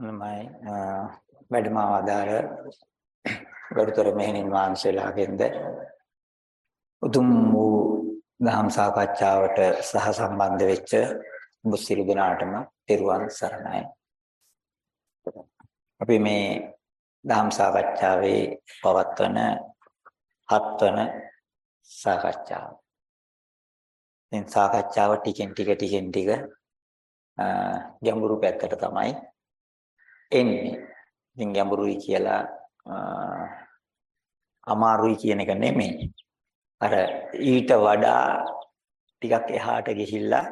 මයි වැඩම ආදාර ගරුතර මෙහෙණින් වහන්සේලාගෙන්ද උතුම් වූ දහම් සාකච්ඡාවට සහ සම්බන්ධ වෙච්ච ඔබ සියලු දෙනාටම තෙරුවන් සරණයි. අපි මේ දහම් සාකච්ඡාවේ පවත්වන හත්වන සාකච්ඡාව. දැන් සාකච්ඡාව ටිකෙන් ටික ටිකෙන් ටික ගැඹුරු පැත්තට තමයි එන්නේ. ඉතින් ගැඹුරුයි කියලා අමාරුයි කියන එක නෙමෙයි. අර ඊට වඩා ටිකක් එහාට ගිහිල්ලා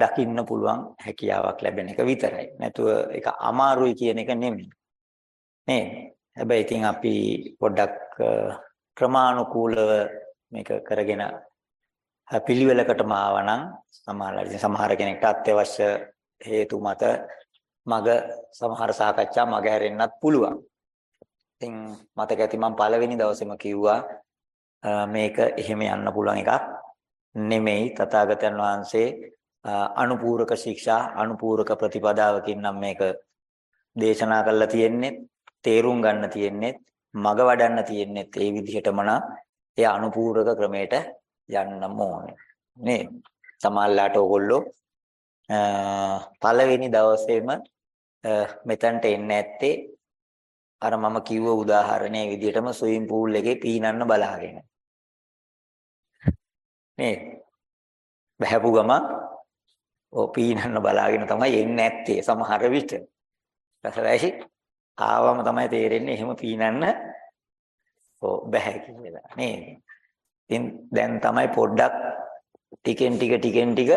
දකින්න පුළුවන් හැකියාවක් ලැබෙන එක විතරයි. නැතුව ඒක අමාරුයි කියන එක නෙමෙයි. නේ. හැබැයි ඉතින් අපි පොඩ්ඩක් ක්‍රමානුකූලව මේක කරගෙන පිළිවෙලකටම ආවනම් සමහරවිට සමහර කෙනෙක්ට අත්‍යවශ්‍ය හේතු මත මග සමහර සාකච්ඡා මග හැරෙන්නත් පුළුවන්. ඉතින් මතක ඇති මම පළවෙනි දවසේම කිව්වා මේක එහෙම යන්න පුළුවන් එකක් නෙමෙයි. තථාගතයන් වහන්සේ අනුපූරක ශික්ෂා අනුපූරක ප්‍රතිපදාවකින් නම් මේක දේශනා කරලා තියෙන්නේ තේරුම් ගන්න තියෙන්නේ මග වඩන්න තියෙන්නේ. ඒ විදිහටම නම් ඒ අනුපූරක ක්‍රමයට යන්න ඕනේ. නේ. සමහරලාට ඕගොල්ලෝ පළවෙනි දවසේම මෙතනට එන්නේ නැත්තේ අර මම කිව්ව උදාහරණයේ විදිහටම ස්විමින් pool එකේ පීනන්න බලාගෙන. නේද? බහැපු ගමන් ඔය පීනන්න බලාගෙන තමයි එන්නේ නැත්තේ සමහර විට. රසවැසි ආවම තමයි තේරෙන්නේ එහෙම පීනන්න ඔව් බෑ කියලා නේද? ඉතින් දැන් තමයි පොඩ්ඩක් ටිකෙන් ටික ටිකෙන් ටික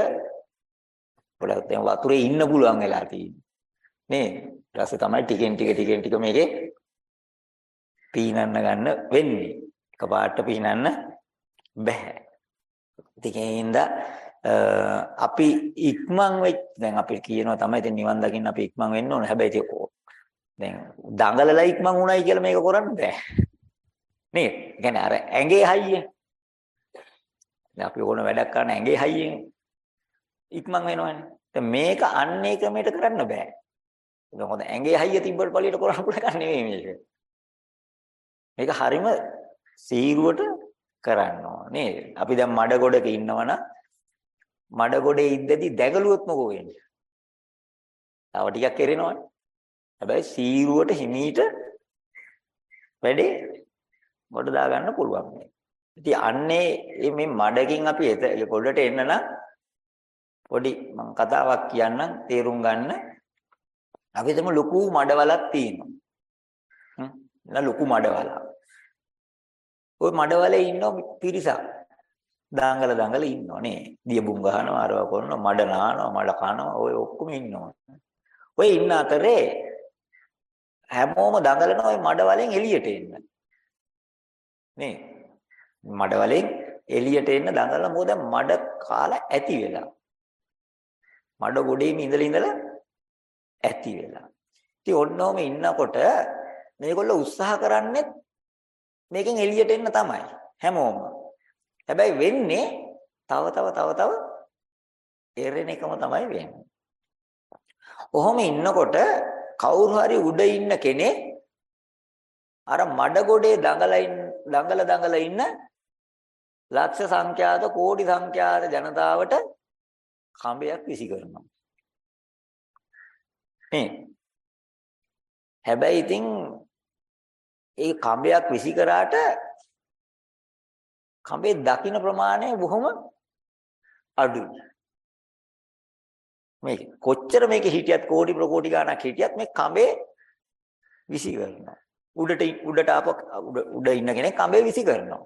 පොඩ්ඩක් දැන් වතුරේ ඉන්න පුළුවන් වෙලා තියෙන්නේ. නේද? ඊට පස්සේ තමයි ටිකෙන් ටික ටිකෙන් ටික මේකේ පීනන්න ගන්න වෙන්නේ. එකපාරට පීනන්න බෑ. ඉතින් අපි ඉක්මන් වෙච්ච දැන් අපි කියනවා තමයි ඉතින් නිවන් දකින්න අපි ඉක්මන් වෙන්න ඕනේ. හැබැයි ඉතින් දැන් දඟලලා ඉක්මන් වුණයි කියලා මේක කරන්න බෑ. නේද? ඒ කියන්නේ අර ඇඟේ හයියෙන්. දැන් අපි ඕන වැඩක් කරන ඇඟේ හයියෙන් ඉක්මන් වෙනවනේ. දැන් මේක අන්නේ ක්‍රමයට කරන්න බෑ. ඒක හොඳ ඇඟේ හයිය තිබ්බට පළියට කරන්න පුළුවන් එකක් නෙමෙයි මේක. මේක හරීම සීරුවට කරන්න ඕනේ. අපි දැන් මඩ ගොඩක ඉන්නවනම් මඩ ගොඩේ ඉද්දදී දැගලුවොත් මොකෝ වෙන්නේ? තව ටිකක් එරෙනවනේ. හැබැයි සීරුවට හිමීට වැඩේ ගොඩ දාගන්න පුළුවන් මේ. ඉතින් අන්නේ මේ මඩකින් අපි ගොඩට එන්න නම් පොඩි මම කතාවක් කියන්නම් තේරුම් ගන්න. අපි හිතමු ලොකු මඩවලක් තියෙනවා. හ්ම් ලොකු මඩවලක්. ওই මඩවලේ ඉන්න පිරිසක් දාංගල දඟල ඉන්නෝ නේ. දියබුම් ගහනවා අරව කරනවා මඩ නානවා මඩ කනවා ඔය ඔක්කොම ඉන්නවා. ඔය ඉන්න අතරේ හැමෝම දඟලන ওই මඩ වලින් එළියට එන්න. නේ. මඩ වලින් එළියට එන්න දඟලන මොකද මඩ කාලා ඇති වෙලා. මඩ ගොඩේම ඉඳලා ඉඳලා ඇති වෙලා. ඉතින් ඔන්නෝම ඉන්නකොට මේගොල්ලෝ උත්සාහ කරන්නේ මේකෙන් එළියට එන්න තමයි හැමෝම. හැබැයි වෙන්නේ තව තව තව තව එරෙන එකම තමයි වෙන්නේ. ඔහොම ඉන්නකොට කවුරු හරි උඩ ඉන්න කෙනෙක් අර මඩ ගොඩේ දඟලා දඟල දඟල ඉන්න ලක්ෂ සංඛ්‍යාත කෝටි සංඛ්‍යාත ජනතාවට කඹයක් විසි කරනවා. නේ. හැබැයි ඉතින් ඒ කඹයක් විසි කරාට කඹේ දකින්න ප්‍රමාණය බොහොම අඩුයි. මේ කොච්චර මේකේ හිටියත් කෝටි ප්‍රකෝටි ගණක් හිටියත් මේ කඹේ විසි කරනවා. උඩට උඩට ආප උඩ ඉන්න කෙනෙක් කඹේ විසි කරනවා.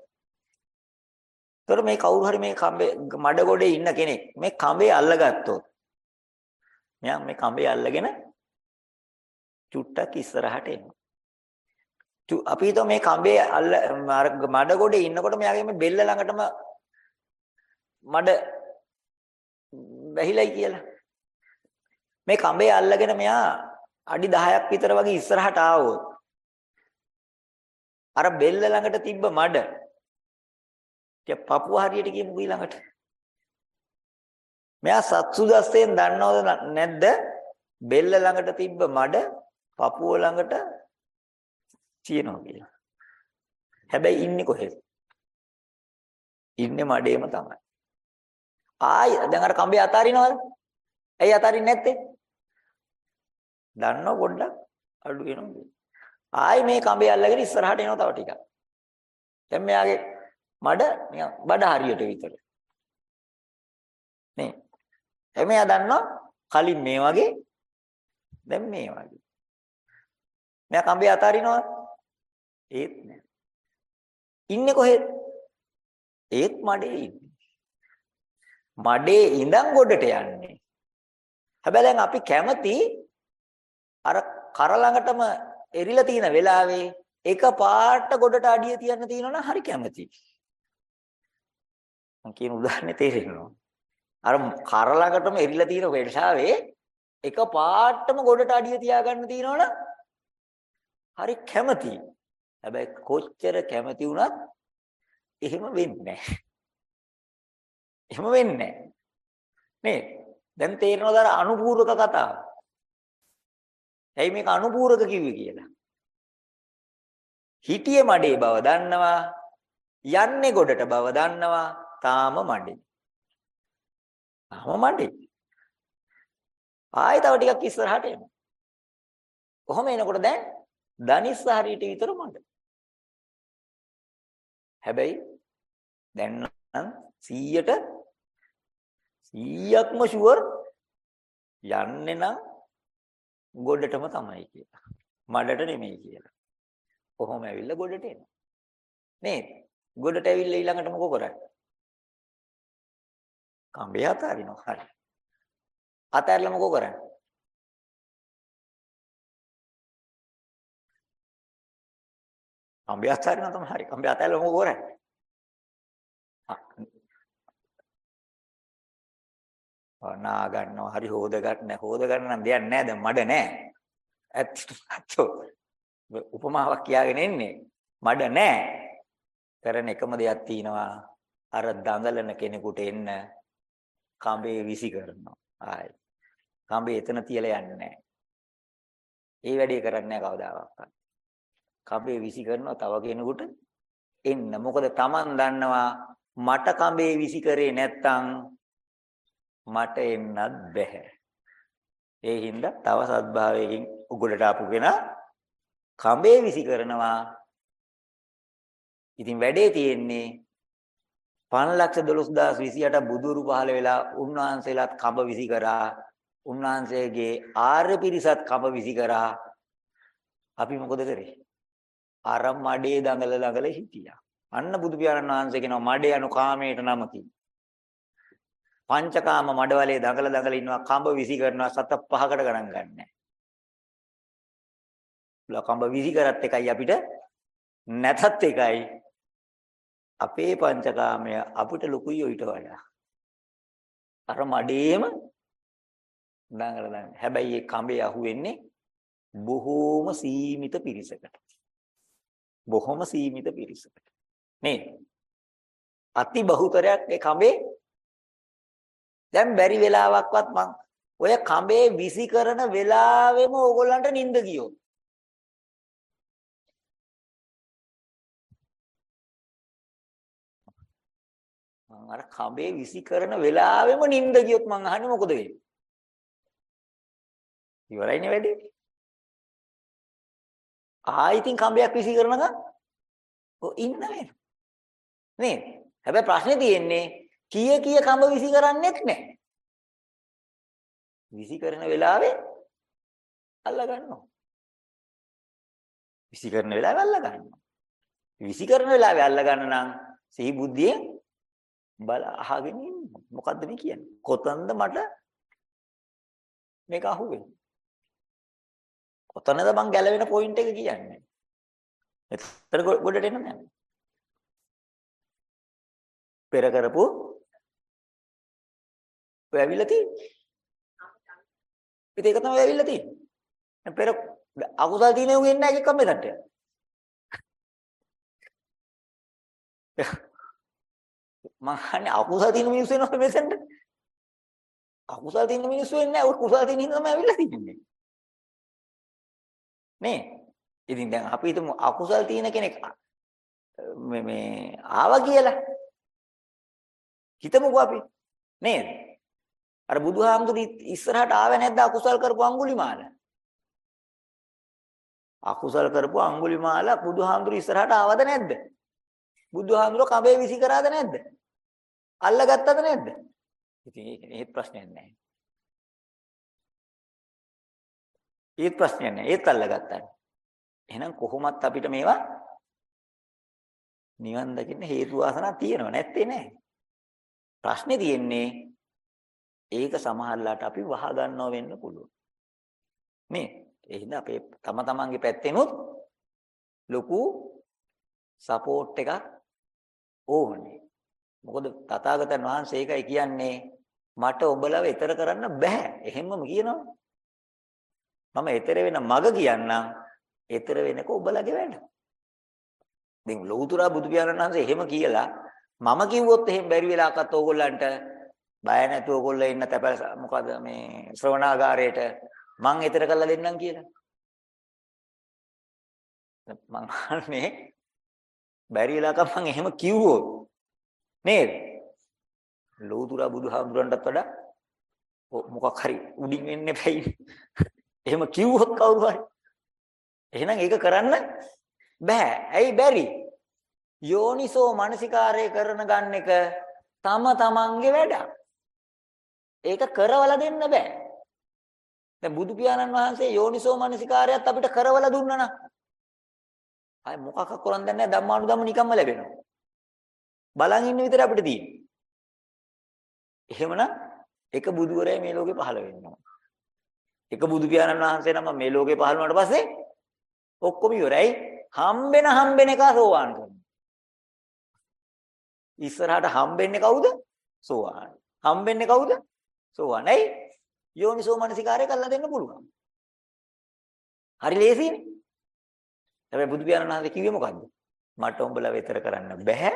ඒතර මේ කවුරු හරි මේ කඹේ මඩ ගොඩේ ඉන්න කෙනෙක් මේ කඹේ අල්ලගත්තොත් මෙයා මේ කඹේ අල්ලගෙන චුට්ටක් ඉස්සරහට එනවා. අපි හිතුව මේ කඹේ අල්ල මඩ ගොඩේ ඉන්නකොට මෙයාගේ මේ බෙල්ල ළඟටම මඩ වැහිලයි කියලා. මේ කඹේ අල්ලගෙන මෙයා අඩි 10ක් විතර වගේ ඉස්සරහට ආවොත් අර බෙල්ල ළඟට තිබ්බ මඩ ටික පපුව හරියට කියමු ඊළඟට මෙයා සත්සුදස්සෙන් දන්නවද නැද්ද බෙල්ල ළඟට තිබ්බ මඩ පපුව ළඟට තියෙනවා කියලා. හැබැයි ඉන්නේ කොහෙද? ඉන්නේ මඩේම තමයි. ආයි දැන් අර කඹේ අතාරිනවද? ඇයි අතාරින්නේ නැත්තේ? දන්නව පොඩ්ඩක් අඩු වෙනවා. ආයි මේ කඹේ අල්ලගෙන ඉස්සරහට එනවා තව ටිකක්. දැන් මෙයාගේ මඩ නිකන් බඩ හරියට විතර. නේ. එමෙයා දන්නවා කලින් මේ වගේ දැන් මේ වගේ. මෙයා කඹේ අතාරිනවද? ඒත් නෑ. ඉන්නේ කොහෙද? ඒත් මඩේ ඉන්නේ. මඩේ ඉඳන් ගොඩට යන්නේ. හැබැයි දැන් අපි කැමති අර කර ළඟටම එරිලා තියෙන වෙලාවේ එක පාට ගොඩට අඩිය තියන්න තියෙනවනම් හරි කැමතියි. මම කියන උදාහරණේ තේරෙනවා. අර කර ළඟටම එරිලා තියෙන වෙලාවේ එක පාටම ගොඩට අඩිය තියාගන්න තියෙනවනම් හරි කැමතියි. හැබැයි කොච්චර කැමති වුණත් එහෙම වෙන්නේ නැහැ. එහෙම වෙන්නේ නැහැ. නේ? දැන් තේරෙනවද අර අනුපූරක කතාව? ඇයි මේක අනුපූරක කිව්වේ කියලා? හිටියේ මඩේ බව දන්නවා යන්නේ ගොඩට බව දන්නවා තාම මඩේ. තාම මඩේ. ආයෙ තව ටිකක් ඉස්සරහට එමු. කොහොම එනකොට දැන් දනිස්ස හරියට විතර මඩ. හැබැයි දැන් නම් 100ට 100ක්ම ෂුවර් යන්නේ නම් ගොඩටම තමයි කියලා. මඩට නෙමෙයි කියලා. කොහොම ඇවිල්ලා ගොඩට එනවා. නේද? ගොඩට ඇවිල්ලා ඊළඟට මොකෝ කරන්නේ? කඹේ අතාරිනවා. හරි. අතාරලා මොකෝ කරන්නේ? කඹේ අතාරිනවා තමයි හරි. කඹේ අතාරලා මොකෝ කරන්නේ? නා ගන්නවා. හරි හොද ගන්න හොද ගන්න නම් දෙයක් නැහැ දැන් මඩ නැහැ ඇත්තෝ උපමාවක් කියාගෙන එන්නේ මඩ නැහැ කරන එකම දෙයක් තියෙනවා. අර දඟලන කෙනෙකුට එන්න කඹේ විසි කරනවා. ආයි. කඹේ එතන තියලා යන්නේ නැහැ ඒ වැඩේ කරන්නේ නැහැ කවදාවත්. කඹේ විසි කරනවා තව කෙනෙකුට එන්න මොකද Taman දන්නවා මට කඹේ විසි කරේ නැත්තම් මට එන්නත් බැහැ. ඒ හින්දා තව සත්භාවයකින් උගලට ආපු කෙනා කඹේ විසි කරනවා. ඉතින් වැඩේ තියෙන්නේ 512028 බුදුරු පහළ වෙලා උන්වහන්සේලාත් කඹ විසි කරා. උන්වහන්සේගේ ආර්ය පිරිසත් කඹ විසි කරා. අපි මොකද කරේ? අර මඩේ දඟල දඟල හිටියා. අන්න බුදු පියාණන් වහන්සේ කියනවා මඩේ අනු කාමයට නමකි. පංචකාම මඩවලේ දඟල දඟල ඉන්නවා කඹ විසි කරනවා සත පහකට ගණන් ගන්නෑ. කඹ විසි කරත් එකයි අපිට නැතත් එකයි. අපේ පංචකාමය අපිට ලොකුයි ඊට වඩා. අර මඩේම දඟල දඟල. හැබැයි ඒ කඹේ අහුවෙන්නේ බොහෝම සීමිත පිරිසකට. බොහොම සීමිත පිරිසකට. නේද? අති බහුතරයක් ඒ කඹේ දැන් බැරි වෙලාවක්වත් මං ඔය කඹේ විසි කරන වෙලාවෙම ඕගොල්ලන්ට නිින්ද ගියෝ. මං අර කඹේ විසි කරන වෙලාවෙම නිින්ද ගියොත් මං අහන්නේ මොකද වෙන්නේ? ඉවරයිනේ වැඩේ. ආයිතින් කඹයක් විසි කරනකම් ඔ ඉන්න වෙනවා. නේද? හැබැයි ප්‍රශ්නේ තියෙන්නේ කීය කීය කඹ විසි කරන්නේත් නැහැ. විසි කරන වෙලාවේ අල්ල ගන්නවා. විසි කරන වෙලාවේ අල්ල ගන්නවා. විසි කරන වෙලාවේ අල්ල ගන්න නම් සිහි බුද්ධියෙන් බල අහගෙන ඉන්න. මොකද්ද මේ කියන්නේ? කොතනද මට මේක අහුවෙන්නේ? කොතනද මං ගැලවෙන පොයින්ට් එක කියන්නේ? එතන ගොඩට එන්න නෑ. පෙර කරපු ඔය ඇවිල්ලා තියෙන්නේ. ඉතින් ඒක තමයි ඇවිල්ලා තියෙන්නේ. පෙර අකුසල් තියෙන උන් එන්නේ නැහැ කිව්වම මෙතනට. මං අහන්නේ අකුසල් තියෙන මිනිස්සු එනවා මෙතනට. අකුසල් තියෙන මිනිස්සු වෙන්නේ නැහැ. ඔය කුසල් තියෙන හින්දා තමයි ඇවිල්ලා තින්නේ. නේ? ඉතින් දැන් අපි හිතමු අකුසල් තියෙන කෙනෙක් මේ මේ ආවා කියලා. හිතමුකෝ අපි. නේද? අර බුදුහාමුදුරු ඉස්සරහට ආවේ නැද්ද අකුසල් කරපු අඟුලිමාල? අකුසල් කරපු අඟුලිමාල බුදුහාමුදුරු ඉස්සරහට ආවද නැද්ද? බුදුහාමුදුරු කබේ විසි කරාද නැද්ද? අල්ලගත්තද නැද්ද? ඉතින් ඒක ඒත් ප්‍රශ්නයක් නැහැ. ඒත් ප්‍රශ්නයක් නැහැ. ඒත් අල්ලගත්තා. එහෙනම් කොහොමත් අපිට මේවා නිවන් දකින්න හේතු වාසනා තියෙනව නැත්තේ නෑ. ප්‍රශ්නේ තියෙන්නේ ඒක සමහරලාට අපි වහ ගන්නව වෙන්න පුළුවන්. මේ එහෙනම් අපේ තම තමන්ගේ පැත්තෙනුත් ලොකු සපෝට් එකක් ඕනේ. මොකද තථාගතයන් වහන්සේ ඒකයි කියන්නේ මට ඔබලව ඈතර කරන්න බෑ. එහෙමම කියනවා. මම ඈතර වෙන මග කියන්නම් ඈතර වෙනක ඔබලගේ වැඩ. දැන් ලෞතුරා බුදු පියාණන් වහන්සේ එහෙම කියලා මම කිව්වොත් එහෙම බැරි වෙලාවකත් ඕගොල්ලන්ට බය නැතුව ඕගොල්ලෝ ඉන්න තැපැල මොකද මේ ශ්‍රවණාගාරයට මං ඈතර කරලා දෙන්නම් කියලා. මං අහන්නේ බැරි වෙලාවක මං එහෙම කිව්වොත් නේද? ලෝතුරා බුදුහාමුදුරන්ටත් වඩා මොකක් හරි උඩින් එන්න එපයි. එහෙම කිව්වොත් කවුරු හරි. එහෙනම් ඒක කරන්න බෑ. ඇයි බැරි? යෝනිසෝ මනසිකාරය කරන ගන්න එක තම තමන්ගේ වැඩක්. ඒක කරවලා දෙන්න බෑ. දැන් බුදු පියාණන් වහන්සේ යෝනිසෝ මනසිකාරයත් අපිට කරවලා දුන්නා නම් අය මොකක් කරන් දැන් නැහැ ධම්මානුධම්ම නිකම්ම ලැබෙනවා. බලන් ඉන්න විතර අපිට තියෙන්නේ. එහෙමනම් එක බුදුවරයා මේ ලෝකේ පහළ වෙනවා. එක බුදු පියාණන් වහන්සේ නම මේ ලෝකේ පහළ වුණාට පස්සේ ඔක්කොම ඉවරයි. හම්බෙන හම්බෙන එක සෝවාන් කරනවා. ඉස්සරහට හම්බෙන්නේ කවුද? සෝවාන්. හම්බෙන්නේ කවුද? සෝවාන්. ඇයි? යෝනිසෝ මනසිකාරය කරලා දෙන්න පුළුවන්. හරි ලේසියිනේ. හැබැයි බුදු පියාණන් වහන්සේ කිව්වේ මොකද්ද? මට උඹලා වෙතර කරන්න බෑ.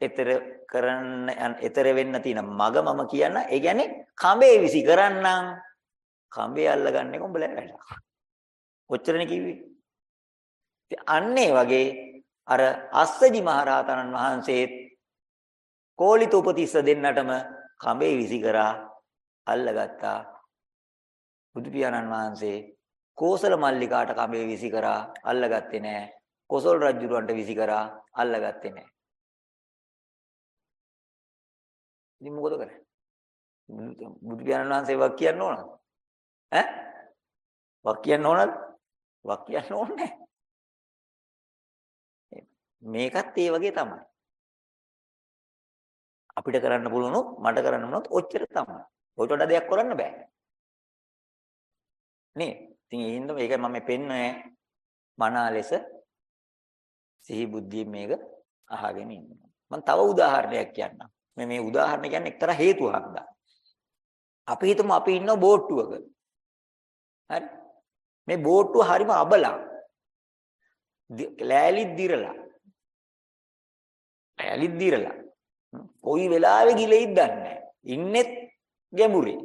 ඊතර කරන්න ඊතර වෙන්න තියෙන මග මම කියන්න. ඒ කියන්නේ කඹේ විසි කරන්නම් කඹේ අල්ලගන්න එක උඹලා වැඩ. ඔච්චරනේ කිව්වේ. අන්න ඒ වගේ අර අස්සජි මහරහතන් වහන්සේත් කෝලිත උපතිස්ස දෙන්නටම කඹේ විසි කරා අල්ලගත්තා. බුදු පියාණන් වහන්සේ කෝසල මල්ලිකාට කඹේ විසි කරා අල්ලගත්තේ නෑ. කොසල් රජුරවන්ට විසි කරා අල්ලගත්තේ නෑ. ඉතින් මොකද කරන්නේ? බුදු පියාණන් වහන්සේ වක් කියන්න ඕනද? ඈ? වක් කියන්න ඕනද? වක් කියන්න ඕනේ මේකත් ඒ වගේ තමයි. අපිට කරන්න පුළුවන් මට කරන්න මොනොත් ඔච්චර තමයි. ඔයිට වඩා දෙයක් කරන්න බෑ. නේ? ඉතින් ඒ හින්දා මේක මම පෙන්නේ මනා ලෙස සිහි බුද්ධියෙන් මේක අහගෙන ඉන්නවා. මම තව උදාහරණයක් කියන්නම්. මේ මේ උදාහරණ කියන්නේ එක්තරා හේතුවක් දා. අපි හිතමු අපි ඉන්න බෝට්ටුවක. හරි. මේ බෝට්ටුව හරිම අබලක්. ලෑලිත් දිරලා. ලෑලිත් දිරලා. කොයි වෙලාවෙ ගිලෙයිද දන්නේ ඉන්නෙත් ගැඹුරේ.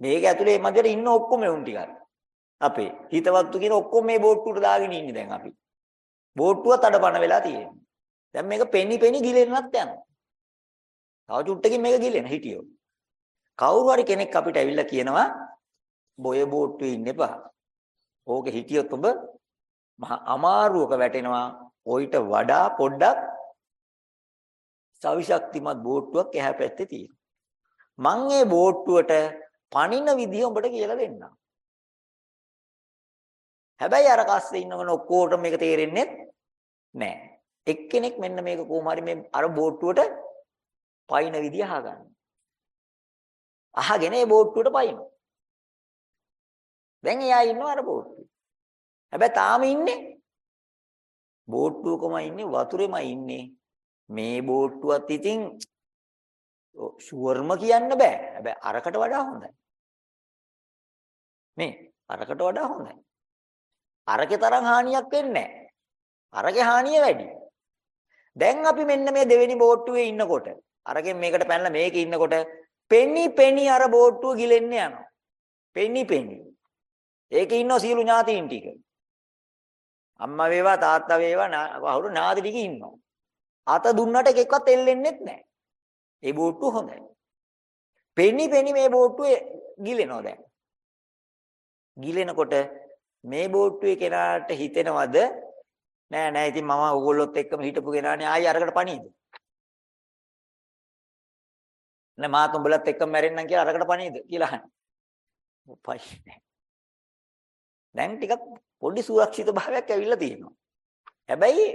මේක ඇතුලේ මැදට ඉන්න ඔක්කොම උන් ටිකක්. අපේ හිතවත්තු කියන ඔක්කොම මේ බෝට්ටුවට දාගෙන ඉන්නේ දැන් අපි. බෝට්ටුව තඩපණ වෙලා තියෙනවා. දැන් මේක පෙනි පෙනි ගිලෙන්නත් යනවා. තව චුට්ටකින් මේක ගිලෙන හිටියෝ. කවුරු හරි කෙනෙක් අපිට ඇවිල්ලා කියනවා බොය බෝට්ටුවේ ඉන්න එපා. ඕකේ හිටියොත් ඔබ මහා අමාරුවක වැටෙනවා. ඔయిత වඩා පොඩ්ඩක් සවිශක්තිමත් බෝට්ටුවක් එහා පැත්තේ තියෙනවා. මං ඒ බෝට්ටුවට පණින විදිය උඹට කියලා දෙන්නම්. හැබැයි අර කස්සේ ඉන්නවන ඔක්කොටම මේක තේරෙන්නේ නැහැ. එක්කෙනෙක් මෙන්න මේක කොහොම හරි මේ අර බෝට්ටුවට පයින් විදිය අහගන්න. අහගෙන ඒ බෝට්ටුවට පයින්නවා. දැන් එයා ඉන්නවා අර බෝට්ටුවේ. හැබැයි තාම ඉන්නේ බෝට්ටුවකම ඉන්නේ වතුරෙම ඉන්නේ. මේ බෝට්ටුවත් ඉතින් ෂුවර්ම කියන්න බෑ. හැබැයි අරකට වඩා හොඳයි. මේ අරකට වඩා හොඳයි. අරකේ තරම් හානියක් වෙන්නේ නැහැ. අරගේ හානිය වැඩි. දැන් අපි මෙන්න මේ දෙවෙනි බෝට්ටුවේ ඉන්නකොට අරගෙන් මේකට පැනලා මේකේ ඉන්නකොට පෙනි පෙනි අර බෝට්ටුව ගිලෙන්න යනවා. පෙනි පෙනි. ඒකේ ඉන්න සියලු ඥාතීන් ටික. අම්මා වේවා තාත්තා වේවා කවුරු ඥාති ටික ඉන්නවා. අත දුන්නට එකෙක්වත් එල්ලෙන්නෙත් නැහැ. ඒ බෝට්ටුව හොඳයි. පෙනි පෙනි මේ බෝට්ටුවේ ගිලෙනවා දැන්. ගිලෙනකොට මේ බෝට්ටුවේ කෙනාට හිතෙනවද නෑ නෑ ඉතින් මම ඕගොල්ලොත් එක්කම හිටපු කෙනානේ ආයි අරකට පණීද? නෑ මාත් උඹලත් එක්කම මැරෙන්නම් කියලා අරකට පණීද කියලා අහන්නේ. පයි. දැන් ටිකක් පොඩි සුරක්ෂිත භාවයක් ඇවිල්ලා තියෙනවා. හැබැයි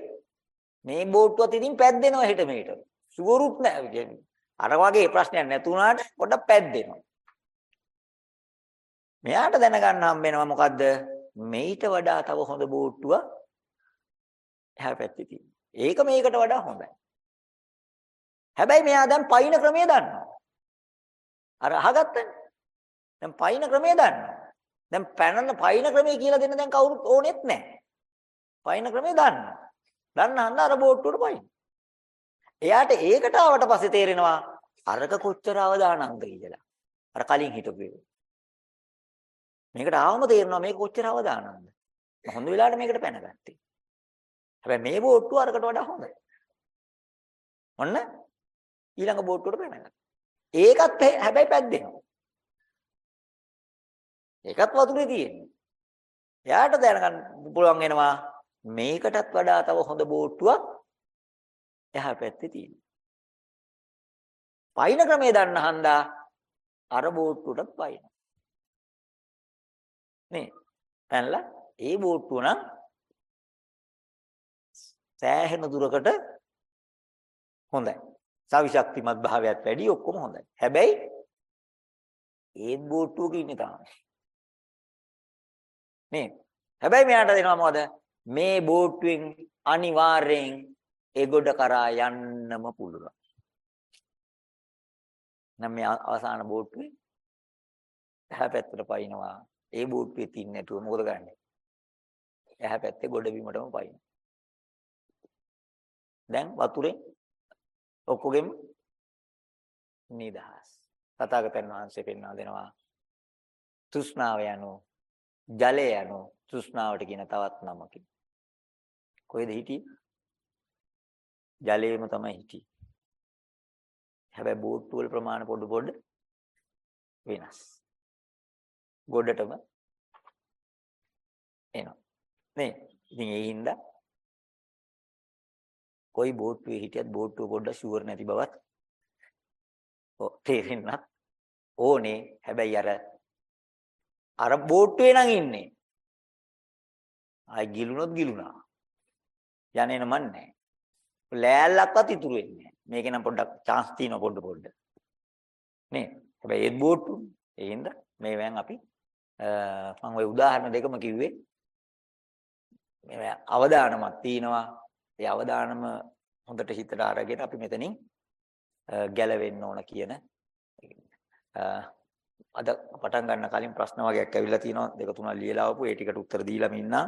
මේ බෝට්ටුවත් ඉතින් පැද්දෙනවා හෙට මෙහෙට. සුවරුත් නෑ කියන්නේ. අර වගේ ප්‍රශ්නයක් නැතුණාට පොඩ්ඩක් පැද්දෙනවා. මෙයාට දැනගන්න හම්බ වෙනවා මොකද්ද? මේිට වඩා තව හොඳ බෝට්ටුව එහා පැත්තේ තියෙනවා. ඒක මේකට වඩා හොඳයි. හැබැයි මෙයා දැන් පයින් ක්‍රමය දන්නවා. අර අහගත්තනේ. දැන් පයින් ක්‍රමය දන්නවා. දැන් පැනන පයින් ක්‍රමය කියලා දෙන්න දැන් කවුරුත් ඕනෙත් නැහැ. පයින් ක්‍රමය දන්නවා. දන්න හන්ද අර බෝට්ටුවට පයින්. එයාට ඒකට ආවට පස්සේ තේරෙනවා අරක කොච්චර අවදානම්ද කියලා. අර කලින් හිටපු එක. මේකට ආවම තේරෙනවා මේක කොච්චර අවදානම්ද. හොඳ වෙලාවට මේකට පැනගත්තේ. හැබැයි මේ බෝට්ටුව අරකට වඩා හොඳයි. ඔන්න ඊළඟ බෝට්ටුවට පැනගත්තා. ඒකත් හැබැයි පැද්දෙනවා. ඒකත් වතුරේ තියෙන්නේ. එයාට දැනගන්න පුළුවන් වෙනවා මේකටත් වඩා තව හොඳ බෝට්ටුවක් එහා පැත්තේ තියෙනවා. පයින් ක්‍රමේ දන්න හන්දා අර බෝට්ටුවටත් පයින්. නේ. පැනලා ඒ බෝට්ටුව නම් සෑහෙන දුරකට හොඳයි. සවිශක්තිමත් භාවයත් වැඩි ඔක්කොම හොඳයි. හැබැයි ඒත් බෝට්ටුවක ඉන්නේ තාම. නේ. හැබැයි මෙයාට දෙනවා මොකද? මේ බෝට්ටුවෙන් අනිවාර්යෙන් ඒගොඩ කරා යන්නම පුළුවන්. නම් මේ අවසාන බෝට්ටුවේ එහා පැත්තට පයින්නවා. ඒ බෝට්ටුවේ තින්නේ නැතුව මොකද කරන්නේ? එහා පැත්තේ ගොඩ බිමටම පයින්න. දැන් වතුරෙන් ඔක්කොගෙම නිදහස්. තථාගතයන් වහන්සේ පෙන්වා දෙනවා තෘෂ්ණාව යනු ජලය යනු තෘෂ්ණාවට කියන තවත් නමකි. කොහෙද හිටියේ? ජලයේම තමයි හිටියේ. හැබැයි බෝට්ටු වල ප්‍රමාණ පොඩ පොඩ වෙනස්. ගොඩටම එනවා. නේ. ඉතින් ඒ හින්දා කොයි බෝට්ටුවේ හිටියත් බෝට්ටුව පොඩ්ඩක් ෂුවර් නැති බවත් ඔව් තේරෙන්නත් ඕනේ. හැබැයි අර අර බෝට්ටුවේ නම් ඉන්නේ. ආයි ගිලුනොත් ගිලුණා. යන්නේ නමන්නේ. ලෑල්ලක්වත් ඉතුරු වෙන්නේ නැහැ. මේකේ නම් පොඩ්ඩක් chance තියෙනවා පොඩ පොඩ. නේ. හැබැයි ඒත් බෝට්ටු. ඒ හින්දා මේවෙන් අපි මම ওই උදාහරණ දෙකම කිව්වේ මේ අවදානමක් තියෙනවා ඒ අවදානම හොඳට හිතට අරගෙන අපි මෙතනින් ගැලවෙන්න ඕන කියන අද පටන් ගන්න කලින් ප්‍රශ්න වගේක් ඇවිල්ලා තියෙනවා දෙක තුනක් ලියලා ආවපු ඒ ටිකට උත්තර දීලාම ඉන්නා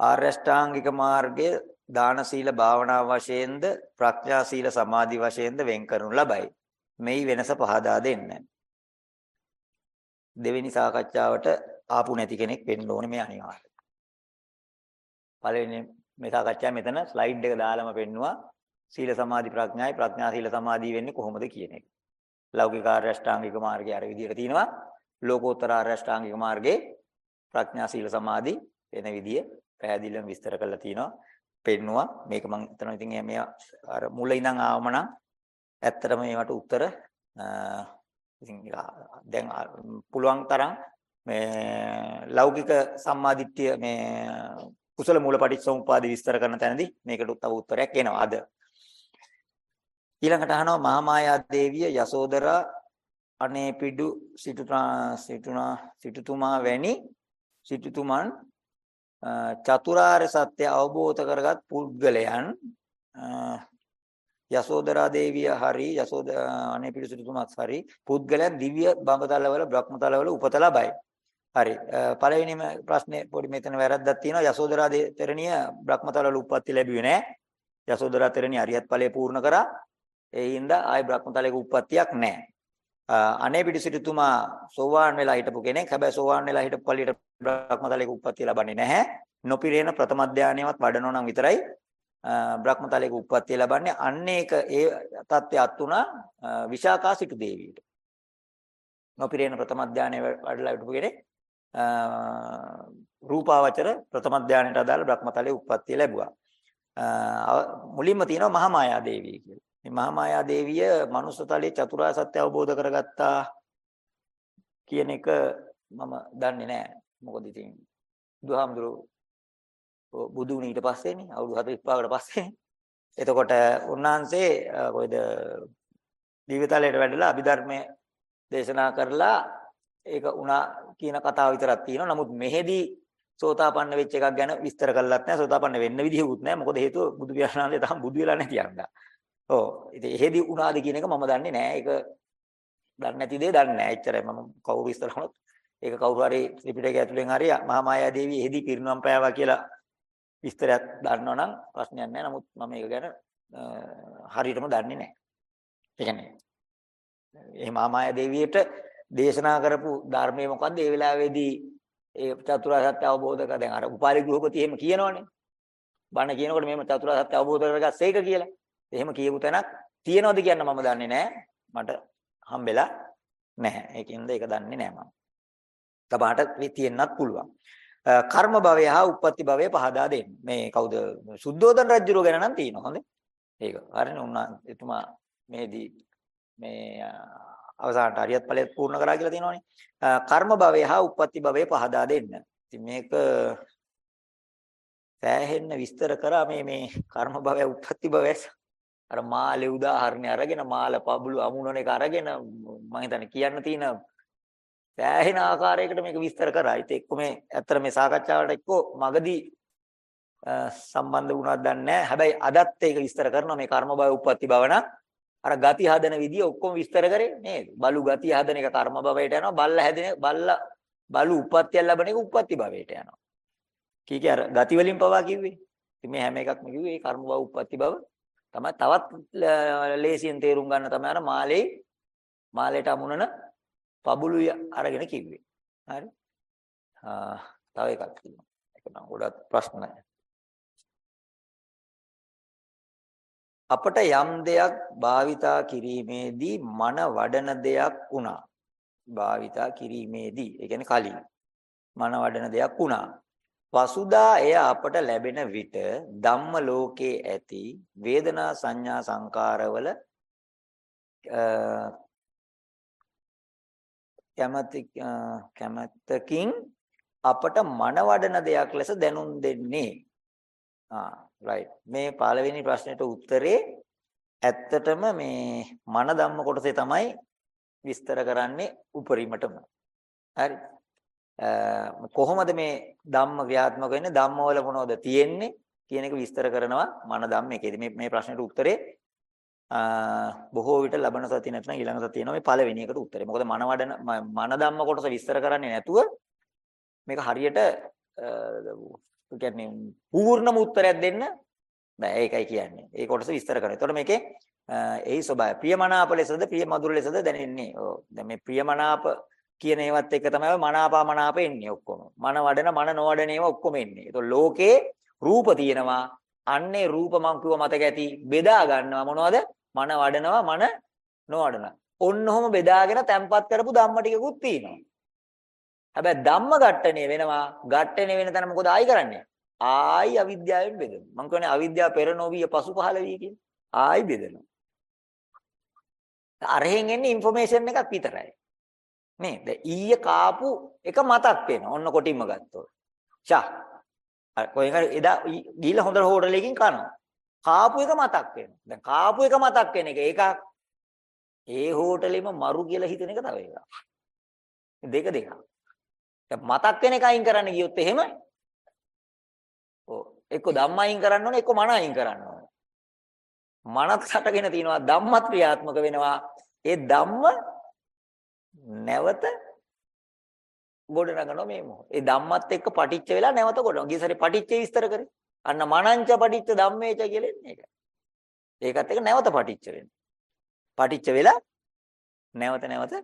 ආර්ය ශ්‍රාංගික මාර්ගයේ දාන සීල භාවනා වශයෙන්ද ප්‍රඥා සීල සමාධි වශයෙන්ද වෙන් කරනු ලබයි. මෙයි වෙනස පහදා දෙන්න. දෙවෙනි සාකච්ඡාවට ආපු නැති කෙනෙක් වෙන්න ඕනේ මේ අනිවාර්යයෙන්. පළවෙනි මේ සාකච්ඡාව මෙතන ස්ලයිඩ් එක දාලාම පෙන්නවා සීල සමාධි ප්‍රඥායි ප්‍රඥා සීල සමාධි වෙන්නේ කොහොමද කියන එක. ලෞකික ආර්ය අෂ්ටාංගික මාර්ගය අර විදිහට තියෙනවා. ලෝකෝත්තර ආර්ය අෂ්ටාංගික මාර්ගයේ ප්‍රඥා සීල සමාධි වෙන විදිය පැහැදිලිවම විස්තර කරලා තිනවා. පෙන්නවා. මේක මම හිතනවා ඉතින් මේ අර මුල ඉඳන් ආවම නම් ඇත්තටම මේවට උත්තර ඉතින් දැන් පුළුවන් තරම් මේ ලෞකික සම්මාදිට්ඨිය මේ කුසල මූලපටිච්චසමුප්පාද විස්තර කරන තැනදී මේකට තව උත්තරයක් එනවා අද. ඊළඟට අහනවා මහාමායා දේවිය යසෝදරා අනේපිඩු සිටුනා සිටුනා සිටුතුමා වැනි සිටුතුමන් චතුරාර්ය සත්‍ය අවබෝධ කරගත් පුද්ගලයන් යසෝදරා දේවිය හරි යසෝද අනේපිඩු සිටුතුමත් හරි පුද්ගලයන් දිව්‍ය බඹතලවල බ්‍රහ්මතලවල උපත ලබයි. හරි. පළවෙනිම ප්‍රශ්නේ පොඩි මෙතන වැරද්දක් තියෙනවා. යසෝදරා තෙරණිය බ්‍රහ්මතල වල උප්පත්ති ලැබුවේ නෑ. යසෝදරා තෙරණිය අරියත් ඵලය පූර්ණ කරා. ඒ හින්දා ආයි බ්‍රහ්මතලයක උප්පත්තියක් නැහැ. අනේ පිටිසිටුතුමා සෝවාන් වෙලා හිටපු කෙනෙක්. හැබැයි සෝවාන් වෙලා හිටපු පළියට බ්‍රහ්මතලයක උප්පත්තිය ලබන්නේ නැහැ. නොපිරේන ප්‍රථම ධානයවත් වඩනෝ නම් විතරයි බ්‍රහ්මතලයක උප්පත්තිය ලබන්නේ. අන්න ඒක ඒ தත්ත්වයට උනා විශාකා සිටු දේවියට. නොපිරේන ප්‍රථම ධානය වඩලා හිටපු කෙනෙක් රූපාවචර ප්‍රථම ධානයට අදාළ බ්‍රහ්මතලයේ උප්පත්තිය ලැබුවා. මුලින්ම තියෙනවා මහා මායා දේවිය කියලා. මේ මහා මායා දේවිය මනුස්ස තලයේ චතුරාර්ය සත්‍ය අවබෝධ කරගත්තා කියන එක මම දන්නේ නැහැ. මොකද ඉතින් බුදුහාමුදුරුවෝ බුදු වුණ ඊට පස්සේනේ අවුරුදු 45කට පස්සේ. එතකොට උන්වහන්සේ කොයිද දිව්‍යතලයට වැඩලා අභිධර්මයේ දේශනා කරලා ඒක උනා කියන කතාව විතරක් තියෙනවා. නමුත් මෙහෙදී සෝතාපන්න වෙච්ච එකක් ගැන විස්තර කළත් නැහැ. සෝතාපන්න වෙන්න විදිහකුත් නැහැ. මොකද හේතුව බුදු පියාණන්ගේ තාම බුදු වෙලා නැති යන්දා. ඔව්. ඉතින් එහෙදී උනාද කියන එක මම දන්නේ නැහැ. ඒක දන්නේ නැති දේ දන්නේ නැහැ. එච්චරයි මම කවුරු විස්තර කරනොත් ඒක කවුරු හරි ත්‍රිපිටකය ඇතුලෙන් හරි මහා මායා දේවිය එහෙදී පිරිනුවම් පෑවා කියලා විස්තරයක් දන්නවනම් ප්‍රශ්නයක් නැහැ. නමුත් මම ඒක ගැන හරියටම දන්නේ නැහැ. ඒ කියන්නේ මේ මහා මායා දේවියට දේශනා කරපු ධර්මයේ මොකද්ද? ඒ වෙලාවේදී ඒ චතුරාර්ය සත්‍ය අවබෝධ කර දැන් අර උපාලි ගෘහපති එහෙම කියනවනේ. බණ කියනකොට මෙහෙම චතුරාර්ය සත්‍ය අවබෝධ කරගස්සේක කියලා. එහෙම කියපු තැනක් තියනවද කියන්න මම දන්නේ නැහැ. මට හම්බෙලා නැහැ. ඒකින්ද ඒක දන්නේ නැහැ මම. තබාට තියෙන්නත් පුළුවන්. කර්ම භවය හා උප්පත්ති භවය පහදා දෙන්න. මේ කවුද? සුද්ධෝදන රජුරෝ ගැන නම් තියෙනවා. හොඳේ. ඒක. හරිනේ උන්නා එතුමා මේදී මේ අවසානට හරියත් ඵලයක් පූර්ණ කරා කියලා තියෙනවානේ. කර්ම භවය හා උප්පත්ති භවය පහදා දෙන්න. ඉතින් මේක සෑහෙන්න විස්තර කරා මේ මේ කර්ම භවය උප්පත්ති භවය අර මාළේ උදාහරණේ අරගෙන මාළ පබළු අමුණන එක අරගෙන මම හිතන්නේ කියන්න තියෙන සෑහෙන ආකාරයකට මේක විස්තර කරා. ඉතින් එක්ක මේ ඇත්තට මේ සාකච්ඡාවට එක්ක මගදී සම්බන්ධ වුණාද දන්නේ නැහැ. හැබැයි අදත් ඒක විස්තර කරනවා මේ කර්ම භවය උප්පත්ති භව නම් අර ගති හදන විදිය ඔක්කොම විස්තර කරේ නේද? බලු ගති හදන එක කර්ම භවයට යනවා. බල්ල හැදෙන බල්ල බලු උප්පත්තිය ලැබෙන එක උප්පත්ති භවයට යනවා. කී කිය අර ගති වලින් පවා කිව්වේ. ඉතින් මේ හැම එකක්ම කිව්වේ ඒ කර්ම භව උප්පත්ති භව තමයි තවත් ලේසියෙන් තේරුම් ගන්න තමයි අර මාලේ මාලේට අමුණන පබුලුය අරගෙන කිව්වේ. හරි? ආ තව එකක් තියෙනවා. ඒක නම් ගොඩක් ප්‍රශ්න නැහැ. අපට යම් දෙයක් භාවිතා කිරීමේදී මන වඩන දෙයක් වුණා. භාවිතා කිරීමේදී, ඒ කියන්නේ කලින් මන වඩන දෙයක් වුණා. පසුදා එය අපට ලැබෙන විට ධම්ම ලෝකේ ඇති වේදනා සංඥා සංකාරවල කැමැති කැමැත්තකින් අපට මන වඩන දෙයක් ලෙස දැනුම් දෙන්නේ ආ රයිට් මේ පළවෙනි ප්‍රශ්නෙට උත්තරේ ඇත්තටම මේ මන ධම්ම කොටසේ තමයි විස්තර කරන්නේ උපරිමටම. හරි. කොහොමද මේ ධම්ම ක්‍රියාත්මක වෙන්නේ? ධම්මවල මොනවද තියෙන්නේ කියන එක විස්තර කරනවා මන ධම්මේකේදී මේ මේ ප්‍රශ්නෙට උත්තරේ බොහෝ විට ලබන සතිය නැත්නම් ඊළඟ සතිය එනවා මේ පළවෙනි එකට උත්තරේ. මොකද මන වඩන මන ධම්ම කොටස විස්තර කරන්නේ නැතුව මේක හරියට කියන්නේ පූර්ණම උත්තරයක් දෙන්න බෑ ඒකයි කියන්නේ. ඒ කොටස විස්තර කරනවා. එතකොට මේකේ එයි ස්වභාවය ප්‍රියමනාප ලෙසද ප්‍රිය මధుර ලෙසද දැනෙන්නේ. ඔව්. දැන් මේ ප්‍රියමනාප කියන ඒවත් එක තමයි මනාපමනාප එන්නේ ඔක්කොම. මන වඩන මන නොවඩන ඒවා ඔක්කොම එන්නේ. ඒතකොට ලෝකේ රූප තියෙනවා. අන්නේ රූප මං කිව්ව මතක ඇති බෙදා ගන්නවා මොනවද? මන වඩනවා මන නොවඩනවා. ඔන්නෝම බෙදාගෙන තැම්පත් කරපු ධම්ම ටිකකුත් තියෙනවා. හැබැයි ධම්ම ඝට්ටණය වෙනවා. ඝට්ටණය වෙන තැන මොකද ආයි කරන්නේ? ආයි අවිද්‍යාවෙන් බෙදෙනවා. මං කියන්නේ අවිද්‍යාව පෙර නොවිය පසු පහළ වී කියන්නේ. ආයි බෙදෙනවා. අරහෙන් එන්නේ ඉන්ෆර්මේෂන් එකක් විතරයි. නේද? ඊයේ කාපු එක මතක් වෙනවා. ඔන්න කොටින්ම ගත්තොත්. ෂා. අර කොහෙන් හරි එදා ගිහිල්ලා හොඳ හෝටලයකින් කනවා. කාපු එක මතක් වෙනවා. දැන් කාපු එක මතක් වෙන එක ඒකක්. ඒ හෝටලෙම මරු කියලා හිතන එක තව එකක්. දෙක දෙකක්. දැන් මතක් වෙන එක අයින් කරන්න ගියොත් එහෙම ඔව් එක්ක ධම්ම අයින් කරන්න ඕනේ එක්ක මන අයින් කරන්න ඕනේ. මනත් හටගෙන තිනවා ධම්මත් ක්‍රියාත්මක වෙනවා. ඒ ධම්ම නැවත ගොඩ නගනවා මේ මොහොත. ඒ ධම්මත් එක්ක පටිච්ච වෙලා නැවත ගොඩ. ගියසරේ පටිච්චේ විස්තර කරේ. අන්න මනංච පටිච්ච ධම්මේච කියලා එන්නේ ඒක. ඒකත් එක්ක නැවත පටිච්ච වෙනවා. පටිච්ච වෙලා නැවත නැවත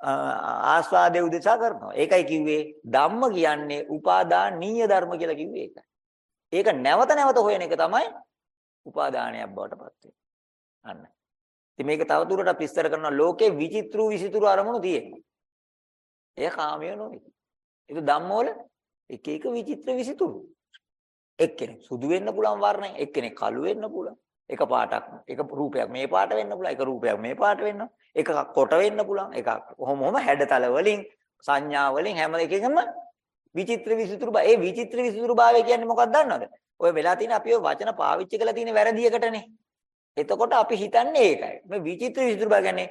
ආස්වාදයේ උදෙසා කරනවා. ඒකයි කිව්වේ ධම්ම කියන්නේ උපාදානීය ධර්ම කියලා කිව්වේ ඒකයි. ඒක නැවත නැවත හොයන එක තමයි උපාදානයක් බවට පත් වෙන්නේ. අන්න. ඉතින් මේක තවදුරටත් විස්තර කරනවා ලෝකේ විචිත්‍ර විසිතුරු අරමුණු තියෙනවා. එය කාමය නොවේ. ඒක ධම්මවල එක එක විචිත්‍ර විසිතුරු. එක්කෙනෙක් සුදු වෙන්න පුළුවන් වර්ණයෙන්, එක්කෙනෙක් කළු වෙන්න පුළුවන්. එක පාටක්, එක රූපයක් මේ පාට වෙන්න පුළුවන්, එක රූපයක් මේ පාට වෙන්න. එකක් කොට වෙන්න පුළුවන්, එකක් කොහොම කොහොම හැඩතල වලින්, සංඥා වලින් හැම එකකම විචිත්‍ර විසිතුරු බව. ඒ විචිත්‍ර විසිතුරු භාවය කියන්නේ මොකක්ද දන්නවද? ඔය වෙලා තියෙන අපි ඔය වචන පාවිච්චි කරලා තියෙන වැරදියකටනේ. එතකොට අපි හිතන්නේ ඒකයි. මේ විචිත්‍ර විසිතුරු භාවය කියන්නේ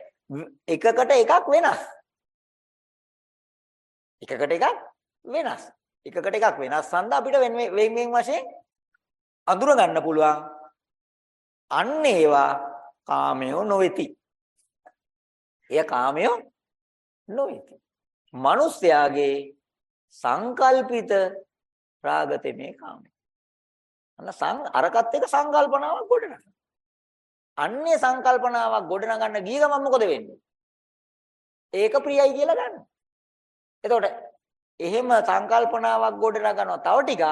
එකකට එකක් වෙනස්. එකකට එකක් වෙනස්. එකකට එකක් වෙනස් හන්ද අපිට වෙන වෙන වශයෙන් අඳුර ගන්න පුළුවන්. අන්න ඒවා කාමයෝ නොවේති. එය කාමයෝ නොවේති. මිනිස්යාගේ සංකල්පිත රාගතේ මේ කාමය. අන්න සං අරකට එක සංකල්පනාවක් ගොඩනගන. අන්නේ සංකල්පනාවක් ගොඩනගන්න ගිය ගමන් මොකද වෙන්නේ? ඒක ප්‍රියයි කියලා ගන්න. එතකොට එහෙම සංකල්පනාවක් ගොඩනගනවා තව ටිකක්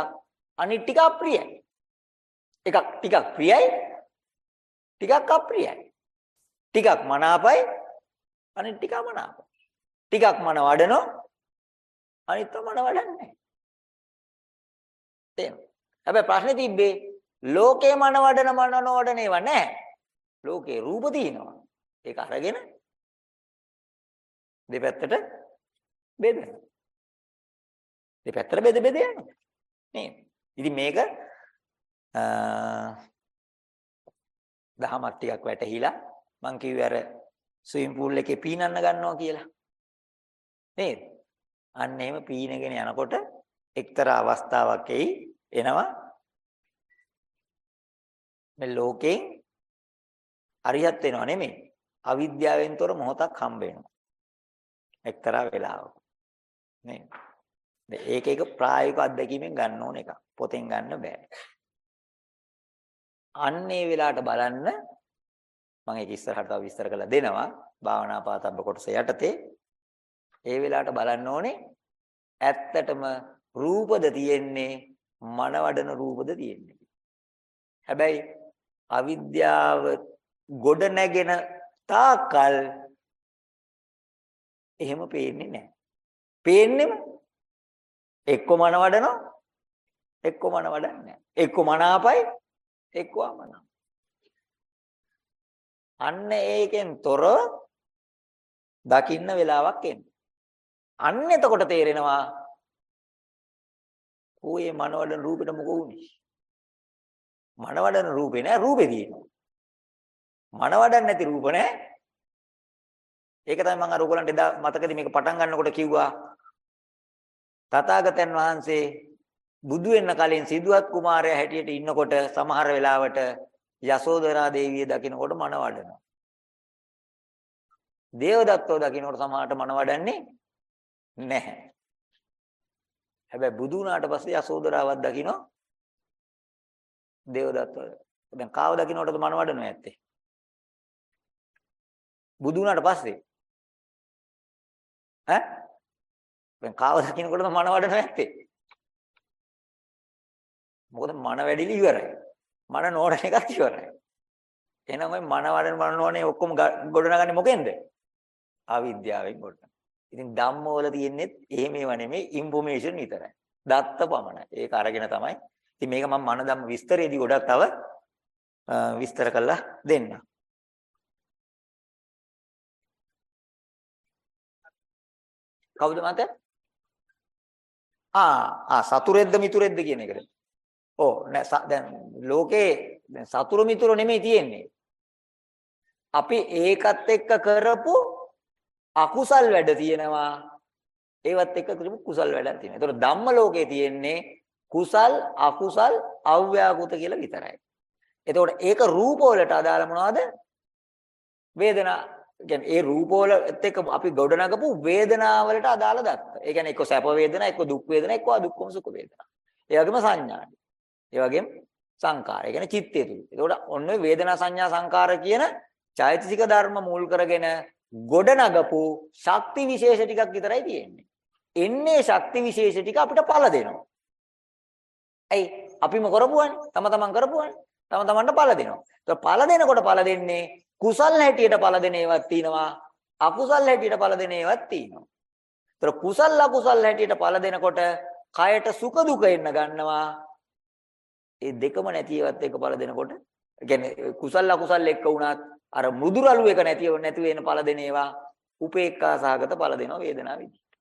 අනිත් ටික අප්‍රියයි. එකක් ටිකක් ප්‍රියයි ටිකක් අප්‍රියයි. ටිකක් මනාපයි අනිත් ටික අමනාපයි. ටිකක් මන වඩනෝ අනිත් මන වඩන්නේ නැහැ. හැබැයි ප්‍රශ්නේ තිබ්බේ ලෝකේ මන වඩන මන නොවඩන ඒවා නැහැ. ලෝකේ රූප තියෙනවා. ඒක අරගෙන දෙපැත්තට බෙදෙනවා. දෙපැත්තට බෙද බෙද යනවා. නේද? ඉතින් මේක දහමක් ටිකක් වැටහිලා මං කිව්වේ අර ස්විමින් pool එකේ පීනන්න ගන්නවා කියලා. නේද? අන්න එහෙම පීනගෙන යනකොට එක්තරා අවස්ථාවක් එයි එනවා මේ ලෝකෙන් අරියත් වෙනව නෙමෙයි අවිද්‍යාවෙන් තොර මොහොතක් හම්බ වෙනවා එක්තරා වෙලාවක නේද ඒක එක ප්‍රායෝගික අත්දැකීමෙන් ගන්න ඕන එකක්. පොතෙන් ගන්න බෑ. අන්න ඒ වෙලාවට බලන්න මම ඒක ඉස්සරහට තව විස්තර කරලා දෙනවා. භාවනා පාතබ්බ කොටස යටතේ ඒ වෙලාවට බලන්න ඕනේ ඇත්තටම රූපද තියෙන්නේ මනවඩන රූපද තියෙන්නේ. හැබැයි අවිද්‍යාව ගොඩ නැගෙන තාකල් එහෙම පේන්නේ නැහැ. පේන්නෙම එක්ක මන වඩනවා එක්ක මන වඩන්නේ නැහැ. එක්ක මනාපයි එක්ක අමනාපයි. අන්න ඒකෙන් තොර දකින්න වෙලාවක් එන්නේ. අන්න එතකොට තේරෙනවා ඌයේ මනවඩන රූපෙට මොකෝ උනේ? මනවඩන රූපේ නෑ රූපේ තියෙනවා. මනවඩන්නේ නැති රූප නෑ. ඒක තමයි මම අර ඔයගලන්ට එදා මතකදී මේක පටන් ගන්නකොට කිව්වා තථාගතයන් වහන්සේ බුදු වෙන්න කලින් සිදුවත් කුමාරයා හැටියට ඉන්නකොට සමහර වෙලාවට යසෝදරා දේවිය දකින්නකොට මන වඩනවා. දේවදත්තෝ දකින්නකොට සමහරට මන වඩන්නේ නැහැ. හැබැයි බුදු වුණාට පස්සේ යසෝදරාවක් දකින්න දේවදත්තෝ දැන් කාව දකින්නකොටද මන වඩනවා ඇත්තේ? බුදු වුණාට පස්සේ ඈ දැන් කාව දකින්නකොටම මන වඩන නැත්තේ. මොකද මන වැඩිලි ඉවරයි. මන නෝඩන එකත් ඉවරයි. එහෙනම් ඔය මන වඩන මන නෝනේ ඔක්කොම ගොඩනගන්නේ මොකෙන්ද? අවිද්‍යාවෙන් ගොඩනගන. ඉතින් ධම්මවල තියෙන්නේ එහෙම ඒවා නෙමෙයි ඉන්ෆෝමේෂන් විතරයි. දත්ත පමණයි. ඒක අරගෙන තමයි. ඉතින් මේක මම මන ධම්ම විස්තරයේදී ගොඩක් තව විස්තර කරලා දෙන්නම්. කවුද මතේ? ආ ආ සතුරෙද්ද මිතුරෙද්ද කියන එකද? ඔව් නෑ දැන් ලෝකේ දැන් සතුරු මිතුරු නෙමෙයි තියෙන්නේ. අපි ඒකත් එක්ක කරපු අකුසල් වැඩ තියෙනවා. ඒවත් එක්ක කරපු කුසල් වැඩක් තියෙනවා. ඒතකොට ධම්ම ලෝකේ තියෙන්නේ කුසල් අකුසල් අව්‍යාකෘත කියලා විතරයි. එතකොට ඒක රූප වලට අදාළ මොනවද? වේදනා කියන්නේ ඒ රූපවලත් එක්ක අපි ගොඩනගපු වේදනාවලට අදාළ දත්ත. ඒ කියන්නේ එක්ක සැප වේදනා, එක්ක දුක් වේදනා, එක්ක අදුක්කම සුඛ වේදනා. ඒ වගේම සංඥා. ඒ වගේම සංකාර. ඒ කියන්නේ චිත්තය තුල. එතකොට ඔන්න ඔය වේදනා සංඥා සංකාර කියන චෛතසික ධර්ම මුල් කරගෙන ගොඩනගපු ශක්ති විශේෂ ටිකක් විතරයි තියෙන්නේ. එන්නේ ශක්ති විශේෂ ටික අපිට පළ දෙනවා. ඇයි? අපිම කරපුවානේ. තම තමන් කරපුවානේ. තම තමන්ට පළ දෙනවා. ඒක පළ දෙනකොට පළ දෙන්නේ කුසල් හැටියට පළ දෙන ඒවාක් තියෙනවා. අකුසල් හැටියට පළ දෙන ඒවාක් තියෙනවා. ඒතර කුසල් අකුසල් හැටියට පළ දෙනකොට කයට සුඛ දුක එන්න ගන්නවා. ඒ දෙකම නැති ඒවත් එක පළ දෙනකොට කියන්නේ කුසල් අකුසල් එක්ක වුණත් අර මුදුරලු එක නැතිව නැති වෙන පළ දෙන ඒවා උපේක්ඛා සහගත පළ දෙනවා වේදනාව විදිහට.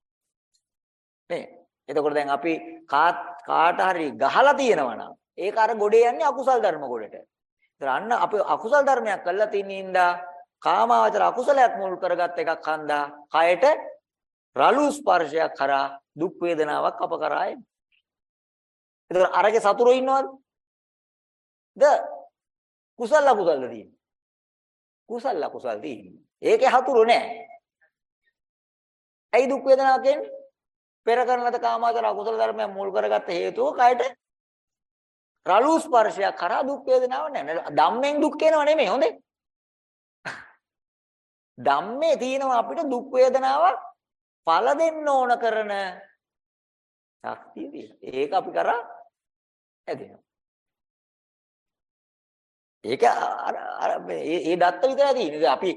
නේ. එතකොට දැන් අපි කාට හරි ගහලා තියෙනවා නම් ඒක අර ගොඩේ යන්නේ අකුසල් ධර්ම ගොඩට. ඒතර අන්න අපි අකුසල් ධර්මයක් කළා තින්න ඉඳා කාමාවචර අකුසලයක් මුල් කරගත් එකක් හන්දා කයට රළු ස්පර්ශයක් කරා දුක් වේදනාවක් අප කරා එන්නේ. ඒතර අරගේ සතුරෝ ඉන්නවද? ද කුසල අකුසල්ද තියෙන්නේ? කුසල අකුසල් තියෙන්නේ. ඒකේ හතුරු නෑ. ඇයි දුක් වේදනාවක් එන්නේ? පෙර කරන ලද කාමාවචර අකුසල ධර්මයන් මුල් කරගත්ත හේතුව කයට රළු ස්පර්ශයක් කරා දුක් වේදනාවක් නෑ. ධම්මෙන් දුක් එනව නෙමෙයි හොඳේ. ධම්මේ තියෙනවා අපිට දුක් වේදනාවක් ඵල දෙන්න ඕන කරන ශක්තිය තියෙනවා. ඒක අපි කරා ඇදෙනවා. ඒක අර අර මේ දත්ත විතරයි තියෙන්නේ. අපි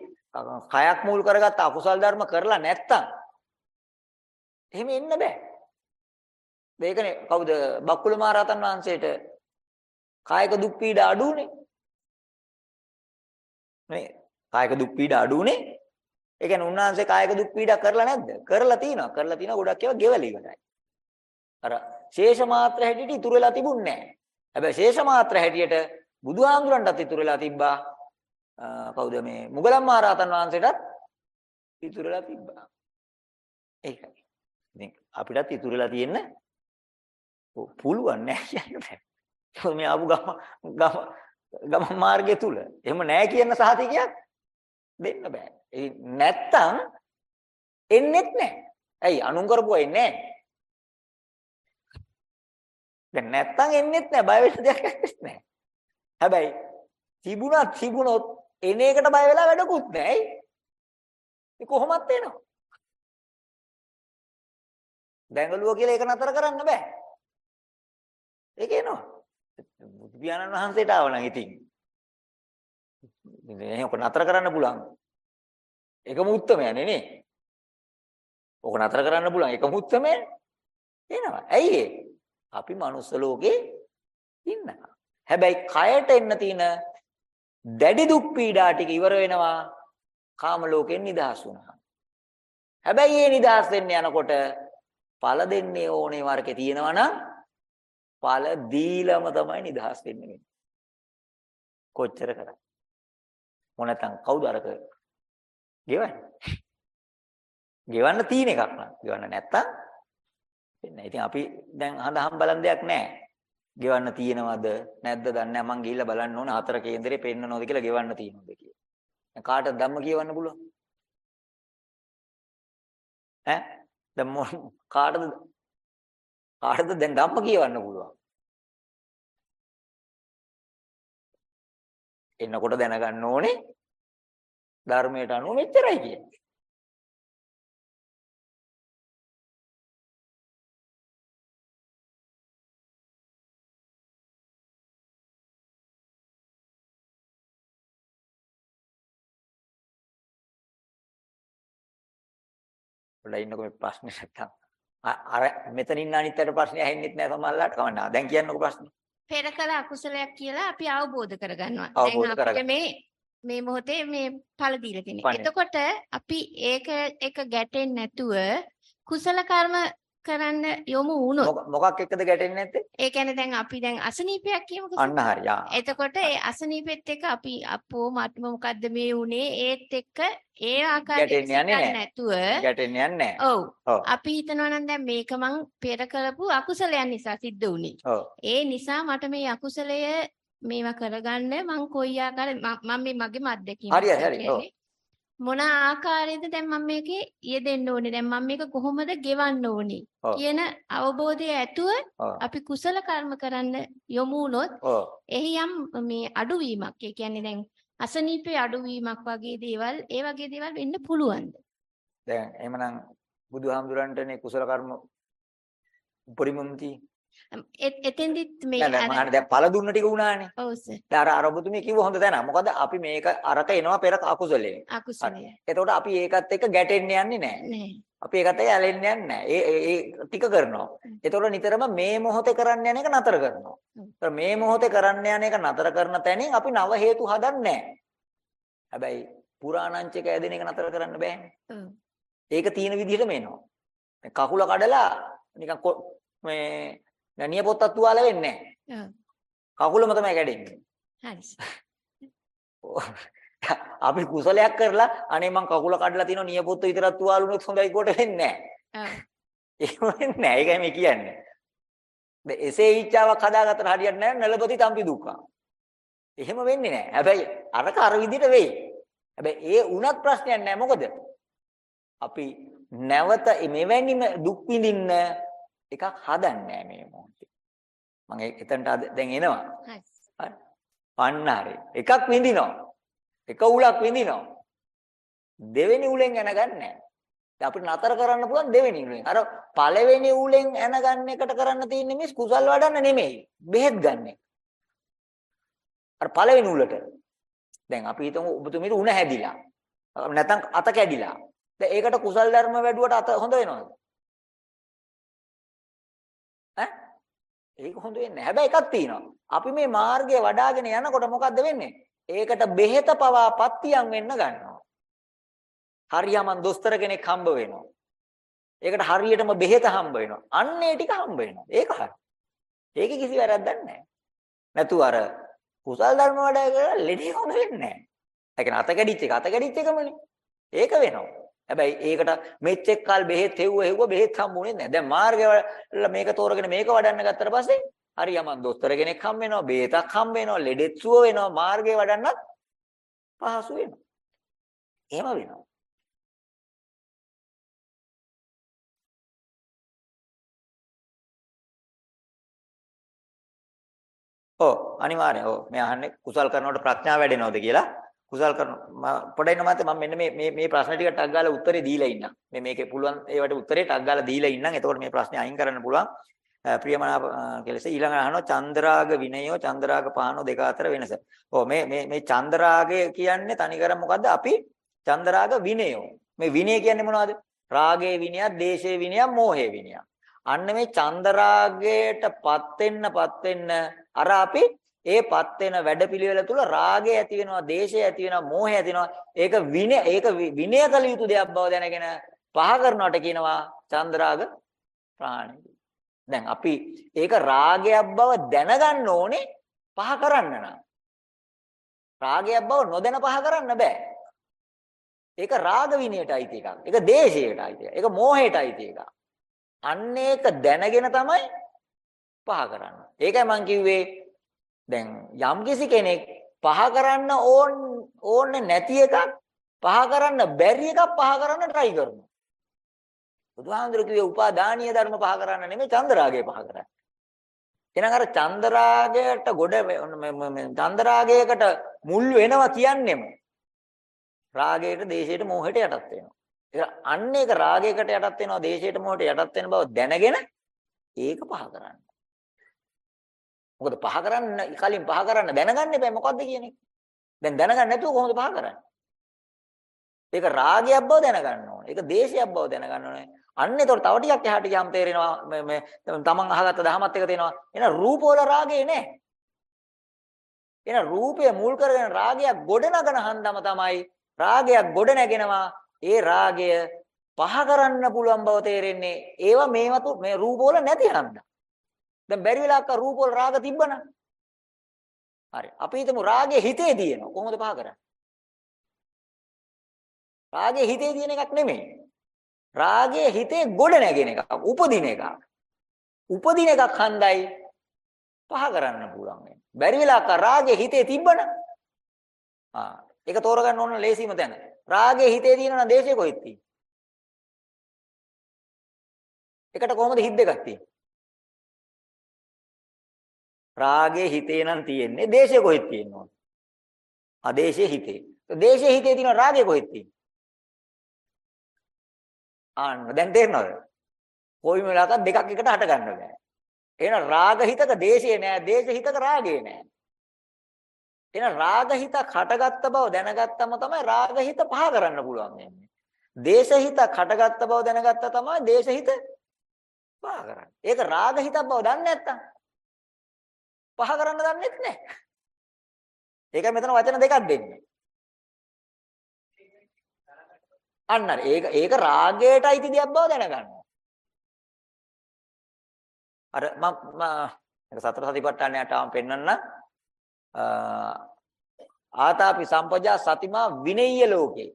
කයක් මුල් කරගත්ත අකුසල් ධර්ම කරලා නැත්තම් එහෙම එන්න බෑ. මේකනේ කවුද බක්කුල මහරහතන් වහන්සේට කායික දුක් පීඩා අඩු උනේ. නේ කායික දුක් පීඩා අඩු උනේ. ඒ කියන්නේ උන්වහන්සේ කායික දුක් පීඩා කරලා නැද්ද? කරලා තිනවා. කරලා තිනවා ගොඩක් ඒවා ගෙවලි ඉවරයි. අර ශේෂ මාත්‍ර හැටියට ඉතුරු වෙලා තිබුණේ නැහැ. හැබැයි ශේෂ මාත්‍ර හැටියට බුදුහාමුදුරන්ටත් ඉතුරු වෙලා තිබ්බා. කවුද මේ මුගලන් මහරහතන් වහන්සේටත් ඉතුරු වෙලා තිබ්බා. ඒකයි. ඉතින් අපිටත් ඉතුරු වෙලා තියෙන්න පුළුවන් නෑ කියන්න බෑ. මේ ආපු ගම ගම ගම මාර්ගය තුල එහෙම නෑ කියන සහතිකයක් දෙන්න බෑ. ඒ නැත්තම් එන්නෙත් නෑ. ඇයි අනුන් කරපුවා එන්නේ නෑ. දැන් නැත්තම් එන්නෙත් නෑ බය වෙන්න දෙයක් නෑ. හැබැයි තිබුණා තිබුණොත් එන එකට බය වෙලා වැඩකුත් නෑ. ඇයි? ඒ කොහොමත් එනවා. දැඟලුව කියලා ඒක නතර කරන්න බෑ. ඒක එනවා. බුදු පියාණන් වහන්සේට ආව නම් ඉතින් එහෙනම් ඔක නතර කරන්න පුළුවන්. ඒකම උත්තරමයනේ නේ. ඔක නතර කරන්න පුළුවන්. ඒකම උත්තරමය එනවා. ඇයි ඒ? අපි මනුස්ස ලෝකේ ඉන්නවා. හැබැයි කයට එන්න තියෙන දැඩි දුක් පීඩා ටික ඉවර වෙනවා කාම ලෝකෙන් නිදහස් වුණා. හැබැයි මේ නිදහස් වෙන්න යනකොට ඵල දෙන්නේ ඕනේ වර්ගේ තියෙනවා නම් ඵල දීලම තමයි නිදහස් වෙන්නේ. කොච්චර කරා. මොනතන් කවුද අරක ගෙවන්නේ? ගෙවන්න තියෙන එකක් නම් ගෙවන්න නැත්තම් වෙන්නේ. ඉතින් අපි දැන් හඳහම් බලන් දෙයක් නැහැ. ගෙවන්න තියෙනවද නැද්ද දන්නේ නැහැ. මං ගිහිල්ලා බලන්න ඕන හතර කේන්දරේ පෙන්නනවද කියලා ගෙවන්න තියෙනවද කියලා. කාටද ධම්ම කියවන්න පුළුවන්? ඈ? දැන් කාටද කාටද දැන් ධම්ම කියවන්න පුළුවන්? එන්නකොට දැනගන්න ඕනේ ධර්මයට අනුව මෙච්චරයි කියන්නේ. පොඩ්ඩක් ඉන්නකො මේ ප්‍රශ්නේ නැත්තම් අර මෙතන ඉන්න අනිත් අයට ප්‍රශ්නේ ඇහෙන්නෙත් නෑ සමහරලාට කවන්න. දැන් කියන්නකො ප්‍රශ්නේ. පෙර කළ අකුසලයක් කියලා අපි අවබෝධ කරගන්නවා. දැන් අපිට මේ මේ මොහොතේ මේ ඵල දීලා තියෙනවා. එතකොට අපි ඒක එක ගැටෙන්නේ නැතුව කුසල කර්ම කරන්න යොමු වුණොත් මොකක් එක්කද ගැටෙන්නේ නැත්තේ? ඒ කියන්නේ දැන් අපි දැන් අසනීපයක් කියමුකෝ. අන්න හරි. එතකොට ඒ අසනීපෙත් එක්ක අපි අපෝ මට මොකද්ද මේ උනේ ඒත් එක්ක ඒ ආකාරයට නැතුව ගැටෙන්නේ නැහැ. ඔව්. අපි හිතනවා නම් දැන් මේක මං පෙර කරපු අකුසලයන් නිසා සිද්ධ වුනේ. ඒ නිසා මට මේ අකුසලය මේවා කරගන්න මං කොයි ආකාරයෙන් මම මේ මගේ මද්දකින් හරි හරි. මොන ආකාරයේද දැන් මම මේකේ යෙදෙන්න ඕනේ? දැන් මම මේක කොහොමද ගෙවන්න ඕනේ? කියන අවබෝධය ඇතුව අපි කුසල කර්ම කරන්න යොමු වුණොත් එහි යම් මේ අඩුවීමක් ඒ කියන්නේ දැන් අසනීපේ අඩුවීමක් වගේ දේවල් ඒ වගේ දේවල් වෙන්න පුළුවන්ද? දැන් එහෙමනම් බුදුහාමුදුරන්ටනේ කුසල කර්ම උපරිමම් තියෙන්නේ එතෙන්දිත් මේ නෑ නෑ මම දැන් පළ දුන්න ටික වුණානේ. ඔව් සර්. දැන් අර අර ඔබතුමිය කිව්ව හොඳ දැන. මොකද අපි මේක අරක එනවා පෙර අකුසලයෙන්. අකුසලය. එතකොට අපි ඒකත් එක්ක ගැටෙන්න යන්නේ නෑ. නෑ. අපි ඒකත් එක්ක ඇලෙන්න යන්නේ නෑ. ඒ ඒ ටික කරනවා. එතකොට නිතරම මේ මොහොතේ කරන්න යන එක නතර කරනවා. මේ මොහොතේ කරන්න යන එක නතර කරන තැනින් අපි නව හේතු හදන්නේ. හැබැයි පුරාණංචක ඇදෙන එක නතර කරන්න බෑනේ. ඒක තියෙන විදිහටම එනවා. කකුල කඩලා නිකන් මේ නිය පොත්තක් තුවාල වෙන්නේ නැහැ. කකුලම තමයි කැඩෙන්නේ. හරි. අපි කුසලයක් කරලා අනේ මං කකුල කඩලා තිනෝ නිය පොත්ත විතරක් තුවාල වුණොත් හොඳයි කොට වෙන්නේ නැහැ. ඒකයි මේ කියන්නේ. දැන් එසේ ઈච්ඡාවක් හදාගත්තට හරියන්නේ නැහැ නලපති තම්පි දුක්ඛ. එහෙම වෙන්නේ නැහැ. හැබැයි අරක අර විදිහට වෙයි. හැබැයි ඒ උනත් ප්‍රශ්නයක් නැහැ. මොකද? අපි නැවත මෙවැනිම දුක් විඳින්න එකක් හදන්නේ මේ මොහොතේ. මම එතනට දැන් එනවා. හරි. පන්නහරි. එකක් විඳිනවා. එක උලක් විඳිනවා. දෙවෙනි උලෙන් එනගන්නේ නැහැ. අපිට නතර කරන්න පුළුවන් දෙවෙනි උලෙන්. අර පළවෙනි උලෙන් එනගන්න එකට කරන්න තියෙන්නේ මේ කුසල් වඩන්න නෙමෙයි. බෙහෙත් ගන්න එක. අර පළවෙනි උලට. දැන් අපි හිතමු ඔබතුමීට උණ හැදිලා. නැත්නම් අත කැඩිලා. දැන් ඒකට කුසල් ධර්ම වැඩුවට අත හොඳ වෙනවද? ඈ ඒක හොඳ වෙන්නේ නැහැ. හැබැයි එකක් තියෙනවා. අපි මේ මාර්ගය වඩ아가ගෙන යනකොට මොකද්ද වෙන්නේ? ඒකට බෙහෙත පවා පත්තියම් වෙන්න ගන්නවා. හරියමන් දොස්තර කෙනෙක් හම්බ වෙනවා. ඒකට හරියටම බෙහෙත හම්බ වෙනවා. අන්න ඒ ටික හම්බ වෙනවා. ඒක හරි. ඒකේ කිසි වැරද්දක් නැහැ. නැතු අර කුසල් ධර්ම වඩා කරලා ලෙඩේ හොඳ වෙන්නේ නැහැ. ඒ කියන්නේ අත කැඩිච්ච එක අත කැඩිච්ච එකමනේ. ඒක වෙනවා. හැබැයි ඒකට මෙච්චෙක් කල් බෙහෙත් හෙව්ව හෙව්ව බෙහෙත් හම්බුනේ නැහැ. දැන් මාර්ගය මේක තෝරගෙන මේක වඩන්න ගත්තට පස්සේ හරි යමන් දොස්තර කෙනෙක් හම්බ වෙනවා, බෙහෙතක් හම්බ වෙනවා, ලෙඩෙත් සුව වෙනවා, මාර්ගය වඩන්නත් පහසු වෙනවා. එහෙම වෙනවා. ඔව් අනිවාර්යෙන් ඔව් මේ අහන්නේ කුසල් කරනකොට ප්‍රඥාව වැඩෙනවද කියලා කුසල් කරන පොඩ්ඩක් ඉන්න මම මෙන්න මේ මේ මේ ප්‍රශ්න ටික ටක් ගාලා උත්තරේ දීලා ඉන්නම්. මේ මේකේ පුළුවන් ඒවට උත්තරේ ටක් ගාලා දීලා ඉන්නම්. එතකොට මේ ප්‍රශ්නේ අයින් කරන්න පුළුවන්. ප්‍රියමනාප කෙලෙස ඊළඟ අහනවා චන්ද්‍රාග විනයෝ චන්ද්‍රාග පානෝ දෙක අතර වෙනස. ඔව් මේ මේ මේ චන්ද්‍රාගය කියන්නේ තනිකර මොකද්ද? අපි චන්ද්‍රාග විනයෝ. මේ විනය කියන්නේ මොනවද? රාගේ විනයක්, දේශේ විනයක්, මෝහේ විනයක්. අන්න මේ චන්ද්‍රාගයටපත් වෙන්නපත් වෙන්න අර අපි ඒපත් වෙන වැඩපිළිවෙල තුල රාගය ඇති වෙනවා, දේශය ඇති වෙනවා, මෝහය ඇති වෙනවා. ඒක විනය ඒක විනය කළ යුතු දෙයක් බව දැනගෙන පහ කරනවට කියනවා චන්ද්‍රාග ප්‍රාණය. දැන් අපි ඒක රාගයක් බව දැනගන්න ඕනේ පහ කරන්න නම්. රාගයක් බව නොදැන පහ කරන්න බෑ. ඒක රාග විනයට අයිති එකක්. ඒක දේශයට අයිති එකක්. ඒක මෝහයට අයිති එකක්. අන්න ඒක දැනගෙන තමයි පහ කරන්න. ඒකයි මම කිව්වේ දැන් යම්කිසි කෙනෙක් පහ කරන්න ඕන් ඕනේ නැති එකක් පහ කරන්න බැරි එකක් පහ කරන්න try කරනවා. බුදුහාමුදුරු කිව්වේ උපාදානීය ධර්ම පහ කරන්න නෙමෙයි චන්දරාගය පහ කරන්න. එහෙනම් අර චන්දරාගයට ගොඩ චන්දරාගයකට මුල් වෙනවා කියන්නේම රාගයට, දේශයට, මෝහයට යටත් වෙනවා. ඒක අන්න ඒක රාගයකට යටත් වෙනවා, දේශයට, මෝහයට යටත් වෙන බව දැනගෙන ඒක පහ කරන්න. මොකද පහ කරන්න කලින් පහ කරන්න දැනගන්න එපා මොකද්ද කියන එක. දැන් දැනගන්න නැතුව කොහොමද පහ කරන්නේ? ඒක රාගයක් බව දැනගන්න ඕනේ. ඒක දේශයක් බව දැනගන්න ඕනේ. අන්න ඒතකොට තව ටිකක් එහාට ගියාම තේරෙනවා මේ මේ තමන් අහගත්ත දහමත් එක තේනවා. එන රූප වල රාගේ නැහැ. එන රූපය මුල් කරගෙන රාගයක් ගොඩනගන හන්දම තමයි රාගයක් ගොඩ නැගෙනවා. ඒ රාගය පහ කරන්න පුළුවන් බව තේරෙන්නේ ඒවා මේවතු මේ රූප වල නැති හන්දා. දැන් බැරි වෙලාවක රූප වල රාග තිබ්බනම් හරි. අපි හිතමු රාගේ හිතේ තියෙනවා. කොහොමද පහ කරන්නේ? රාගේ හිතේ තියෙන එකක් නෙමෙයි. රාගේ හිතේ ගොඩ නැගෙන එකක් උපදින එකක්. උපදින එකක් හන්දයි පහ කරන්න පුළුවන් වෙන්නේ. බැරි වෙලාවක රාගේ හිතේ තිබ්බනම් ආ ඒක තෝරගන්න ඕන ලේසිම තැන. රාගේ හිතේ තියෙනවා දේශේ කොහෙද තියෙන්නේ? එකට කොහොමද හිත් දෙකක් තියෙන්නේ? රාගේ හිතේ නම් තියෙන්නේ දේශේ කොහෙද තියෙනවද? ආදේශේ හිතේ. දේශේ හිතේ තියෙන රාගේ කොහෙද තියෙන්නේ? ආන්න දැන් තේරෙනවද? කොයිම වෙලාවක දෙකක් එකට හට ගන්න බෑ. එහෙනම් රාග හිතක දේශේ නෑ, දේශ හිතක රාගේ නෑ. එහෙනම් රාග හිත හටගත්ත බව දැනගත්තම තමයි රාග හිත පහ කරන්න පුළුවන් වෙන්නේ. දේශ හිත හටගත්ත බව දැනගත්තා තමයි දේශ හිත පහ කරන්නේ. ඒක රාග හිතක් බව දන්නේ නැත්තම් පහ කරන්න දන්නෙත් නැහැ. ඒකයි මෙතන වචන දෙකක් දෙන්නේ. අන්න ඒක ඒක රාගයට අයිති දෙයක් බව දැනගන්න. අර මම මම සතර සතිපට්ඨානයට ආවම පෙන්නන්න ආතාපි සම්පජා සතිමා විනෙය්‍ය ලෝකේ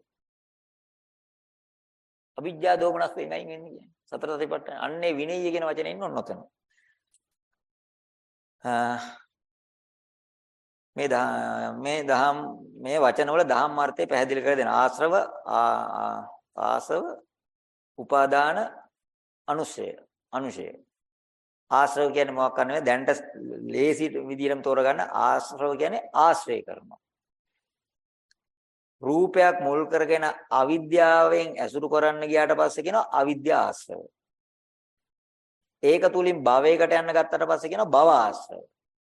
අවිජ්ජා දෝමනස් වෙනයින් එන්නේ කියන්නේ සතර සතිපට්ඨාන අන්නේ විනෙය්‍ය කියන වචනේ ඉන්න ඔන්න ඔතන මේ මේ දහම් මේ වචනවල දහම් අර්ථය පැහැදිලි කර දෙන ආශ්‍රව ආසව උපාදාන අනුශය අනුශය ආශ්‍රව කියන්නේ මොකක් කරන්නේ දැන්ට ලේසි විදිහටම තෝරගන්න ආශ්‍රව කියන්නේ ආශ්‍රය කරනවා. රූපයක් මුල් කරගෙන අවිද්‍යාවෙන් ඇසුරු කරන්න ගියාට පස්සේ කියනවා අවිද්‍යා ආශ්‍රව ඒක තුලින් භවයකට යන්න ගත්තට පස්සේ කියනවා භව ආශ්‍රව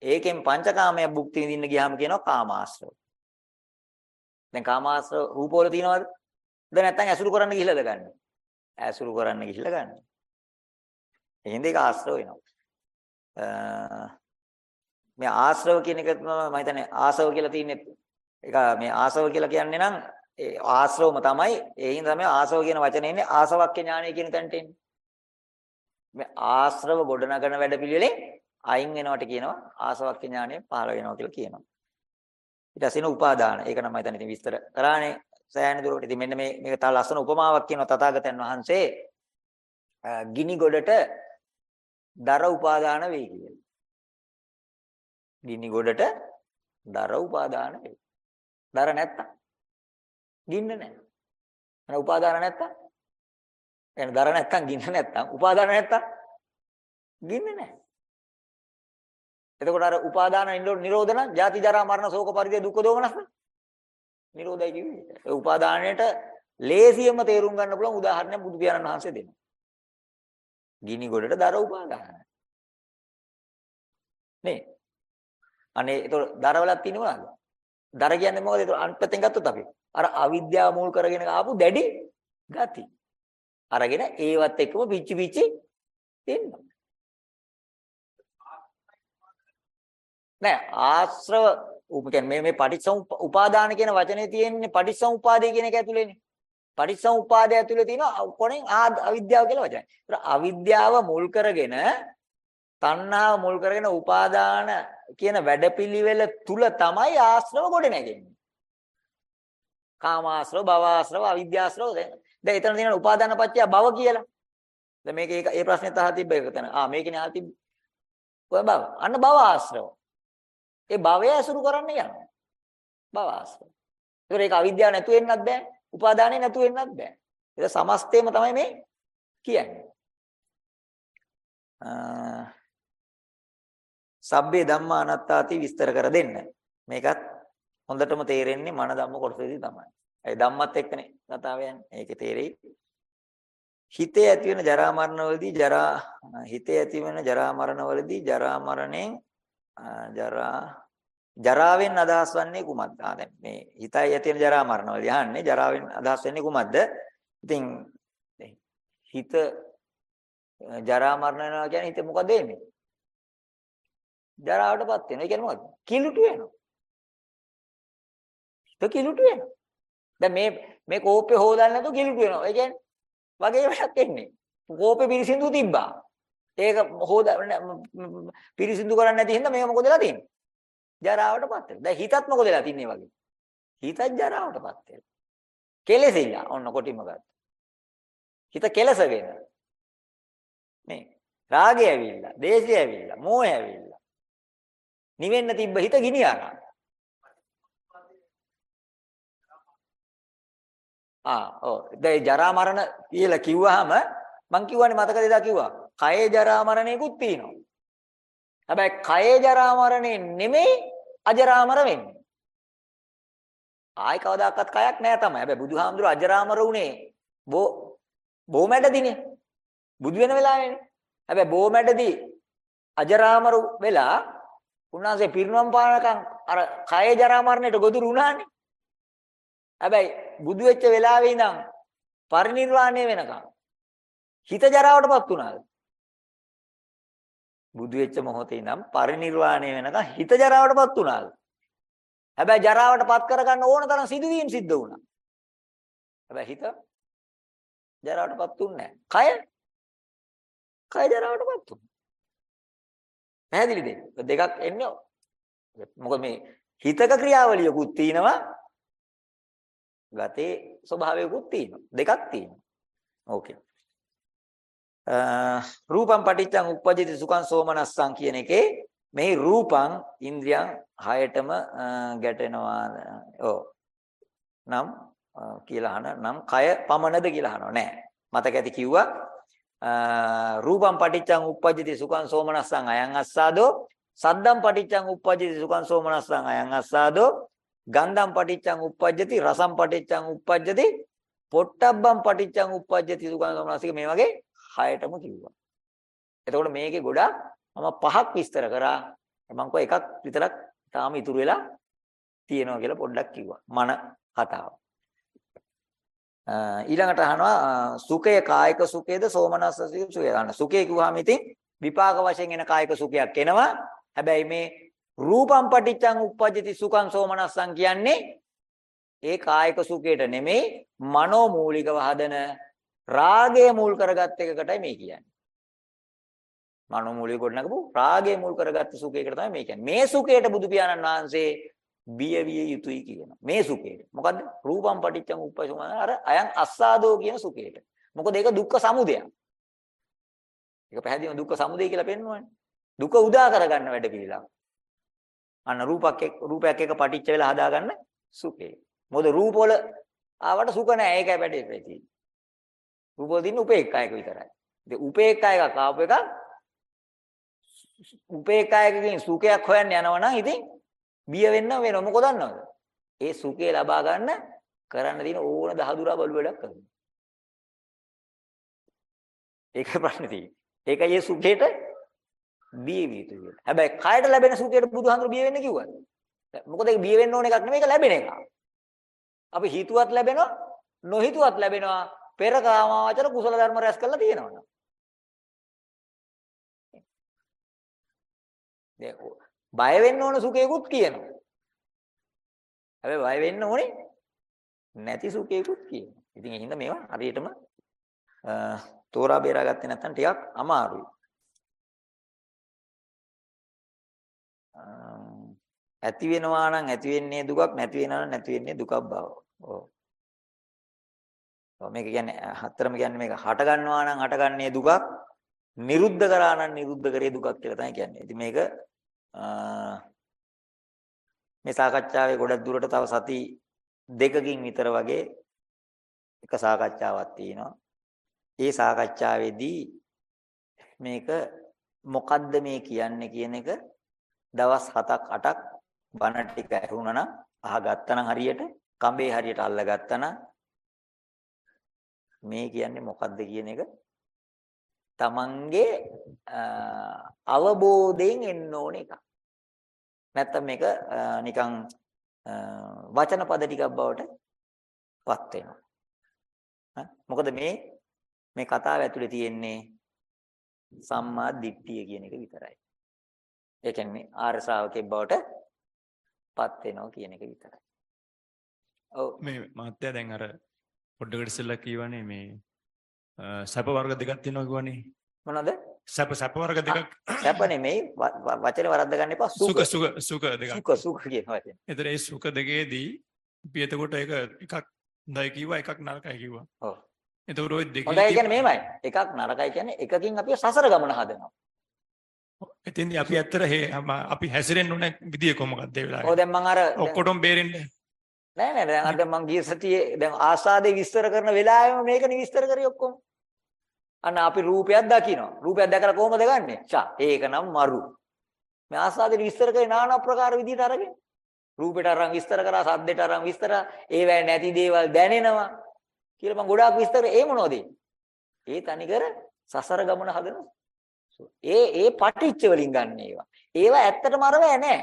ඒකෙන් පංචකාමය භුක්ති විඳින්න ගියාම කියනවා කාමාශ්‍රව. දැන් කාමාශ්‍රව රූපවල තියනවද? දැන් නැත්තම් ඇසුරු කරන්න ගිහිල්ලාද ගන්න? ඇසුරු කරන්න ගිහිල්ලා ගන්න. එහෙනම් ඒක ආශ්‍රව වෙනවා. මේ ආශ්‍රව කියන එක මම හිතන්නේ ආසව කියලා තියෙන්නේ ඒක මේ ආසව කියලා කියන්නේ නම් ඒ ආශ්‍රවම තමයි ඒ හින්දා තමයි ආසව කියන වචනේ ඉන්නේ ආසවක්ඛ්‍ය ඥානය කියන තැනට එන්නේ. මේ ආශ්‍රව ගොඩනගන වැඩපිළිවෙලෙන් අයින් වෙනවට කියනවා ආසවක්ඛ්‍ය ඥානය පහළ වෙනවා කියලා කියනවා ඊට පස්සේ උපාදාන ඒක නම් මම හිතන්නේ ඉතින් විස්තර කරානේ සෑහෙන දුරකට ඉතින් මෙන්න මේ මේක තව ලස්සන උපමාවක් කියනවා තථාගතයන් වහන්සේ ගිනි ගොඩට දර උපාදාන වෙයි කියලා. ගිනි ගොඩට දර උපාදාන වෙයි. දර නැත්තම් ගින්න නැහැ. එන උපාදාන නැත්තම් එන දර නැත්තම් ගින්න නැත්තම් උපාදාන නැත්තම් ගින්න නැහැ. එතකොට අර උපාදාන නිරෝධන ජාති ජරා මරණ ශෝක පරිදේ දුක්ඛ දෝමනස් නිරෝධයි කිව්වේ. ඒ උපාදානයට ලේසියෙන්ම තේරුම් ගන්න පුළුවන් උදාහරණයක් බුදු පියාණන් වහන්සේ දෙනවා. ගිනි ගොඩට දර උපාදාන. නේ. අනේ ඒතකොට දරවලක් තියෙනව නේද? දර කියන්නේ මොකද? ඒතකොට අන්පතෙන් ගත්තොත් අපි අර අවිද්‍යාව මුල් කරගෙන ආපු දැඩි ගති. අරගෙන ඒවත් එක්කම පිච්චි පිච්චි තියෙනවා. නෑ ආශ්‍රව උප කියන්නේ මේ මේ පටිච්චසමුප්ප උපාදාන කියන වචනේ තියෙන්නේ පටිච්චසමුපාදේ කියන එක ඇතුලේනේ. පටිච්චසමුපාදය ඇතුලේ තියෙන කොනෙන් අවිද්‍යාව කියලා වචනය. ඒතර අවිද්‍යාව මුල් කරගෙන තණ්හාව මුල් කරගෙන උපාදාන කියන වැඩපිළිවෙල තුල තමයි ආශ්‍රව ගොඩ නැගෙන්නේ. කාමාශ්‍රව, භවආශ්‍රව, අවිද්‍යාශ්‍රව දැන් එතන තියෙන උපාදාන පත්‍ය භව කියලා. දැන් මේක ඒක ඒ ප්‍රශ්නේ තහ තිබ්බ එක තන. ආ මේකනේ අහ තිබ්බ. ඔය භව. අන්න භවආශ්‍රව. ඒ භවය අසුරු කරන්න යනවා. භවආශ්‍රව. ඒතර ඒක අවිද්‍යාව නැතු වෙන්නත් බෑ. උපාදානෙ නැතු වෙන්නත් බෑ. ඒක සමස්තේම තමයි මේ කියන්නේ. සබ්බේ ධම්මා අනාත්තාති විස්තර කර දෙන්න. මේකත් හොඳටම තේරෙන්නේ මන ධම්ම කොටසේදී තමයි. ඒ ධම්මත් එක්කනේ කතාව යන්නේ. ඒකේ තේරෙයි. හිතේ ඇති වෙන ජරා මරණ වලදී ජරා හිතේ ඇති වෙන ජරා මරණ වලදී ජරා මරණයෙන් ජරා ජරාවෙන් අදහස් වන්නේ කුමක්ද? ආ දැන් මේ හිතයි ඇති වෙන ජරා මරණ වලදී අහන්නේ ජරාවෙන් අදහස් වෙන්නේ කුමක්ද? ඉතින් හිත ජරා මරණ වෙනවා කියන්නේ හිත මොකද වෙන්නේ? ජරාවටපත් වෙනවා. ඒ කියන්නේ මොකද්ද? කිලුටු වෙනවා. හිත කිලුටු වෙනවා. දැන් මේ මේ කෝපේ හොදන්න නැතුව කිලුටු වෙනවා. ඒ කියන්නේ වගේ වැඩක් එන්නේ. කෝපේ පිරිසිදු තිබ්බා. ඒක හොද පිරිසිදු කරන්නේ නැති හින්දා මේක මොකද වෙලා තියෙන්නේ? ජරාවටපත් වෙනවා. දැන් හිතත් මොකද වෙලා තින්නේ වගේ? හිතත් ජරාවටපත් වෙනවා. කෙලෙසිලා ඔන්න කොටිම ගත්තා. හිත කෙලස වෙන. මේ රාගය ඇවිල්ලා, දේශය ඇවිල්ලා, මෝහය ඇවිල්ලා. නිවෙන්න තිබ්බ හිත ගිනි ආ ඔව්. දැන් ජරා මරණ කියලා කිව්වහම මං කියවනේ මතකද එදා කිව්වා? කයේ ජරා මරණයකුත් තියෙනවා. හැබැයි කයේ ජරා මරණේ නෙමෙයි අජරාමර වෙන්නේ. ආයි කවදාකවත් කයක් නෑ තමයි. හැබැයි බුදුහාමුදුරුවෝ අජරාමර උනේ බෝ බොමැඩදිනේ බුදු වෙන වෙලාවේනේ. හැබැයි බොමැඩදී අජරාමර වෙලා උන්වහන්සේ පිරිනොම් පානකම් අර කය ජරා මරණයට ගොදුරු වුණානේ. හැබැයි බුදු වෙච්ච වෙලාවේ ඉඳන් පරිණිරවාණය වෙනකම් හිත ජරාවටපත් වුණාද? බුදු වෙච්ච මොහොතේ ඉඳන් පරිණිරවාණය වෙනකම් හිත ජරාවටපත් වුණාද? හැබැයි ජරාවටපත් කරගන්න ඕන තරම් සිදුවීම් සිද්ධ වුණා. හැබැයි හිත ජරාවටපත් උන්නේ නැහැ. කය කය ජරාවටපත් වුණා. පැහැදිලිද? දෙකක් එන්නේ මොකද මේ හිතක ක්‍රියාවලියකුත් තියෙනවා ගතේ ස්වභාවයකුත් තියෙනවා. දෙකක් තියෙනවා. ඕකේ රූපම් පටිච්චං උප්පජ්ජති සුඛං සෝමනස්සං කියන එකේ මේ රූපං ඉන්ද්‍රියන් හයටම ගැටෙනවා. ඔව්. නම් කියලා අහන නම් කය පමණද කියලා අහනවා. නෑ. මතක ඇති කිව්වා. රූපම් පටිච්චං උප්පජ්ජති සුඛං සෝමනස්සං අයං අස්සාදෝ. සද්දම් පටිච්චං උප්පජ්ජති සුඛං සෝමනස්සං අයං අස්සාදෝ. ගන්ධම් පටිච්චං උප්පජ්ජති රසම් පටිච්චං උප්පජ්ජති පොට්ටබ්බම් පටිච්චං උප්පජ්ජති සුඛං සෝමනස්සික මේ වගේ හයටම කිව්වා. එතකොට මේකේ ගොඩාක් මම පහක් විස්තර කරා. මම කෝ එකක් විතරක් තාම ඉතුරු වෙලා තියෙනවා කියලා පොඩ්ඩක් කිව්වා. මන කතාව. ඊළඟට අහනවා සුඛය කායික සුඛයද සෝමනස්ස සුඛය ගන්න. සුඛය කිව්වහම ඉතින් විපාක වශයෙන් එන කායික සුඛයක් එනවා. හැබැයි මේ රූපම් පටිච්චං උප්පජ්ජති සුඛං සෝමනස්සං කියන්නේ ඒ කායික සුඛයට නෙමෙයි මනෝ මූලිකව හදන රාගය මුල් කරගත් එකකටයි මේ කියන්නේ. මනෝ මූලික ගොඩනගපු රාගය මුල් කරගත්ත සුඛයකට තමයි මේ කියන්නේ. මේ සුඛයට බුදු පියාණන් වහන්සේ බිය විය යුතුයි කියනවා. මේ සුඛයට. මොකද්ද? රූපම් පටිච්චං උප්පජ්ජම අර අයන් අස්සාදෝ කියන සුඛයට. මොකද ඒක දුක්ඛ සමුදයක්. ඒක පැහැදිලිව දුක්ඛ සමුදය කියලා පෙන්වන්නේ. දුක උදා කරගන්න වැඩ පිළිලා. අන්න රූපක් එක් රූපයක් එක පටිච්ච වෙලා හදාගන්න සුඛේ. මොකද රූප වල ආවට සුඛ නැහැ. ඒකයි වැඩේ ප්‍රති. රූප වල තියෙන උපේක්ඛායක විතරයි. ඉතින් උපේක්ඛායක කාප එක උපේක්ඛායකකින් සුඛයක් හොයන්න යනවා නම් ඉතින් බිය වෙන්න වෙනවා. මොකද දන්නවද? ඒ සුඛය ලබා ගන්න කරන්න තියෙන ඕන දහදුරා බලු වැඩක් කරනවා. ඒකයි ප්‍රශ්නේ තියෙන්නේ. ඒකයි ඒ සුඛේට බිය විය යුතුයි. හැබැයි කයට ලැබෙන සුඛයට බුදුහාමුදුරු බිය වෙන්න කිව්වද? මොකද ඒක බිය වෙන්න ඕන එකක් නෙමෙයි ඒක ලැබෙන එක. අපි හිතුවත් ලැබෙනවා නොහිතුවත් ලැබෙනවා පෙර කාමාවචර කුසල ධර්ම රැස් කරලා තියෙනවා. දැන් බය වෙන්න ඕන සුඛයකුත් කියනවා. හැබැයි බය වෙන්න ඕනේ නැති සුඛයකුත් කියනවා. ඉතින් ඒ හින්දා මේවා හරියටම තෝරා බේරා ගත්තේ නැත්නම් ටිකක් අමාරුයි. ඇති වෙනවා නම් ඇති වෙන්නේ දුකක් නැති වෙනවා නම් නැති වෙන්නේ දුකක් බව. ඔව්. ඔව් මේක කියන්නේ හතරම කියන්නේ මේක හට ගන්නවා නම් හටගන්නේ දුකක්, නිරුද්ධ කරා නම් නිරුද්ධ කරේ දුකක් කියලා තමයි කියන්නේ. ඉතින් මේක මේ සාකච්ඡාවේ ගොඩක් දුරට තව සති දෙකකින් විතර වගේ එක සාකච්ඡාවක් තියෙනවා. ඒ සාකච්ඡාවේදී මේක මොකද්ද මේ කියන්නේ කියන එක දවස් 7ක් 8ක් බණ ටික ඇහුණා නම් අහගත්තා නම් හරියට කඹේ හරියට අල්ලගත්තා නම් මේ කියන්නේ මොකද්ද කියන එක තමන්ගේ අවබෝධයෙන් එන්න ඕන එක. නැත්තම් මේක නිකන් වචන පද ටිකක් බවට පත් වෙනවා. මොකද මේ මේ කතාව ඇතුලේ තියෙන්නේ සම්මා දිට්ඨිය කියන එක විතරයි. ඒ කියන්නේ ආර්ය ශ්‍රාවකෙක් බවට පත් වෙනවා කියන එක විතරයි. ඔව් මේ මාත්‍යා දැන් අර පොඩ්ඩකට ඉස්සෙල්ලා කියවනේ මේ සැප වර්ග දෙකක් තියෙනවා කියවනේ. මොනවද? සැප සැප වර්ග දෙකක්. සැප නෙමෙයි වචනේ වරද්ද ගන්න එපා. සුඛ සුඛ සුඛ දෙකක්. සුඛ සුඛ කියන වචනේ. ඒතර ඒ සුඛ දෙකේදී අපි එතකොට ඒක එකක් හොඳයි කිව්වා එකක් නරකයි කිව්වා. ඔව්. එතකොට ওই දෙකේ හොඳයි කියන්නේ මේමයි. එකක් නරකයි කියන්නේ එකකින් අපි සසර ගමන හදනවා. එතින්දී අපි ඇත්තට අපි හැසිරෙන්න ඕන විදිය කොහොමද ඒ වෙලාවේ? ඔව් දැන් මම අර ඔක්කොටම බේරෙන්න. නෑ නෑ දැන් අද මං ගිය සතියේ දැන් ආසාදේ විස්තර කරන වෙලාවෙම මේකනේ විස්තර කරේ ඔක්කොම. අන්න අපි රූපයක් දකිනවා. රූපයක් දැකලා කොහොමද ගන්නෙ? ෂා ඒක නම් මරු. මේ ආසාදේ විස්තර කරේ নানা ප්‍රකාර විදිහට අරගෙන. රූපෙට අරන් විස්තර කරා, සද්දෙට අරන් විස්තර, ඒවැය නැති දේවල් දැනෙනවා කියලා මං ගොඩාක් විස්තර ඒ මොනවද? ඒ තනිකර සසර ගමන හදන. ඒ ඒ පටිච්ච වලින් ගන්න ඒවා. ඒවා ඇත්තටම අරවැය නෑ.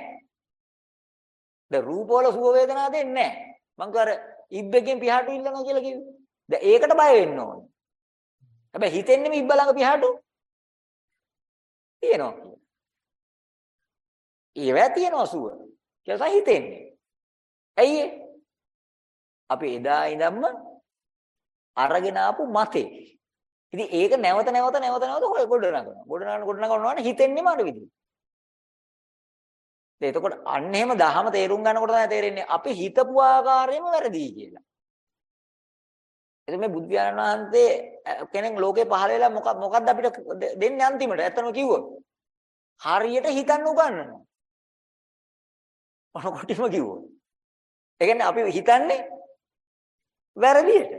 දැන් රූප වල සුව වේදනා දෙන්නේ නැහැ. මං කර ඉබ්බෙකින් පියාටු ඉල්ලනවා කියලා කිව්වේ. දැන් ඒකට බය වෙන්න ඕනේ. හැබැයි හිතෙන්නෙම ඉබ්බ ළඟ පියාටු තියෙනවා. ඒවා තියෙනවා සුව. කියලා හිතෙන්නේ. ඇයි අපි එදා ඉඳන්ම අරගෙන ආපු මතේ. ඉතින් ඒක නැවත නැවත නැවත නැවත හොය ගොඩ නගනවා. ගොඩ නගන ගොඩ නගනවානේ හිතෙන්නේම අර විදිහට. එතකොට අන්න එහෙම දහම තේරුම් ගන්නකොට තමයි තේරෙන්නේ අපි හිතපු ආකාරයෙන්ම වැරදි කියලා. එතකොට මේ බුදු පියාණන් වහන්සේ කෙනෙක් ලෝකේ පහළ වෙලා මොකක් මොකක්ද අපිට දෙන්නේ අන්තිමට? ඇත්තම කිව්වොත්. හරියට හිතන්න උගන්වනවා. මොන කොටිම කිව්වොත්. ඒ කියන්නේ අපි හිතන්නේ වැරදියට.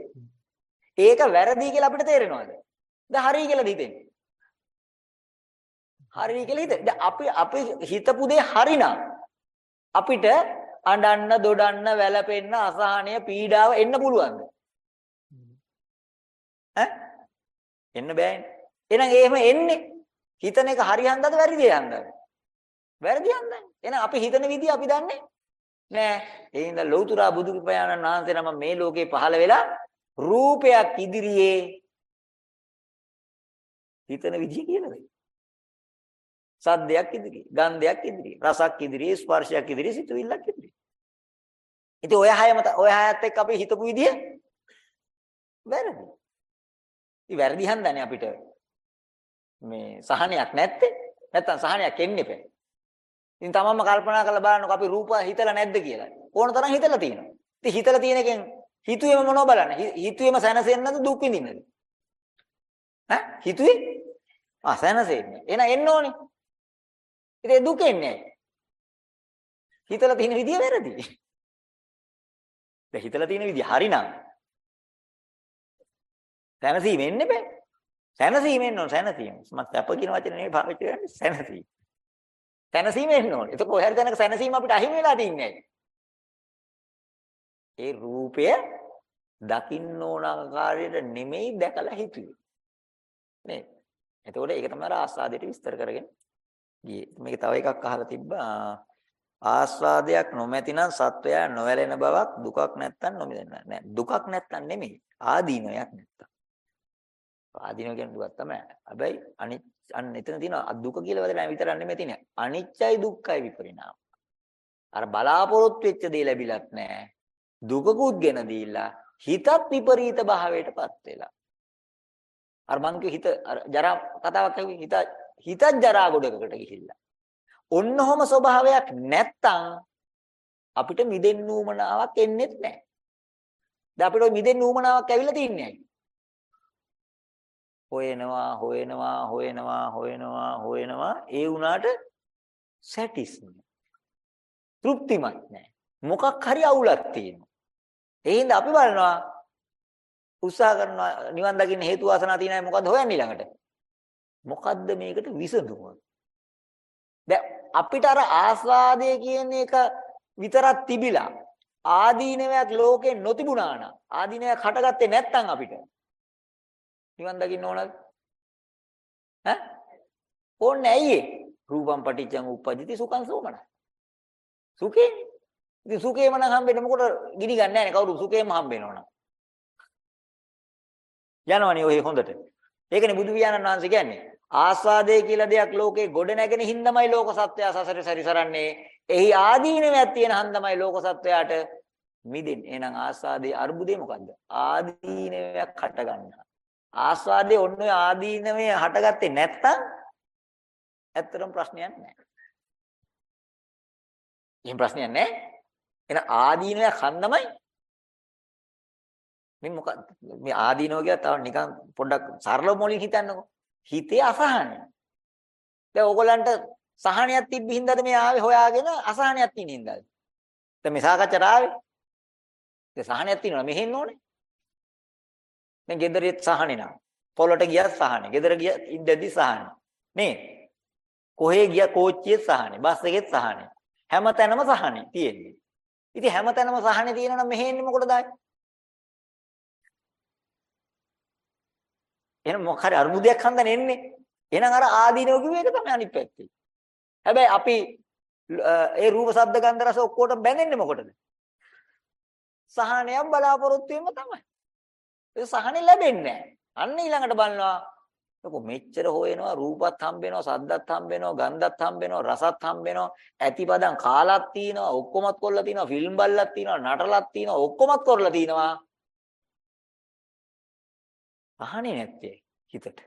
ඒක වැරදි කියලා අපිට තේරෙනවද? දැන් හරි කියලා හිතෙන්නේ. හරි කියලා හිත. දැන් අපි අපි හිතපු දේ හරිනම් අපිට අඬන්න, දොඩන්න, වැළපෙන්න, අසහනය, පීඩාව එන්න පුළුවන්ද? ඈ? එන්න බෑනේ. එහෙනම් එහෙම එන්නේ හිතන එක හරි හන්දද වැරදි හන්දද? වැරදි හන්දන්නේ. එහෙනම් අපි හිතන විදිය අපි දන්නේ නෑ. ඒ හින්දා ලෞතර බුදු පියාණන් වහන්සේ නම මේ ලෝකේ පහළ වෙලා රූපයක් ඉදිරියේ හිතන විදිය කියලා දෙයි. සද්දයක් ඉදිරියේ, ගන්ධයක් ඉදිරියේ, රසක් ඉදිරියේ, ස්පර්ශයක් ඉදිරියේ, සිතුවිල්ලක් ඉදිරියේ. ඉතින් ඔය හයම ඔය හයත් එක්ක අපි හිතපු විදිය වැරදි. ඉතින් වැරදි හන්දනේ අපිට මේ සහනයක් නැත්තේ. නැත්තම් සහනයක් එන්නේ නැහැ. ඉතින් තමන්ම කල්පනා කරලා බලන්නකො අපි රූප හිතලා නැද්ද කියලා. ඕන තරම් හිතලා තියෙනවා. ඉතින් හිතලා තියෙන එකෙන් හිතුවේම මොනව බලන්නේ? හිතුවේම සැනසෙන්නද දුක් විඳින්නද? ඈ හිතුවේ? ආ සැනසෙන්නේ. එහෙනම් එන්න ඕනේ. ඉතින් දුක එන්නේ හිතලා තියෙන විදිය වැරදි. දැන් හිතලා තියෙන විදිය හරිනම් සැනසීම එන්නේ බෑ. සැනසීම එන්න ඕන සැනසීම. මම අප කියන වචනේ නෙවෙයි පාවිච්චි කරන්නේ සැනසීම. සැනසීම එන්න ඕන. ඒක කොහේ හරි තැනක සැනසීම අපිට අහිමි වෙලා තින්නේ ඒ රූපය දකින්න ඕන ආකාරයට නෙමෙයි දැකලා හිතුවේ. නේ. එතකොට ඒක තමයි ආස්වාදයට විස්තර කරගෙන ගියේ. මේක තව එකක් අහලා තිබ්බා. ආස්වාදයක් නොමැතිනම් සත්වයා නොවැළෙන බවක් දුකක් නැත්තම් නොමිදෙන්න නෑ. දුකක් නැත්තම් නෙමෙයි. ආදීනයක් නැත්තම්. ආදීනව කියන්නේ දුකක් තමයි. හැබැයි අනිත් අන්න එතන තියෙනවා දුක කියලා වදලා විතරක් නෙමෙයි තියෙන්නේ. අනිච්චයි දුක්ඛයි විපරිණාම. අර බලාපොරොත්තු වෙච්ච දේ ලැබිලත් නෑ. දුකකුත් ගෙන දීලා හිතත් විපරීත භාවයටපත් වෙලා. අර මං හිත ජරා කතාවක් හිත හිතත් ජරා ගොඩකට ගිහිල්ලා. ඔන්නෝම ස්වභාවයක් නැත්තම් අපිට මිදෙන්න උවමනාවක් එන්නේ නැහැ. දැන් අපිට මිදෙන්න උවමනාවක් ඇවිල්ලා තින්නේ හොයනවා හොයනවා හොයනවා හොයනවා හොයනවා ඒ වුණාට සැටිස් නෑ. තෘප්තිමත් නෑ. මොකක් හරි අවුලක් තියෙනවා. ඒ හින්දා අපි බලනවා උත්සාහ කරනවා නිවන් දකින්න හේතු වාසනා තියෙනයි මොකද්ද හොයන්නේ ළඟට? මොකද්ද මේකට විසඳුම? දැන් අපිට අර ආස්වාදය කියන එක විතරක් තිබිලා ආදීනවයක් ලෝකේ නොතිබුණා නම් ආදීනවයක් හටගත්තේ නැත්නම් අපිට නිවන් දකින්න ඕනද? ඈ? ඕන්නේ ඇයි රූපම් පටිච්චං උප්පජ්ජති සුඛං සෝමන. සුඛේ. ඉතින් සුඛේම නම් හම්බෙන්නේ මොකට ගිනි ගන්න නැහැ නේ කවුරු සුඛේම හම්බෙනවනම්. යනවනේ ඔය හොඳට. ඒකනේ බුදු පියාණන් වහන්සේ කියන්නේ. ආස්වාදය කියලා දෙයක් ලෝකේ ගොඩ නැගෙන හින්දමයි ලෝක සත්වයා සසරේ සැරිසරන්නේ. එහි ආදීනවයක් තියෙන හන්දමයි ලෝක සත්වයාට මිදෙන්නේ. එහෙනම් ආස්වාදයේ අර්බුදේ මොකද්ද? ආදීනවයක් හට ගන්නවා. ආස්වාදයේ ඔන්න ඔය ආදීනවේ හටගත්තේ නැත්තම් ඇත්තටම ප්‍රශ්නයක් නැහැ. එහෙම ප්‍රශ්නයක් නැහැ. එහෙනම් ආදීනවයක් හන්දමයි මේ මොකක්ද මේ ආදීනව කියලා තව නිකන් පොඩ්ඩක් සරල මොලින් හිතන්නකෝ. හිතේ අසහනය. දැන් ඕගොල්ලන්ට සහනයක් තිබ්බ හින්දාද මේ ආවේ හොයාගෙන අසහනයක් තියෙන හින්දාද? දැන් මේ සාකච්ඡාට ආවේ. ඒ සහනයක් තියෙනවා මෙහෙන්න ඕනේ. දැන් ගෙදරෙත් සහනේ නා. පොළොට ගියත් සහනේ. ගෙදර ගිය ඉඳදී සහනේ. නේ? කොහේ ගිය කෝච්චියේ සහනේ. බස් එකෙත් සහනේ. හැමතැනම සහනේ තියෙන්නේ. ඉතින් හැමතැනම සහනේ තියෙනවා නම් මෙහෙන්නේ මොකටද ආයේ? එහෙනම් මොකක් හරි අර්බුදයක් හන්දන එන්නේ. එහෙනම් අර ආදීනව කිව්ව එක තමයි අනිත් පැත්තේ. හැබැයි අපි ඒ රූප ශබ්ද ගන්ධ රස ඔක්කොටම බැඳෙන්නේ මොකටද? සහනයක් බලාපොරොත්තු වීම තමයි. ඒ සහනෙ ලැබෙන්නේ නැහැ. අන්න ඊළඟට බලනවා ඔක මෙච්චර හොයනවා රූපත් හම්බෙනවා සද්දත් හම්බෙනවා ගන්ධත් හම්බෙනවා රසත් හම්බෙනවා. ඇතිපදන් කාලක් තියෙනවා ඔක්කොමත් කරලා තියෙනවා ෆිල්ම් බලලක් තියෙනවා නටලක් තියෙනවා ඔක්කොමත් කරලා තියෙනවා. අහන්නේ නැත්තේ හිතට?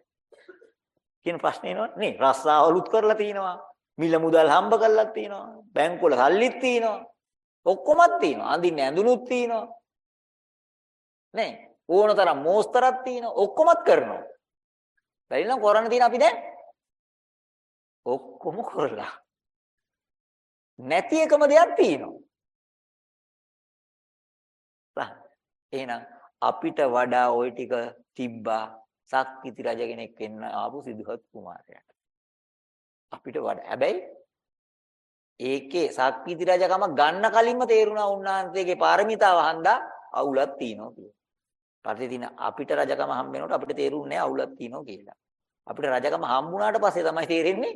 කියන ප්‍රශ්නේ නෝ නේ රස්සාවලුත් කරලා තියෙනවා. මිල මුදල් හම්බ කරලා තියෙනවා. බැංකුවල සල්ලිත් තියෙනවා. ඔක්කොමත් තියෙනවා. අඳින්න ඇඳුනුත් තියෙනවා. නේ? ඕනතරම් මෝස්තරක් තියෙනවා. ඔක්කොමත් කරනවා. බැරි නම් කරන්න තියෙන අපි දැන්? ඔක්කොම කරලා. නැති එකම දෙයක් තියෙනවා. එහෙනම් අපිට වඩා ওই ටික තිබ්බා සක්විති රජ කෙනෙක් වෙන්න ආපු සිදුහත් කුමාරයාට. අපිට වඩා හැබැයි ඒකේ සක්විති රජකම ගන්න කලින්ම තේරුණා උන්වහන්සේගේ පාරමිතාව හන්දා අවුලක් තියෙනවා කියලා. පස්සේ දින අපිට රජකම හම්බ වෙනකොට අපිට තේරුන්නේ නැහැ අවුලක් තියෙනවා කියලා. අපිට රජකම හම්බුණාට පස්සේ තමයි තේරෙන්නේ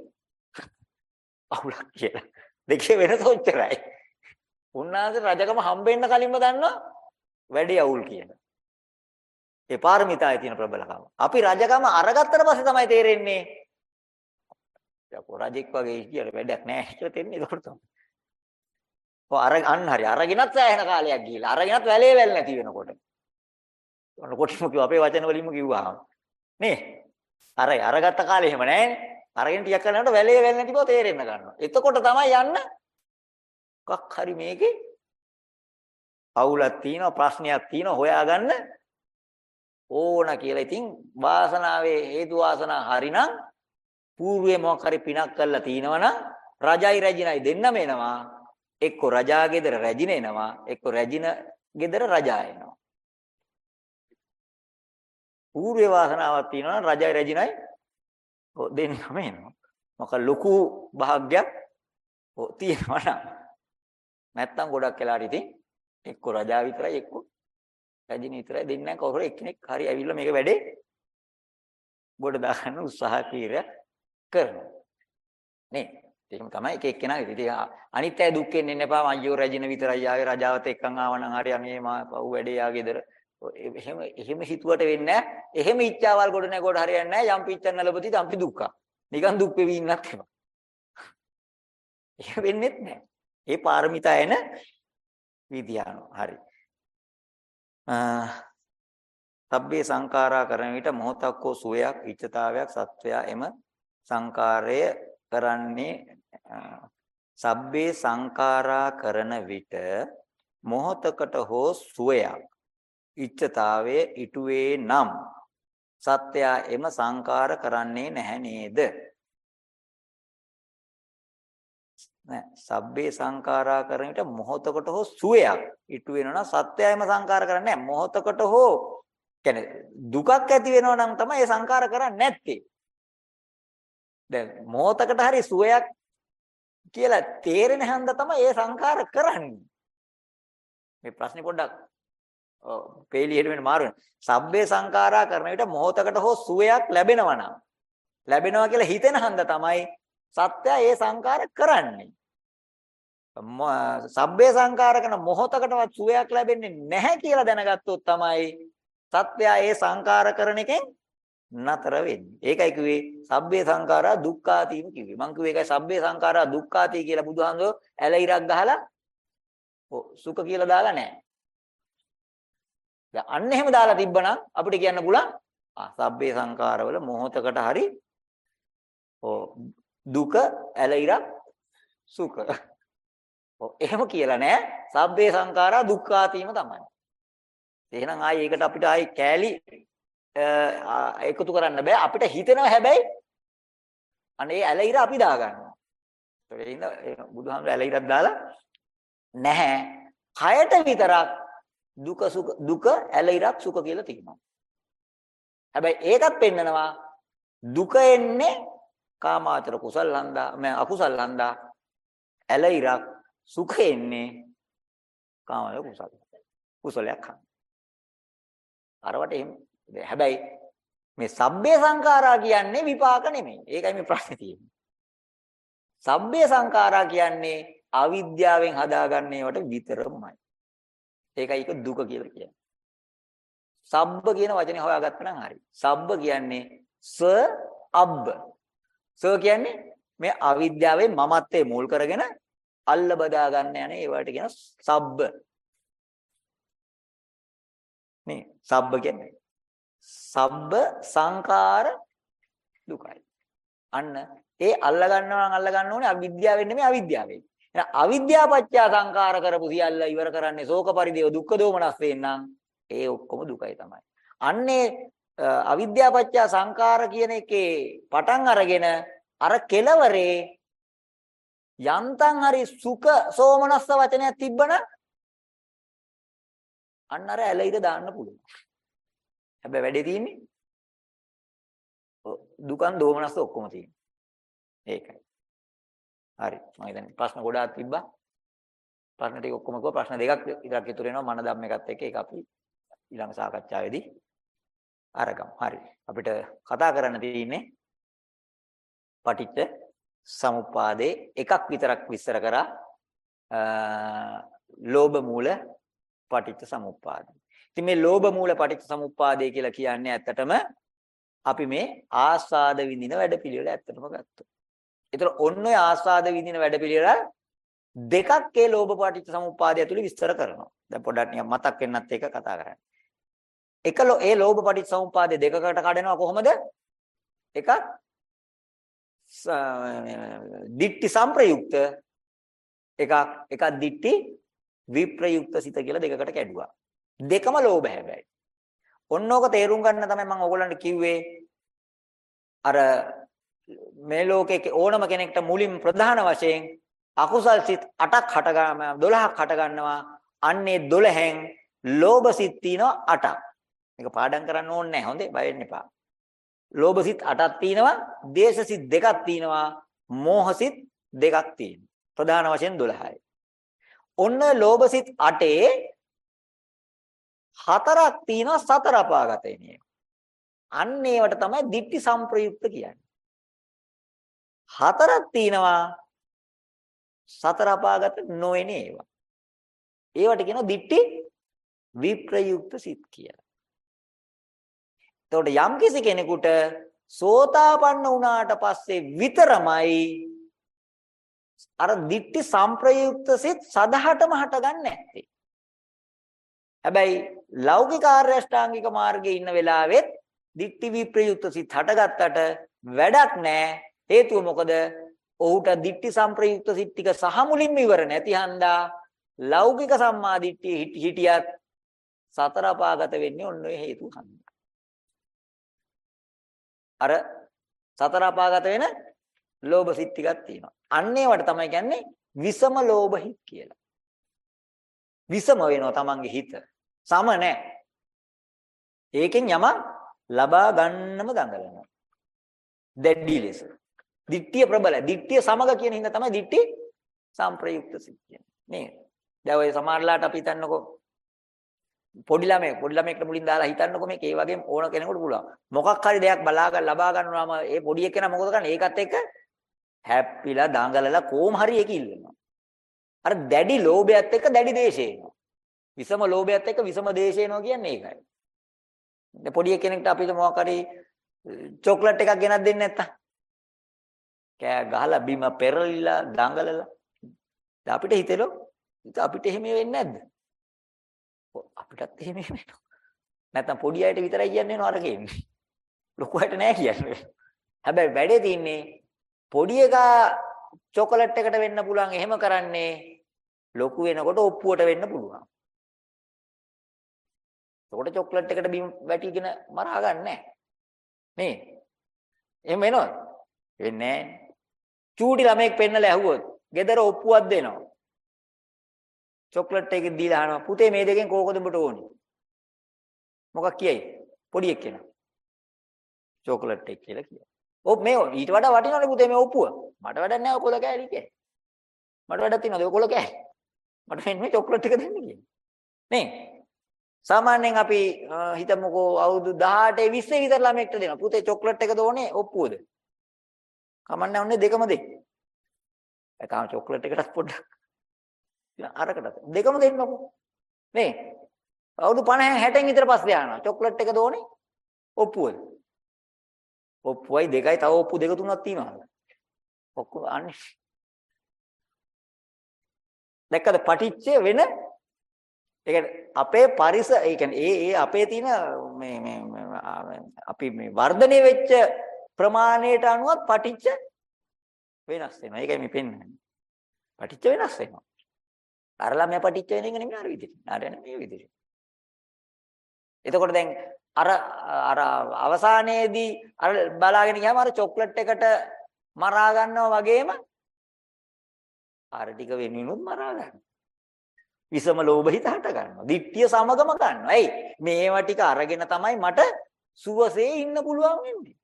අවුලක් කියලා. දෙකේ වෙනස ඔච්චරයි. උන්වහන්සේ රජකම හම්බෙන්න කලින්ම දන්නවා වැඩි අවුල් කියලා. ඒ පාරමිතාවේ තියෙන ප්‍රබලකම. අපි රජකම අරගත්තට පස්සේ තමයි තේරෙන්නේ යකෝ රජෙක් වගේ කියලා වැඩක් නැහැ කියලා තේරෙන්නේ ඒකට තමයි. ඔය අර අන්න හරි අරගෙනත් සෑහෙන කාලයක් ගිහිල්ලා අරගෙනත් වැලේ වැල් නැති වෙනකොට. ඔන්න කොටිම කිව්ව අපේ වචන වලින්ම කිව්වහම. නේ? අර අරගත්ත කාලේ එහෙම නැහැනේ. අරගෙන ටිකක් කරනකොට වැලේ වැල් නැති බව තේරෙන්න ගන්නවා. එතකොට තමයි යන්න මොකක් හරි මේකේ අවුලක් තියෙනවා ප්‍රශ්නයක් තියෙනවා හොයාගන්න ඕන කියලා. ඉතින් වාසනාවේ හේතු වාසනා හරිනම් పూర్වයේ මොකක් හරි පිනක් කරලා තිනවනම් රජයි රැජිනයි දෙන්නම එනවා. එක්ක රජා ගෙදර රැජින එනවා. එක්ක රැජින ගෙදර රජා එනවා. పూర్වේ වාසනාවක් තියෙනවා නම් රජයි රැජිනයි දෙන්නම එනවා. මොකක් ලොකු භාග්යක් තියෙනවා නම් නැත්තම් ගොඩක් වෙලාට ඉතින් එක්ක රජා විතරයි එක්ක රැජින විතරයි දෙන්නේ කවුරු එක්කෙනෙක් හරි ඇවිල්ලා මේක වැඩේ ගොඩ දාගන්න උත්සාහ කීරයක් කරනවා. නේ? ඒකම තමයි එක එක්කෙනා ඉතින් අනිත් අය දුක් වෙන්නේ නැපා අයියෝ රැජින විතරයි ආවේ රජාවත එක්කන් ආවනම් හරි අනේ මා පව් වැඩේ ආගෙදර එහෙම එහෙම හිතුවට වෙන්නේ නැහැ. එහෙම ඉච්ඡාවල් ගොඩ නැගොඩ හරියන්නේ නැහැ. යම් පිච්චන්න ලැබති තම්පි දුක්ඛ. නිකන් දුක් වෙවි ඉන්නත් එපා. එහෙම වෙන්නේත් නැහැ. ඒ පාරමිතා එන විද්‍යානෝ. හරි. සබ්බේ සංඛාරා කරන විට මොහතක් හෝ සුවයක් ඉච්ඡතාවයක් සත්වයා එම සංකාරය කරන්නේ සබ්බේ සංඛාරා කරන විට මොහතකට හෝ සුවයක් ඉච්ඡතාවයේ ඉටුවේ නම් සත්‍යය එම සංකාර කරන්නේ නැහැ නේද? නෑ. සබ්බේ සංකාරා කරන විට මොහොතකට හෝ සුවයක් ඉටු වෙනවා නම් සත්‍යයම සංකාර කරන්නේ නැහැ මොහොතකට හෝ කියන්නේ දුකක් ඇති වෙනවා නම් තමයි ඒ සංකාර කරන්නේ නැත්තේ. දැන් මොහොතකට හරි සුවයක් කියලා තේරෙන හැන්ද තමයි ඒ සංකාර කරන්නේ. මේ ප්‍රශ්නේ පොඩ්ඩක් පේලියට වෙන මාරු වෙනවා. සබ්බේ සංඛාරා කරන විට මොහොතකට හෝ සුවයක් ලැබෙනවා නම් ලැබෙනවා කියලා හිතෙන හන්ද තමයි සත්‍ය ඒ සංඛාර කරන්නේ. සබ්බේ සංඛාර කරන මොහොතකටවත් සුවයක් ලැබෙන්නේ නැහැ කියලා දැනගත්තොත් තමයි සත්‍ය ඒ සංඛාර කරන එකෙන් නතර වෙන්නේ. ඒකයි කිව්වේ සබ්බේ සංඛාරා දුක්ඛාතීම කිව්වේ. මං කිව්වේ ඒකයි සබ්බේ සංඛාරා දුක්ඛාතී කියලා බුදුහාමුදුරුවෝ ඇල ඉරක් ගහලා සුඛ කියලා දාලා නැහැ. දැන් අන්න එහෙම දාලා තිබ්බනම් අපිට කියන්න පුළුවන් ආ සබ්බේ සංඛාරවල මොහොතකට හරි ඕ දුක ඇලිරක් සුඛ. ඔව් එහෙම කියලා නෑ සබ්බේ සංඛාරා දුක්ඛාතීම තමයි. එහෙනම් ආයි ඒකට අපිට ආයි කෑලි එකතු කරන්න බෑ අපිට හිතෙනවා හැබැයි අනේ ඇලිර අපි දාගන්නවා. ඒ ඉන්න බුදුහාමුදුර ඇලිරක් දාලා නැහැ. කයට විතරක් දුක සුඛ දුක ඇල ඉරක් සුඛ කියලා තියෙනවා. හැබැයි ඒකත් පෙන්නනවා දුක එන්නේ කාමාචර කුසල් හන්දා මම අකුසල් හන්දා ඇල ඉරක් සුඛ එන්නේ කාමල කුසල. කුසලයක් හන්. අරවට එහෙම හැබැයි මේ සබ්බේ සංඛාරා කියන්නේ විපාක නෙමෙයි. ඒකයි මේ ප්‍රශ්නේ තියෙන්නේ. සබ්බේ සංඛාරා කියන්නේ අවිද්‍යාවෙන් හදාගන්න ඒවට විතරමයි. ඒකයි ඒක දුක කියලා කියන්නේ. සබ්බ කියන වචනේ හොයාගත්තා නම් හරි. සබ්බ කියන්නේ ස අබ්බ. ස කියන්නේ මේ අවිද්‍යාවෙන් මමත්වයේ මුල් කරගෙන අල්ල බදා ගන්න යන ඒවට කියන සබ්බ. මේ සබ්බ කියන්නේ සබ්බ සංකාර දුකයි. අන්න ඒ අල්ල ගන්නවා නම් අල්ල ගන්න ඕනේ අවිද්‍යාවෙන් නෙමෙයි අවිද්‍යාවෙන්. එහෙනම් අවිද්‍යාව පත්‍ය සංකාර කරපු සියල්ල ඉවර කරන්නේ ශෝක පරිදේව දුක්ඛ දෝමනස්යෙන් නම් ඒ ඔක්කොම දුකයි තමයි. අන්නේ අවිද්‍යාව පත්‍ය සංකාර කියන එකේ පටන් අරගෙන අර කෙලවරේ යන්තම් හරි සුඛ සෝමනස්ස වචනයක් තිබ්බනම් අන්න අර ඇලිට දාන්න පුළුවන්. හැබැයි වැඩේ තියෙන්නේ දුකන් දෝමනස්ස ඔක්කොම තියෙනවා. ඒකයි. හරි. මම හිතන්නේ ප්‍රශ්න ගොඩාක් තිබ්බා. ප්‍රශ්න ටික ඔක්කොම කිව්වා. ප්‍රශ්න දෙකක් විතරක් ඉතුරු වෙනවා මන ධම්ම එකත් එක්ක. ඒක අපි ඊළඟ සාකච්ඡාවේදී අරගමු. හරි. අපිට කතා කරන්න තියෙන්නේ පටිච්ච සමුප්පාදේ එකක් විතරක් විස්තර කරා ලෝභ මූල පටිච්ච සමුප්පාදේ. ඉතින් මේ ලෝභ මූල පටිච්ච සමුප්පාදේ කියලා කියන්නේ ඇත්තටම අපි මේ ආස්වාද විඳින වැඩපිළිවෙල ඇත්තටම ගත්තොත්. ඒතර ඔන්න ඔය ආස්වාද විඳින වැඩපිළිවෙල දෙකක් ඒ ලෝභ පටිච්ච සමුප්පාදය ඇතුළේ විස්තර කරනවා. දැන් පොඩ්ඩක් නිකන් මතක් වෙන්නත් ඒක කතා කරන්න. එක ඒ ලෝභ පටිච්ච සමුප්පාදේ දෙකකට කඩනවා කොහොමද? එකක් දිට්ටි සංප්‍රයුක්ත එකක් එකක් දිට්ටි විප්‍රයුක්ත සිත කියලා දෙකකට කැඩුවා. දෙකම ලෝභ හැබැයි. ඔන්නෝක තේරුම් ගන්න තමයි මම ඕගොල්ලන්ට කිව්වේ අර මේ ලෝකයේ ඕනම කෙනෙක්ට මුලින් ප්‍රධාන වශයෙන් අකුසල් සිත් 8ක් හට 12ක් හට ගන්නවා. අන්නේ 12න් ලෝභ සිත් තියෙනවා 8ක්. මේක පාඩම් කරන්න ඕනේ නැහැ. හොඳේ බය වෙන්න එපා. ලෝභ සිත් 8ක් තියෙනවා, දේශ සිත් දෙකක් තියෙනවා, මෝහ සිත් දෙකක් තියෙනවා. ප්‍රධාන වශයෙන් 12යි. ඔන්න ලෝභ සිත් 8 හතරක් තියෙනවා සතර අපාගත වෙන එක. අන්න ඒවට තමයි ditthi samprayukta කියන්නේ. හතරක් තියෙනවා සතර අපාගත නොවන ඒවා. ඒවට කියනවා ditthi විප්‍රයුක්ත සිත් කියලා. එතකොට යම් කිසි කෙනෙකුට සෝතාපන්න වුණාට පස්සේ විතරමයි අර ditthi samprayukta සිත් සදහටම හටගන්නේ නැත්තේ. හැබැයි ලෞකික ආර්ය අෂ්ටාංගික මාර්ගයේ ඉන්න වෙලාවෙත් දික්ටි විප්‍රයුක්ත සිත් හටගත්තට වැඩක් නැහැ. හේතුව මොකද? ඔහුට දික්ටි සම්ප්‍රයුක්ත සිත් ටික සහ මුලින්ම ඉවර නැති හන්දා ලෞකික සම්මා දිට්ඨිය හිටියත් සතර අපාගත වෙන්නේ ඔන්න ඔය හේතු හන්දා. අර සතර අපාගත වෙන ලෝභ සිත් ටිකක් තියෙනවා. අන්න ඒවට තමයි කියන්නේ විසම ලෝභ හිත් කියලා. විසම වෙනවා තමන්ගේ හිත. සම නැහැ. ඒකෙන් යමක් ලබා ගන්නම දඟලනවා. දැඩි ලෙස. දිට්ඨිය ප්‍රබල. දිට්ඨිය සමග කියන හින්දා තමයි දිට්ඨි සම්ප්‍රයුක්ත සිත් කියන්නේ. නේද? දැන් ඔය සමහරලාට අපි හිතන්නකෝ පොඩි ළමයෙක් පොඩි ළමයෙක්ට මුලින් දාලා හිතන්නකෝ මේක ඒ වගේම ඕන කෙනෙකුට පුළුවන්. මොකක් හරි දෙයක් බලා ගන්න ලබා ගන්නවාම ඒ පොඩි එකේන මොකද කරන්නේ? ඒකත් එක්ක හැප්පිලා දඟලලා කොහොම හරි ඒක ඉල්ලනවා. අර දැඩි ලෝභයත් එක්ක දැඩි දේශය එනවා. විසම ලෝභයත් එක්ක විසම දේශය එනවා කියන්නේ ඒකයි. දැන් පොඩි කෙනෙක්ට අපිට මොකක් හරි චොක්ලට් එකක් ගෙනත් දෙන්නේ නැත්තම් කෑ ගහලා බිම පෙරලිලා දඟලලා දැන් අපිට හිතෙලෝ අපිට එහෙම වෙන්නේ නැද්ද? අපිටත් එහෙම වෙනවා. නැත්තම් පොඩි අයට විතරයි කියන්නේ නෝ අර කියන්නේ. ලොකු අයට නෑ කියන්නේ. හැබැයි වැඩේ තියෙන්නේ පොඩි එකා චොකලට් එකට වෙන්න පුළුවන් එහෙම කරන්නේ ලොකු වෙනකොට ඔප්පුවට වෙන්න පුළුවන්. එතකොට චොක්ලට් එකට බිම් වැටිගෙන මරා ගන්න නැහැ. නේ? එහෙම වෙනවද? වෙන්නේ නැහැ. චූටි ළමෙක් පෙන්නලා ඇහුවොත් ගෙදර ඔප්පුවක් දෙනවා. චොක්ලට් එකක් දීලා අහනවා පුතේ මේ දෙකෙන් කෝකද උඹට ඕනේ? මොකක් කියයි? පොඩි එක්කෙනා. චොක්ලට් එක කියලා කියනවා. ඔව් මේ ඊට වඩා වටිනවනේ පුතේ මේ ඔප්පුව. මට වැඩක් නැහැ කොළ කෑලි කිය. මට වැඩක් තියෙනවද ඔය කොළ කෑලි? මට මෙන්න මේ චොක්ලට් එක දෙන්න කියලා. නේ? සාමාන්‍යයෙන් අපි හිතමුකෝ අවුරුදු 18 20 විතර ළමයෙක්ට දෙනවා. පුතේ චොක්ලට් එකද ඕනේ ඔප්පුවද? කමන්නේ ඔන්නේ දෙකම දෙන්න. ඒකම චොක්ලට් එකටත් පොඩ්ඩක් අරකට දෙකම දෙන්නකෝ. නේ? අවුරුදු 50 60 විතර පස්සේ ආනවා. චොක්ලට් එකද ඕනේ? ඔප්පුවද? ඔප්පුවයි දෙකයි තව ඔප්පු දෙක තුනක් තියෙනවා. ඔක්කොම අන්නේ. දැක්කද පටිච්චය වෙන ඒ කියන්නේ අපේ පරිස ඒ කියන්නේ ඒ ඒ අපේ තියෙන මේ මේ අපි මේ වර්ධනය වෙච්ච ප්‍රමාණයට අනුව පටිච්ච වෙනස් වෙනවා. ඒකයි මේ පෙන්වන්නේ. පටිච්ච වෙනස් වෙනවා. අර ළමයා පටිච්ච වෙන එක නෙමෙයි අර විදිහට. ආරයන් මේ විදිහට. එතකොට දැන් අර අර අවසානයේදී අර බලාගෙන ගියාම අර චොක්ලට් එකට මරා ගන්නවා වගේම අර ටික වෙනුනොත් මරා ගන්නවා. විසම ලෝභ හිත හට ගන්නවා. දිට්ඨිය සමගම ගන්නවා. එයි මේවා ටික අරගෙන තමයි මට සුවසේ ඉන්න පුළුවන් වෙන්නේ.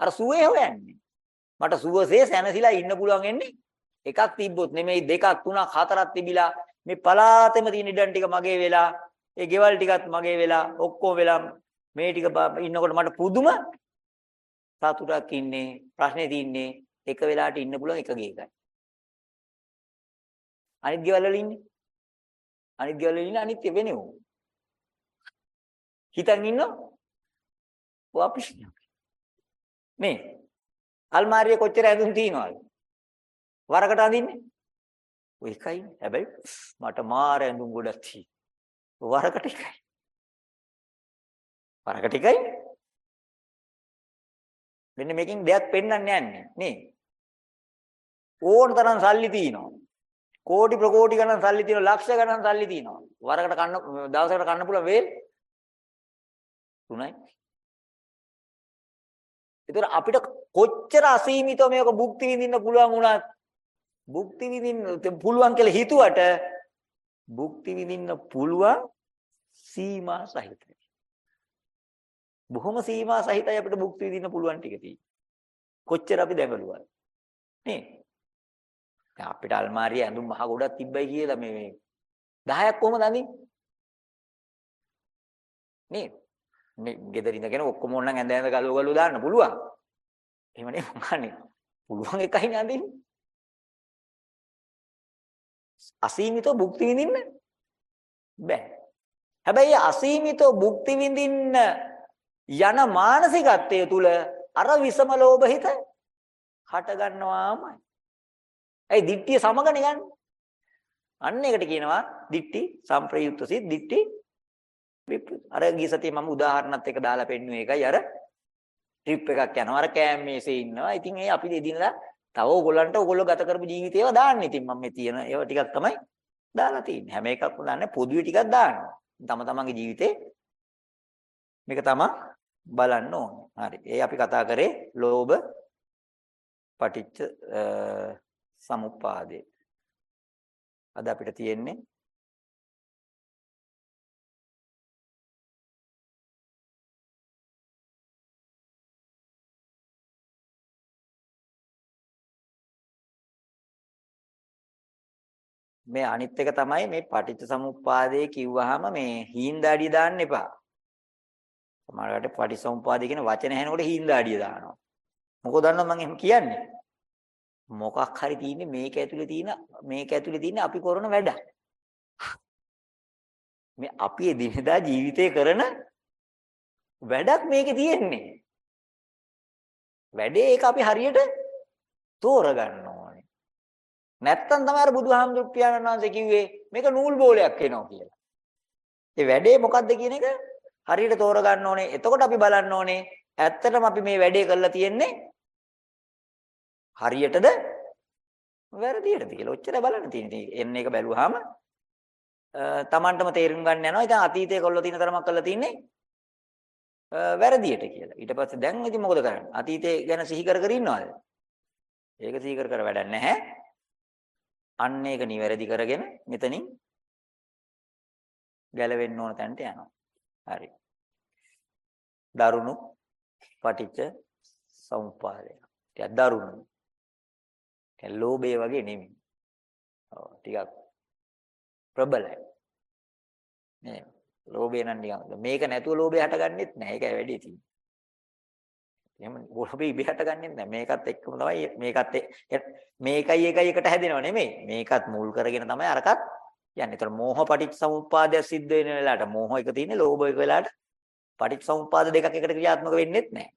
අර සුවේ හොයන්නේ. මට සුවසේ සැනසීලා ඉන්න පුළුවන් වෙන්නේ එකක් තිබ්බොත් නෙමෙයි දෙකක් තුනක් හතරක් තිබිලා මේ පලාතෙම තියෙන ඉඩම් ටික මගේ වෙලා ඒ ගෙවල් ටිකත් මගේ වෙලා ඔක්කොම වෙලා මේ ටික ඉන්නකොට මට පුදුම සතුටක් ඉන්නේ ප්‍රශ්නේ තින්නේ එක වෙලාවට ඉන්න පුළුවන් එක ගේකයි අනිත් ගෙවල් වල ඉන්නේ. අනිත් ගෙවල් වල ඉන්නේ අනිත් වෙනෙව හිතන් ඉන්නෝ වාපිෂ්ණ මේ අල්මාරියේ කොච්චර ඇඳුම් තියෙනවද? වරකට අඳින්නේ? ඔය එකයි. හැබැයි මට මාර ඇඳුම් ගොඩක් තියෙනවා. වරකට එකයි. වරකට එකයි? මෙන්න මේකෙන් දෙයක් පෙන්වන්න යන්නේ නේ ඕන තරම් සල්ලි තියෙනවා. කෝටි ප්‍රකෝටි ගණන් සල්ලි තියෙනවා. ලක්ෂ ගණන් සල්ලි තියෙනවා. වරකට කන්න දවසකට කන්න පුළුවන් වේල් තුනයි. ඒතර අපිට කොච්චර අසීමිතව මේක භුක්ති විඳින්න පුළුවන් වුණත් භුක්ති විඳින්න පුළුවන් කියලා හිතුවට භුක්ති විඳින්න පුළුවන් සීමා සහිතයි. බොහොම සීමා සහිතයි අපිට භුක්ති විඳින්න පුළුවන් ටික තියෙන්නේ. කොච්චර අපි දැඟලුවද? නේ? දැන් අපිට අල්මාරියේ ඇඳුම් මහ ගොඩක් තිබ්බයි කියලා මේ මේ 10ක් කොහමද අඳින්නේ? නේ? මේ ගෙදර ඉඳගෙන ඔක්කොම ඕනනම් ඇඳ ඇඳ ගලව ගලව දාන්න පුළුවන්. එහෙම නේ මං පුළුවන් එකයි අඳින්නේ. අසීමිතව භුක්ති විඳින්න බෑ. හැබැයි අසීමිතව භුක්ති විඳින්න යන මානසිකත්වය තුල අර විසම ලෝභ හිත හට ගන්නවාමයි. ඒ දිට්ඨිය සමගනේ ගන්න. අන්න ඒකට කියනවා දිට්ඨි සම්ප්‍රයුක්ත සිත් දිට්ඨි අර ගිය සතියේ මම උදාහරණත් එක දාලා පෙන්නුවේ ඒකයි අර ට්‍රිප් එකක් යනවා අර කෑම් මේසේ ඉන්නවා. ඉතින් ඒ අපි එදිනදා තව ඕගොල්ලන්ට ඕගොල්ලෝ ගත කරපු ජීවිතේව දාන්න. ඉතින් මම මේ තියෙන ඒවා ටිකක් තමයි දාලා තියෙන්නේ. හැම එකක්ම දාන්නේ පොදුවේ ටිකක් දානවා. තම තමන්ගේ ජීවිතේ මේක තමයි බලන්න ඕනේ. හරි. ඒ අපි කතා කරේ ලෝභ පටිච්ච සමුප්පාදේ. අද අපිට තියෙන්නේ මේ අනිත් එක තමයි මේ පටිච්ච සමුප්පාදේ කිව්වහම මේ හීන්දාඩිය දාන්න එපා. සමහරවිට පටිච්චසමුප්පාදේ කියන වචන ඇහෙනකොට හීන්දාඩිය දානවා. මොකද දන්නවද මම එහෙම කියන්නේ? මොකක් හරි තියෙන්නේ මේක ඇතුලේ තියෙන මේක ඇතුලේ තියෙන අපි කරන වැඩ. මේ අපි එදිනෙදා ජීවිතේ කරන වැඩක් මේකේ තියෙන්නේ. වැඩේ ඒක අපි හරියට තෝරගන්න නැත්තම් තමයි අර බුදුහාමුදුරු පියාණන් වහන්සේ කිව්වේ මේක නූල් බෝලයක් වෙනවා කියලා. ඒ වැඩේ මොකද්ද කියන එක හරියට තෝරගන්න ඕනේ. එතකොට අපි බලන්න ඕනේ ඇත්තටම අපි මේ වැඩේ කරලා තියෙන්නේ හරියටද වැරදියටද කියලා. ඔච්චර බලන්න තියෙන්නේ. එන්න එක බැලුවාම තමන්ටම තේරුම් ගන්න යනවා. ඉතින් අතීතයේ කොල්ල තියෙන තරමක් කරලා තින්නේ වැරදියට කියලා. ඊට පස්සේ දැන් ඉතින් මොකද කරන්නේ? අතීතේ ගැන සිහි කර කර ඉන්නවද? ඒක සිහි කර කර වැඩක් නැහැ. අන්න ඒක නිවැරදි කරගෙන මෙතනින් ගැලවෙන්න ඕන තැනට යනවා. හරි. දරුණු පටිච්ච සමුප්පාදය. ටිකක් දරුණු. ඒ ලෝභය වගේ නෙමෙයි. ඔව් ටිකක් ප්‍රබලයි. නේ ලෝභය නම් නිකන් මේක නැතුව ලෝභය හටගන්නෙත් නැහැ. ඒකයි වැඩි තියෙන්නේ. එහෙම ලෝභය ඉබේ හටගන්නෙත් නැහැ. මේකත් එක්කම තමයි මේකත් මේකයි එකයි එකට හැදෙනව නෙමෙයි. මේකත් මුල් කරගෙන තමයි අරකත් යන්නේ. ඒතර මෝහ පටිච්චසමුප්පාදය සිද්ධ වෙන වෙලාවට මෝහ එක තියෙන්නේ ලෝභ එක වෙලාවට පටිච්චසමුප්පාද දෙකක් එකට ක්‍රියාත්මක වෙන්නේත් නැහැ.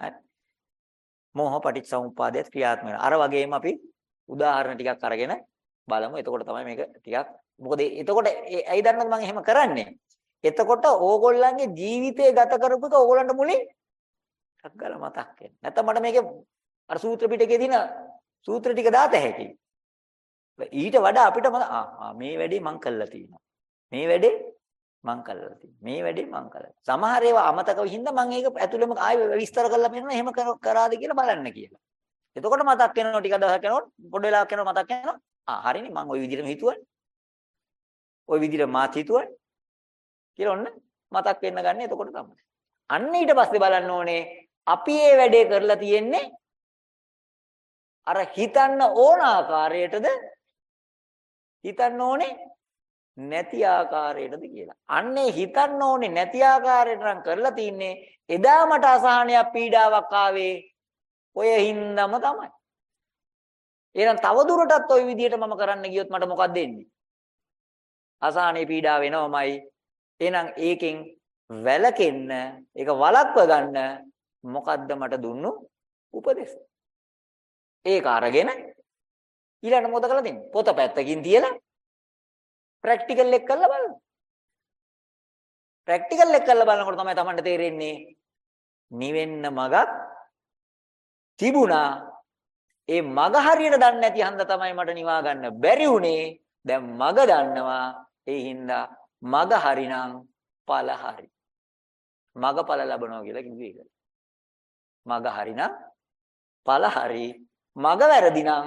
හරි. මෝහ පටිච්චසමුප්පාදයට ක්‍රියාත්මක වෙනවා. අර වගේම අපි උදාහරණ ටිකක් අරගෙන බලමු. එතකොට තමයි මේක ටිකක් මොකද එතකොට ඇයි දන්නවද මම එහෙම කරන්නේ? එතකොට ඕගොල්ලන්ගේ ජීවිතය ගත කරපු එක ඕගොල්ලන්ට මුලින් ටක් ගාලා මතක් වෙනවා. නැත්නම් මට මේකේ අර සූත්‍ර පිටකේ තියෙන සූත්‍ර ටික දාත හැකියි. ඊට වඩා අපිට ආ මේ වැඩේ මං කළා තියෙනවා. මේ වැඩේ මං කළා තියෙනවා. මේ වැඩේ මං කළා. සමහර ඒවා අමතකව හින්දා මං ඒක ඇතුළෙම ආයෙ විස්තර කරලා පෙන්නනවා එහෙම කරාද කියලා බලන්න කියලා. එතකොට මතක් වෙනවා ටික දවසක් යනකොට පොඩ වෙලාවක් යනකොට මතක් වෙනවා. ආ හරිනේ මං ওই විදිහටම හිතුවනේ. ওই විදිහට මාත් හිතුවනේ. කියලා ඔන්න මතක් වෙන්න ගන්න එතකොට තමයි. අන්න ඊට පස්සේ බලන්න ඕනේ අපි මේ වැඩේ කරලා තියෙන්නේ අර හිතන්න ඕන ආකාරයටද හිතන්න ඕනේ නැති ආකාරයටද කියලා. අන්නේ හිතන්න ඕනේ නැති ආකාරයට නම් කරලා තින්නේ එදා මට අසහනයක් පීඩාවක් ආවේ ඔය හින්දම තමයි. එහෙනම් තව දුරටත් ওই විදිහට මම කරන්න ගියොත් මට මොකක්ද වෙන්නේ? අසහනේ පීඩාව වෙනවමයි. එහෙනම් ඒකෙන් වැළකෙන්න, ඒක වළක්ව ගන්න මොකද්ද මට දුන්නු උපදෙස්? ඒක අරගෙන ඊළඟ මොකද කරලා දෙන්නේ? පොත පැත්තකින් තියලා ප්‍රැක්ටිකල් එක කරලා බලන්න. ප්‍රැක්ටිකල් එක කරලා බලනකොට තමයි Tamanට තේරෙන්නේ නිවෙන්න මගක් තිබුණා. ඒ මග හරියට දන්නේ නැති හන්ද තමයි මට නිවා ගන්න බැරි වුණේ. දැන් මග දන්නවා. ඒ හින්දා මග හරිනම් ඵල හරි. මග ඵල ලැබනවා කියලා කිව්වේ ඒක. මග හරිනම් ඵල හරි. මග වැරදි නම්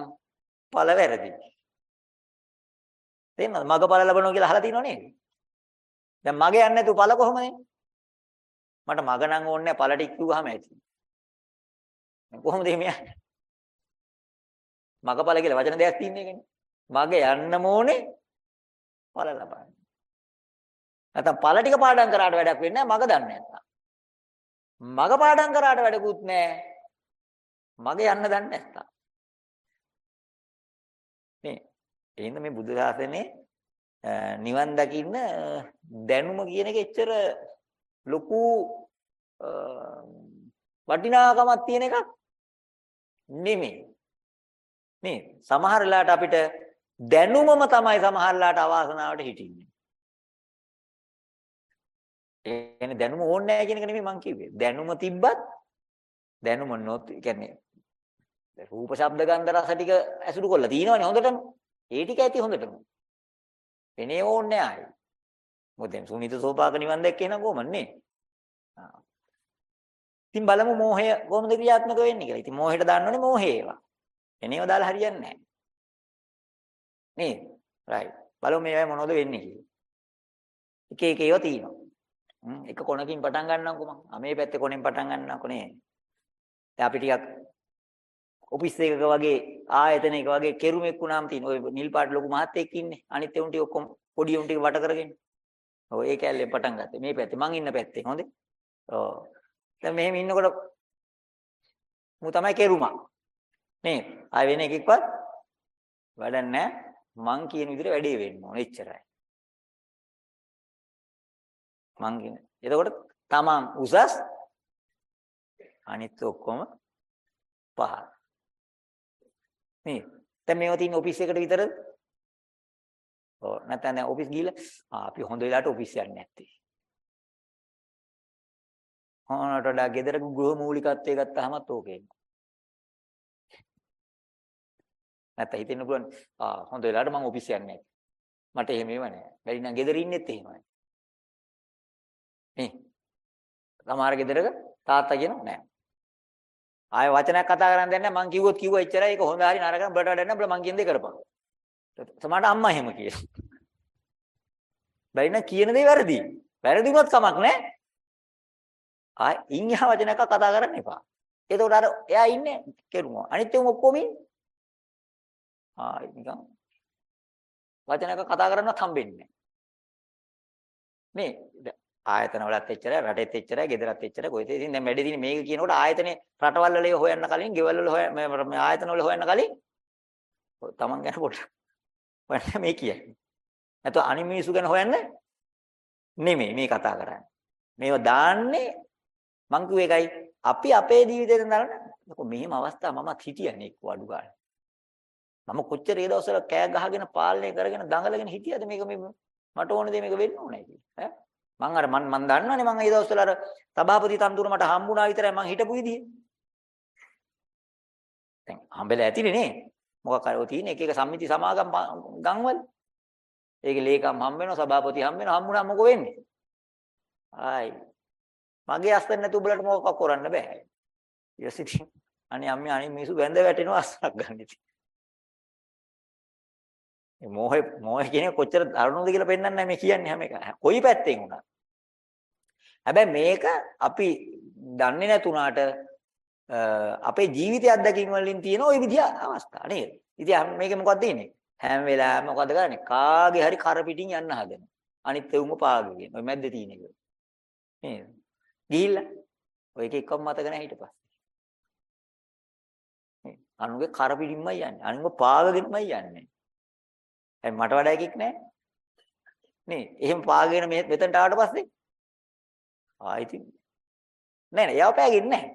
ඵල වැරදි. තේරෙනවද? මග ඵල ලැබනවා කියලා අහලා තියෙනව නේද? දැන් මගේ යන්නේ නැතුව ඵල කොහොමද මට මග නම් ඕනේ නැහැ ඵල ටික කිව්වහම ඇති. කොහොමද එහෙම යන්නේ? මග ඵල කියලා වචන දෙයක් තියෙන එකනේ. මග යන්නම ඕනේ ඵල ලබන්න. නැත්නම් ඵල ටික පාඩම් කරාට වැඩක් වෙන්නේ නැහැ මග දන්නේ නැත්නම්. මග පාඩම් කරාට වැඩකුත් නැහැ. මග යන්න දන්නේ නැත්නම්. මේ එහෙනම් මේ බුදු ශාසනේ නිවන් දකින්න දැනුම කියන එක එච්චර ලොකු වටිනාකමක් තියෙන එකක් නෙමෙයි. නේ සමහර වෙලාවට අපිට දැනුමම තමයි සමහර වෙලාවට අවාසනාවට හිටින්නේ. ඒ කියන්නේ දැනුම ඕනේ නැහැ කියන එක නෙමෙයි මං කිව්වේ. දැනුම තිබ්බත් දැනුම නොත් කියන්නේ රූප ශබ්ද ගන්ධ රස ටික ඇසුරු කරලා තියෙනවනේ හොඳටම. ඒ ටික ඇති හොඳටම. වෙනේ ඕනේ ආයි. මොකද දැන් සුනිත සෝපාක නිවන් දැක්කේ නම් කොහොමන්නේ? ආ. ඉතින් බලමු මෝහය කොහොමද ක්‍රියාත්මක වෙන්නේ කියලා. ඉතින් මෝහයට දාන්නෝනේ මෝහේ ඒවා. එනේව දාලා හරියන්නේ නැහැ. නේද? right. බලමු මේවා මොනවද වෙන්නේ කියලා. එක එක ඒවා තියෙනවා. එක කොනකින් පටන් ගන්නම්කො මම. ආ මේ පැත්තේ කොනෙන් පටන් ගන්නම්කො නේ. දැන් අපි ටිකක් ඔෆිස් එකක වගේ ආයතනයක වගේ කෙරුමෙක් වුණාම තියෙන ඔය නිල් පාට ලොකු මහත්තයෙක් ඉන්නේ. අනිත් උන් ටික ඔක්කොම පොඩි උන් ටික වට කරගෙන. ඔව් ඒ කැලේ පටන් ගත්තේ. මේ පැත්තේ මං ඉන්න පැත්තේ. හොඳේ. ඔව්. දැන් මෙහෙම ඉන්නකොට මු තමයි කෙරුමා. නේ. ආය වෙන එකෙක්වත් වැඩක් නැහැ. මං කියන විදිහට වැඩේ වෙන්න ඕන. එච්චරයි. මං කියන. එතකොට තමන් උසස් අනිත් ඔක්කොම පහත්. නේ. දැන් මේවා තියෙන ඔෆිස් එකට විතරද? ඔව් නැත්නම් දැන් ඔෆිස් ගිහලා ආ අපි හොඳ වෙලාවට ඔෆිස් යන්නේ නැත්තේ. හොනට වඩා ගෙදර ගෘහ මූලිකත්වයේ ගත්තාමත් ඕකේ. නැත්නම් හිතෙන්න පුළුවන් ආ හොඳ වෙලාවට මම ඔෆිස් යන්නේ නැහැ. මට එහෙම ඒව නැහැ. බැරි නම් ගෙදර ඉන්නෙත් එහෙමයි. නේ. සමහර ගෙදරක තාත්තා කියනවා නෑ. ආයෙ වචනයක් කතා කරන්න දෙන්නේ නැහැ. මං කිව්වොත් කිව්වා එච්චරයි. ඒක හොඳ හරි නරක බඩ වැඩ නැහැ. බල මං කියන දේ කරපන්. සමහරට අම්මා එහෙම කියනවා. බැරි නම් කියන දේ වැරදි. වැරදි වුණත් කමක් නැහැ. ආ ඉන් එහා වචනයක් කතා කරන්න එපා. එතකොට අර එයා ඉන්නේ කෙරුමෝ. අනිත් උන් ඔක්කොම ඉන්නේ. ආ නිකන් වචනයක් කතා කරන්නවත් හම්බෙන්නේ නැහැ. මේ ආයතන වලත් එච්චරයි රටෙත් එච්චරයි ගෙදරත් එච්චරයි කොහෙද ඉතින් දැන් වැඩි දින මේක කියනකොට ආයතනේ රටවල් වල හොයන්න කලින් ගෙවල් වල හොය මේ ආයතන වල හොයන්න කලින් තමන් ගැන පොඩ්ඩක් හොයන්න මේ කියන්නේ. නැත්නම් අනිත් මිනිස්සු ගැන හොයන්න නෙමෙයි මේ කතා කරන්නේ. මේව දාන්නේ මං කිව්වේ එකයි අපි අපේ ජීවිතේට දාන්න මෙහෙම අවස්ථා මමත් හිටියනේ එක්ක අඩු ගන්න. මම කොච්චර ඒ දවස්වල කෑ ගහගෙන පාලනය කරගෙන දඟලගෙන හිටියද මේක මේ මට ඕන දේ මේක වෙන්න ඕනේ කියලා. ඈ මං අර මං මං දන්නවනේ මං ඒ දවස්වල අර සභාපති තනතුර මට හම්බුණා විතරයි මං හිටපු විදිය. දැන් හම්බෙලා ඇතිනේ නේ. මොකක් හරි ඔය තියෙන එක එක සමිති සමාගම් ගම්වල. ඒකේ ලේකම් හම්බ වෙනවා සභාපති හම්බ වෙනවා හම්බුණා මොකෝ වෙන්නේ? ආයි මගේ අස්තර නැතු උඹලට මොකක් කරන්න බෑ. ඊට පස්සේ අනේ අම්මේ අනේ මිනිස්සු වැඳ වැටෙනවා අස්සක් ගන්න ඉතින්. මේ මොහේ මොහේ කියන්නේ කොච්චර දරුණුද කියලා පෙන්වන්නේ මේ කියන්නේ හැම එක. කොයි පැත්තෙන් වුණත්. හැබැයි මේක අපි දන්නේ නැතුණාට අපේ ජීවිතය අත්දැකීම් වලින් තියෙන ওই විදිහ අවස්ථා නේද? ඉතින් මේක මොකක්ද තියෙන්නේ? හැම වෙලාවෙම මොකද කරන්නේ? කාගේ හරි කර පිටින් යන්න හදනවා. අනිත් එවුම පාගගෙන. ওই මැද්දේ තියෙන එක. නේද? ගිහිල්ලා ඔය එක එකම මතක නැහැ ඊට පස්සේ. අනුගේ කර පිටින්මයි යන්නේ. අනුගේ පාගගෙනමයි යන්නේ. දැන් මට වඩා එකෙක් නැහැ. නේ එහෙම පාගගෙන මේ මෙතනට ආවට පස්සේ ආයිති නෑ නෑ යව පෑගෙන්නේ නැහැ.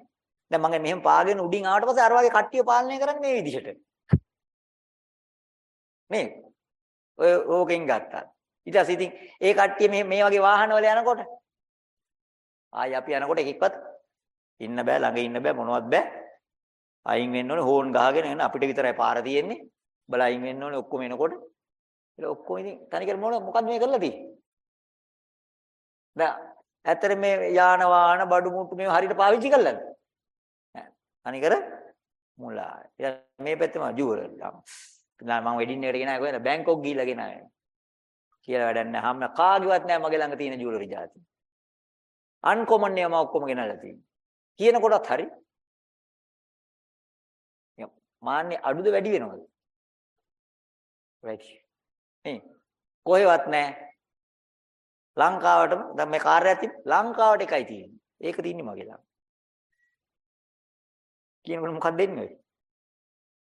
දැන් මම මෙහෙම පාගෙන උඩින් ආවට පස්සේ අර වගේ කට්ටිය පාලනය කරන්නේ මේ විදිහට. මේ ඔය ඕකෙන් ගත්තා. ඊට පස්සේ ඉතින් ඒ කට්ටිය මේ මේ වගේ වාහන වල යනකොට ආයි අපි යනකොට එකෙක්වත් ඉන්න බෑ ළඟ ඉන්න බෑ මොනවත් බෑ. අයින් වෙන්න ඕනේ හෝන් ගහගෙන එන අපිට විතරයි පාර තියෙන්නේ. බල අයින් වෙන්න ඕනේ ඔක්කොම එනකොට. ඒක ඔක්කොම ඉතින් තනිකර මොන මොකද්ද මේ කරලා තියෙන්නේ? දැන් ඇත්තට මේ යාන වාහන බඩු මුට්ටු මේ හරියට පාවිච්චි කළාද? තනිකර මුලා. මේ පැත්තේම ජුවල. මම වෙඩින් එකට ගෙනාවේ කොහෙන්ද? බැංකොක් ගිහිල්ලා ගෙනාවේ. කියලා වැඩක් නැහැ. හැම කාගේවත් නැහැ මගේ ළඟ තියෙන ජුවලරි જાති. අන්කොමන් ඒවා මම ඔක්කොම ගෙනල්ලා තියෙනවා. කියන කොටත් හරි. මාන්නේ අඩුද වැඩි වෙනවද? වැඩි. නේ කොහෙවත් නැහැ. ලංකාවටම දැන් මේ කාර්යයක් තිබ් ලංකාවට එකයි තියෙන්නේ. ඒක තින්නේ මගේ ළඟ. කියනකොට මොකක්ද දෙන්නේ ඔය?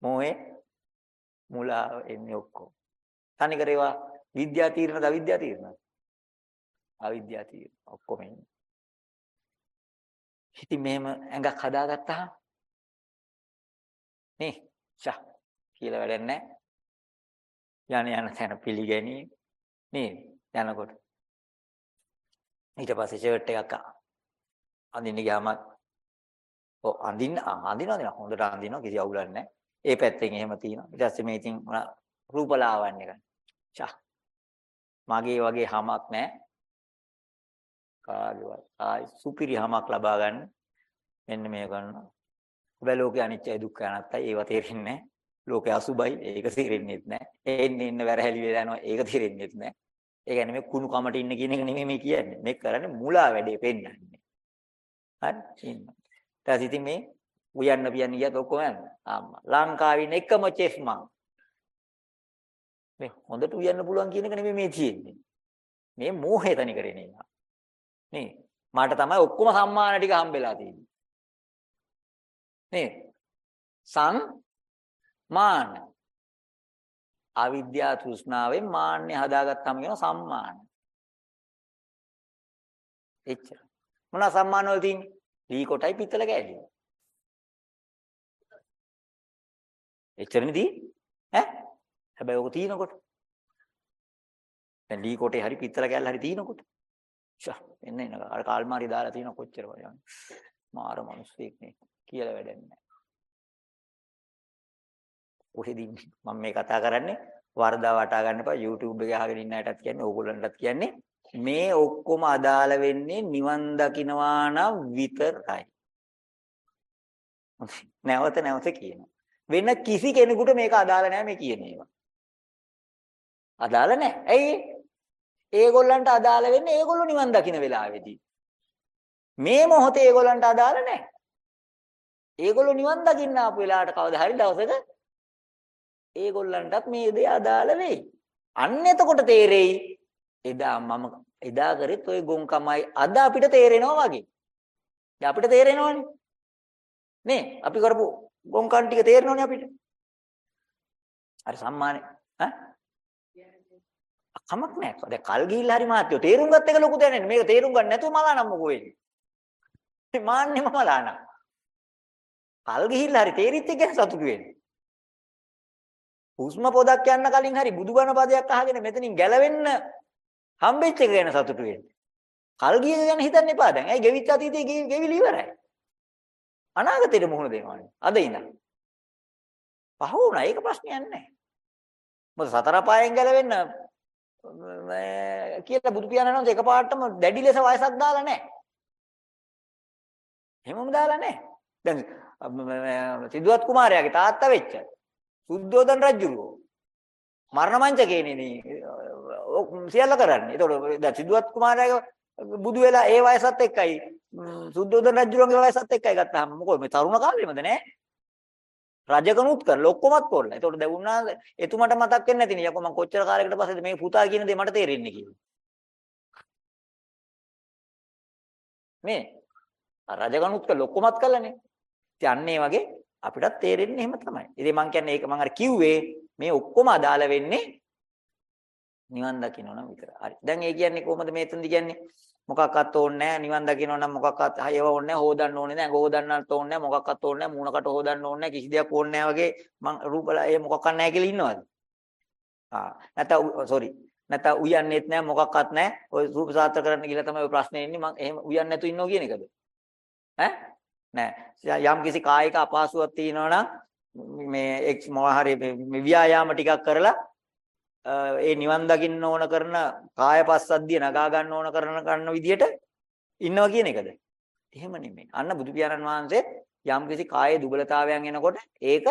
මොහේ මුලා එන්නේ ඔක්කොම. තනිකර ඒවා විද්‍යා තීරණද අවිද්‍යා තීරණද? අවිද්‍යා තීරණ ඔක්කොම එන්නේ. ඉතින් මෙහෙම ඇඟක් හදාගත්තාම නේ ෂා කියලා වැඩක් නැහැ. යන යන තැන පිළිගැනීම නේ යනකොට ඊට පස්සේ ෂර්ට් එකක් අඳින්න ගියාම ඔව් අඳින්න අඳිනවා අඳිනවා හොඳට අඳිනවා කිසි අවුලක් නැහැ. ඒ පැත්තෙන් එහෙම තියෙනවා. ඊට පස්සේ මේ ඉතින් රූපලාවන්‍ය ගන්න. ෂා මගේ වගේ හමක් නැහැ. කාගේවත් ආයි සුපිරි හමක් ලබා ගන්න මෙන්න මේ කරනවා. හැබැයි ලෝකේ අනිත්‍යයි දුක්ඛයි අනාත්තයි ඒව තේරෙන්නේ නැහැ. ලෝකේ අසුබයි ඒක තේරෙන්නේ නැහැ. එන්නේ ඉන්න වැරහැලි වෙලා යනවා ඒක තේරෙන්නේ නැහැ. ඒ කියන්නේ මේ කුණු කමට ඉන්න කියන එක නෙමෙයි මේ කියන්නේ. මේ කරන්නේ මුලා වැඩේ පෙන්නන්නේ. හරි ඉන්න. ඊට ඉතින් මේ උයන්න පියන්න ගියත් ඔක්කොම යනවා. ආම්මා. ලංකාවේ ඉන්න එකම චෙෆ් මං. මේ හොඳට උයන්න පුළුවන් කියන එක නෙමෙයි මේ තියෙන්නේ. මේ මෝහය තනි කරේ නේ. නේ මට තමයි ඔක්කොම සම්මාන ටික හම්බෙලා තියෙන්නේ නේ සම්මාන අවිද්‍යා තෘෂ්ණාවෙන් මාන්නේ හදාගත්තාම කියන සම්මාන. එච්චර. මොන සම්මාන වල තියෙන්නේ ලී කොටයි පිත්තල කෑලි. එච්චරනේ තියෙන්නේ ඈ? හැබැයි ඔක තියෙනකොට දැන් ලී කොටේ හරි පිත්තල කෑල්ල හරි තියෙනකොට ෂා එන්න එන්න. අර කාල්මාරි දාලා තියෙන කොච්චර වයන්. මාර මිනිස්සෙක් නේ. කියලා වැඩක් නැහැ. කොහෙදී මම මේ කතා කරන්නේ වර්ධා වටා ගන්න එපා YouTube එකේ අහගෙන ඉන්න අයටත් කියන්නේ ඕගොල්ලන්ටත් කියන්නේ මේ ඔක්කොම අදාළ වෙන්නේ නිවන් දකින්නවා නම් විතරයි. නැවත නැවත කියනවා. වෙන කිසි කෙනෙකුට මේක අදාළ නැහැ මේ කියන ඒවා. අදාළ නැහැ. ඇයි? ඒගොල්ලන්ට අදාළ වෙන්නේ ඒගොල්ලෝ නිවන් දකින්න වෙලාවේදී. මේ මොහොතේ ඒගොල්ලන්ට අදාළ නැහැ. ඒගොල්ලෝ නිවන් දකින්න ආපු වෙලාවට කවදා හරි දවසක ඒගොල්ලන්ටත් මේ දේ අදාළ වෙයි. අන්න එතකොට තේරෙයි එදා මම එදා කරෙත් ওই ගොන්කමයි අද අපිට තේරෙනවා වගේ. දැන් අපිට තේරෙනවනේ. නේ අපි කරපු ගොන්කන් ටික තේරෙනවනේ අපිට. හරි සම්මානේ ඈ කමක් නැහැ. දැන් කල් ගිහිල්ලා හරි මාත්‍යෝ තේරුම් ගත්ත එක ලොකු දෙයක් නෙමෙයි. මේක තේරුම් ගන්න නැතුව මලා නම් මොකෝ වෙන්නේ. මාන්නෙම මලා නම්. කල් ගිහිල්ලා හරි තේරිත් එක ගැන සතුටු වෙන්නේ. හුස්ම පොදක් යන්න කලින් හරි බුදුබණ පදයක් අහගෙන මෙතනින් ගැලවෙන්න හම්බෙච්ච එක ගැන සතුටු වෙන්න. කල් ගිය ගැන හිතන්න එපා දැන්. ඇයි ගෙවිච්ච අතීතේ ගෙවිලි ඉවරයි. අනාගතේට මුහුණ දෙනවානේ. අද ඉඳන්. පහ වුණා. ඒක ප්‍රශ්නයක් නැහැ. මොකද සතර පායෙන් ගැලවෙන්න කියලා බුදු පියාණන් වහන්සේ එකපාරටම දැඩි ලෙස වයසක් දාලා නැහැ. එහෙමම දාලා නැහැ. දැන් සිද්ධාර්ථ කුමාරයාගේ තාත්තා වෙච්ච සුද්ධෝදන රජුරෝ මරණ මංචකේනේ නේ සියල්ල කරන්නේ. ඒතකොට දැන් සිද්ධාර්ථ කුමාරයාගේ බුදු වෙලා ඒ වයසත් එක්කයි සුද්ධෝදන රජුරෝගේ වයසත් එක්කයි ගත්තාම මොකද මේ තරුණ කාලෙමද නෑ? රජකනුත් කරලා ඔක්කොමත් කරලා. ඒතකොට දැන් උන්නා එතුමට මතක් වෙන්නේ නැතිනේ. යකෝ මම කොච්චර කාලයකට පස්සේද මේ පුතා කියන දේ මට තේරෙන්නේ කියලා. මේ රජකනුත් කරලා ඔක්කොමත් කළානේ. ඉතින් අන්න ඒ වගේ අපිටත් තේරෙන්නේ එහෙම තමයි. ඉතින් මම කියන්නේ ඒක මම අර කිව්වේ මේ ඔක්කොම අදාළ වෙන්නේ නිවන් දකින්න නම් විතරයි. හරි. දැන් ඒ කියන්නේ කොහොමද මේතනදි කියන්නේ? මොකක්වත් ඕනේ නැහැ. නිවන් දකින්න නම් මොකක්වත් ඒව ඕනේ නැහැ. හොදන්න ඕනේ නැහැ. ගෝදන්නත් ඕනේ නැහැ. මොකක්වත් ඕනේ නැහැ. මූණකට හොදන්න ඕනේ නැහැ. කිසි දෙයක් ඕනේ නැහැ වගේ මං රූපල ඒ මොකක්වත් නැහැ කියලා ඉන්නවද? ආ නැත්නම් සෝරි. නැත්නම් උයන්නේත් නැහැ මොකක්වත් නැහැ. ඔය රූප සාත්‍ර කරන්න කියලා තමයි ඔය ප්‍රශ්නේ එන්නේ. මං එහෙම උයන්නේ නැතු ඉන්නෝ කියන එකද? ඈ? නෑ. යම් කිසි කායික අපහසුවක් තියෙනවා නම් මේ එක් මොනවා හරි මේ ව්‍යායාම ටිකක් කරලා ඒ නිවන් දකින්න ඕන කරන කාය පස්සද්ධිය නගා ගන්න ඕන කරන ගන්න විදියට ඉන්නවා කියන එකද? එහෙම නෙමෙයි. අන්න බුදු පියාණන් වහන්සේ යම් කිසි කායේ දුබලතාවයන් එනකොට ඒක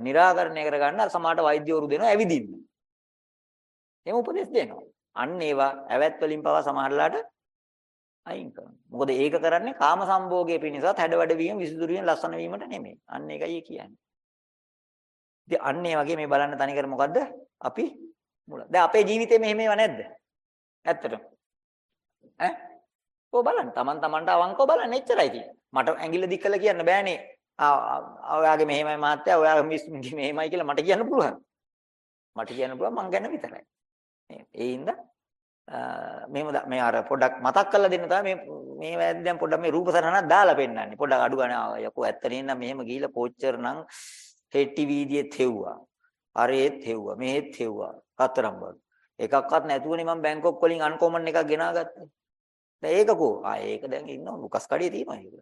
निराකරණය කරගන්න අර සමාට වෛද්‍යවරු දෙනවා ඇවිදින්න. එහෙම උපදෙස් දෙනවා. අන්න ඒවා ඇවැත් වලින් පවා සමහරලාට අයින් කරනවා. මොකද ඒක කරන්නේ කාම සම්භෝගයේ පිණිසත් හැඩවැඩ වීම විසුදුරු වීම ලස්සන වීමට නෙමෙයි. අන්න ඒකයි කියන්නේ. ඉතින් අන්න ඒ වගේ මේ බලන්න තනිකර මොකද්ද? අපි මුල. දැන් අපේ ජීවිතේ මෙහෙම ඒවා නැද්ද? ඇත්තටම. ඈ? ඔය බලන්න. Taman tamanට අවංකව බලන්න එච්චරයි තියෙන්නේ. මට ඇඟිල්ල දික් කළා කියන්න බෑනේ. ආ ඔයාගේ මෙහෙමයි මහත්තයා, ඔයාගේ මෙහෙමයි කියලා මට කියන්න පුළුවන්. මට කියන්න පුළුවන් මං ගැන විතරයි. ඒ හින්දා මෙහෙම මේ අර පොඩ්ඩක් මතක් කරලා දෙන්න තමයි මේ මේ දැන් පොඩ්ඩක් මේ රූප සරහනක් දාලා පෙන්නන්නේ. පොඩ්ඩක් අඩු ගන්න යකෝ ඇත්තනේ නම් මෙහෙම ගිහිල්ලා පෝච්චර් නම් හෙට්ටි වීදියේත් හෙව්වා. අරේත් හෙව්වා. මෙහෙත් හෙව්වා. කතරම් බඩු. එකක්වත් නැතුවනේ මම බැංකොක් වලින් අන්කොමන් එකක් ගෙනාගත්තේ. දැන් ඒක කෝ? ආ ඒක දැන් ඉන්නවා ලුකස් කඩේ තියෙනවා ඒක.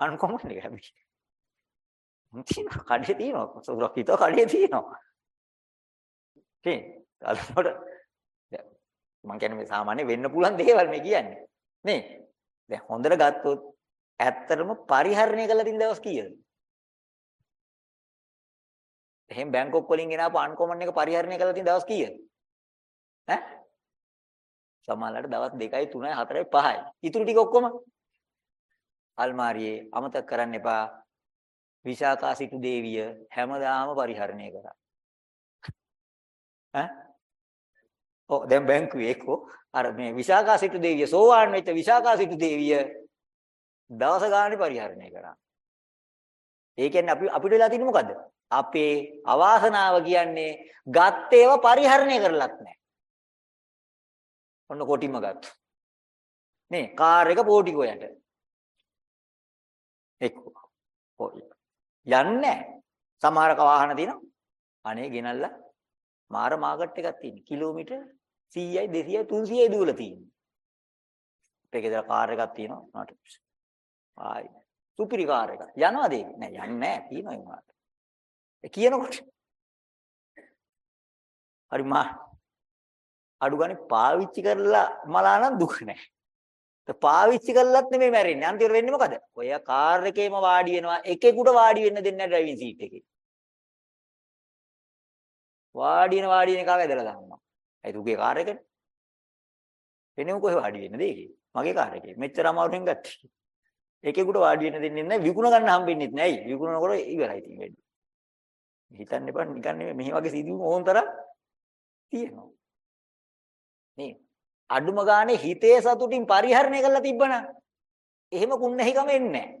අන්කොමන් එක හැබැයි. තියෙනවා කඩේ තියෙනවා. සුරක්ෂිතව කඩේ තියෙනවා. තේ. අලුතට මම කියන්නේ මේ සාමාන්‍ය වෙන්න පුළුවන් දේවල් මේ කියන්නේ. නේ? දැන් හොඳට ගත්තොත් ඇත්තටම පරිහරණය කළ තින් දවස් කීයද? එහෙන් බැංකොක් වලින් ගෙනාපු අන්කොමන් එක පරිහරණය කළ තින් දවස් කීයද? ඈ? සමහරවිට දවස් 2යි 3යි 4යි 5යි. ඉතුරු ටික ඔක්කොම අල්මාරියේ අමතක කරන්න එපා. විශාකා සිටු දේවිය හැමදාම පරිහරණය කරා. ඈ? ඔව් දැන් බැංකුවේ එක්කෝ අර මේ විශාකා සිටු දේවිය සෝවාන් වෙච්ච විශාකා සිටු දේවිය දවස ගානේ පරිහරණය කරා. ඒ කියන්නේ අපි අපිට වෙලා තියෙන්නේ මොකද්ද? අපේ අවාසනාව කියන්නේ ගත්තේව පරිහරණය කරලත් නැහැ. ඔන්න කොටිම ගත්තා. නේ කාර් එක පෝටිකෝ යට. එක්කෝ. යන්නේ සමහරක වාහන තියෙනවා. අනේ ගෙනල්ලා මාර මාකට් එකක් තියෙන. කිලෝමීටර් 100යි 200යි 300යි දුවලා තියෙන්නේ. අපේ ගෙදර කාර් එකක් තියෙනවා මට. ආයි සුපිරි කාර් එකක්. යනවාද ඒක? නෑ යන්නේ නෑ තියෙනවා ඒ වුණාට. ඒ කියනකොට හරි මා අඩු ගානේ පාවිච්චි කරලා මලා නම් දුක නෑ. පාවිච්චි කළත් නෙමෙයි මැරෙන්නේ. අන්තිමට වෙන්නේ මොකද? ඔය කාර් එකේම වාඩි වෙනවා. එකෙකුට වාඩි වෙන්න දෙන්නේ නැහැ ඩ්‍රයිවිං සීට් එකේ. වාඩි වෙන වාඩි වෙන එකව ඇදලා දානවා. ඒ දුගේ කාර් එකනේ. වෙනම කොහෙ වාඩි වෙන්නද ඒකේ? මගේ කාර් එකේ. මෙච්චර අමාරුවෙන් ගත්තේ. ඒකෙකුට වාඩි වෙන්න දෙන්නේ නැහැ. විකුණ ගන්න හම්බෙන්නේ නැහැ. ඇයි? විකුණනකොට ඉවරයි ඉතින් වෙන්නේ. හිතන්න එපා නිකන් නෙමෙයි මෙහි වගේ සිදුවීම් ඕන තරම් තියෙනවා. නේ අඩුම ගානේ හිතේ සතුටින් පරිහරණය කරලා තිබ්බනම් එහෙම කුන්නැහිකම එන්නේ නැහැ.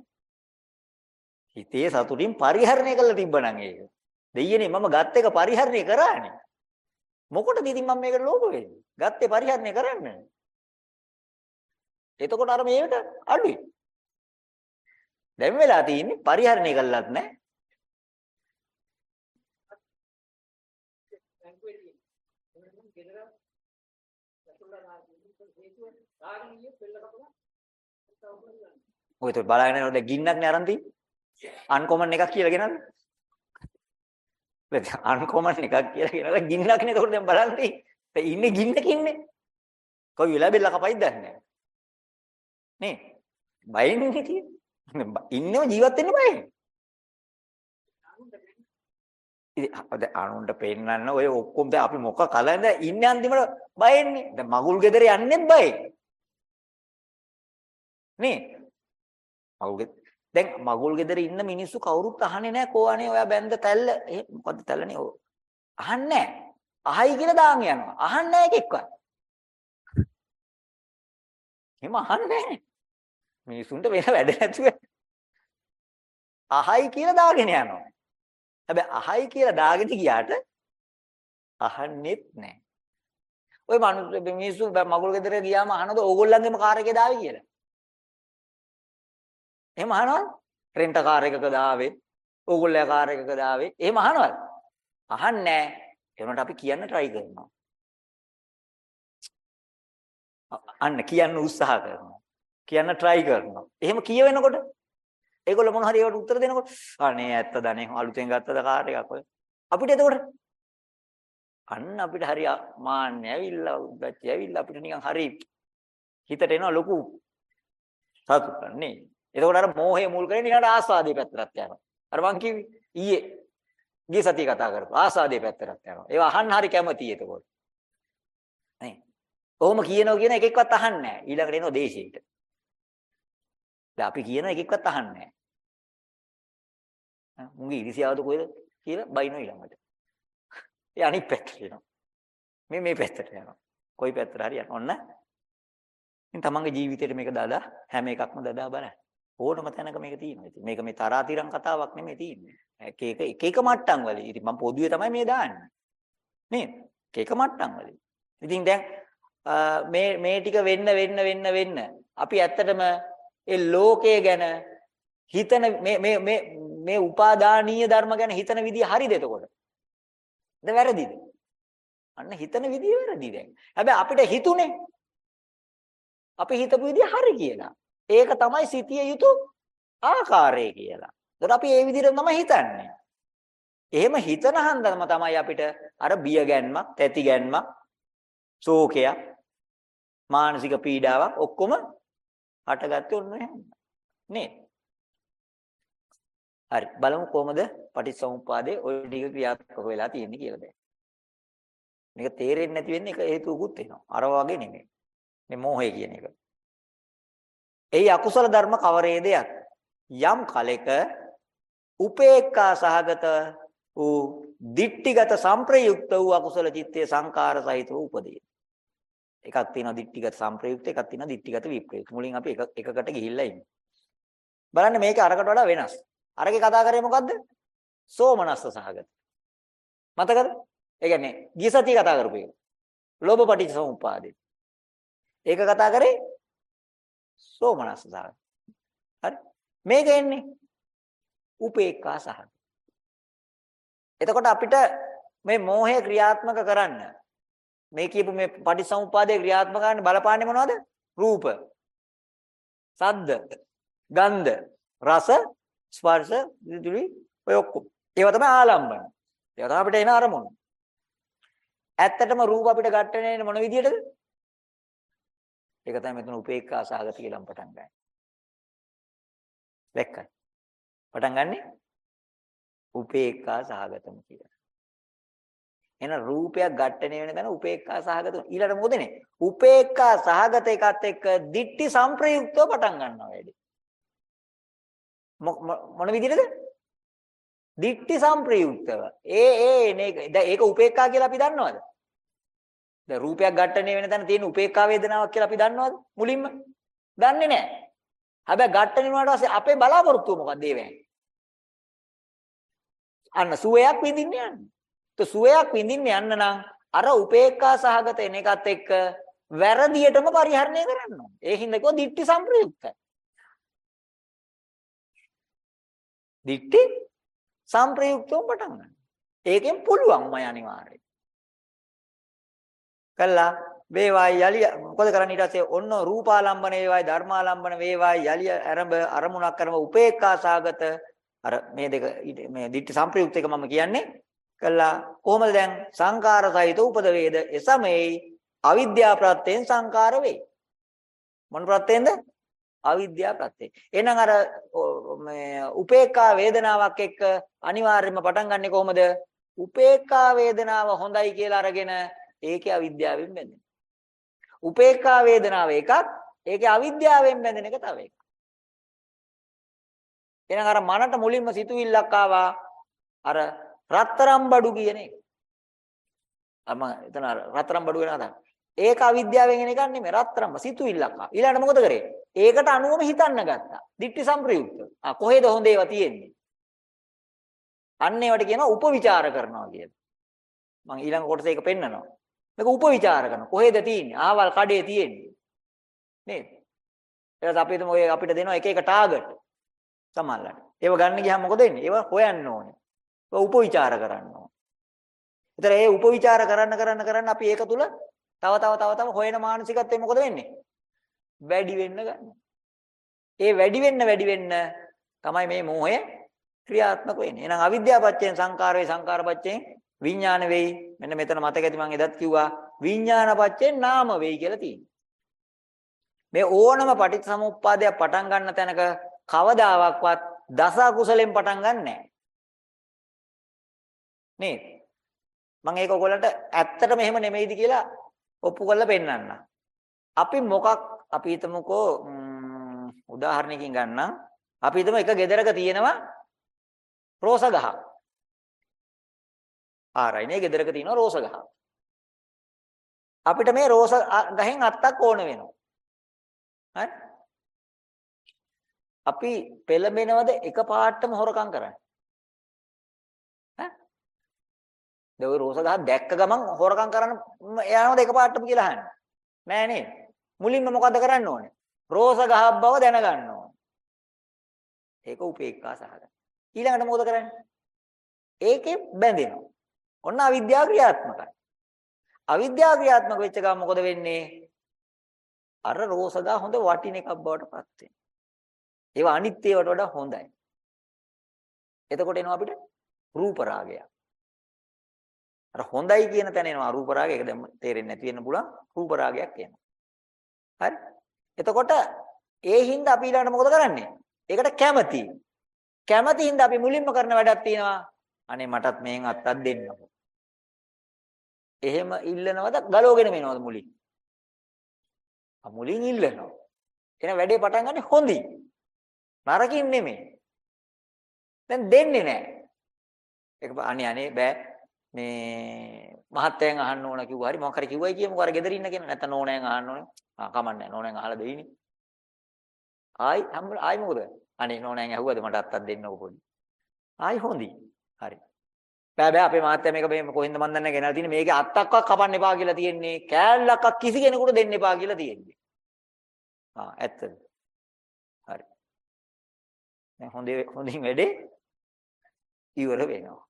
හිතේ සතුටින් පරිහරණය කරලා තිබ්බනම් ඒක. දෙයියනේ මම ගත් එක පරිහරණය කරානේ. මොකටද ඉතින් මම මේකට ලෝභ වෙන්නේ? ගත්තේ පරිහරණය කරන්න. එතකොට අර මේකට අඩුයි. දැන් වෙලා තියෙන්නේ පරිහරණය කළත් නැහැ. ඔය તો බලාගෙන යනකොට ගින්නක් නේ අරන් තියෙන්නේ. අන්කොමන් එකක් කියලා ගෙනල්ලා. අන්කොමන් එකක් කියලා ගෙනල්ලා ගින්නක් නේ එතකොට දැන් බලන්න තියෙන්නේ. ඉන්නේ ගින්නක ඉන්නේ. කොයි වෙලාවෙ බෙල්ල කපයිද දන්නේ නැහැ. නේ? බයින්නේ තියෙන්නේ. ඉන්නව ජීවත් වෙන්න බයයි. ඉතින් අද අනුන්ට පෙන්නන්න ඔය ඔක්කොම දැන් අපි මොක කලඳ ඉන්නේ අන්තිමට බයෙන්නේ. දැන් මගුල් ගෙදර යන්නේ බයයි. නේ? මගුල් දැන් මගුල් ගෙදර ඉන්න මිනිස්සු කවුරුත් අහන්නේ නැහැ කෝ අනේ ඔයා බැන්ද තැල්ල. ඒ මොකද්ද තැල්ලනේ ඔය. අහන්නේ නැහැ. අහයි කියලා දාන් යනවා. අහන්නේ නැහැ එකෙක්වත්. එහෙම අහන්නේ නැහැ. මිනිසුන්ට වෙන වැඩ නැතුව අහයි කියලා දාගෙන යනවා. හැබැයි අහයි කියලා දාගෙන ගියාට අහන්නෙත් නැහැ. ওই මිනිස්සු මිනිස්සු මගුල් ගෙදර ගියාම අහනද ඕගොල්ලන්ගේම කාර් එකේ දාවේ කියලා. එහෙම අහනවද? රෙන්ට් කාර් එකක දාවේ. ඕගොල්ලෝ කාර් එකක දාවේ. එහෙම අහනවද? අහන්නේ නැහැ. ඒනට අපි කියන්න try කරනවා. අන්න කියන්න උත්සාහ කරනවා. කියන්න try කරනවා. එහෙම කියවෙනකොට ඒගොල්ලෝ මොන හරි ඒකට උත්තර දෙනකොට අනේ ඇත්ත දනේ අලුතෙන් ගත්තද කාර් එකක් ඔය. අපිට එතකොට අන්න අපිට හරි මාන්නේ ඇවිල්ලා උද්දච්චය ඇවිල්ලා අපිට නිකන් හරි හිතට එනවා ලොකු සතුටක් නේ. එතකොට අර මෝහය මුල් කරගෙන ඊළඟට ආස්වාදයේ පැත්තට යනවා. අර මං කිව්වේ ඊයේ ගිය සතිය කතා කරපු ආස්වාදයේ පැත්තට යනවා. ඒවා අහන්න හරි කැමතියි එතකොට. නේ. කොහොම කියනවා කියන එකෙක්වත් අහන්නේ නැහැ. ඊළඟට එනවා දේශයට. දැන් අපි කියන එකෙක්වත් අහන්නේ නැහැ. මුගේ ඉරිසියාවද කොහෙද කියලා බයිනෝ ඊළඟට. ඒ අනිත් පැත්තට යනවා. මේ මේ පැත්තට යනවා. කොයි පැත්තට හරි යනවා. ඔන්න. ඉතින් තමන්ගේ ජීවිතේට මේක දාලා හැම එකක්ම දාලා බලන්න. ඕනම තැනක මේක තියෙනවා. ඉතින් මේක මේ තරාතිරම් කතාවක් නෙමෙයි තියෙන්නේ. එක එක එක එක මට්ටම් වල. ඉතින් මම පොදුවේ තමයි මේ දාන්නේ. නේද? එක එක මට්ටම් වල. ඉතින් දැන් මේ මේ ටික වෙන්න වෙන්න වෙන්න වෙන්න අපි ඇත්තටම ඒ ලෝකය ගැන හිතන මේ මේ මේ මේ උපාදානීය ධර්ම ගැන හිතන විදිය හරිද එතකොට? ද වැරදිද? අන්න හිතන විදිය වැරදි දැන්. හැබැයි අපිට හිතුනේ අපි හිතපු විදිය හරි කියලා. ඒක තමයි සිටිය යුතු ආකාරය කියලා. ඒතර අපි ඒ විදිහට තමයි හිතන්නේ. එහෙම හිතන හන්දම තමයි අපිට අර බිය ගැන්මක්, තැති ගැන්මක්, ශෝකයක්, මානසික පීඩාවක් ඔක්කොම හටගත්තේ ඔන්න එහෙම. නේද? හරි බලමු කොහොමද පටිච්චසමුප්පාදේ ওই ටික ක්‍රියාත්මක වෙලා තියෙන්නේ කියලා දැන්. මේක තේරෙන්නේ නැති වෙන්නේ ඒක හේතුකුත් වෙනවා. අර වගේ නෙමෙයි. මේ මෝහය කියන එක. එයි අකුසල ධර්ම කවරේදයක් යම් කලෙක උපේක්ඛා සහගත වූ දිට්ටිගත සංප්‍රයුක්ත වූ අකුසල චිත්තේ සංකාර සහිතව උපදී. එකක් තියෙනවා දිට්ටිගත සංප්‍රයුක්ත එකක් තියෙනවා දිට්ටිගත විප්‍රයුක්ත. මුලින් අපි එක එකකට ගිහිල්ලා ඉන්නේ. බලන්න මේක අරකට වඩා වෙනස්. අරගේ කතා කරේ මොකද්ද? සෝමනස්ස සහගත. මතකද? ඒ කියන්නේ ගිය සතිය කතා කරපු එක. ලෝභ පටිච්ච සමුප්පාදේ. ඒක කතා කරේ සෝමනස්ස සහගත. හරි. මේක එන්නේ උපේක්ඛා සහගත. එතකොට අපිට මේ මෝහය ක්‍රියාත්මක කරන්න මේ කියපු මේ පටිසමුපාදයේ ක්‍රියාත්මක කරන්න බලපාන්නේ මොනවද? රූප, සද්ද, ගන්ධ, රස, ස්පර්ශ, විදුලි ඔය ඔක්කොම. ඒවා තමයි ආලම්බන. ඒවා තමයි අපිට එන අරමුණු. ඇත්තටම රූප අපිට ගැටෙන්නේ මොන විදියටද? ඒක තමයි මෙතන උපේක්ඛා සාගත කියලා පටන් ගන්න. දැක්කයි. පටන් ගන්නෙ උපේක්ඛා සාගතම කියලා. එන රූපයක් ඝට්ටණය වෙන තැන උපේක්ඛා සහගත ඊළඟට මොකද වෙන්නේ? උපේක්ඛා සහගත එකත් එක්ක දිට්ටි සංප්‍රයුක්තව පටන් ගන්නවා වැඩි. මොන විදිහටද? දිට්ටි සංප්‍රයුක්තව. ඒ ඒ මේක දැන් ඒක උපේක්ඛා කියලා අපි දන්නවද? දැන් රූපයක් ඝට්ටණය වෙන තැන තියෙන උපේක්ඛා වේදනාවක් කියලා අපි දන්නවද? මුලින්ම? දන්නේ නැහැ. හැබැයි ඝට්ටණය වුණාට පස්සේ අපේ බලාපොරොත්තුව මොකක්ද ඒ වෙන්නේ? අන්න සුවයක් විඳින්න යන්නේ. તો සුවයක් විඳින්න යන්න නම් අර උපේක්ඛා සහගත එන එකත් එක්ක වැරදියටම පරිහරණය කරන්න ඕනේ. ඒ හින්දා කිව්වා දිට්ඨි සම්ප්‍රයුක්තයි. දිට්ඨි සම්ප්‍රයුක්තව පටන් ගන්න. ඒකෙන් පුළුවන් මය අනිවාර්යයෙන්. කළා. වේවායි යලි මොකද කරන්නේ ඊට පස්සේ? ඔන්න රූපාලම්බන වේවායි ධර්මාලම්බන වේවායි යලි ආරම්භ අරමුණක් කරම උපේක්ඛා සාගත. අර මේ දෙක මේ දිට්ඨි සම්ප්‍රයුක්ත එක මම කියන්නේ. කළා. කොහොමද දැන්? සංකාර සහිත උපද වේද? එසමෙයි. අවිද්‍යා ප්‍රත්‍යයෙන් සංකාර වේ. මොන ප්‍රත්‍යයෙන්ද? අවිද්‍යා ප්‍රත්‍යය එහෙනම් අර මේ උපේක්ඛා වේදනාවක් එක්ක අනිවාර්යයෙන්ම පටන් ගන්නෙ කොහොමද? උපේක්ඛා වේදනාව හොඳයි කියලා අරගෙන ඒකේ අවිද්‍යාවෙන් බැඳෙන උපේක්ඛා වේදනාව එකක් ඒකේ අවිද්‍යාවෙන් බැඳෙන එක තව එකක් එහෙනම් අර මනට මුලින්ම සිතුවිල්ලක් ආවා අර රත්තරම් බඩු කියන එක. අම එතන රත්තරම් බඩු වෙන අදහස. ඒක අවිද්‍යාවෙන් එන එකක් නෙමෙයි රත්තරම්ම සිතුවිල්ලක් ආවා. ඊළඟට මොකද කරේ? ඒකට අනුවම හිතන්න ගත්තා. දිට්ඨි සම්ප්‍රයුක්ත. ආ කොහෙද හොඳ ඒවා තියෙන්නේ? අන්න ඒවට කියනවා උපවිචාර කරනවා කියලා. මම ඊළඟ කොටසේ ඒක පෙන්නනවා. මේක උපවිචාර කරනවා. කොහෙද තියෙන්නේ? ආවල් කඩේ තියෙන්නේ. නේද? ඊට අපි හිතමු ඔය අපිට දෙනවා එක එක ටාගට්. සමහරවිට. ඒව ගන්න ගියාම මොකද වෙන්නේ? ඒව හොයන්න ඕනේ. ඒව උපවිචාර කරන්න ඕනේ. ඒතර ඒ උපවිචාර කරන්න කරන්න කරන්න අපි ඒක තුල තව තව තව තව හොයන මානසිකත්වය මොකද වෙන්නේ? වැඩි වෙන්න ගන්න. ඒ වැඩි වෙන්න වැඩි වෙන්න තමයි මේ මෝහය ක්‍රියාත්මක වෙන්නේ. එහෙනම් අවිද්‍යාපච්චයෙන් සංකාර වේ සංකාරපච්චයෙන් විඥාන වෙයි. මෙන්න මෙතන මතක ඇති මම එදත් කිව්වා විඥානපච්චයෙන් නාම වෙයි කියලා තියෙනවා. මේ ඕනම පටිච්චසමුප්පාදයක් පටන් ගන්න තැනක කවදාවත් දස කුසලෙන් පටන් ගන්නෑ. නේද? මම ඒක ඔයගොල්ලන්ට ඇත්තටම එහෙම නෙමෙයිද කියලා ඔප්පු කරලා පෙන්නන්න. අපි මොකක් අපි හිතමුකෝ උදාහරණයකින් ගන්නම්. අපි හිතමු එක ගෙදරක තියෙනවා රෝස ගහ. ආරයිනේ ගෙදරක තියෙනවා රෝස ගහ. අපිට මේ රෝස ගහෙන් අත්තක් ඕන වෙනවා. හරි? අපි පෙළඹෙනවද එක පාටම හොරකම් කරන්නේ? ඈ? දැන් ওই රෝස ගහ දැක්ක ගමන් හොරකම් කරන්න යනවද එක පාටම කියලා අහන්නේ? නෑ නේද? මුලින්ම මොකද කරන්න ඕනේ? රෝස ගහක් බව දැනගන්න ඕනේ. ඒක උපේක්ඛා සහගත. ඊළඟට මොකද කරන්නේ? ඒකේ බැඳෙනවා. ඔන්න අවිද්‍යාව ක්‍රියාත්මකයි. අවිද්‍යාව ක්‍රියාත්මක වෙච්ච ගමන් මොකද වෙන්නේ? අර රෝස ගහ හොඳ වටින එකක් බවට පත් වෙනවා. ඒවා අනිත් ඒවාට වඩා හොඳයි. එතකොට එනවා අපිට රූප රාගය. අර හොඳයි කියන තැන එනවා රූප රාගය. ඒක දැන් තේරෙන්නේ නැති වෙන්න පුළුවන් රූප රාගයක් එනවා. හරි? එතකොට ඒ හින්දා අපි ඊළඟට මොකද කරන්නේ? ඒකට කැමති. කැමති හින්දා අපි මුලින්ම කරන වැඩක් තියෙනවා. අනේ මටත් මේෙන් අත්තක් දෙන්නකො. එහෙම ඉල්ලනවද ගලවගෙන මෙනවද මුලින්? මුලින් ඉල්ලනවා. එහෙනම් වැඩේ පටන් ගන්නේ හොඳින්. නරකින් නෙමෙයි. දැන් දෙන්නේ නැහැ. ඒක අනේ අනේ බෑ මේ මහත්තයන් අහන්න ඕන කිව්වා හරි මොකක් හරි කිව්වයි කියමුකෝ අර ගෙදර ඉන්න කෙනා නැත්නම් නෝනයන් අහන්න ඕනේ. ආ කමන්නේ නෝනයන් අහලා දෙයිනේ. ආයි හම්බ ආයි මොකද? අනේ නෝනයන් ඇහුවද මට අත්තක් දෙන්නකෝ පොඩි. ආයි හොඳයි. හරි. බෑ බෑ අපේ මහත්තයා මේක මේ කොහෙන්ද මන් දන්නේ ගෙනල්ලා තියෙන්නේ මේකේ අත්තක්වත් කපන්න එපා කියලා තියෙන්නේ. කෑල්ලක්වත් කිසි කෙනෙකුට දෙන්න එපා කියලා තියෙන්නේ. ආ ඇත්තද? හරි. දැන් හොඳ හොඳින් වැඩේ ඉවර වෙනවා.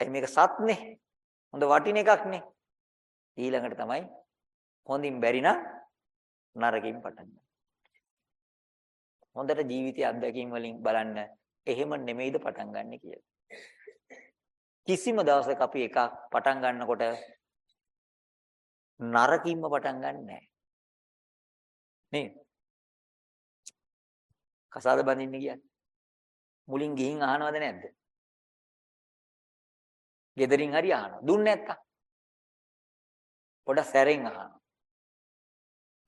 ඒ මේක සත්නේ. හොඳ වටින එකක්නේ. ඊළඟට තමයි හොඳින් බැරි නම් නරකින් පටන් ගන්න. හොඳට ජීවිතයේ අත්දැකීම් වලින් බලන්න එහෙම නෙමෙයිද පටන් ගන්න කියලා. කිසිම දවසක අපි එකක් පටන් ගන්නකොට නරකින්ම පටන් ගන්නෑ. නේද? කසාද බඳින්න කියන්නේ. මුලින් ගිහින් අහනවද නැද්ද? gederin හරි අහනවා. දුන්නේ නැත්තම් පොඩ සැරෙන් අහනවා.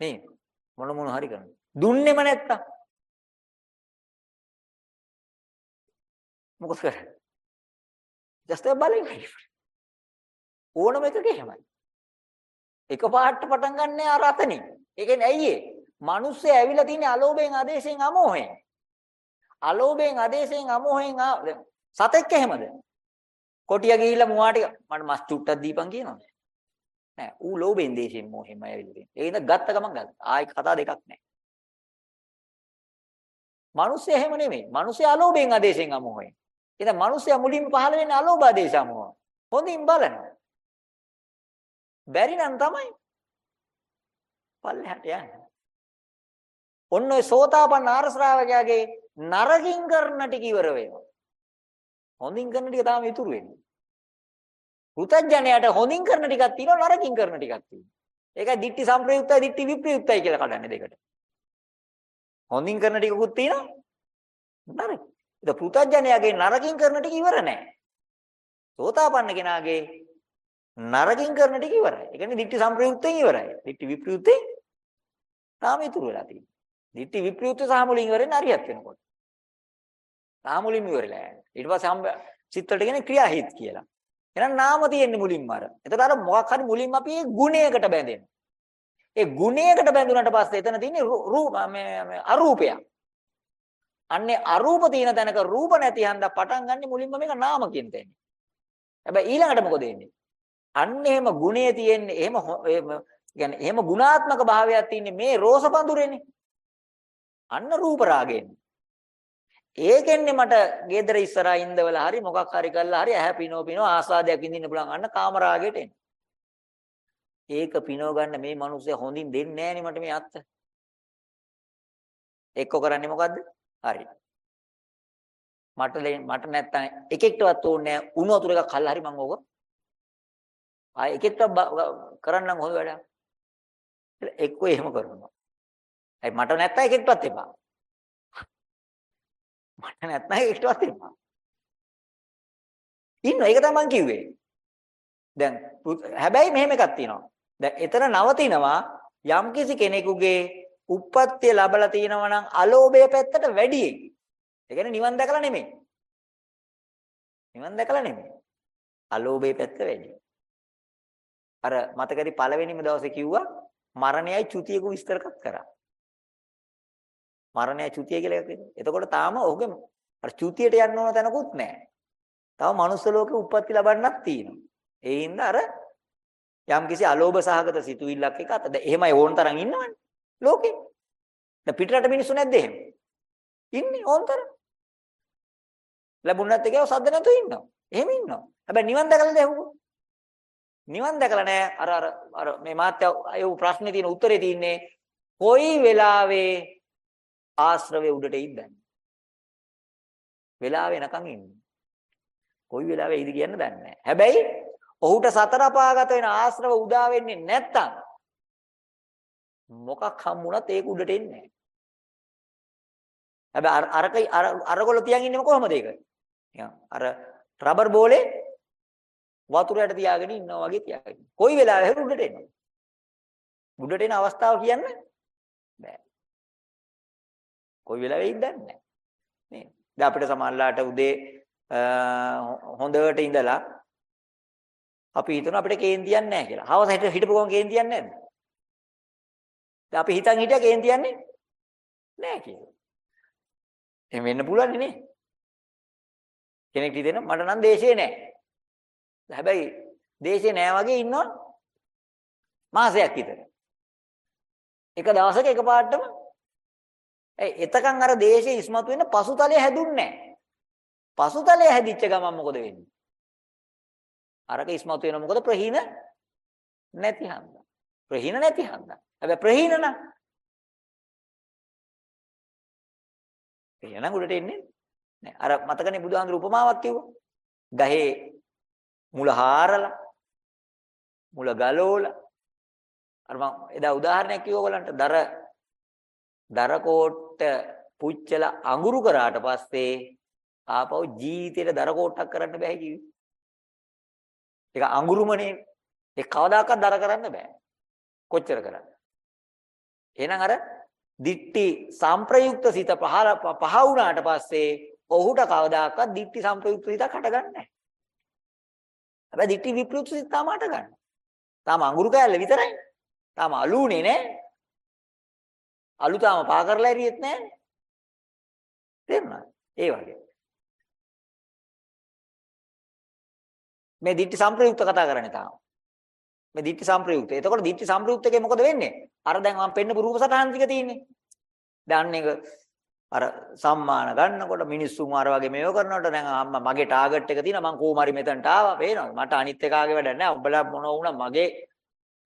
නේ මොන මොන හරි කරනවා. දුන්නේම නැත්තම් මොකද කරන්නේ? Just බලෙන් ඕනම එකක එහෙමයි. එක පාට පටන් ගන්න අර අතනින්. ඒ කියන්නේ ඇයි ඒ? මිනිස්සු ඇවිල්ලා තින්නේ අලෝභයෙන් ආදේශයෙන් අමෝහයෙන්. අලෝභයෙන් ආදේශයෙන් අමෝහයෙන් සතෙක් එහෙමද? කොටිය ගිහිල්ලා මුවා ටික මට මස් චුට්ටක් දීපන් කියනවා. නෑ ඌ ලෝභයෙන් දේශයෙන් මොහෙම ඇවිල්ලා තියෙන්නේ. ඒ ඉඳ ගත්ත ගමන් ගත්තා. ආයි කතා දෙකක් නෑ. මිනිස්සු එහෙම නෙමෙයි. මිනිස්සු අලෝභයෙන් ආදේශයෙන් අමෝහයෙන්. එහෙනම් මිනිස්සයා මුලින්ම පහළ වෙන්නේ අලෝභ ආදේශ අමෝහ. හොඳින් බලනවා. බැරි නම් තමයි පල්ලෙහාට යන්නේ. ඔන්න ඔය සෝතාපන්න ආර ශ්‍රාවකයාගේ නරකින් කරන ටික ඉවර වෙනවා. හොඳින් කරන ටික තාම ඉතුරු වෙන්නේ. පුතඥයට හොඳින් කරන ටිකක් තියෙනවා නරකින් කරන ටිකක් තියෙනවා. ඒකයි ditthi samprayuktයි ditthi viprayuktයි කියලා කඩන්නේ දෙකට. හොඳින් කරන ටිකකුත් තියෙනවා නරක. ඒක පුතඥයාගේ නරකින් කරන ටික ඉවර නැහැ. සෝතාපන්න කෙනාගේ නරකින් කරන ටික ඉවරයි. ඒ කියන්නේ ditthi samprayukten ඉවරයි. ditthi viprayutten තාම ඉතුරු වෙලා තියෙනවා. ditthi viprayutta සහ මුලින් ඉවරෙන්නේ අරියත් වෙනකොට. තාම මුලින්ම ඉවරලා යන්නේ. ඊට පස්සේ සිත් වලට කියන්නේ ක්‍රියාහිත කියලා. එහෙනම් නාම තියෙන්නේ මුලින්ම අර. එතකොට අර මොකක් හරි මුලින්ම අපි ඒ ගුණයකට බැඳෙනවා. ඒ ගුණයකට බැඳුනට පස්සේ එතන තියෙන්නේ රූප මේ අරූපය. අන්නේ අරූප තියෙන තැනක රූප නැති හන්දා පටන් ගන්න මුලින්ම මේක නාම කියන තැන. හැබැයි ඊළඟට මොකද වෙන්නේ? අන්න එහෙම ගුණය තියෙන්නේ එහෙම කියන්නේ එහෙම ගුණාත්මක භාවයක් තියෙන්නේ මේ රෝස පඳුරේනේ. අන්න රූප රාගයෙන්. ඒකෙන්නේ මට ගෙදර ඉස්සරහා ඉඳවලා හරි මොකක් හරි කරලා හරි ඇහැ පිනෝ පිනෝ ආස්වාදයක් විඳින්න පුළුවන් අන්න කාමරාගයට එන්න. ඒක පිනව ගන්න මේ මිනිස්සු හොඳින් දෙන්නේ නැහනේ මට මේ අත්ත. එක්ක කරන්නේ මොකද්ද? හරි. මට මට නැත්තම් එකෙක්ටවත් ඕනේ නැහැ උණු වතුර එකක් කල්ලා හරි මම ඕක ආයෙ එකෙක්ට කරන්නම් හොඳ වැඩක්. එක්ක එහෙම කරනවා. ඒ මට නැත්තම් එකෙක්ටවත් එපා. මට නැත්නම් ඒකටවත් එපා. ඉන්න ඒක තමයි මං කිව්වේ. දැන් හැබැයි මෙහෙම එකක් තියෙනවා. දැන් එතන නවතිනවා යම්කිසි කෙනෙකුගේ උප්පත්තිය ලැබලා තියෙනවා නම් අලෝභය පැත්තට වැඩි. ඒ කියන්නේ නිවන් දැකලා නෙමෙයි. නිවන් දැකලා නෙමෙයි. අලෝභය පැත්ත වැඩි. අර මතකදී පළවෙනිම දවසේ කිව්වා මරණයයි චුතියක විස්තර කරා. මරණය චුතිය කියලා එකක් වෙන්නේ. එතකොට තාම ඔහුගේ අර චුතියට යන්න ඕන තැනකුත් නැහැ. තව මනුස්ස ලෝකෙ උප්පත්ති ලබන්නක් තියෙනවා. ඒ හින්දා අර යම්කිසි අලෝභ සහගත සිතුවිල්ලක් එක අත. දැන් එහෙමයි ඕන තරම් ඉන්නවනේ ලෝකෙ. දැන් පිටරට මිනිස්සු නැද්ද එහෙම? ඉන්නේ ඕන තරම්. ලැබුණ නැත්te ඒකව සද්ද නැතුව ඉන්නවා. එහෙම ඉන්නවා. හැබැයි නිවන් දැකලා දැහුවෝ. නිවන් දැකලා නැහැ. අර අර අර මේ මාත්‍ය අය ප්‍රශ්නේ තියෙන උත්තරේ තියෙන්නේ කොයි වෙලාවේ ආශ්‍රවයේ උඩට ඉද්දන්නේ. වෙලාව වෙනකන් ඉන්නේ. කොයි වෙලාවෙ ඉදි කියන්න දන්නේ නැහැ. හැබැයි ඔහුට සතර අපාගත වෙන ආශ්‍රව උදා වෙන්නේ නැත්තම් මොකක් හම්බුණත් ඒක උඩට එන්නේ නැහැ. හැබැයි අරක අරගොල්ල තියන් ඉන්නේ කොහොමද ඒක? නිකන් අර රබර් බෝලේ වතුර යට තියාගෙන ඉන්නවා වගේ තියාගෙන. කොයි වෙලාවෙ උඩට එනවා. උඩට එන අවස්ථාව කියන්න බෑ. කොයි වෙලාවෙ ඉඳන්නේ නැහැ. නේ. දැන් අපිට සමහරලාට උදේ හොඳට ඉඳලා අපි හිතනවා අපිට කේන්තියක් නැහැ කියලා. හවස හිට හිටපු ගමන් කේන්තියක් නැද්ද? දැන් අපි හිතන් හිටියා කේන්තියන්නේ නැහැ කියලා. එහෙම වෙන්න පුළුවන් නේ. කෙනෙක් හිතෙනවා මට නම් දේශේ නැහැ. හැබැයි දේශේ නැහැ වගේ ඉන්නවා මාසයක් විතර. එක දවසක එකපාරටම ඒ එතකන් අර දේශේ ඉස්මතු වෙන පසුතලය හැදුන්නේ නැහැ. පසුතලය හැදිච්ච ගමන් මොකද වෙන්නේ? අරක ඉස්මතු වෙන මොකද ප්‍රහීන නැති හන්දා. ප්‍රහීන නැති හන්දා. හැබැයි ප්‍රහීන නම් එහෙනම් උඩට එන්නේ නෑ. අර මතකනේ බුදුහාඳුර උපමාවක් කිව්වා. ගහේ මුල හාරලා මුල ගලෝලා අර මම එදා උදාහරණයක් කිව්වා ඔයගලන්ට දර දර කෝට්ට පුච්චලා අඟුරු කරාට පස්සේ ආපහු ජීවිතේට දර කෝට්ටක් කරන්න බෑ කිව්වේ. ඒක අඟුරුමනේ. ඒ කවදාකවත් දර කරන්න බෑ. කොච්චර කරත්. එහෙනම් අර දිට්ටි සංප්‍රයුක්ත සිත පහල පහ වුණාට පස්සේ ඔහුට කවදාකවත් දිට්ටි සංප්‍රයුක්ත සිතක් හටගන්නේ නැහැ. හැබැයි දිට්ටි විප්‍රයුක්ත සිත තාම හටගන්නේ. තාම අඟුරු කෑල්ල විතරයි. තාම අලුනේ නෑ. අලු තාම පා කරලා ඇරියෙත් නෑ. තේරුණාද? ඒ වගේ. මේ දිට්ඨි සංප්‍රයුක්ත කතා කරන්නේ තාම. මේ දිට්ඨි සංප්‍රයුක්ත. එතකොට දිට්ඨි සංප්‍රයුක්තකේ මොකද වෙන්නේ? අර දැන් මම පෙන්නපු රූප සටහන් ටික තියෙන්නේ. දැන් ඒක අර සම්මාන ගන්නකොට මිනිස්සුන් අර වගේ මේව කරනකොට දැන් අම්මා මගේ ටාගට් එක තියෙනවා මං කොහොම හරි මෙතනට ආවා පේනවද මට අනිත් එකාගේ වැඩ නැහැ උඹලා මොන වුණා මගේ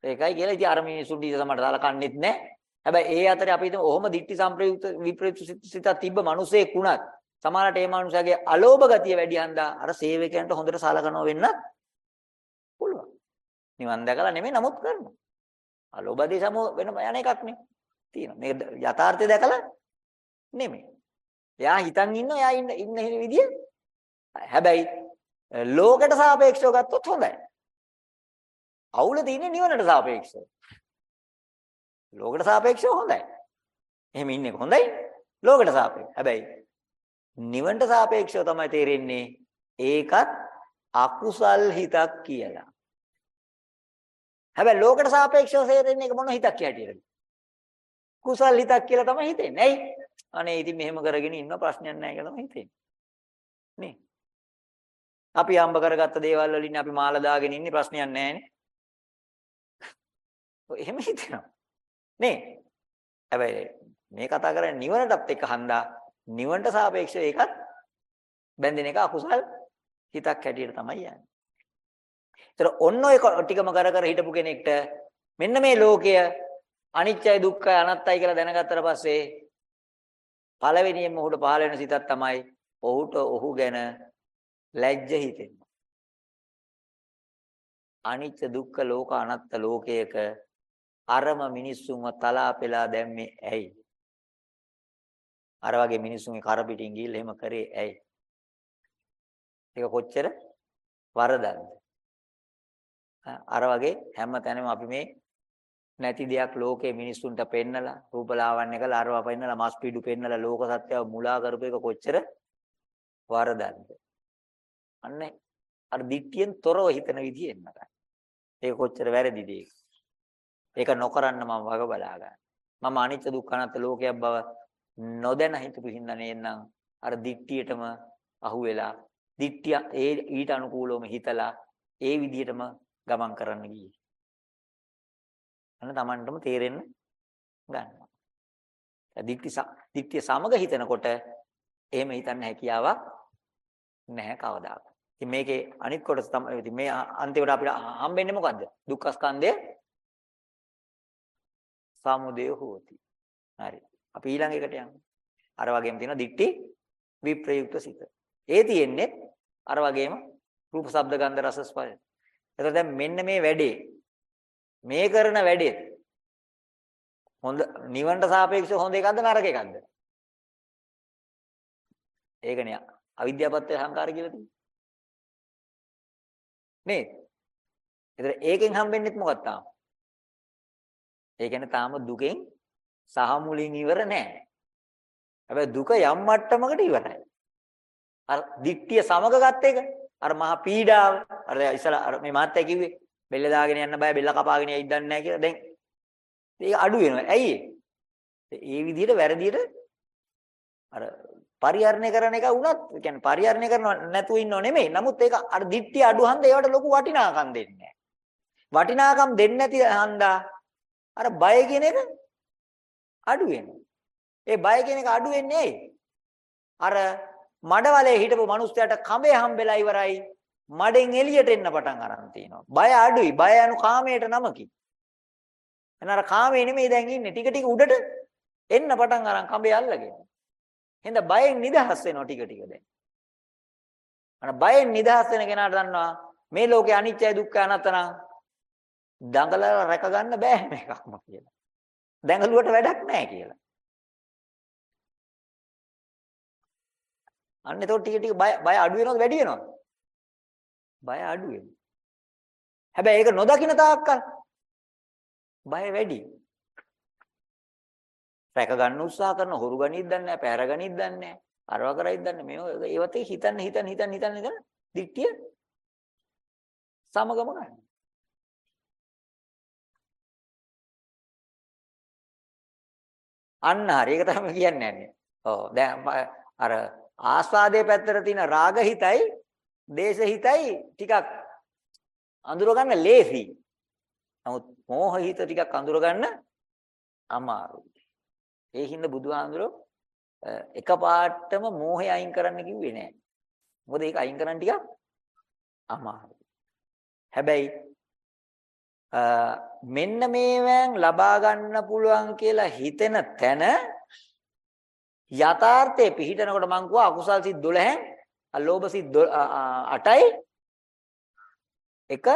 ඒකයි කියලා ඉතින් අර මිනිස්සුන් ඩීස සමට දාලා කන්නේත් නැහැ හැබැයි ඒ අතරේ අපි හිතමු ඔහොම දික්ටි සංප්‍රයුක්ත විප්‍රයුක්ත සිතක් තිබ්බ මිනිසෙක් වුණත් සමහරට ඒ මනුස්සයාගේ අලෝභ ගතිය වැඩි හන්දා අර සේවකයන්ට හොඳට සලකනවා වෙන්න පුළුවන්. නිවන් දැකලා නෙමෙයි නමුත් කරනවා. අලෝභ දේශම වෙන යන එකක් නේ. තියෙනවා. මේ යථාර්ථය දැකලා නෙමෙයි. එයා හිතන් ඉන්නවා එයා ඉන්න ඉන්න විදිය. හැබැයි ලෝකයට සාපේක්ෂව ගත්තොත් හොඳයි. අවුල තියෙන්නේ නිවනට සාපේක්ෂව. ලෝකයට සාපේක්ෂව හොඳයි. එහෙම ඉන්නේ හොඳයි. ලෝකයට සාපේක්ෂව. හැබැයි නිවනට සාපේක්ෂව තමයි තේරෙන්නේ ඒකත් අකුසල් හිතක් කියලා. හැබැයි ලෝකයට සාපේක්ෂව තේරෙන්නේ ඒක මොන හිතක් කියලාද? කුසල් හිතක් කියලා තමයි හිතෙන්නේ. ඇයි? අනේ ඉතින් මෙහෙම කරගෙන ඉන්න ප්‍රශ්නයක් නැහැ කියලා තමයි හිතෙන්නේ. නේ? අපි හම්බ කරගත්ත දේවල් වලින් අපි මාල දාගෙන ඉන්නේ ප්‍රශ්නයක් නැහැ නේ. එහෙම හිතෙනවා. නේ? හැබැයි මේ කතා කරන්නේ නිවනටත් එක්ක හන්දා නිවනට සාපේක්ෂව ඒකත් බැඳෙන එක අකුසල් හිතක් හැටියට තමයි යන්නේ. ඒතර ඔන්න ඔය ටිකම කර කර හිටපු කෙනෙක්ට මෙන්න මේ ලෝකය අනිත්‍යයි දුක්ඛයි අනාත්තයි කියලා දැනගත්තට පස්සේ පළවෙනියෙන්ම ඔහුට පහළ වෙන සිතක් තමයි ඔහුට ඔහු ගැන ලැජ්ජ හිතෙනවා. අනිත්‍ය දුක්ඛ ලෝක අනාත්ත ලෝකයක අරම මිනිස්සුන්ව තලා පෙලා දැම්මේ ඇයි? අර වගේ මිනිස්සුන්ගේ කර පිටින් ගිහිල්ලා එහෙම කරේ ඇයි? ඒක කොච්චර වරදක්ද? අර වගේ හැම තැනම අපි මේ නැති දෙයක් ලෝකේ මිනිස්සුන්ට පෙන්නලා රූපලාවන්‍ය කළා අරවා පෙන්නලා මස් පිඩු පෙන්නලා ලෝක සත්‍යව මුලා කරපු එක කොච්චර වරදක්ද? අන්නේ අර දික්තියෙන් තොරව හිතන විදිය එන්නක. ඒක කොච්චර වැරදිද ඒක? ඒක නොකරන්න මම වග බලා ගන්න. මම අනිත්‍ය දුක්ඛ අනාත්ම ලෝකයක් බව නොදැන හිතපු හින්දා නේනම් අර දික්තියටම අහු වෙලා දික්තිය ඒ ඊට අනුකූලවම හිතලා ඒ විදිහටම ගමන් කරන්න ගියේ. අන්න Tamanටම තේරෙන්න ගන්නවා. දික්ටි දික්තිය සමග හිතනකොට එහෙම හිතන්න හැකියාවක් නැහැ කවදාකවත්. ඉතින් මේකේ අනිත් කොටස තමයි ඉතින් මේ අන්තිමට අපිට හම්බෙන්නේ මොකද්ද? දුක්ඛ ස්කන්ධය සමුදය හෝති. හරි. අපි ඊළඟ එකට යමු. අර වගේම තියෙනවා දික්ටි විප්‍රයුක්ත සිත. ඒ තියෙන්නේ අර වගේම රූප ශබ්ද ගන්ධ රස ස්පර්ශ. එතකොට දැන් මෙන්න මේ වැඩේ මේ කරන වැඩේ හොඳ නිවනට සාපේක්ෂව හොඳ එකක්ද නරක එකක්ද? ඒකනේ අවිද්‍යාපත්‍ය සංකාර කියලා තියෙන්නේ. නේද? ඒතර ඒකෙන් හම්බෙන්නෙත් මොකක්ද තාම? ඒ කියන්නේ තාම දුකෙන් සහ මුලින් ඉවර නෑ. හැබැයි දුක යම් මට්ටමකට ඉවරයි. අර දික්තිය සමග ගත්ත එක අර මහා පීඩාව අර ඉස්සලා අර මේ මාත්‍ය කිව්වේ බෙල්ල දාගෙන යන්න බෑ බෙල්ල කපාගෙන යයිද දන්නේ නැහැ කියලා දැන් ඒක අඩු වෙනවා. ඇයි ඒ විදිහට වැරදියට අර පරිහරණය කරන එක වුණත් කියන්නේ පරිහරණය කරනව නැතුව ඉන්නව නෙමෙයි. නමුත් ඒක අර දික්ටි අඩු හන්ද ඒවට ලොකු වටිනාකම් දෙන්නේ නැහැ. වටිනාකම් දෙන්නේ නැති හන්දා අර බය කියන එක අඩු වෙනවා. ඒ බය කියන එක අඩු වෙන්නේ අර මඩවලේ හිටපු මිනිස්සයාට කඹේ හම්බෙලා ඉවරයි. මඩෙන් එළියට එන්න පටන් අරන් තිනවා. බය අඩුයි. බය anu කාමයට නමකි. එන අර කාමේ නෙමෙයි දැන් ඉන්නේ. ටික ටික උඩට එන්න පටන් අරන් කඹේ අල්ලගෙන. එහෙනම් බයෙන් නිදහස් වෙනවා ටික ටික දැන්. අන බයෙන් නිදහස් වෙන කෙනාට දන්නවා මේ ලෝකේ අනිත්‍යයි දුක්ඛයි අනාත්ම දඟලලා රැක ගන්න බෑ මේකක්ම කියලා. දැඟලුවට වැඩක් නැහැ කියලා. අන්න එතකොට ටික ටික බය බය අඩු වෙනවද වැඩි වෙනවද? බය අඩු වෙනවා. හැබැයි ඒක නොදකින්න තාක්කල් බය වැඩි. රැක ගන්න උත්සාහ කරන හොරු ගනිත් දන්නේ නැහැ, පැහැර ගනිත් දන්නේ නැහැ. අරව කරයිත් දන්නේ මේ ඒවත් හිතන්න හිතන්න හිතන්න හිතන්න හිතන්න දික්තිය සමගම ගන්න. අන්න හරි ඒක තමයි කියන්නේ නැහැ. ඔව් දැන් අර ආස්වාදයේ පැත්තට තියෙන රාග හිතයි දේශ හිතයි ටිකක් අඳුර ගන්න ලේසි. නමුත් මෝහ හිත ටිකක් අඳුර ගන්න අමාරුයි. ඒ හින්දා බුදුහාඳුරෝ එකපාරටම මෝහය අයින් කරන්න කිව්වේ නෑ. මොකද ඒක අයින් කරන්න ටිකක් අමාරුයි. හැබැයි මෙන්න මේවෙන් ලබා ගන්න පුළුවන් කියලා හිතෙන තැන යථාර්ථයේ පිහිටනකොට මං කිව්වා අකුසල් සිත් 12න් අලෝභ සිත් 8යි එක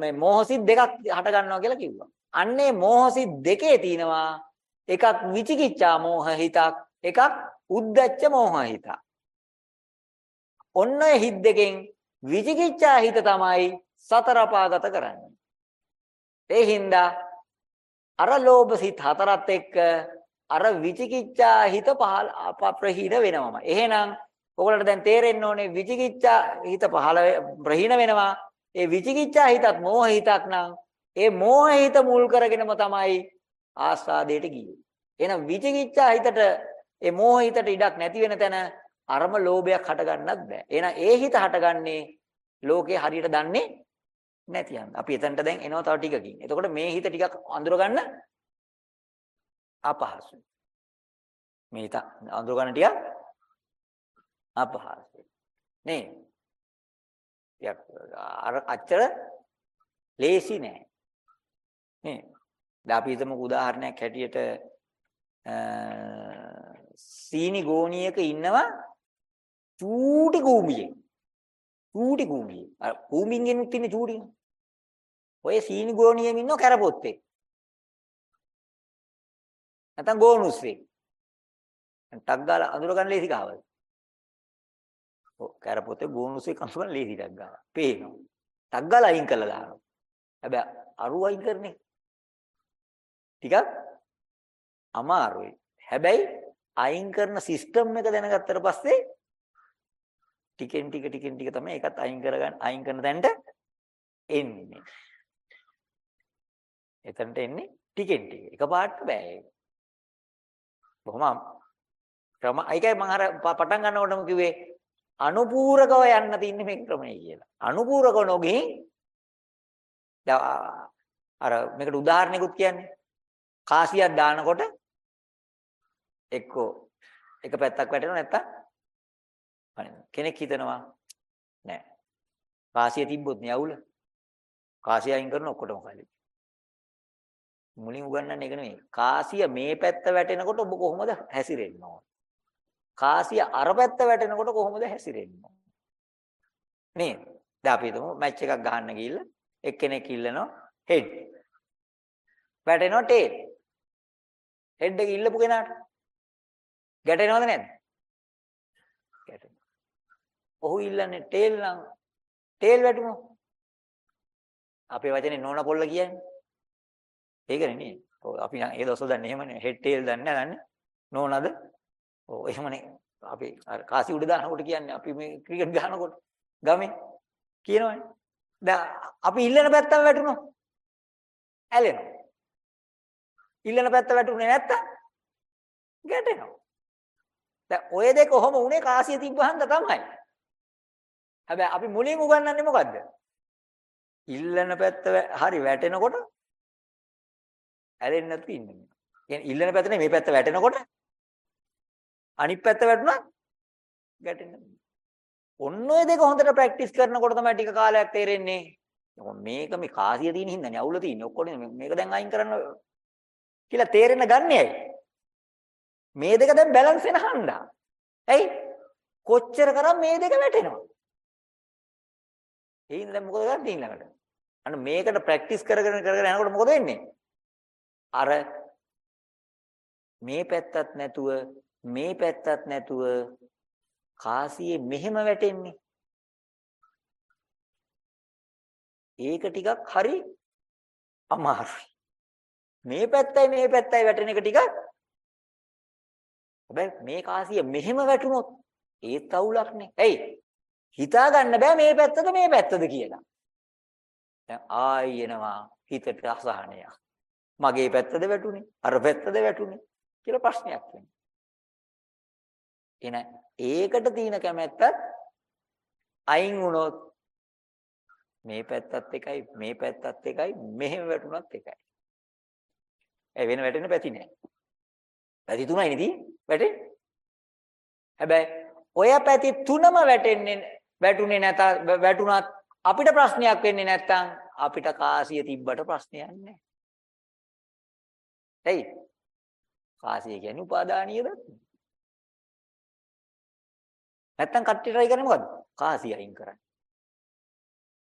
මේ මෝහ සිත් දෙකක් හට ගන්නවා කියලා කිව්වා. අන්නේ මෝහ සිත් දෙකේ තියෙනවා එකක් විචිකිච්ඡා මෝහ හිතක් එකක් උද්දච්ච මෝහ හිතක්. ඔන්න ඔය හිත් දෙකෙන් විචිකිච්ඡා හිත තමයි සතර අපාගත කරන්නේ. ඒ හින්දා අර ලෝභ සිත් හතරත් එක්ක අර විචිකිච්ඡා හිත පහල ප්‍රහීන වෙනවම. එහෙනම් ඔයගොල්ලන්ට දැන් තේරෙන්න ඕනේ විචිකිච්ඡා හිත පහල ප්‍රහීන වෙනවා. ඒ විචිකිච්ඡා හිතත් මෝහ හිතක් නම් ඒ මෝහ හිත මුල් කරගෙනම තමයි ආස්වාදයට ගියේ. එහෙනම් විචිකිච්ඡා හිතට ඒ මෝහ හිතට ඉඩක් නැති වෙන තැන අරම ලෝභයක් හටගන්නත් බෑ. එහෙනම් ඒ හිත හටගන්නේ ලෝකේ හරියට දන්නේ නැති යන්න. අපි එතනට දැන් එනවා තව ටිකකින්. එතකොට මේ හිත ටිකක් අඳුර ගන්න අපහසුයි. මේ හිත අඳුර ගන්න ටිකක් අපහසුයි. නේ? ටිකක් අර අච්චර ලේසි නෑ. නේ? දැන් අපි හිතමු උදාහරණයක් හැටියට සීනි ගෝණියක ඉන්නවා චූටි කූඹියෙක්. චූටි කූඹියෙක්. අර කූඹින්ගෙනුත් ඉන්නේ චූටි. ඔය සීනි ගෝණියෙම ඉන්න කැරපොත්තේ. නැත්නම් ගෝනුස්සේ. ටක් ගාලා අඳුර ගන්න ලේසි කවද? ඔව් කැරපොත්තේ ගෝනුස්සේ කඳු ගන්න ලේසි ටක් ගාලා. පේනවා. ටක් ගාලා අයින් කළා දානවා. හැබැයි අරු අයින් කරන්නේ ටිකක් අමාරුයි. හැබැයි අයින් කරන සිස්ටම් එක දැනගත්තට පස්සේ ටිකෙන් ටික ටිකෙන් ටික තමයි ඒකත් අයින් කරගන්න අයින් කරන තැනට එන්නේ. එතනට එන්නේ ටිකෙන් ටික. එකපාරට බෑ ඒක. බොහොම ක්‍රම. ඒකයි මම අර පටන් ගන්නකොටම කිව්වේ අනුපූරකව යන්න තින්නේ මේ ක්‍රමය කියලා. අනුපූරකව නොගින් අර මේකට උදාහරණයකුත් කියන්නේ. කාසියක් දානකොට එක්කෝ එක පැත්තක් වැටෙනවා නැත්තම් අනේ කෙනෙක් හිතනවා නෑ. කාසිය තිබ්බොත් නේ අවුල. කාසිය අයින් කරන ඔක්කොටම කලින්. මුලින් උගන්වන්නේ ඒක නෙමෙයි කාසිය මේ පැත්ත වැටෙනකොට ඔබ කොහොමද හැසිරෙන්න ඕන කාසිය අර පැත්ත වැටෙනකොට කොහොමද හැසිරෙන්න ඕන නේද දැන් අපි හිතමු මැච් එකක් ගහන්න ගිහිල්ලා එක්කෙනෙක් ඉල්ලනවා හෙඩ් වැටෙනවා ටේල් හෙඩ් එක ඉල්ලපු කෙනාට ගැටෙනවද නැද්ද? ගැටෙනවා. ඔහු ඉල්ලන්නේ ටේල් නම් ටේල් වැටුණා. අපේ වචනේ නෝන පොල්ල කියන්නේ. ඒකනේ නේ. ඔව් අපි නම් ඒ දවස්වල දන්නේ එහෙමනේ. හෙඩ් ටේල් දන්නේ නැහැ දන්නේ. නෝනද? ඔව් එහෙමනේ. අපි අර කාසි උඩ දානකොට කියන්නේ අපි මේ ක්‍රිකට් ගහනකොට ගමේ කියනවනේ. දැන් අපි ඉල්ලන පැත්තම වැටුණා. ඇලෙනවා. ඉල්ලන පැත්ත වැටුනේ නැත්තම් ගැටෙනවා. දැන් ඔය දෙක කොහොම උනේ කාසිය තිබ්බහන්ද තමයි. හැබැයි අපි මුලින් උගන්වන්නේ මොකද්ද? ඉල්ලන පැත්ත හරි වැටෙනකොට ඇලෙන්නේ නැතුව ඉන්න. කියන්නේ ඉල්ලන පැත්ත නෙමෙයි මේ පැත්ත වැටෙනකොට අනිත් පැත්ත වැටුණා ගැටෙන්න. ඔන්න ඔය දෙක හොඳට ප්‍රැක්ටිස් කරනකොට තමයි ටික කාලයක් තේරෙන්නේ. මේක මේ කාසිය තියෙන හින්දානේ අවුල තියෙන්නේ. ඔක්කොම මේක දැන් අයින් කරන්න කියලා තේරෙන්න ගන්නේ ඇයි? මේ දෙක දැන් බැලන්ස් වෙන හන්දා. ඇයි? කොච්චර කරම් මේ දෙක වැටෙනවා. ඒ හින්දා දැන් මොකද කරන්නේ ඊළඟට? අන්න මේකට ප්‍රැක්ටිස් කරගෙන කරගෙන යනකොට මොකද වෙන්නේ? අර මේ පැත්තත් නැතුව මේ පැත්තත් නැතුව කාසියේ මෙහෙම වැටෙන්නේ. ඒක ටිකක් හරි අමාරුයි. මේ පැත්තයි මේ පැත්තයි වැටෙන එක ටිකක් හැබැයි මේ කාසිය මෙහෙම වැටුනොත් ඒත් අවුලක් නේ. ඇයි? හිතා ගන්න බෑ මේ පැත්තද මේ පැත්තද කියලා. දැන් ආයි එනවා හිතට අසහනයක්. මගේ පැත්තද වැටුනේ? අර පැත්තද වැටුනේ? කියලා ප්‍රශ්නයක් වෙනවා. එන ඒකට තියෙන කැමැත්තත් අයින් වුණොත් මේ පැත්තත් එකයි මේ පැත්තත් එකයි මෙහෙම වැටුණත් එකයි. ඒ වෙන වැටෙන පැති නෑ. පැති තුනයි නේ වැටෙන්නේ. හැබැයි ඔය පැති තුනම වැටෙන්නේ වැටුනේ නැත වැටුණත් අපිට ප්‍රශ්නයක් වෙන්නේ නැත්තම් අපිට කාසිය තිබ්බට ප්‍රශ්නයක් නැහැ. එයි කාසිය කියන්නේ උපාදානීය දත්. නැත්තම් කට්ටිය try කරන්නේ මොකද්ද? කාසිය අයින් කරන්න.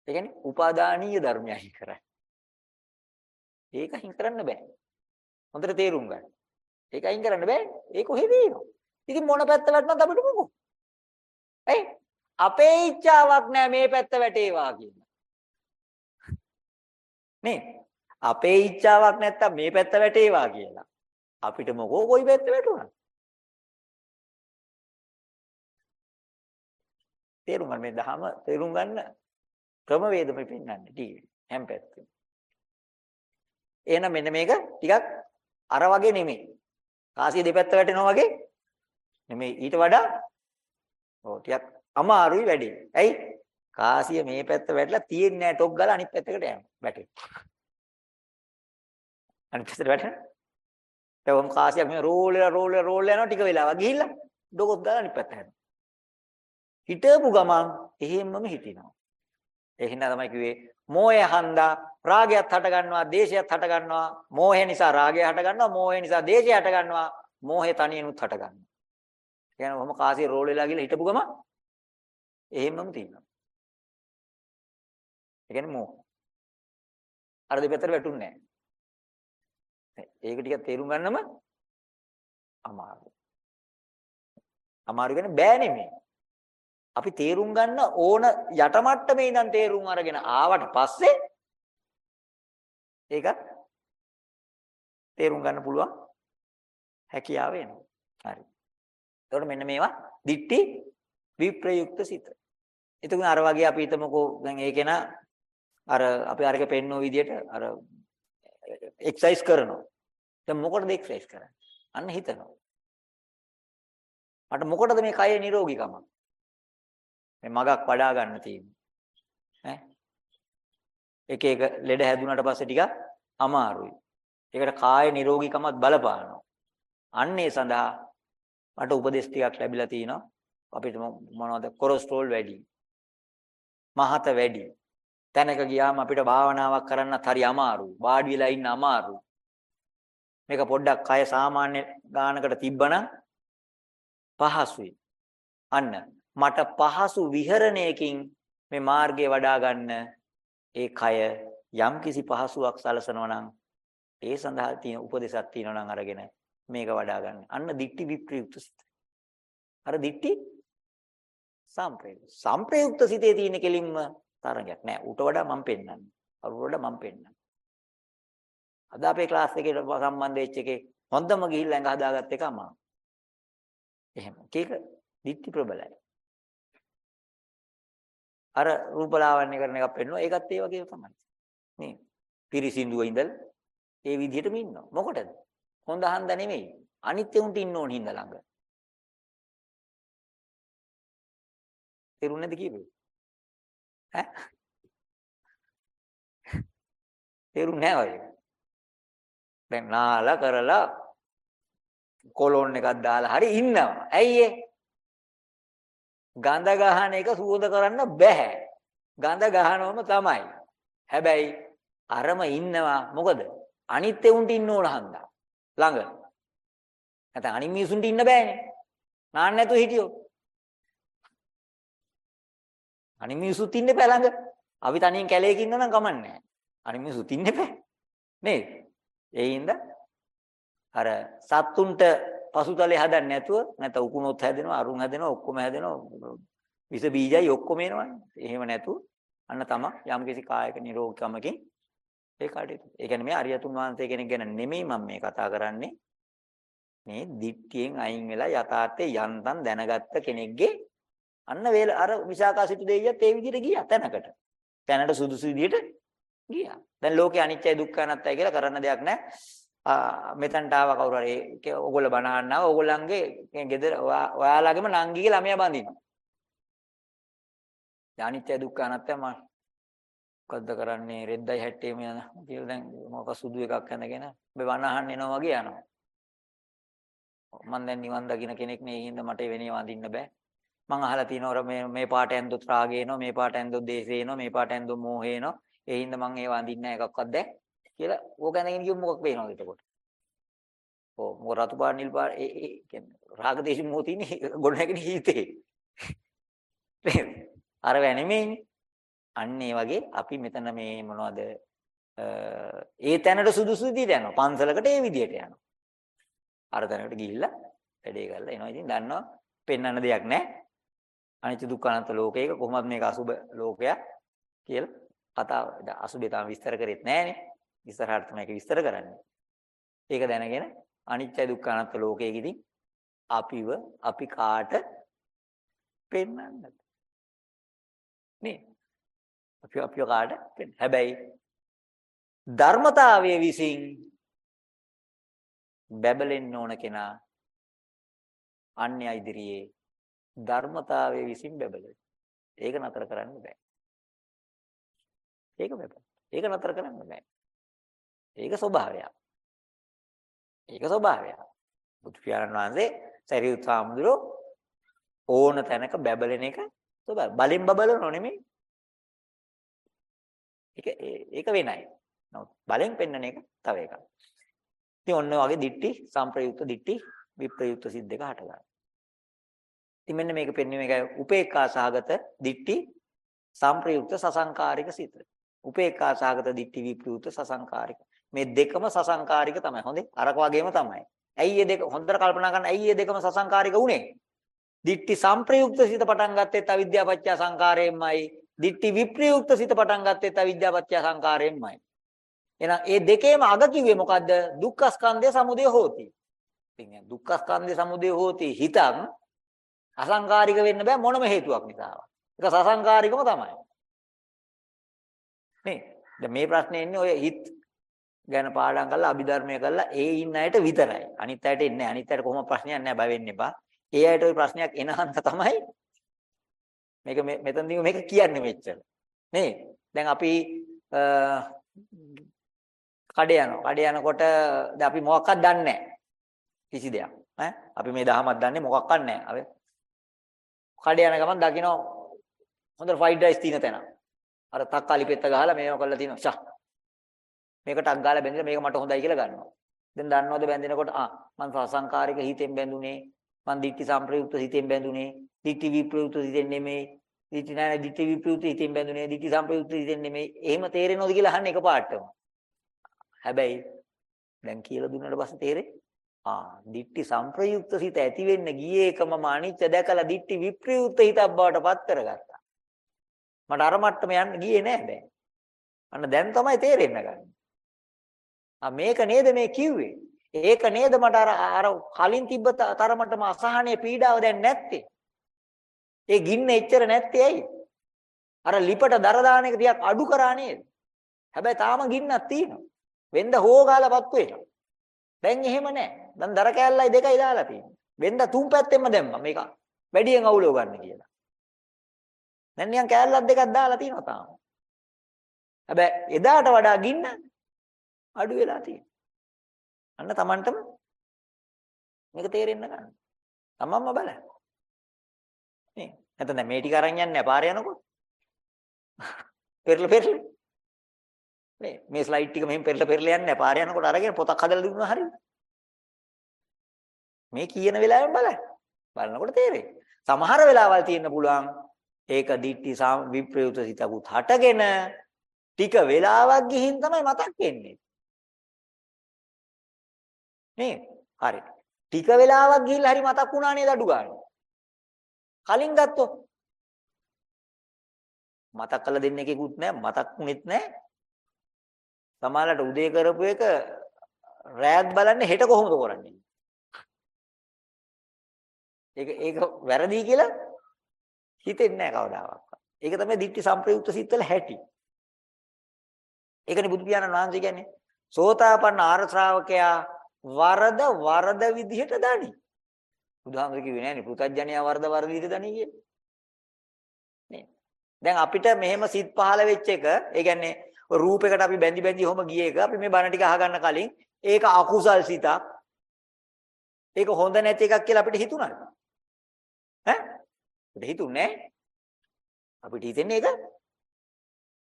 ඒ කියන්නේ උපාදානීය ධර්මය අයින් කරන්න. ඒක අයින් කරන්න බෑ. හොඳට තේරුම් ගන්න. ඒක අයින් කරන්න බෑ. ඒක කොහෙද එනවා? ඉතින් මොන පැත්ත වැටුණත් අපිට මොකෝ? ඇයි? අපේ ඉච්ඡාවක් නෑ මේ පැත්ත වැටේවා කියන. නේ? අපේ ඉච්ඡාවක් නැත්තම් මේ පැත්ත වැටේවා කියලා. අපිට මොකෝ කොයි පැත්ත වැටුණා? තේරුම් ගන්න මේ දහම තේරුම් ගන්න ක්‍රමවේද මේ පෙන්වන්නේ ටීවී හැම පැත්තෙම. එහෙනම් මෙන්න මේක ටිකක් අර වගේ නෙමෙයි. කාසිය දෙපැත්ත වැටෙනවා වගේ නෙමෙයි ඊට වඩා ඔව් ටිකක් අමාරුයි වැඩි. ඇයි? කාසිය මේ පැත්ත වැටලා තියෙන්නේ නැහැ ටොක් ගාලා අනිත් පැත්තකට යනවා. වැටෙනවා. අනිත් පැත්තට වැටෙනවා. ඒවම් කාසිය මේ රෝල් වෙලා රෝල් වෙලා රෝල් යනවා ටික වෙලාවක් ගිහිල්ලා ඩොකොත් දාලා අනිත් පැත්තට යනවා. හිටපු ගමන් එහෙම්මම හිටිනවා. ඒ හින්දා තමයි කිව්වේ මෝහය හන්දා රාගයත් හට ගන්නවා දේශයත් හට ගන්නවා මෝහය නිසා රාගය හට ගන්නවා මෝහය නිසා දේශය හට ගන්නවා මෝහය තනියෙනුත් හට ගන්නවා. කියන්නේ ඔහම කාසිය රෝල් වෙලා ගිහලා හිටපු ගමන් එහෙම්මම තියෙනවා. ඒ කියන්නේ මෝහ. අර දෙපැත්තට වැටුන්නේ නැහැ. ඒක ටික තේරුම් ගන්නම අමාරුයි. අමාරු කියන්නේ බෑ නෙමෙයි. අපි තේරුම් ගන්න ඕන යටමට්ටමේ ඉඳන් තේරුම් අරගෙන ආවට පස්සේ ඒක තේරුම් ගන්න පුළුවන් හැකියාව එනවා. හරි. එතකොට මෙන්න මේවා දිට්ටි විප්‍රයුක්ත සිත. එතකොට අර වගේ අපි හිතමුකෝ දැන් ඒකේන අර අපි අරක පෙන්නෝ විදියට අර එක්සර්සයිස් කරනවා. දැන් මොකටද එක්සර්සයිස් කරන්නේ? අන්න හිතනවා. මට මොකටද මේ කය නිරෝගීකම? මේ මගක් වඩා ගන්න තියෙන්නේ. ඈ එක එක ලෙඩ හැදුනට පස්සේ ටිකක් අමාරුයි. ඒකට කාය නිරෝගීකමත් බලපානවා. අන්න ඒ සඳහා මට උපදෙස් ටිකක් ලැබිලා තිනවා. අපිට මොනවද කොලෙස්ටරෝල් වැඩි. මහත වැඩි. තැනක ගියාම අපිට භාවනාවක් කරන්නත් හරි අමාරුයි. වාඩි වෙලා ඉන්න අමාරුයි. මේක පොඩ්ඩක් කය සාමාන්‍ය ගානකට තිබ්බනම් පහසුයි. අන්න මට පහසු විහරණයකින් මේ මාර්ගය වඩා ගන්න ඒ කය යම් කිසි පහසුවක් සලසනවා නම් ඒ සඳහා තියෙන උපදේශයක් තියෙනවා නම් අරගෙන මේක වඩා ගන්න. අන්න දික්ටි විප්‍රයුක්ත සිත. අර දික්ටි සම්ප්‍රයුක්ත. සම්ප්‍රයුක්ත සිතේ තියෙන කෙලින්ම තරගයක් නෑ. ඌට වඩා මම පෙන්නන්නේ. අරුවට වඩා මම පෙන්නන්නේ. අද අපේ ක්ලාස් එකේ සම්බන්ධ වෙච්ච එකේ හොඳම ගිහිල්ලා ඇඟ හදාගත්ත එක අමා. එහෙම. ඒක දික්ටි ප්‍රබලයි. අර රූපලාවන්‍ය කරන එකක් පෙන්වනවා. ඒකත් ඒ වගේම තමයි. නේ. පිරිසිදුව ඉඳලා ඒ විදිහටම ඉන්නවා. මොකටද? හොඳ හන්ද නෙමෙයි. අනිත් උන්ට ඉන්න ඕන හින්දා ළඟ. තේරුන්නේ නැද්ද කියපේ? ඈ? තේරුන්නේ නැහැ ඔය. දැන් නාලා කරලා කොලොන් එකක් දාලා හරි ඉන්නවා. ඇයි ඒ? ගඳ ගහන එක සුවඳ කරන්න බෑ. ගඳ ගහනවම තමයි. හැබැයි අරම ඉන්නවා මොකද? අනිත් එවුන්ට ඉන්න ඕන හන්දා. ළඟ. නැත්නම් අනිත් මිනිසුන්ට ඉන්න බෑනේ. නාන්න නැතුව හිටියොත්. අනිත් මිනිසුත් ඉන්න බෑ ළඟ. අපි තනියෙන් කැලේක ඉන්න නම් කමන්නේ නැහැ. අනිත් මිනිසුත් ඉන්න බෑ. නේද? ඒ හින්දා අර සත්තුන්ට පසුතලේ හදන්නේ නැතුව නැත්නම් උකුණොත් හැදෙනවා අරුන් හැදෙනවා ඔක්කොම හැදෙනවා විස බීජයි ඔක්කොම එනවනේ. එහෙම නැතුව අන්න තමයි යම්කිසි කායික නිරෝගීකමකින් ඒ කටයුතු. ඒ කියන්නේ මේ අරියතුන් වහන්සේ කෙනෙක් ගැන නෙමෙයි මම මේ කතා කරන්නේ. මේ දිට්ඨියෙන් අයින් වෙලා යථාර්ථයේ යන්තම් දැනගත්ත කෙනෙක්ගේ අන්න වේල අර විසාකා සිටු දෙවියත් ඒ විදිහට ගියා තැනකට. තැනට සුදුසු විදිහට ගියා. දැන් ලෝකේ අනිත්‍යයි දුක්ඛයි අනාත්තයි කියලා කරන්න දෙයක් නැහැ. මෙතනට ආව කවුරු හරි ඕගොල්ලෝ බනහන්න ආව ඕගොල්ලන්ගේ ගෙදර ඔයාලගේම නංගිගේ ළමයා බඳිනවා. අනිත්‍ය දුක්ඛ අනාත්තය මම මොකද්ද කරන්නේ රෙද්දයි හැට්ටේම යන කියලා දැන් මොකක් සුදු එකක් ඇඳගෙන ඔබ වනහන් එනවා වගේ යනවා. මම දැන් නිවන් දකින්න කෙනෙක් නේ හින්දා මට වෙනේ වඳින්න බෑ. මං අහලා තියෙනවා මේ මේ පාට ඇන්දොත් රාගේ එනවා මේ පාට ඇන්දොත් දේශේ එනවා මේ පාට ඇන්දොත් මෝහේ එනවා. ඒ හින්දා මං ඒව අඳින්නේ නැහැ එකක්වත් දැන් කියලා ඕක ඇඳගෙන ගියොත් මොකක් වෙනවද එතකොට? ඔව් මොක රතු පාට නිල් පාට ඒ ඒ කියන්නේ රාග දේශ මොහ තියෙන්නේ ගොඩ නැගෙන හිතේ. අර වැනෙමේනේ. අන්න ඒ වගේ අපි මෙතන මේ මොනවද ඒ තැනට සුදුසු විදිහට යනවා. පන්සලකට ඒ විදිහට යනවා. අර තැනකට ගිහිල්ලා වැඩේ කරලා එනවා. ඉතින් දන්නවා පෙන්වන්න දෙයක් නැහැ. අනිත්‍ය දුක්ඛ අනාත්ම ලෝකයක කොහොමද මේක අසුබ ලෝකයක් කියලා කතාව අසුබේ තාම විස්තර කරෙත් නැහනේ. ඉස්සරහට තමයි ඒක විස්තර කරන්නේ. ඒක දැනගෙන අනිත්‍ය දුක්ඛ අනාත්ම ලෝකයකදී අපිව අපි කාට පෙන්වන්නද? නේ අපි අපිව කාට පෙන්න. හැබැයි ධර්මතාවයේ විසින් බැබලෙන්න ඕන කෙනා අන්‍ය ඉදිරියේ ධර්මතාවයේ විසින් බැබලෙන. ඒක නතර කරන්න බෑ. ඒක බෑ. ඒක නතර කරන්න බෑ. ඒක ස්වභාවයක්. ඒක ස්වභාවයක්. බුදු පියාණන් වහන්සේ සරියුත් සාමුදුරෝ ඕන තැනක බැබලෙන එක ස්වභාවය. බලෙන් බබලනෝ නෙමෙයි. ඒක ඒක වෙනයි. නමුත් බලෙන් පෙන්වන එක තව එකක්. ඉතින් ඔන්න ඔයගේ දිට්ටි සම්ප්‍රයුක්ත දිට්ටි විප්‍රයුක්ත සිත් දෙක හටගන්නවා. ඉතින් මෙන්න මේක පෙන්වීම එකයි උපේක්ඛා සහගත දිට්ටි සම්ප්‍රයුක්ත සසංකාරික සිත. උපේක්ඛා සහගත දිට්ටි විප්‍රයුක්ත සසංකාරික. මේ දෙකම සසංකාරික තමයි. හොඳේ. අරක වගේම තමයි. ඇයි මේ දෙක හොඳට කල්පනා කරන්න ඇයි මේ දෙකම සසංකාරික වුනේ? දිට්ටි සම්ප්‍රයුක්ත සිත පටන් ගත්තේ අවිද්‍යාපච්චය සංකාරයෙන්මයි. දිට්ටි විප්‍රයුක්ත සිත පටන් ගත්තේ අවිද්‍යාපච්චය සංකාරයෙන්මයි. එහෙනම් මේ දෙකේම අග කිව්වේ මොකද්ද? දුක්ඛ ස්කන්ධය සමුදය හෝති. ඉතින් දුක්ඛ ස්කන්ධය සමුදය හෝති හිතක් අසංකාරික වෙන්න බෑ මොනම හේතුවක් නිසාවත්. ඒක සසංකාරිකම තමයි. නේ දැන් මේ ප්‍රශ්නේ ඉන්නේ ඔය හිත ගැන පාඩම් කරලා අභිධර්මය කරලා ඒ ඉන්න අයට විතරයි. අනිත් අයට එන්නේ නැහැ. අනිත් අයට කොහොම ප්‍රශ්නයක් නැහැ බය වෙන්න එපා. ඒ අයට ওই ප්‍රශ්නයක් එන හන්ද තමයි මේක මෙතනදී මේක කියන්නේ මෙච්චර. නේ? දැන් අපි කඩේ යනවා. කඩේ යනකොට දැන් අපි මොකක්වත් දන්නේ නැහැ. කිසි දෙයක්. ඈ අපි මේ දහමක් දන්නේ මොකක්වත් නැහැ. අපි කඩේ යන ගමන් දකින්න හොඳ ෆ්‍රයිඩ් රයිස් තියෙන තැන. අර තක්කාලි පෙත්ත ගහලා මේව කරලා තිනවා. ෂා. මේකට අක් ගාලා බැඳලා මේක මට හොඳයි කියලා ගන්නවා. දැන් දන්නවද බැඳිනකොට ආ මං සංකාරික හිතෙන් බැඳුනේ. මං දික්ටි සම්ප්‍රයුක්ත හිතෙන් බැඳුනේ. දික්ටි විප්‍රයුක්ත හිතෙන් නෙමෙයි. දික්ටි නෑ දික්ටි විප්‍රයුක්ත හිතෙන් බැඳුනේ. දික්ටි සම්ප්‍රයුක්ත හිතෙන් නෙමෙයි. එහෙම තේරෙනවද කියලා අහන්නේ එකපාරටම. හැබැයි දැන් කියලා දුන්නාට පස්සේ තේරෙන්නේ ආ දිට්ටි සංප්‍රයුක්ත සිත ඇති වෙන්න ගියේ එකම අනිත්‍ය දැකලා දිට්ටි විප්‍රයුක්ත හිතක් බවට පත් කරගත්තා. මට අර මට්ටම යන්න ගියේ නෑ දැන්. අන්න දැන් තමයි තේරෙන්න ගන්නේ. ආ මේක නේද මේ කිව්වේ. ඒක නේද මට අර අර කලින් තිබ්බ තරමටම අසහනය පීඩාව දැන් නැත්තේ. ඒ ගින්න එච්චර නැත්තේ ඇයි? අර ලිපට දර දාන එක ටිකක් අඩු කරා නේද? හැබැයි තාම ගින්නක් තියෙනවා. වෙන්ද හොගාලපත් වෙනවා. දැන් එහෙම නැහැ. දැන් දර කෑල්ලයි දෙකයි දාලා තියෙන්නේ. වෙන්ද තුන් පැත්තෙම දැම්මා මේක වැඩියෙන් අවුලව ගන්න කියලා. දැන් නිකන් කෑල්ලක් දෙකක් දාලා තියෙනවා තාම. හැබැයි එදාට වඩා ගින්න අඩු වෙලා තියෙනවා. අන්න Tamanටම මේක තේරෙන්න ගන්න. තමන්ම බලන්න. නේ. නැත්නම් දැන් මේ ටික අරන් යන්නේ නැහැ පාර යනකොට. පෙරල පෙරල. නේ මේ ස්ලයිඩ් ටික මෙහෙම පෙරල පෙරල යන්නේ නැහැ පාර යනකොට අරගෙන පොතක් හදලා දුන්නා හරියට. මේ කියන වෙලාවෙන් බලන්න. බලනකොට තේරෙයි. සමහර වෙලාවල් තියෙන්න පුළුවන් ඒක දිට්ටි විප්‍රයුත සිතකුත් හටගෙන ටික වෙලාවක් ගිහින් තමයි මතක් වෙන්නේ. නේ? හරි. ටික වෙලාවක් ගිහිල්ලා හරි මතක් වුණා නේද අඩු ගන්න. කලින් ගත්තොත් මතක් කරලා දෙන්න එකකුත් නැහැ මතක් වුනේත් නැහැ සමහරවිට උදේ කරපු එක රෑත් බලන්නේ හෙට කොහොමද කරන්නේ ඒක ඒක වැරදි කියලා හිතෙන්නේ නැහැ කවදාවත්. ඒක තමයි ditthi සම්ප්‍රයුක්ත සිත්වල හැටි. ඒකනේ බුදු පියාණන් වහන්සේ කියන්නේ. සෝතාපන්න ආර ශ්‍රාවකයා වරද වරද විදිහට දනි. බුදුහාමර කිව්වේ නෑනේ පෘථජ්ජනියා වරද වරද විදිහට දනි කියලා. නේ. දැන් අපිට මෙහෙම සිත් පහළ වෙච්ච එක ඒ කියන්නේ රූපයකට අපි බැඳි බැඳි ඔහම ගිය එක අපි මේ බණ ටික අහගන්න කලින් ඒක අකුසල් සිතක්. ඒක හොඳ නැති එකක් කියලා අපිට හිතුණාද? ඈ? අපිට හිතුන්නේ අපිට හිතෙන්නේ ඒක?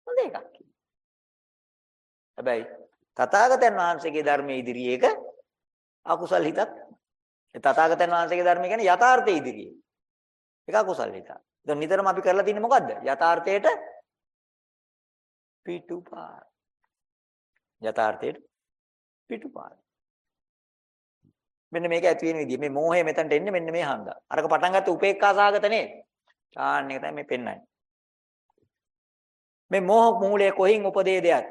හොඳ එකක්. හැබැයි තථාගතයන් වහන්සේගේ ධර්මයේ ඉදිරියේ ඒක අකුසල් හිතක්. තථාගතයන් වහන්සේගේ ධර්මය කියන්නේ යථාර්ථයේ ඉදිරියේ. ඒක අකුසල් හිතක්. දැන් නිතරම අපි කරලා තින්නේ මොකද්ද? යථාර්ථයට පිටුපාර. යථාර්ථයට පිටුපාර. මෙන්න මේක ඇති වෙන විදිය. මේ මෝහය මෙතනට එන්නේ මෙන්න මේ හන්දා. අරක පටන් ගත්ත උපේක්ඛා සාගත නේද? ආන්න එක තමයි මේ පෙන්වන්නේ. මේ මෝහ මූලයේ කොහින් උපදේ දෙයක්?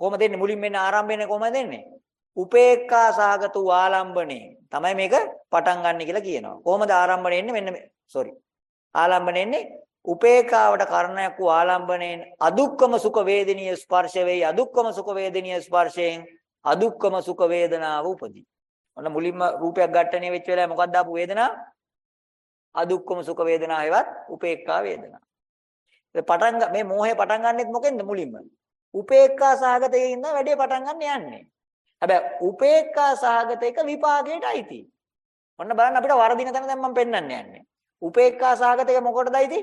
කොහොමද දෙන්නේ? මුලින් මෙන්න ආරම්භයනේ කොහොමද දෙන්නේ? උපේක්ඛා සාගත ආලම්බනේ තමයි මේක පටන් ගන්න කියලා කියනවා. කොහොමද ආරම්භණය එන්නේ? මෙන්න සෝරි. ආලම්බනේ එන්නේ උපේක්ඛාවට කරණයක් වූ ආලම්බණයෙන් අදුක්කම සුඛ වේදනීය ස්පර්ශ වෙයි අදුක්කම සුඛ වේදනීය ස්පර්ශයෙන් අදුක්කම සුඛ වේදනාව උපදී. ඔන්න මුලින්ම රූපයක් ඝට්ටණය වෙච්ච වෙලාවේ මොකක්ද ආපු වේදනාව? අදුක්කම සුඛ වේදනාවවත් උපේක්ඛා වේදනාව. පටන් මේ මෝහය පටන් ගන්නෙත් මොකෙන්ද මුලින්ම? උපේක්ඛා සහගතයේ ඉන්න වැඩේ පටන් ගන්න යන්නේ. හැබැයි උපේක්ඛා සහගත එක විපාකයට අයිති. ඔන්න බලන්න අපිට වරදින තැන දැන් මම පෙන්වන්න යන්නේ. උපේක්ඛා සහගත එක මොකටද අයිති?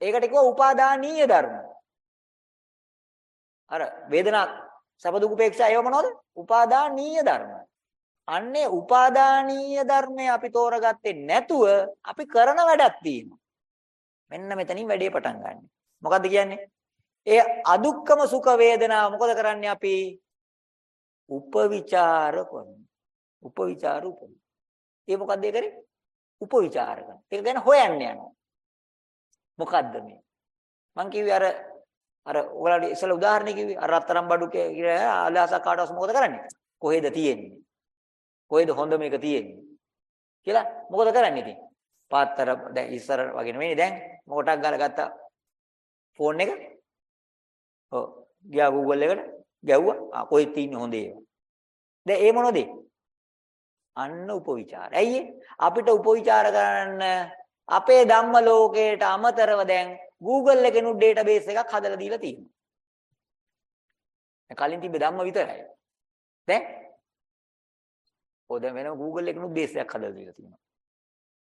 ඒකට කිව්වා උපාදානීය ධර්ම. අර වේදනා සැප දුක උපේක්ෂා ඒව මොනවද? උපාදානීය ධර්ම. අන්නේ උපාදානීය ධර්මය අපි තෝරගත්තේ නැතුව අපි කරන වැඩක් තියෙනවා. මෙන්න මෙතනින් වැඩේ පටන් ගන්න. මොකද්ද කියන්නේ? ඒ අදුක්කම සුඛ වේදනාව මොකද කරන්නේ අපි? උපවිචාර කරනවා. උපවිචාර උපවි. ඒ මොකද්ද ඒ කරේ? උපවිචාර කරනවා. ඒක ගැන හොයන්න යනවා. මොකද්ද මේ? මං කිව්වේ අර අර ඔයාලට ඉස්සෙල්ලා උදාහරණ කිව්වේ අර රත්තරන් බඩු කියලා ආලාස කාටවස් මොකද කරන්නේ? කොහෙද තියෙන්නේ? කොහෙද හොඳ මේක තියෙන්නේ? කියලා මොකද කරන්නේ ඉතින්? පාත්තර දැන් ඉස්සර වගේ නෙමෙයි දැන් මොකටක් ගාලා ගත්තා ෆෝන් එක. ඔව් ගියා Google එකට ගැව්වා. ආ කොහෙද තියෙන්නේ හොඳ ඒවා. දැන් ඒ මොනවද? අන්න උපවිචාර. ඇයි අපිට උපවිචාර කරන්න අපේ ධම්ම ලෝකයට අමතරව දැන් Google එකෙනුත් database එකක් හදලා දීලා තියෙනවා. කලින් තිබ්බ ධම්ම විතරයි. දැන් ඔය දැන් වෙනම Google එකෙනුත් base එකක් හදලා දීලා තියෙනවා.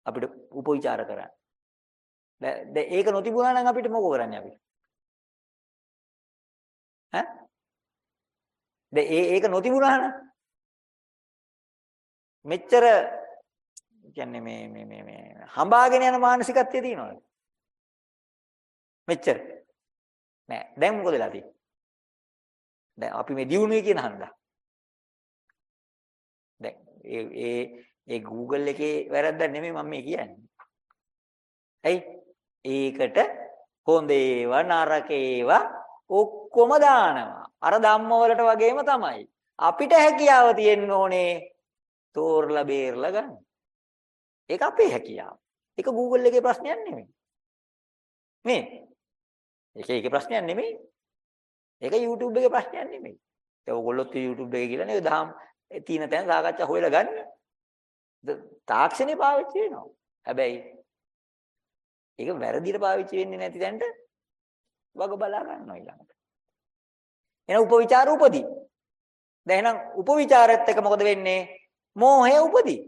අපිට උපවිචාර කරන්න. දැන් ඒක නොතිබුණා නම් අපිට මොකෝ කරන්නේ අපි? ඈ? දැන් ඒ ඒක නොතිබුණා නම් මෙච්චර කියන්නේ මේ මේ මේ මේ හඹාගෙන යන මානසිකත්වය තියෙනවද? මෙච්චර. නෑ. දැන් මොකද වෙලා තියෙන්නේ? දැන් අපි මේ දියුණුවේ කියන හන්දා. දැන් ඒ ඒ ඒ Google එකේ වැරද්දක් නෙමෙයි මම මේ කියන්නේ. ඇයි? ඒකට හොඳ ඒවා නරක ඒවා ඔක්කොම දානවා. අර ධම්ම වලට වගේම තමයි. අපිට හැකියාව තියෙන්න ඕනේ තෝරලා බේරලා ගන්න. ඒක අපේ හැකියාව. ඒක Google එකේ ප්‍රශ්නයක් නෙමෙයි. මේ. ඒක ඒකේ ප්‍රශ්නයක් නෙමෙයි. ඒක YouTube එකේ ප්‍රශ්නයක් නෙමෙයි. ඒ ඔයගොල්ලොත් YouTube එකේ කියලා නේද දහම් තීන තැන් සාකච්ඡා හොයලා ගන්න. තාක්ෂණේ පාවිච්චි වෙනවා. හැබැයි ඒක වැරදිට පාවිච්චි වෙන්නේ නැති තැනට වග බලා ගන්නවා ඊළඟට. එහෙනම් උපවිචාර උපදී. දැන් එහෙනම් උපවිචාරයත් එක මොකද වෙන්නේ? මෝහය උපදී.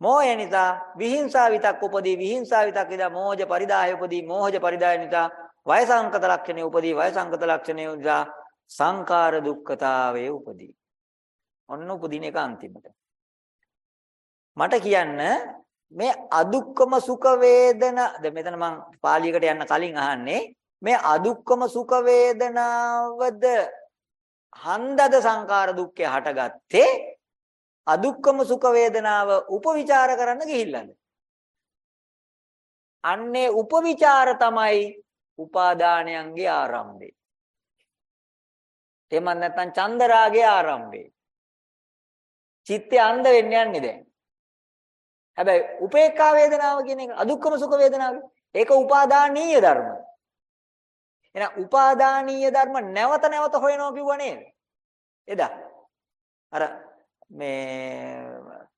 මෝහය නිසා විහිංසා විතක් උපදී විහිංසා විතක් ඉදා මෝහජ පරිදාය උපදී මෝහජ පරිදාය නිසා වයසංකත ලක්ෂණේ උපදී වයසංකත ලක්ෂණේ නිසා සංකාර දුක්ඛතාවයේ උපදී ඔන්න උපදින එක අන්තිමට මට කියන්න මේ අදුක්කම සුඛ වේදන දැන් මෙතන මං පාලියකට යන්න කලින් අහන්නේ මේ අදුක්කම සුඛ වේදනාවද හන්දද සංකාර දුක්ඛය හටගත්තේ අදුක්කම සුඛ වේදනාව උපවිචාර කරන්න ගිහිල්ලාද? අන්නේ උපවිචාර තමයි උපාදානයන්ගේ ආරම්භය. එහෙම නැත්නම් චන්දරාගේ ආරම්භය. චිත්තය අන්ධ වෙන්න යන්නේ දැන්. හැබැයි උපේක්ඛා වේදනාව කියන එක අදුක්කම සුඛ වේදනාව. ඒක උපාදානීය ධර්ම. එහෙනම් උපාදානීය ධර්ම නැවත නැවත හොයනවා කිව්ව නේද? එදා. අර මේ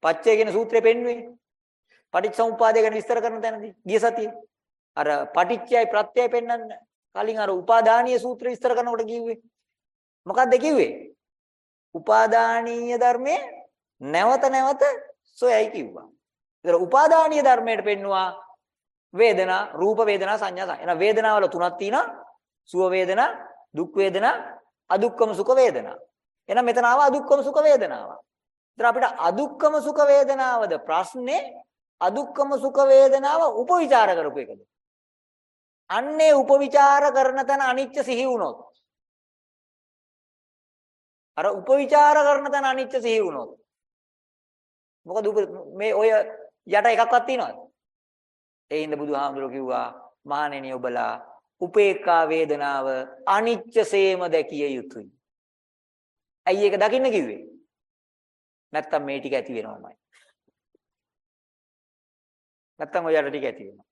පච්චය කියන සූත්‍රය පෙන්වුවේ. පටිච්චසමුප්පාදය ගැන විස්තර කරන තැනදී ගිය සතියේ. අර පටිච්චයයි ප්‍රත්‍යයයි පෙන්වන්න කලින් අර උපාදානීය සූත්‍ර විස්තර කරනකොට කිව්වේ. මොකක්ද කිව්වේ? උපාදානීය ධර්මයේ නැවත නැවත සොයයි කිව්වා. ඒතර උපාදානීය ධර්මයට පෙන්නවා වේදනා, රූප වේදනා, සංඥා සංඥා. එහෙනම් වේදනාවල තුනක් තියෙනවා. සුව වේදනා, දුක් වේදනා, අදුක්කම සුඛ වේදනා. එහෙනම් මෙතන ආව අදුක්කම සුඛ වේදනාව. ඒතර අපිට අදුක්කම සුඛ වේදනාවද ප්‍රශ්නේ අදුක්කම සුඛ වේදනාව උපවිචාර කරපු එකද? අන්නේ උපවිචාර කරන තැන අනිච්ච සිහි වුණොත් අර උපවිචාර කරන තැන අනිච්ච සිහි වුණොත් මොකද මේ ඔය යට එකක්වත් තියනවද? ඒ හින්දා බුදුහාමුදුරුවෝ කිව්වා මහණෙනි ඔබලා උපේක්ඛා වේදනාව අනිච්චසේම දැකිය යුතුයි. ඇයි ඒක දකින්න කිව්වේ? නැත්තම් මේ ටික ඇති වෙනවමයි. නැත්තම් ඔය යට ටික ඇති වෙනවා.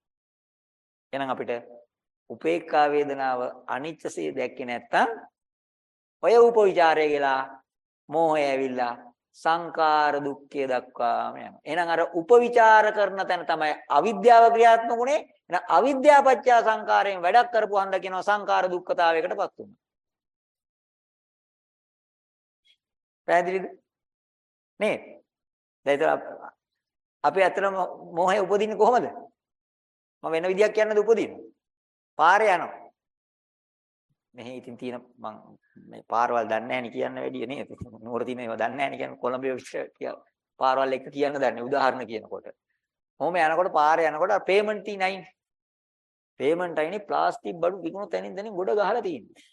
එහෙනම් අපිට උපේක්ඛා වේදනාව අනිච්චසේ දැක්කේ නැත්තම් ඔය උපවිචාරය ගලා මෝහය ඇවිල්ලා සංකාර දුක්ඛය දක්වාම යනවා. එහෙනම් අර උපවිචාර කරන තැන තමයි අවිද්‍යාව ක්‍රියාත්මක උනේ. එහෙනම් අවිද්‍යාව පත්‍ය සංකාරයෙන් වැඩක් කරපු හන්ද කියනවා සංකාර දුක්ඛතාවයකටපත් වුණා. පැහැදිලිද? නේද? දැන් අපි ඇත්තටම මොහේ උපදින්නේ කොහමද? මම වෙන විදියක් කියන්නද උපදින්නේ? පාරේ යනවා. මෙහි ඉතින් තියෙන මං මේ පාරවල් දන්නේ නැහැ නේ කියන්න වැඩිය නේද? නුවර තියෙන ඒවා දන්නේ නැහැ නේ කියන්නේ කොළඹ පාරවල් එක කියන්න දන්නේ උදාහරණ කියනකොට. කොහොම යනකොට පාරේ යනකොට පේමන්ට් තියෙනයි. පේමන්ට් අයිනේ ප්ලාස්ටික් බඩු විකුණු තැනින් තැනින් ගොඩ ගහලා තියෙන්නේ.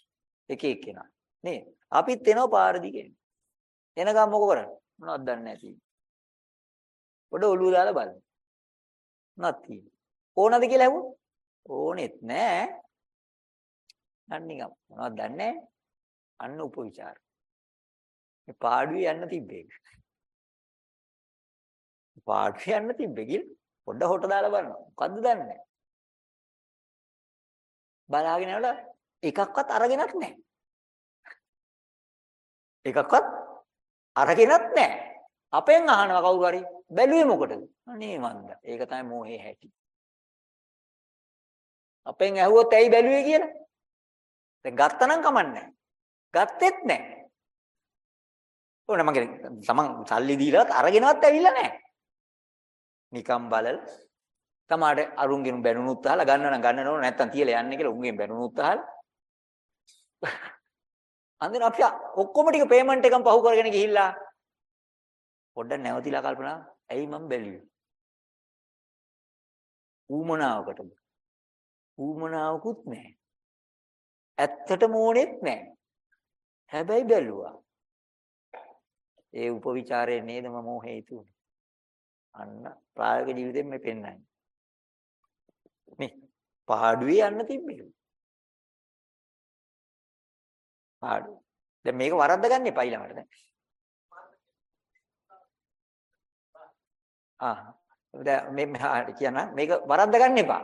එක එක්කෙනා. නේද? අපිත් එනවා පාර දිගේ. එනකම් මොකෝ කරන්නේ? මොනවද දන්නේ නැති. පොඩ ඔළුව දාලා බලන්න. නැති. ඕනද කියලා ඇහුවොත් ඕනෙත් නෑ. අන්නිකම් මොනවද දන්නේ අන්න උපවිචාර. මේ පාඩුවේ යන්න තිබ්බේ. පාඩුවේ යන්න තිබ්බේ කිල් පොඩ හොට දාලා බලන්න. මොකද්ද දන්නේ බලාගෙන යනකොට එකක්වත් අරගෙනත් නැහැ. එකක්වත් අරගෙනත් නැහැ. අපෙන් අහනවා කවුරු හරි බැලුවේ මොකටද? අනේ මන්ද. ඒක තමයි මෝහේ හැටි. අපෙන් ඇහුවොත් ඇයි බැලුවේ කියලා? දැන් ගත්තනම් කමන්නේ ගත්තෙත් නැහැ. ඕන මගේ තමන් සල්ලි දීලාත් අරගෙනවත් ඇවිල්ලා නැහැ. නිකම් බලල තමාට අරුන්ගෙන් බැනුනුත් අහලා ගන්න නම් ගන්න ඕන නැත්තම් තියලා යන්නේ කියලා උන්ගෙන් බැනුනුත් අහලා. අන්දින අපි ඔක්කොම ටික පේමන්ට් එකම පහු කරගෙන ගිහිල්ලා පොඩ්ඩක් නැවතිලා කල්පනා ඇයි මම බැලුවේ? ඌමනාවකටද ඌමනාවකුත් නැහැ. ඇත්තටම ඕනෙත් නැහැ. හැබැයි බැලුවා. ඒ උපවිචාරයේ නේදම මොහේ ඉතුනේ. අන්න ප්‍රායෝගික ජීවිතෙන් මේ පෙන්වන්නේ. මේ පාඩුවේ යන්න තිබ්බේ. පාඩු. දැන් මේක වරද්ද ගන්න එපා ඊළඟට දැන්. ආ දැන් මේ කියන මේක වරද්ද ගන්න එපා.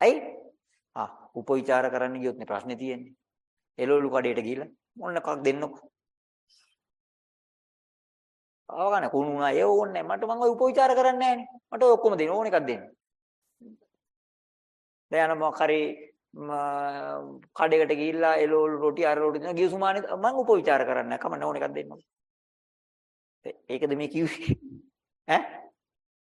ඇයි? ආ උපවිචාර කරන්න ගියොත් නේ ප්‍රශ්නේ තියෙන්නේ. එළවලු කඩේට ගිහිල්ලා මොන එකක් දෙන්නකෝ. ආවගන කුණුනා ඒ ඕනේ මට මම ඔය උපවිචාර කරන්නේ නැහනේ. මට ඔය ඔක්කොම දෙන්න ඕන එකක් දෙන්න. දැන් යන මොකක් හරි කඩේකට ගිහිල්ලා එළවලු රොටි අර රොටි දෙන ගියසුමානේ මම උපවිචාර කරන්නේ නැහැ. කම ඕන එකක් දෙන්න. ඒකද මේ කිව්වේ? ඈ?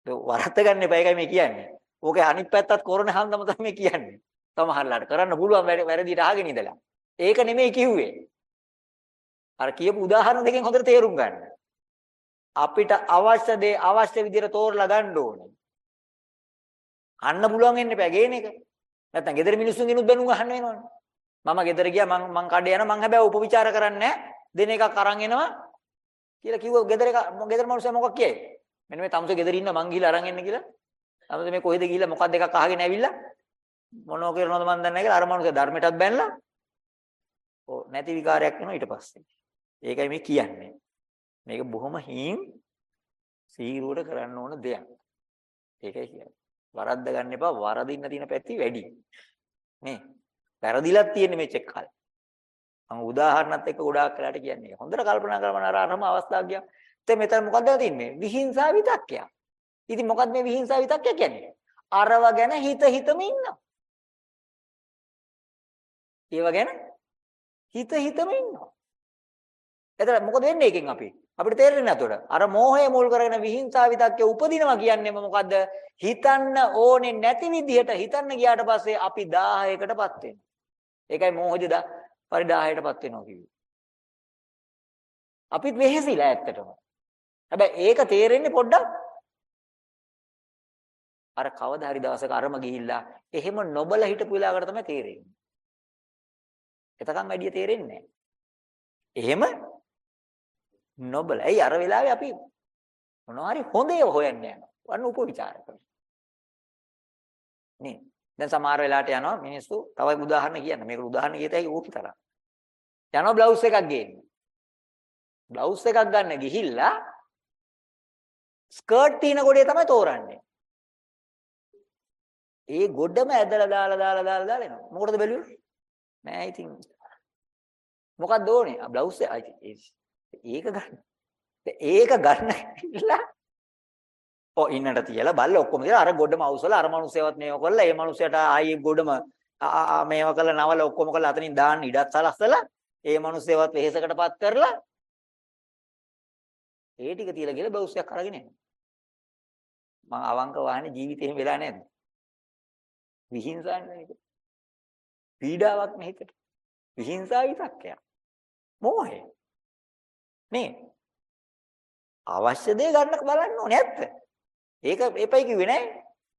වරද්ද ගන්න එපා ඒකයි මේ කියන්නේ. ඕකේ අනිත් පැත්තත් කරන හන්දම තමයි කියන්නේ. සමහරලාට කරන්න පුළුවන් වැරදිට අහගෙන ඉඳලා. ඒක නෙමෙයි කිව්වේ. අර කියපු උදාහරණ දෙකෙන් හොඳට තේරුම් ගන්න. අපිට අවශ්‍ය දේ අවශ්‍ය විදිහට තෝරලා ගන්න ඕනේ. අන්න පුළුවන් වෙන්න එපා ගේන එක. නැත්තම් ගෙදර මිනිස්සුන්ගෙනුත් බැනුම් අහන්න වෙනවනේ. මම ගෙදර ගියා මං මං කඩේ යනවා මං හැබැයි උපවිචාර කරන්නේ දෙන එකක් අරන් එනවා කියලා කිව්ව ගෙදර එක ගෙදර මිනිස්සු මොකක් කියයි? මෙන්න මේ තමුසේ ගෙදර ඉන්න මං ගිහලා අරන් එන්න කියලා අමත මේ කොහෙද ගිහිල්ලා මොකක්ද එකක් අහගෙන ඇවිල්ලා මොනෝ කරනවද මන් දන්නේ නැහැ කියලා අර මනුස්සයා ධර්මයටත් බැනලා ඔව් නැති විකාරයක් වෙනවා ඊට පස්සේ. ඒකයි මේ කියන්නේ. මේක බොහොම හිම් සීරුවට කරන්න ඕන දෙයක්. ඒකයි කියන්නේ. වරද්ද ගන්න එපා වරදින්න තියෙන පැති වැඩි. නේ. වැරදිලක් තියෙන්නේ මේ චෙක් කාලේ. මම උදාහරණත් එක්ක ගොඩාක් වෙලාට කියන්නේ. හොඳට කල්පනා කරලා අර අරම අවස්ථාවක් ගියා. ඉතින් මෙතන මොකද්ද තියෙන්නේ? විහිංසා විතක්කයක්. ඉතින් මොකද්ද මේ විහිංසා විතක්කය කියන්නේ? අරව ගැන හිත හිතම ඉන්නවා. ඒව ගැන හිත හිතම ඉන්නවා. එතන මොකද වෙන්නේ එකෙන් අපි? අපිට තේරෙන්නේ නැතොට. අර මෝහය මුල් කරගෙන විහිංසා විතක්කේ උපදිනවා කියන්නේම මොකද්ද? හිතන්න ඕනේ නැති විදිහට හිතන්න ගියාට පස්සේ අපි 1000කටපත් වෙනවා. ඒකයි මෝහජ පරිදාහයටපත් වෙනවා කිව්වේ. අපිත් වෙහෙසිලා ඇත්තටම. හැබැයි ඒක තේරෙන්නේ පොඩ්ඩක් අර කවදා හරි දවසක අරම ගිහිල්ලා එහෙම නොබල හිටපු වෙලාවකට තමයි තේරෙන්නේ. එතකන් වැඩිය තේරෙන්නේ නැහැ. එහෙම නොබල. ඇයි අර වෙලාවේ අපි මොනවා හරි හොඳේ හොයන්න යනවා. වන්න උපවිචාර කරනවා. නේ. දැන් සමහර වෙලාවට යනවා මිනිස්සු තව උදාහරණ කියන්න. මේක උදාහරණ කියත හැකි ඕක තරම්. යනවා බ්ලවුස් එකක් ගේන්න. බ්ලවුස් එකක් ගන්න ගිහිල්ලා ස්කර්ට් තියෙන ගොඩේ තමයි තෝරන්නේ. ඒ ගොඩම ඇදලා දාලා දාලා දාලා දාලා එනවා. මොකටද බැලුවේ? නෑ ඉතින් මොකක්ද ඕනේ? බ්ලවුස් එක ඒක ගන්න. ඒක ගන්න කියලා ඔය ඉන්නට තියලා බල්ල ඔක්කොම තියලා අර ගොඩම අවුසලා අර මිනිස්සයවත් මේව කරලා ඒ මිනිස්සයාට ආයේ ගොඩම මේව කරලා නවල ඔක්කොම කරලා අතනින් දාන්න ඉඩත් සලස්සලා ඒ මිනිස්සයවත් වෙහෙසකටපත් කරලා ඒ ටික තියලා ගිහලා බවුස් එකක් අරගෙන එනවා. මම අවංක වහන්නේ ජීවිතේම වෙලා නැද්ද? විහිංසාවක් නෙවෙයි. පීඩාවක් නෙහිතට. විහිංසාව විතක්කයක්. මෝහය. නේ අවශ්‍ය දේ ගන්න බලන්න ඕනේ ඇත්ත. ඒක එපයි කිව්වේ නෑ.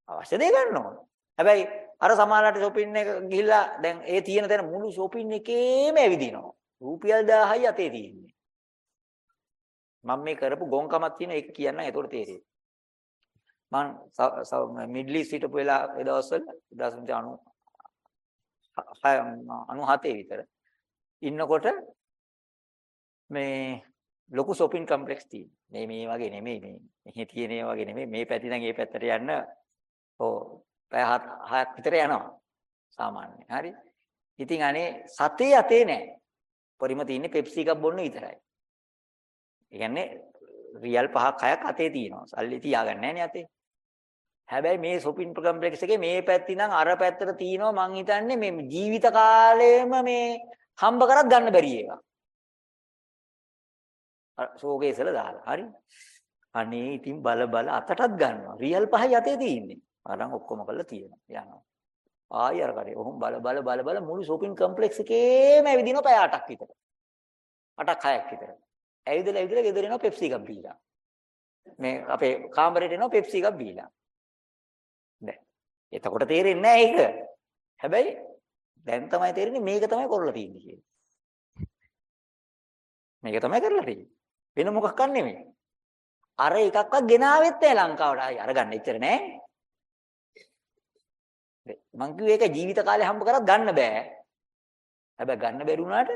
අවශ්‍ය දේ ගන්න ඕනේ. හැබැයි අර සමානලට shopping එක ගිහිල්ලා දැන් ඒ තියෙන තැන මුළු shopping එකේම ඇවිදිනවා. රුපියල් 1000යි අතේ තියෙන්නේ. මම මේ කරපු ගොංකමක් තියෙන ඒක කියන්න ඒතකොට තේරෙයි. මම මිඩ්ල් ඊස්ට් හිටපු වෙලා ඒ දවස්වල 1997 විතර ඉන්නකොට මේ ලොකු shopping complex තියෙනවා. මේ මේ වගේ නෙමෙයි මේ මෙහි තියෙන ඒවා වගේ නෙමෙයි මේ පැති නම් ඒ පැත්තට යන්න ඕ පැය හයක් විතර යනවා සාමාන්‍යයෙන්. හරි. ඉතින් අනේ සතේ අතේ නෑ. පරිම තියෙන්නේ පෙප්සි එකක් බොන්න විතරයි. ඒ කියන්නේ රියල් පහක් හයක් අතේ තියෙනවා. සල්ලි තියාගන්න නෑනේ අතේ. හැබැයි මේ shopping complex එකේ මේ පැත්ති නම් අර පැත්තට තියෙනවා මං හිතන්නේ මේ ජීවිත කාලෙම මේ හම්බ කරත් ගන්න බැරි ඒවා. ෂෝකේසල දාලා. හරි. අනේ ඉතින් බල බල අතටත් ගන්නවා. රියල් පහයි අතේ තියෙන්නේ. අරන් ඔක්කොම කරලා තියෙනවා. යනවා. ආයි අර කරේ. ඔහොම බල බල බල බල මුළු shopping complex එකේම ඇවිදිනවා පැය 8ක් විතර. 8ක් 6ක් විතර. ඇවිදලා ඇවිදලා ගෙදර එනවා පෙප්සි එකක් බීලා. මේ අපේ කාමරේට එනවා පෙප්සි එකක් බීලා. දැන් එතකොට තේරෙන්නේ නැහැ ඒක. හැබැයි දැන් තමයි තේරෙන්නේ මේක තමයි කරලා තියෙන්නේ කියලා. මේක තමයි කරලා තියෙන්නේ. වෙන මොකක් නෙමෙයි. අර එකක්වත් ගෙනාවෙත් නැහැ ලංකාවට. ආයි අරගන්න එච්චර නෑ. මං කිව්වේ ඒක ජීවිත කාලේ හම්බ කරත් ගන්න බෑ. හැබැයි ගන්න බැරි වුණාට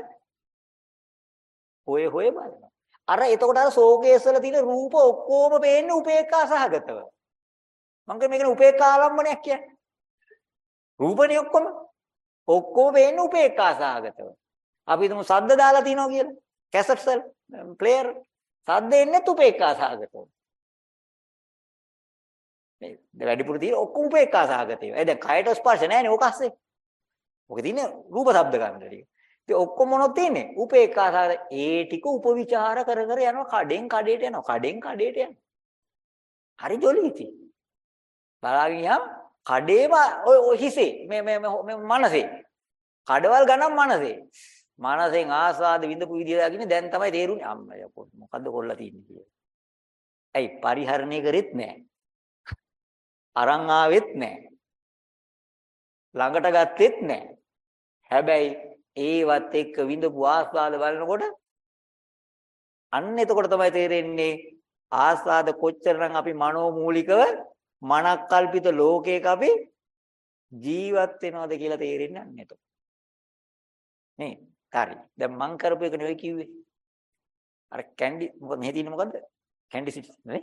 හොය හොය බලනවා. අර එතකොට අර ෂෝකේස් වල තියෙන රූප ඔක්කොම පේන්නේ උපේක්ඛා සහගතව. මං කිය මේකනේ උපේක්ඛා ආලම්බනයක් කියන්නේ. රූපනේ ඔක්කොම ඔක්කොම පේන්නේ උපේක්ඛා සහගතව. අපි හිතමු සද්ද දාලා තියනවා කියලා. කැසට්ස් වල ප්ලේයර් සද්ද එන්නේ උපේක්ඛා සහගතව. මේ වැඩිපුර තියෙන ඔක්කොම උපේක්ඛා සහගතව. ඒ දැන් කයට ස්පර්ශ නැහැනේ ඕක අස්සේ. ඔක තියෙන්නේ රූප ශබ්ද ගන්න ටික. ඉතින් ඔක්කොම මොනවද තියෙන්නේ? උපේක්ඛා සහගත. ඒ ටික උපවිචාර කර කර යනවා කඩෙන් කඩේට යනවා. කඩෙන් කඩේට යනවා. හරි ජොලි ඉතින්. බලාගෙන යම් කඩේම ඔය හිසේ මේ මේ මනසේ. කඩවල් ගණන් මනසේ. මනසෙන් ආස්වාද විඳපු විදිය දකින්න දැන් තමයි තේරුනේ අම්මය මොකද්ද කොල්ල තියෙන්නේ කියලා. ඇයි පරිහරණය කරෙත් නැහැ. අරන් ආවෙත් නැහැ. ළඟට ගත්තෙත් නැහැ. හැබැයි ඒවත් එක්ක විඳපු ආස්වාද බලනකොට අන්න එතකොට තමයි තේරෙන්නේ ආස්වාද කොච්චරනම් අපි මනෝමූලිකව මනක් කල්පිත ලෝකයක අපි ජීවත් වෙනවද කියලා තේරෙන්නේ නැහැ නේද? නේ. හරි. දැන් මං කරපු එක නෙවෙයි කිව්වේ. අර කැන්ඩි මොකද මෙහෙ තියෙන්නේ මොකද්ද? කැන්ඩි සිටි නේ?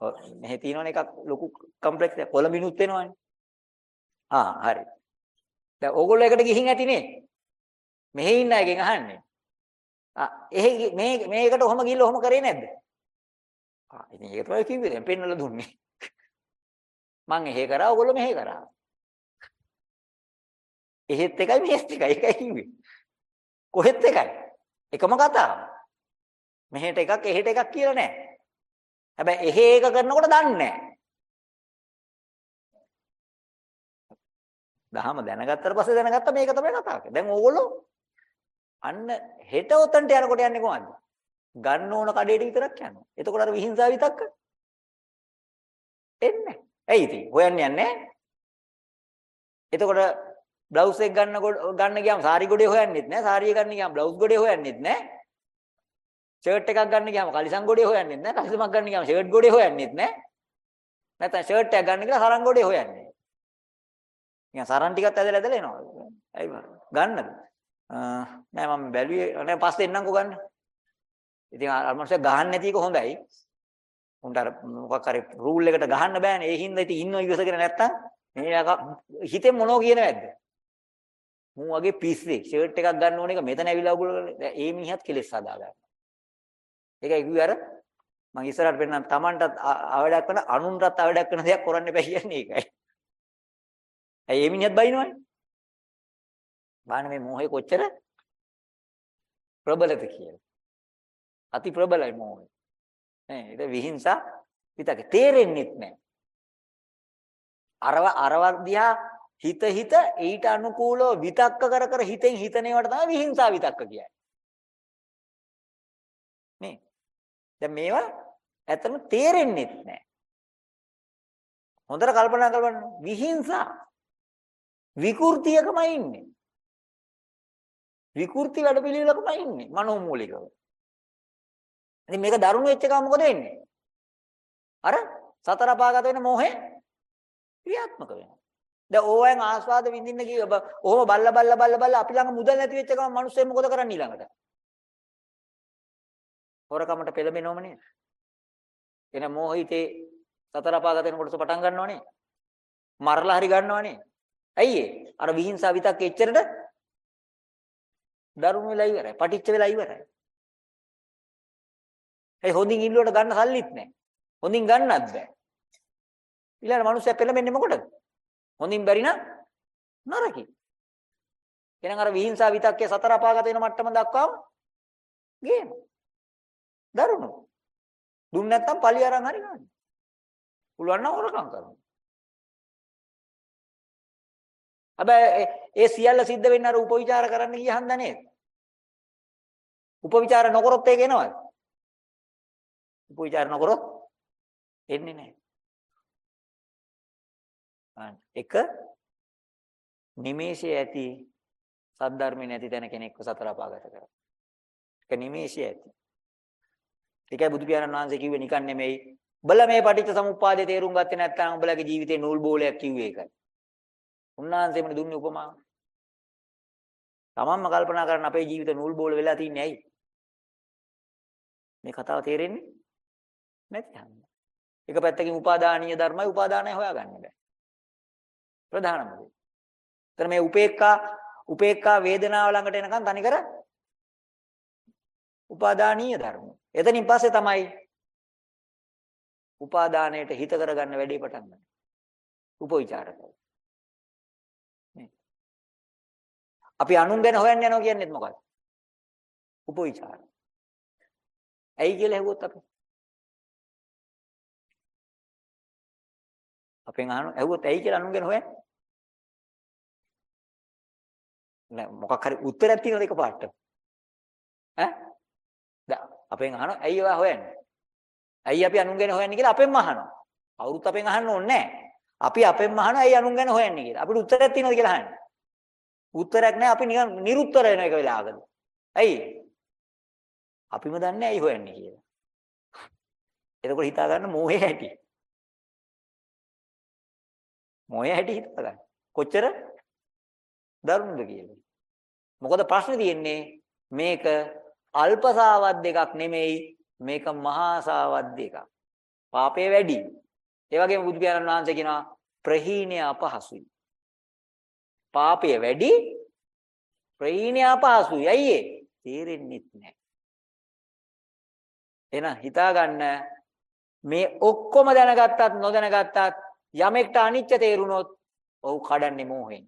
ඔව් මෙහෙ තියෙනවනේ එකක් ලොකු කම්ප්ලෙක්ස් එක කොළඹිනුත් වෙනවනේ. ආ හරි. දැන් ඕගොල්ලෝ එකට ගිහින් ඇතිනේ. මෙහෙ ඉන්න අයගෙන් අහන්නේ. ආ එහෙ මේ මේකට ඔහම ගිහිල්ලා ඔහම කරේ නැද්ද? ආ ඉතින් ඒක තමයි කිව්වේ දැන් පෙන්නලා දුන්නේ. මං එහෙ කරා ඕගොල්ලෝ මෙහෙ කරා. එහෙත් එකයි මෙහෙත් එකයි ඒකයි කිව්වේ. කොහෙත් එකයි. එකම කතාව. මෙහෙට එකක් එහෙට එකක් කියලා නෑ. හැබැයි එහෙ එක කරනකොට දන්නේ නෑ. දහම දැනගත්තට පස්සේ දැනගත්තා මේක තමයි කතාව. දැන් ඕගොල්ලෝ අන්න හෙට උතන්ට යනකොට යන්නේ කොහොමද? ගන්න ඕන කඩේට විතරක් යනවා. එතකොට අර විහිංසාව විතක්ක එන්නේ. ඇයි ඉතින් හොයන්නේ නැහැ. එතකොට බ්ලවුස් එක ගන්න ගන්න ගියාම සාරි ගොඩේ හොයන්නෙත් නැහැ. සාරිය ගන්න ගියාම බ්ලවුස් ගොඩේ හොයන්නෙත් නැහැ. ෂර්ට් එකක් ගන්න ගියාම කලිසම් ගොඩේ හොයන්නෙත් නැහැ. කලිසමක් ගන්න ගියාම ෂර්ට් ගොඩේ හොයන්නෙත් නැහැ. නැත්නම් ෂර්ට් එකක් ගන්න කියලා සරන් ගොඩේ හොයන්නේ. නිකන් සරන් ටිකත් ඇදලා ඇදලා එනවා. ඇයි ගන්නද? නෑ මම බැලුවේ නෑ පස්සේ එන්නම්කෝ ගන්න. ඉතින් අර මනුස්සයා ගහන්න නැති එක හොඳයි. උන්ට අර මොකක් හරි රූල් එකට ගහන්න බෑනේ. ඒ හින්දා ඉතින් ඉන්නව ඉවසගෙන නැත්තම් මේ හිතෙන් මොනෝ කියන වැද්ද? මූ වගේ පිස්සේ ෂර්ට් එකක් ගන්න ඕන එක මෙතන ඇවිල්ලා ඔයගොල්ලෝ ඒ මිනිහත් කෙලස් හදා ගන්නවා. ඒකයි කිව්වේ අර මම ඉස්සරහට පෙන්නන Tamanටත් අවඩක් කරන අනුන්ටත් අවඩක් කරන දෙයක් කරන්න බෑ කියන්නේ ඒකයි. ඇයි ඒ මිනිහත් බයිනවනේ? බලන්න මේ මොහේ කොච්චර ප්‍රබලද කියලා. අති ප්‍රබලයි මොහේ. නේ ඒක විහිංසා විතක තේරෙන්නෙත් නැහැ. අරව අරව දිහා හිත හිත ඊට අනුකූලව විතක්ක කර කර හිතෙන් හිතන ඒවාට තමයි විහිංසා විතක්ක කියන්නේ. නේ. දැන් මේවා ඇත්තම තේරෙන්නෙත් නැහැ. හොඳට කල්පනා කරන්න විහිංසා විකෘතියකමයි ඉන්නේ. විකෘති වැඩ පිළිවෙලකමයි ඉන්නේ මනෝමූලිකව. ඉතින් මේක දරුණු වෙච්ච එක මොකද වෙන්නේ? අර සතර පාගත වෙන මොහේ ක්‍රියාත්මක වෙනවා. දැන් ඕවෙන් ආස්වාද විඳින්න කිය ඔහොම බල්ල බල්ල බල්ල බල්ල අපි ළඟ මුදල් නැති වෙච්ච ගමන් මිනිස්සු මොකද කරන්නේ ඊළඟට? හොරකමට පෙළඹෙනවම නේද? එන මොහිතේ සතර පාගත වෙන කොටස පටන් ගන්නවනේ. මරලා හරි ගන්නවනේ. ඇයි ඒ? අර විහිංසාව විතක් එච්චරට දරුණු වෙලා ඉවරයි. පටිච්ච වෙලා ඉවරයි. ඒ හොඳින් ඉල්ලුවට ගන්න සල්ලිත් නැහැ. හොඳින් ගන්නත් බෑ. ඊළඟ මිනිස්සයා පෙළඹෙන්නේ මොකටද? හොඳින් බැරි නම් නරකයි. එහෙනම් අර විහිංසාව විතක්කේ සතර අපාගත වෙන මට්ටම දක්වාම ගේන. දරුණු. දුන්න නැත්තම් පලි අරන් හරි ගන්න. පුළුවන් නම් හොරකම් කරනවා. හැබැයි ඒ සියල්ල සිද්ධ වෙන්නේ අර උපවිචාර කරන්න ගියහන්ද නේද? උපවිචාර නොකරොත් ඒක එනවද? උපවිචාර නොකරොත් එන්නේ නැහැ. එක නිමේෂයේ ඇති සද්ධර්මයේ නැති තැන කෙනෙක්ව සතර අපාගත කරා. එක නිමේෂයේ ඇති. ඒකයි බුදු පියාණන් වහන්සේ කිව්වේ නිකන් නෙමෙයි. බල මේ පටිච්ච සමුප්පාදේ තේරුම් ගත්තේ නැත්නම් උඹලගේ ජීවිතේ නූල් බෝලයක් කිව්වේ ඒකයි. උන්වහන්සේම දුන්නේ උපමාව. තමන්ම කල්පනා කරන අපේ ජීවිත නූල් බෝල වෙලා තින්නේ ඇයි? මේ කතාව තේරෙන්නේ නැති හන්ද. එක පැත්තකින් උපාදානීය ධර්මයි උපාදානය හොයාගන්න බෑ. ප්‍රධානම දේ. එතන මේ උපේක්ඛා උපේක්ඛා වේදනාව ළඟට එනකන් තනිකර උපාදානීය ධර්ම. එතනින් පස්සේ තමයි උපාදානයට හිත කරගන්න වැඩේ පටන් ගන්න. උපවිචාරක. අපි අනුන් ගැන හොයන්න යනවා කියන්නේත් මොකක්ද? උපවිචාර. ඇයි කියලා හෙව්වොත් අපි? අපෙන් අහන ඇහුවොත් ඇයි කියලා අනුන් ගැන හොයන්නේ? නෑ මොකක් හරි උත්තරයක් තියෙනවද එකපාරට? ඈ? දැන් අපෙන් අහන ඇයි ඔයා හොයන්නේ? ඇයි අපි අනුන් ගැන හොයන්නේ කියලා අපෙන්ම අහනවා. කවුරුත් අපෙන් අහන්න ඕනේ නෑ. අපි අපෙන්ම අහනවා ඇයි අනුන් ගැන හොයන්නේ කියලා. අපිට උත්තරයක් තියෙනවද කියලා අහන්නේ. උත්තරයක් නෑ අපි නිකන් නිරුත්තර වෙන එක වෙලාවකද. ඇයි? අපිම දන්නේ ඇයි හොයන්නේ කියලා. එතකොට හිතා ගන්න මෝහේ ඇති. මොයේ හැටි හිතා ගන්න. කොච්චර දරුණුද කියලා. මොකද ප්‍රශ්නේ තියෙන්නේ මේක අල්පසාවද්ද එකක් නෙමෙයි මේක මහාසාවද්ද එකක්. පාපේ වැඩි. ඒ වගේම බුදු පියාණන් වහන්සේ කියනවා ප්‍රහීණය අපහසුයි. පාපය වැඩි ප්‍රහීණය අපහසුයි. ඇයි ඒ? තේරෙන්නේ නැහැ. එහෙනම් හිතා ගන්න මේ ඔක්කොම දැනගත්තත් නොදැනගත්තත් යමෙක්ට අනිත්‍ය තේරුනොත් ඔහු කඩන්නේ මෝහෙන්.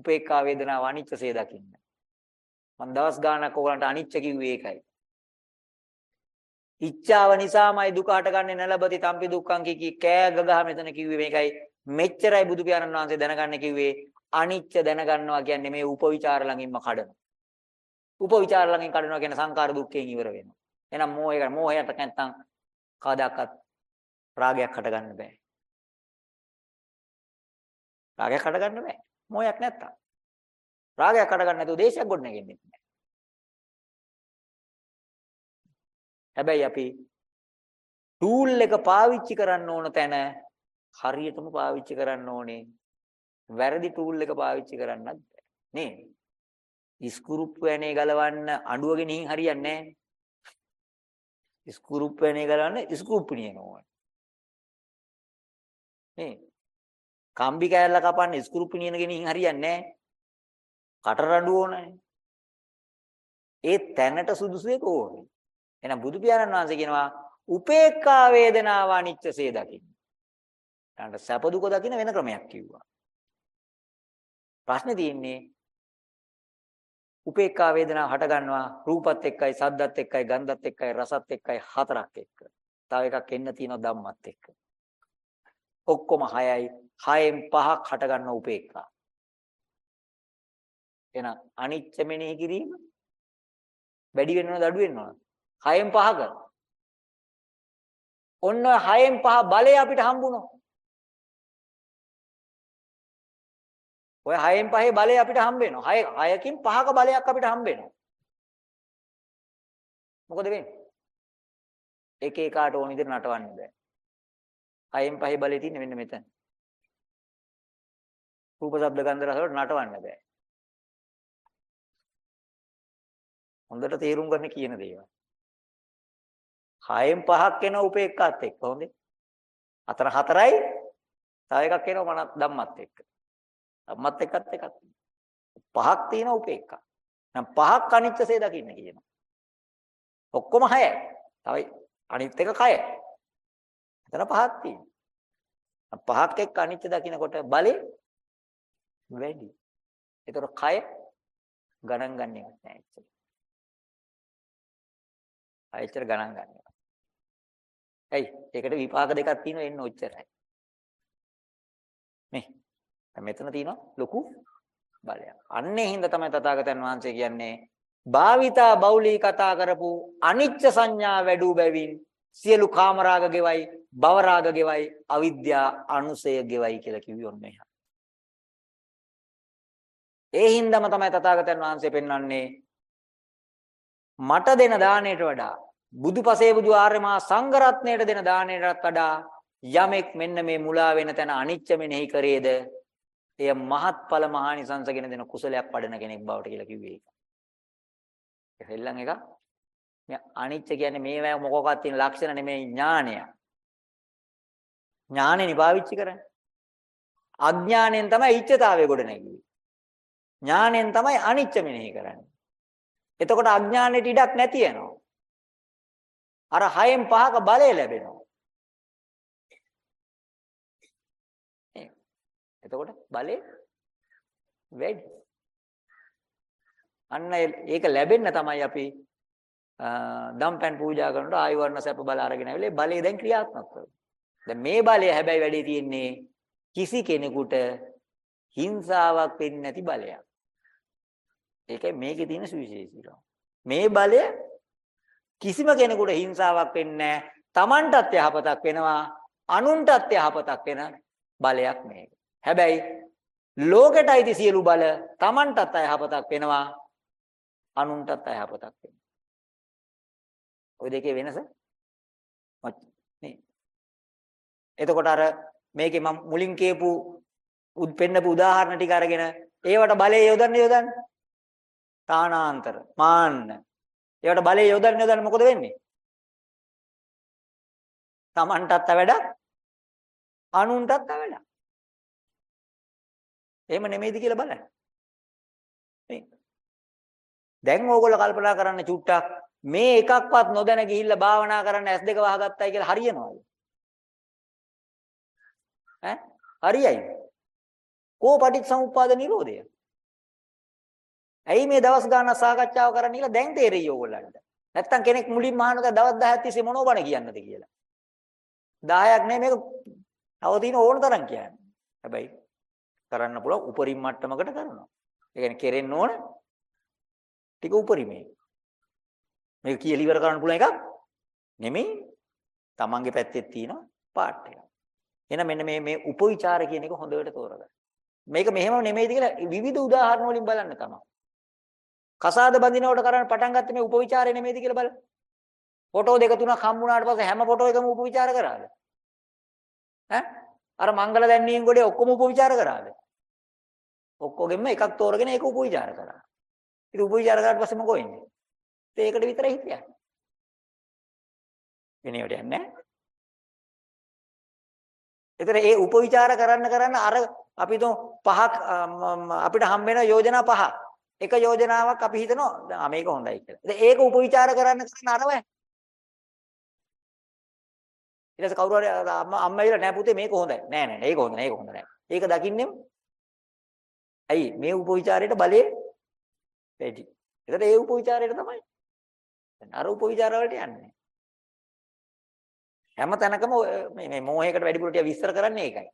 උපේක්ඛා වේදනාව අනිත්‍යසේ දකින්න. මම දවස් ගාණක් ඕගලන්ට අනිත්‍ය කිව්වේ ඒකයි. ඉච්ඡාව නිසාමයි දුක හටගන්නේ නැලබති තම්පි දුක්ඛං කි කෑ ගගහ මෙතන කිව්වේ මේකයි. මෙච්චරයි බුදු පියාණන් වහන්සේ දැනගන්න කිව්වේ අනිත්‍ය දැනගන්නවා කියන්නේ මේ උපවිචාර ළඟින්ම කඩනවා. උපවිචාර ළඟින් කඩනවා කියන්නේ සංකාර දුක්ඛයෙන් ඉවර වෙනවා. එහෙනම් මෝහය මෝහයට නැත්තම් කවදාකවත් රාගයක් හටගන්න බෑ. රාගයක් හටගන්න බෑ. මොහයක් නැත්තම්. රාගයක් හටගන්න නැතුව දේශයක් ගොඩ නැගෙන්නේ නැහැ. හැබැයි අපි ටූල් එක පාවිච්චි කරන්න ඕන තැන හරියටම පාවිච්චි කරන්න ඕනේ. වැරදි ටූල් එක පාවිච්චි කරන්නත් බෑ. නේ? ඉස්කුරුප්පු ඇනේ ගලවන්න අඬුව ගෙනින් හරියන්නේ නැහැ. ඉස්කුරුප්පු ඇනේ ගලවන්න ඉස්කුරුප්පු නියනවා. නේ? කම්බි කෑල්ල කපන්න ස්ක්‍රූ පිනියන ගෙනින් හරියන්නේ නැහැ. කටරඬු ඕනේ. ඒ තැනට සුදුසු එක ඕනේ. එහෙනම් බුදු පියාණන් වහන්සේ කියනවා උපේක්ඛා වේදනාව අනිච්චසේ දකින්න. ඊට සැප දුක දකින්න වෙන ක්‍රමයක් කිව්වා. ප්‍රශ්නේ තියෙන්නේ උපේක්ඛා වේදනාව හට ගන්නවා රූපත් එක්කයි සද්දත් එක්කයි ගන්ධත් එක්කයි රසත් එක්කයි හතරක් එක්ක. තව එකක් එන්න තියෙනවා ධම්මත් එක්ක. ඔක්කොම 6යි 6න් 5ක් හට ගන්න උපේක්ඛා. එහෙනම් අනිච්ච මෙනෙහි කිරීම වැඩි වෙනවද අඩු වෙනවද? 6න් 5ක. ඔන්න 6න් 5 බලය අපිට හම්බුණා. ඔය 6න් 5 බලය අපිට හම්බ වෙනවා. 6 6කින් 5ක බලයක් අපිට හම්බ වෙනවා. මොකද වෙන්නේ? එක එකාට ඕන විදිහට නටවන්න බෑ. 6න් 5 බලය තියෙන්නේ මෙන්න මෙතන. රූප ශබ්ද ගන්ධ රස වලට නටවන්න බෑ. හොඳට තේරුම් ගන්න කියන දේවල්. හයෙන් පහක් එන උපේක්ඛාත් එක්ක හොඳේ. අතන හතරයි තව එකක් එනවා මන ධම්මත් එක්ක. ධම්මත් එක්කත් එකක්. පහක් තියෙන උපේක්ඛා. නම් පහක් අනිත්‍යසේ දකින්න කියනවා. ඔක්කොම හයයි. තවයි අනිත් එක කයයි. එතන පහක් තියෙනවා. පහක් එක්ක අනිත්‍ය දකින්නකොට බලේ වැඩි. ඒතර කය ගණන් ගන්නෙ නැහැ ඇත්තට. ආයෙච්චර ගණන් ගන්නවා. ඇයි? ඒකට විපාක දෙකක් තියෙනවා එන්න ඔච්චරයි. මේ මෙතන තියෙනවා ලොකු බලයක්. අන්නේ හින්දා තමයි තථාගතයන් වහන්සේ කියන්නේ භාවිතා බෞලී කතා කරපු අනිච්ච සංඥා වැඩි බැවින් සියලු කාමරාග ගෙවයි භවරාග ගෙවයි අවිද්‍යා අනුසය ගෙවයි කියලා කිව්වේ ඔන්න එහා. ඒ හින්දාම තමයි තථාගතයන් වහන්සේ පෙන්වන්නේ මට දෙන දාණයට වඩා බුදුපසේ බුදු ආර්ය මහා සංඝරත්නයට දෙන දාණයටත් වඩා යමෙක් මෙන්න මේ මුලා වෙන තැන අනිච්ච මෙනෙහි කරේද එය මහත්ඵල මහානිසංසගෙන දෙන කුසලයක් වඩන කෙනෙක් බවට කියලා කිව්වේ ඒක. ඒ දෙල්ලන් එක මේ අනිච්ච කියන්නේ මේවා මොකක්වත් තියෙන ලක්ෂණ නෙමෙයි ඥානය. ඥානෙනි පාවිච්චි කරන්නේ. අඥාණයෙන් තමයි ඉච්ඡතාවය ගොඩ නැගුවේ. ඥාණයෙන් තමයි අනිච්ච මෙනෙහි කරන්නේ. එතකොට අඥානෙට ඉඩක් නැති වෙනවා. අර හයෙන් පහක බලය ලැබෙනවා. එතකොට බලේ වැඩි. අන්න ඒක ලැබෙන්න තමයි අපි දම්පැන් පූජා කරනකොට ආයු වර්ණ සැප බල අරගෙන ඇවිල්ලා බලය දැන් ක්‍රියාත්මක කරනවා. දැන් මේ බලය හැබැයි වැඩි තියෙන්නේ කිසි කෙනෙකුට හිංසාවක් වෙන්නේ නැති බලයක්. ඒකයි මේකේ තියෙන සුවිශේෂීකම. මේ බලය කිසිම කෙනෙකුට හිංසාවක් වෙන්නේ නැහැ. Tamanටත් යහපතක් වෙනවා, අනුන්ටත් යහපතක් වෙන බලයක් මේක. හැබැයි ලෝකෙට අයිති සියලු බල Tamanටත් යහපතක් වෙනවා, අනුන්ටත් යහපතක් වෙනවා. ওই දෙකේ වෙනස නේ. එතකොට අර මේකේ මම මුලින් කියපු පෙන්නපු උදාහරණ ටික අරගෙන ඒවට බලය යොදන්න යොදන්න. තානාන්තර මාන්න. ඒවට බලය යොදන්න යොදන්න මොකද වෙන්නේ? Tamanටත් වැඩක් අනුන්ටත් වැඩක්. එහෙම නෙමෙයිද කියලා බලන්න. මේ දැන් ඕගොල්ලෝ කල්පනා කරන්න චුට්ටක් මේ එකක්වත් නොදැන ගිහිල්ලා භාවනා කරන්න ඇස් දෙක වහගත්තයි කියලා හරියනවද? ඈ හරියයි. කෝ පටිච්චසමුප්පාද නිරෝධය? ඇයි මේ දවස් ගානක් සාකච්ඡාව කරන්න කියලා දැන් තේරෙයි ඕගොල්ලන්ට. නැත්තම් කෙනෙක් මුලින්ම අහනවා දවස් 10ක් තිස්සේ මොනෝ බණ කියන්නද කියලා. 10ක් නේ මේක තව තියෙන ඕන තරම් කියන්නේ. හැබැයි කරන්න පුළුවන් උපරිම මට්ටමකට කරනවා. ඒ කියන්නේ කෙරෙන්න ඕන ටික උපරිමේ. මේක කියලා ඉවර කරන්න පුළුවන් එකක් නෙමෙයි. Tamange පැත්තේ තියෙන පාර්ට් එක. එහෙනම් මෙන්න මේ මේ උපවිචාර කියන එක හොඳට තෝරගන්න. මේක මෙහෙම නෙමෙයිද කියලා විවිධ උදාහරණ වලින් බලන්න තමයි. කසාද බඳිනවට කරන්න පටන් ගත්තේ මේ උපවිචාරය නෙමෙයිද කියලා බලන්න. ෆොටෝ දෙක තුනක් හම්බුනාට පස්සේ හැම ෆොටෝ එකම උපවිචාර කරාද? ඈ? අර මංගල දැන්වීම් ගොඩේ ඔක්කොම උපවිචාර කරාද? ඔක්කොගෙම එකක් තෝරගෙන ඒක උපවිචාර කරා. ඉතින් උපවිචාර කරාට පස්සේ මොකෝ වෙන්නේ? ඒකට විතරයි හිතන්නේ. වෙනේවට යන්නේ නැහැ. එතන ඒ උපවිචාර කරන්න කරන්න අර අපි තුන් පහක් අපිට හම්බ වෙන යෝජනා පහ. එක යෝජනාවක් අපි හිතනවා මේක හොඳයි කියලා. ඉතින් ඒක උපවිචාර කරන්න කරන අරව ඊට පස්සේ කවුරු හරි අම්මා අම්මා ඉල නෑ පුතේ මේක හොඳයි. නෑ නෑ ඒක හොඳ නෑ ඒක හොඳ නෑ. ඒක දකින්නෙම ඇයි මේ උපවිචාරයට බලය වැඩි. ඒකට ඒ උපවිචාරයට තමයි. අර උපවිචාර වලට යන්නේ. හැම තැනකම මේ මේ මෝහයකට වැඩිපුර ටික විස්තර කරන්නේ ඒකයි.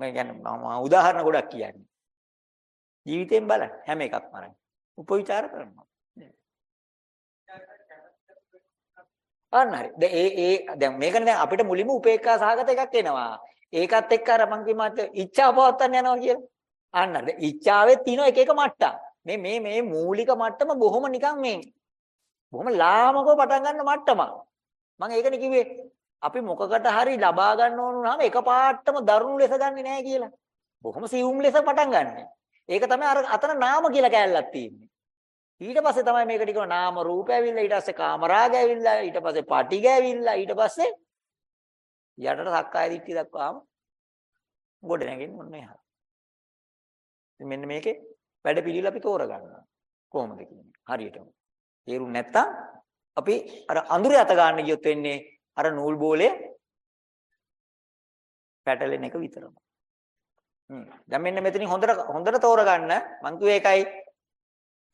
මම කියන්නේ මම උදාහරණ ගොඩක් කියන්නේ. ජීවිතයෙන් බලන්න හැම එකක්ම අරන්. උපවිචාර කරනවා. අන්න හරි. දැන් ඒ ඒ දැන් මේකනේ දැන් අපිට මුලින්ම උපේක්ඛා සහගත එකක් එනවා. ඒකත් එක්ක අර මං කිව්වත් ඉච්ඡා පවත්තන්න යනවා කියලා. අන්න හරි. ඉච්ඡාවේ තියෙන එක එක මට්ටම්. මේ මේ මේ මූලික මට්ටම බොහොම නිකන් මේ බොහොම ලාමකව පටන් ගන්න මට්ටමක්. මම ඒකනේ කිව්වේ අපි මොකකට හරි ලබා ගන්න ඕන වුණාම එකපාරටම දරුණු ලෙස ගන්නෙ නෑ කියලා. බොහොම සියුම් ලෙස පටන් ගන්න. ඒක තමයි අර අතන නාම කියලා කැලලක් තියෙන්නේ. ඊට පස්සේ තමයි මේක ටික නාම රූප ඇවිල්ලා ඊට පස්සේ කාමරාග ඇවිල්ලා ඊට පස්සේ පටිග ඇවිල්ලා ඊට පස්සේ යටට සක්කාය දිට්ඨිය දක්වාම ගොඩ නැගෙන්නේ මොන්නේ හරි. මෙන්න මේකේ වැඩ පිළිවිල අපි තෝරගන්නවා. කොහොමද කියන්නේ? හරියටම. තේරුම් නැත්තම් අපි අර අඳුරේ අත ගන්න ගියොත් වෙන්නේ අර නූල් බෝලේ පැටලෙන එක විතරම. හ්ම්. දැන් මෙන්න මෙතනින් හොඳට හොඳට තෝරගන්න මං කිව්වේ ඒකයි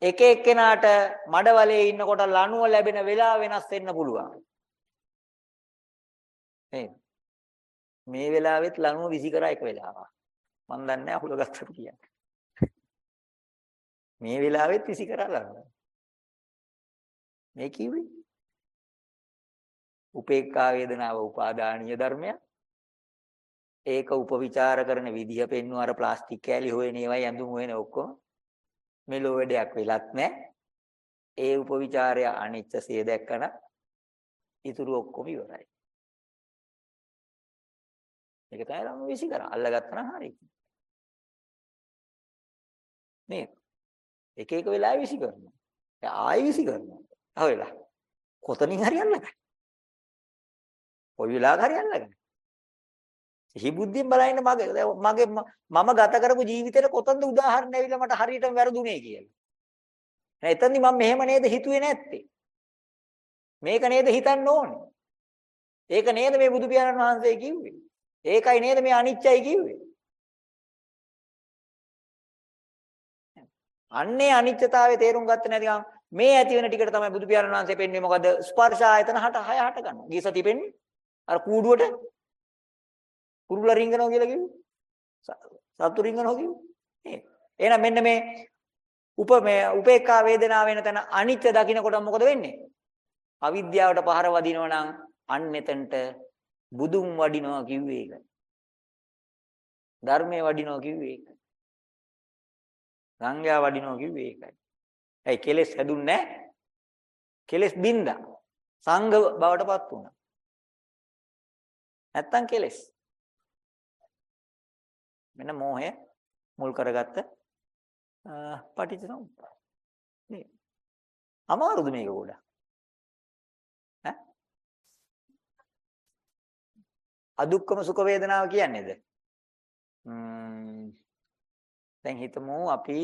එක එක්කෙනාට මඩවලේ ඉන්නකොට ලණුව ලැබෙන වෙලාව වෙනස් වෙන්න පුළුවන්. නේද? මේ වෙලාවෙත් ලණුව විසි කරා එක වෙලාවක්. මන් දන්නේ නැහැ අහුල ගත්තද කියන්නේ. මේ වෙලාවෙත් විසි කරා ලණුව. මේ කිව්වේ උපේක්ඛා වේදනාව උපාදානීය ධර්මයක්. ඒක උපවිචාර කරන විදිහ පෙන්වන අර ප්ලාස්ටික් කෑලි හොයන ඒවායි ඇඳුම් හොයන ඔක්කොම. මෙලෝ වැඩයක් වෙලත් නැහැ ඒ උපවිචාරය අනිච්ච සිය දැක්කන ඉතුරු ඔක්කොම ඉවරයි. ඒක තමයි ළම විසි කරා අල්ලගත්තා නම් හරි. නේද එක එක වෙලාවෙ විසි කරනවා. ආයෙ විසි කරනවා. අහවෙලා. කොතනින් හරි අල්ලගන්න. කොයි වෙලාවක හරි අල්ලගන්න. සිහි බුද්ධියෙන් බලන්න මගේ මගේ මම ගත කරපු ජීවිතේට කොතනද උදාහරණ ඇවිල්ලා මට හරියටම වැරදුනේ කියලා. නෑ එතනදි මම මෙහෙම නේද හිතුවේ නැත්තේ. මේක නේද හිතන්න ඕනේ. ඒක නේද මේ බුදු පියාණන් වහන්සේ කිව්වේ. ඒකයි නේද මේ අනිච්චයි කිව්වේ. අන්නේ අනිත්‍යතාවය තේරුම් ගත්තේ නැතිනම් මේ ඇති වෙන ටිකට තමයි බුදු පියාණන් වහන්සේ පෙන්වන්නේ මොකද ස්පර්ශ ආයතන 6 6 හට ගන්නවා. ගිය සතිය පෙන්වන්නේ අර කූඩුවට කුරුල්ලා රිංගනවා කියලා කිව්වේ. සතු රිංගනවා කිව්වේ. නේද? එහෙනම් මෙන්න මේ උප මේ උපේක්ඛා වේදනාව වෙන තැන අනිත්‍ය දකින්නකොට මොකද වෙන්නේ? අවිද්‍යාවට පහර වදිනවා නම් අන්න එතනට බුදුන් වඩිනවා කිව්වේ ඒකයි. ධර්මයේ වඩිනවා කිව්වේ ඒකයි. සංඝයා වඩිනවා කිව්වේ ඒකයි. ඇයි කෙලෙස් හැදුන්නේ නැහැ? කෙලෙස් බින්දා. සංඝ බවටපත් වුණා. නැත්තම් කෙලෙස්. මෙන්න මෝහය මුල් කරගත්ත පටිච්චසමුප්පාද. නේ. අමාරුද මේක ගොඩක්? ඈ? අදුක්කම සුඛ වේදනාව කියන්නේද? ම්ම් දැන් හිතමු අපි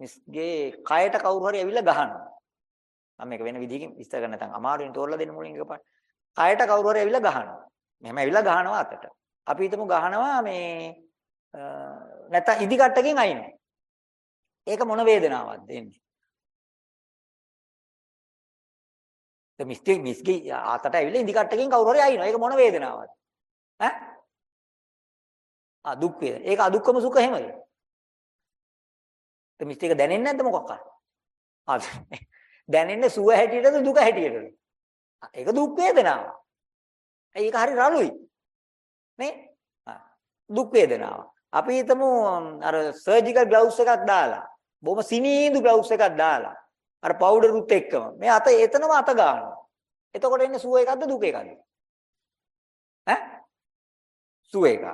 මිස්ගේ කයට කවුරු හරි ඇවිල්ලා ගහනවා. මම මේක වෙන විදිහකින් විස්තර කරන්න නැත්නම් අමාරුවෙන් තෝරලා දෙන්න මුලින් එකපාරට. කයට කවුරු හරි ඇවිල්ලා ගහනවා. මෙහෙම ඇවිල්ලා ගහනවා අතට. අපි හිතමු ගහනවා මේ නැත්නම් ඉදි කට්ටකින් අයින්නවා. ඒක මොන වේදනාවක්ද එන්නේ? ඒ මිස්ගේ මිස්ගේ අතට ඇවිල්ලා ඉදි කට්ටකින් කවුරු හරි අයින්නවා. ඒක මොන වේදනාවක්ද? ඈ? ආ දුක් වේදන. ඒක අදුක්කම සුඛ එහෙමද? ඒ මිස්ටේක දැනෙන්නේ නැද්ද මොකක්ද? ආ දැනෙන්නේ සුව හැටියටද දුක හැටියටද? ඒක දුක් වේදනාව. ඒක හරි රළුයි. නේ? දුක් වේදනාව. අපි හිතමු අර සර්ජිකල් ග්ලව්ස් එකක් දාලා බොහොම සිනීඳු ග්ලව්ස් එකක් දාලා අර පවුඩරුත් එක්කම මේ අත එතනම අත ගන්නවා. එතකොට එන්නේ සුව එකක්ද දුක එකක්ද? ඈ? සුව එකක්.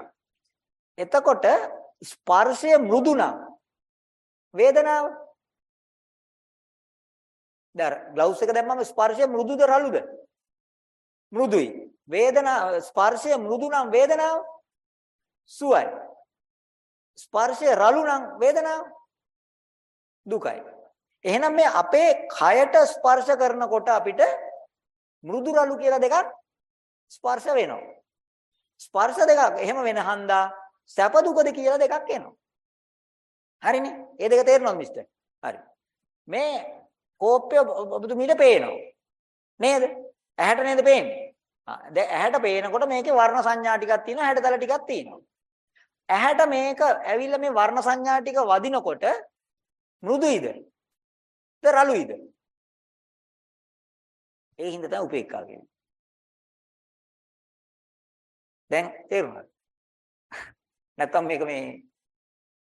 එතකොට ස්පර්ශය මෘදු නම් වේදනාව දැන් ග්ලව්ස් එක දැම්මම ස්පර්ශය මෘදුද රළුද? මෘදුයි. වේදනාව ස්පර්ශය මෘදු නම් වේදනාව සුවයි. ස්පර්ශය රළු නම් වේදනාව දුකයි. එහෙනම් මේ අපේ කයට ස්පර්ශ කරනකොට අපිට මෘදු රළු කියලා දෙකක් ස්පර්ශ වෙනවා. ස්පර්ශ දෙකක් එහෙම වෙන හන්දා සැප දුකද කියලා දෙකක් එනවා. හරිනේ? ඒ දෙක තේරෙනවද මිස්ටර්? හරි. මේ කෝප්පය ඔබතුමීට පේනවා. නේද? ඇහැට නේද පේන්නේ? දැන් ඇහැට පේනකොට මේකේ වර්ණ සංඥා ටිකක් තියෙනවා, හැඩතල ටිකක් තියෙනවා. ඇහැට මේක ඇවිල්ලා මේ වර්ණ සංඥා ටික වදිනකොට මෘදුයිද? ද රළුයිද? ඒ හින්දා තමයි උපේක්ඛා කියන්නේ. දැන් තේරුණාද? නැත්තම් මේක මේ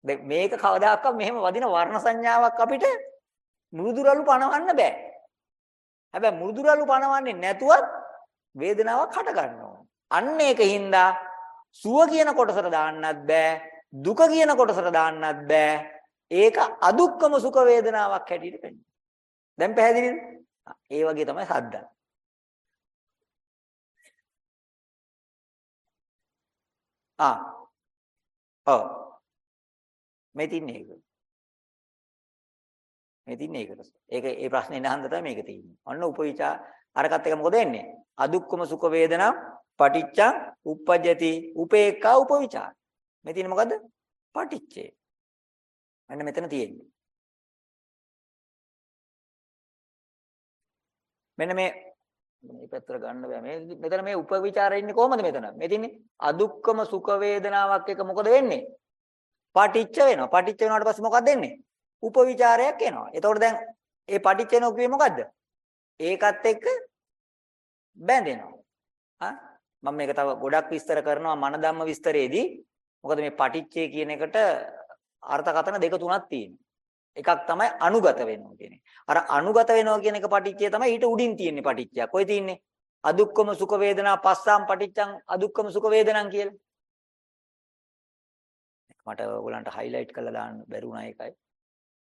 මේක කවදාකවත් මෙහෙම වදින වර්ණ සංඥාවක් අපිට මෘදුරලු පණවන්න බෑ. හැබැයි මෘදුරලු පණවන්නේ නැතුවත් වේදනාවක් හට ගන්නවා. අන්න ඒකින්ද සුව කියන කොටසට දාන්නත් බෑ, දුක කියන කොටසට දාන්නත් බෑ. ඒක අදුක්කම සුඛ වේදනාවක් හැටියට පෙන්නනවා. දැන් පැහැදිලිද? ඒ වගේ තමයි සද්දත්. ආ. ඔව්. මේ තින්නේ ඒක. මේ තින්නේ ඒකට. ඒක ඒ ප්‍රශ්නේ නහන්න තමයි මේක තියෙන්නේ. ඔන්න උපවිචා අරකට එක මොකද වෙන්නේ? අදුක්කම සුඛ වේදනා පටිච්චං uppajjati උපේක්ඛා උපවිචාර. මේ තියෙන්නේ මොකද්ද? පටිච්චේ. මෙන්න මෙතන තියෙන්නේ. මෙන්න මේ මේ පැත්තට ගන්න බෑ. මේ මෙතන මේ උපවිචාරය ඉන්නේ කොහමද මෙතන? මේ තින්නේ අදුක්කම සුඛ වේදනාවක් එක මොකද වෙන්නේ? පටිච්ච වෙනවා. පටිච්ච වෙනාට පස්සේ මොකක්ද වෙන්නේ? උපවිචාරයක් එනවා. එතකොට දැන් ඒ පටිච්ච වෙනෝ කිව්වේ මොකද්ද? ඒකත් එක්ක බැඳෙනවා. ආ මම මේක තව ගොඩක් විස්තර කරනවා මන ධම්ම විස්තරයේදී. මොකද මේ පටිච්චය කියන එකට අර්ථකථන දෙක තුනක් තියෙනවා. එකක් තමයි අනුගත වෙනවා කියන්නේ. අර අනුගත වෙනවා කියන එක පටිච්චය තමයි ඊට උඩින් තියෙන්නේ පටිච්චය. කොයි තියෙන්නේ? අදුක්කම සුඛ වේදනා පස්සාම් පටිච්චං අදුක්කම සුඛ වේදනං කියලා. මට ඔයගලන්ට හයිලයිට් කරලා දාන්න බැරුණා ඒකයි.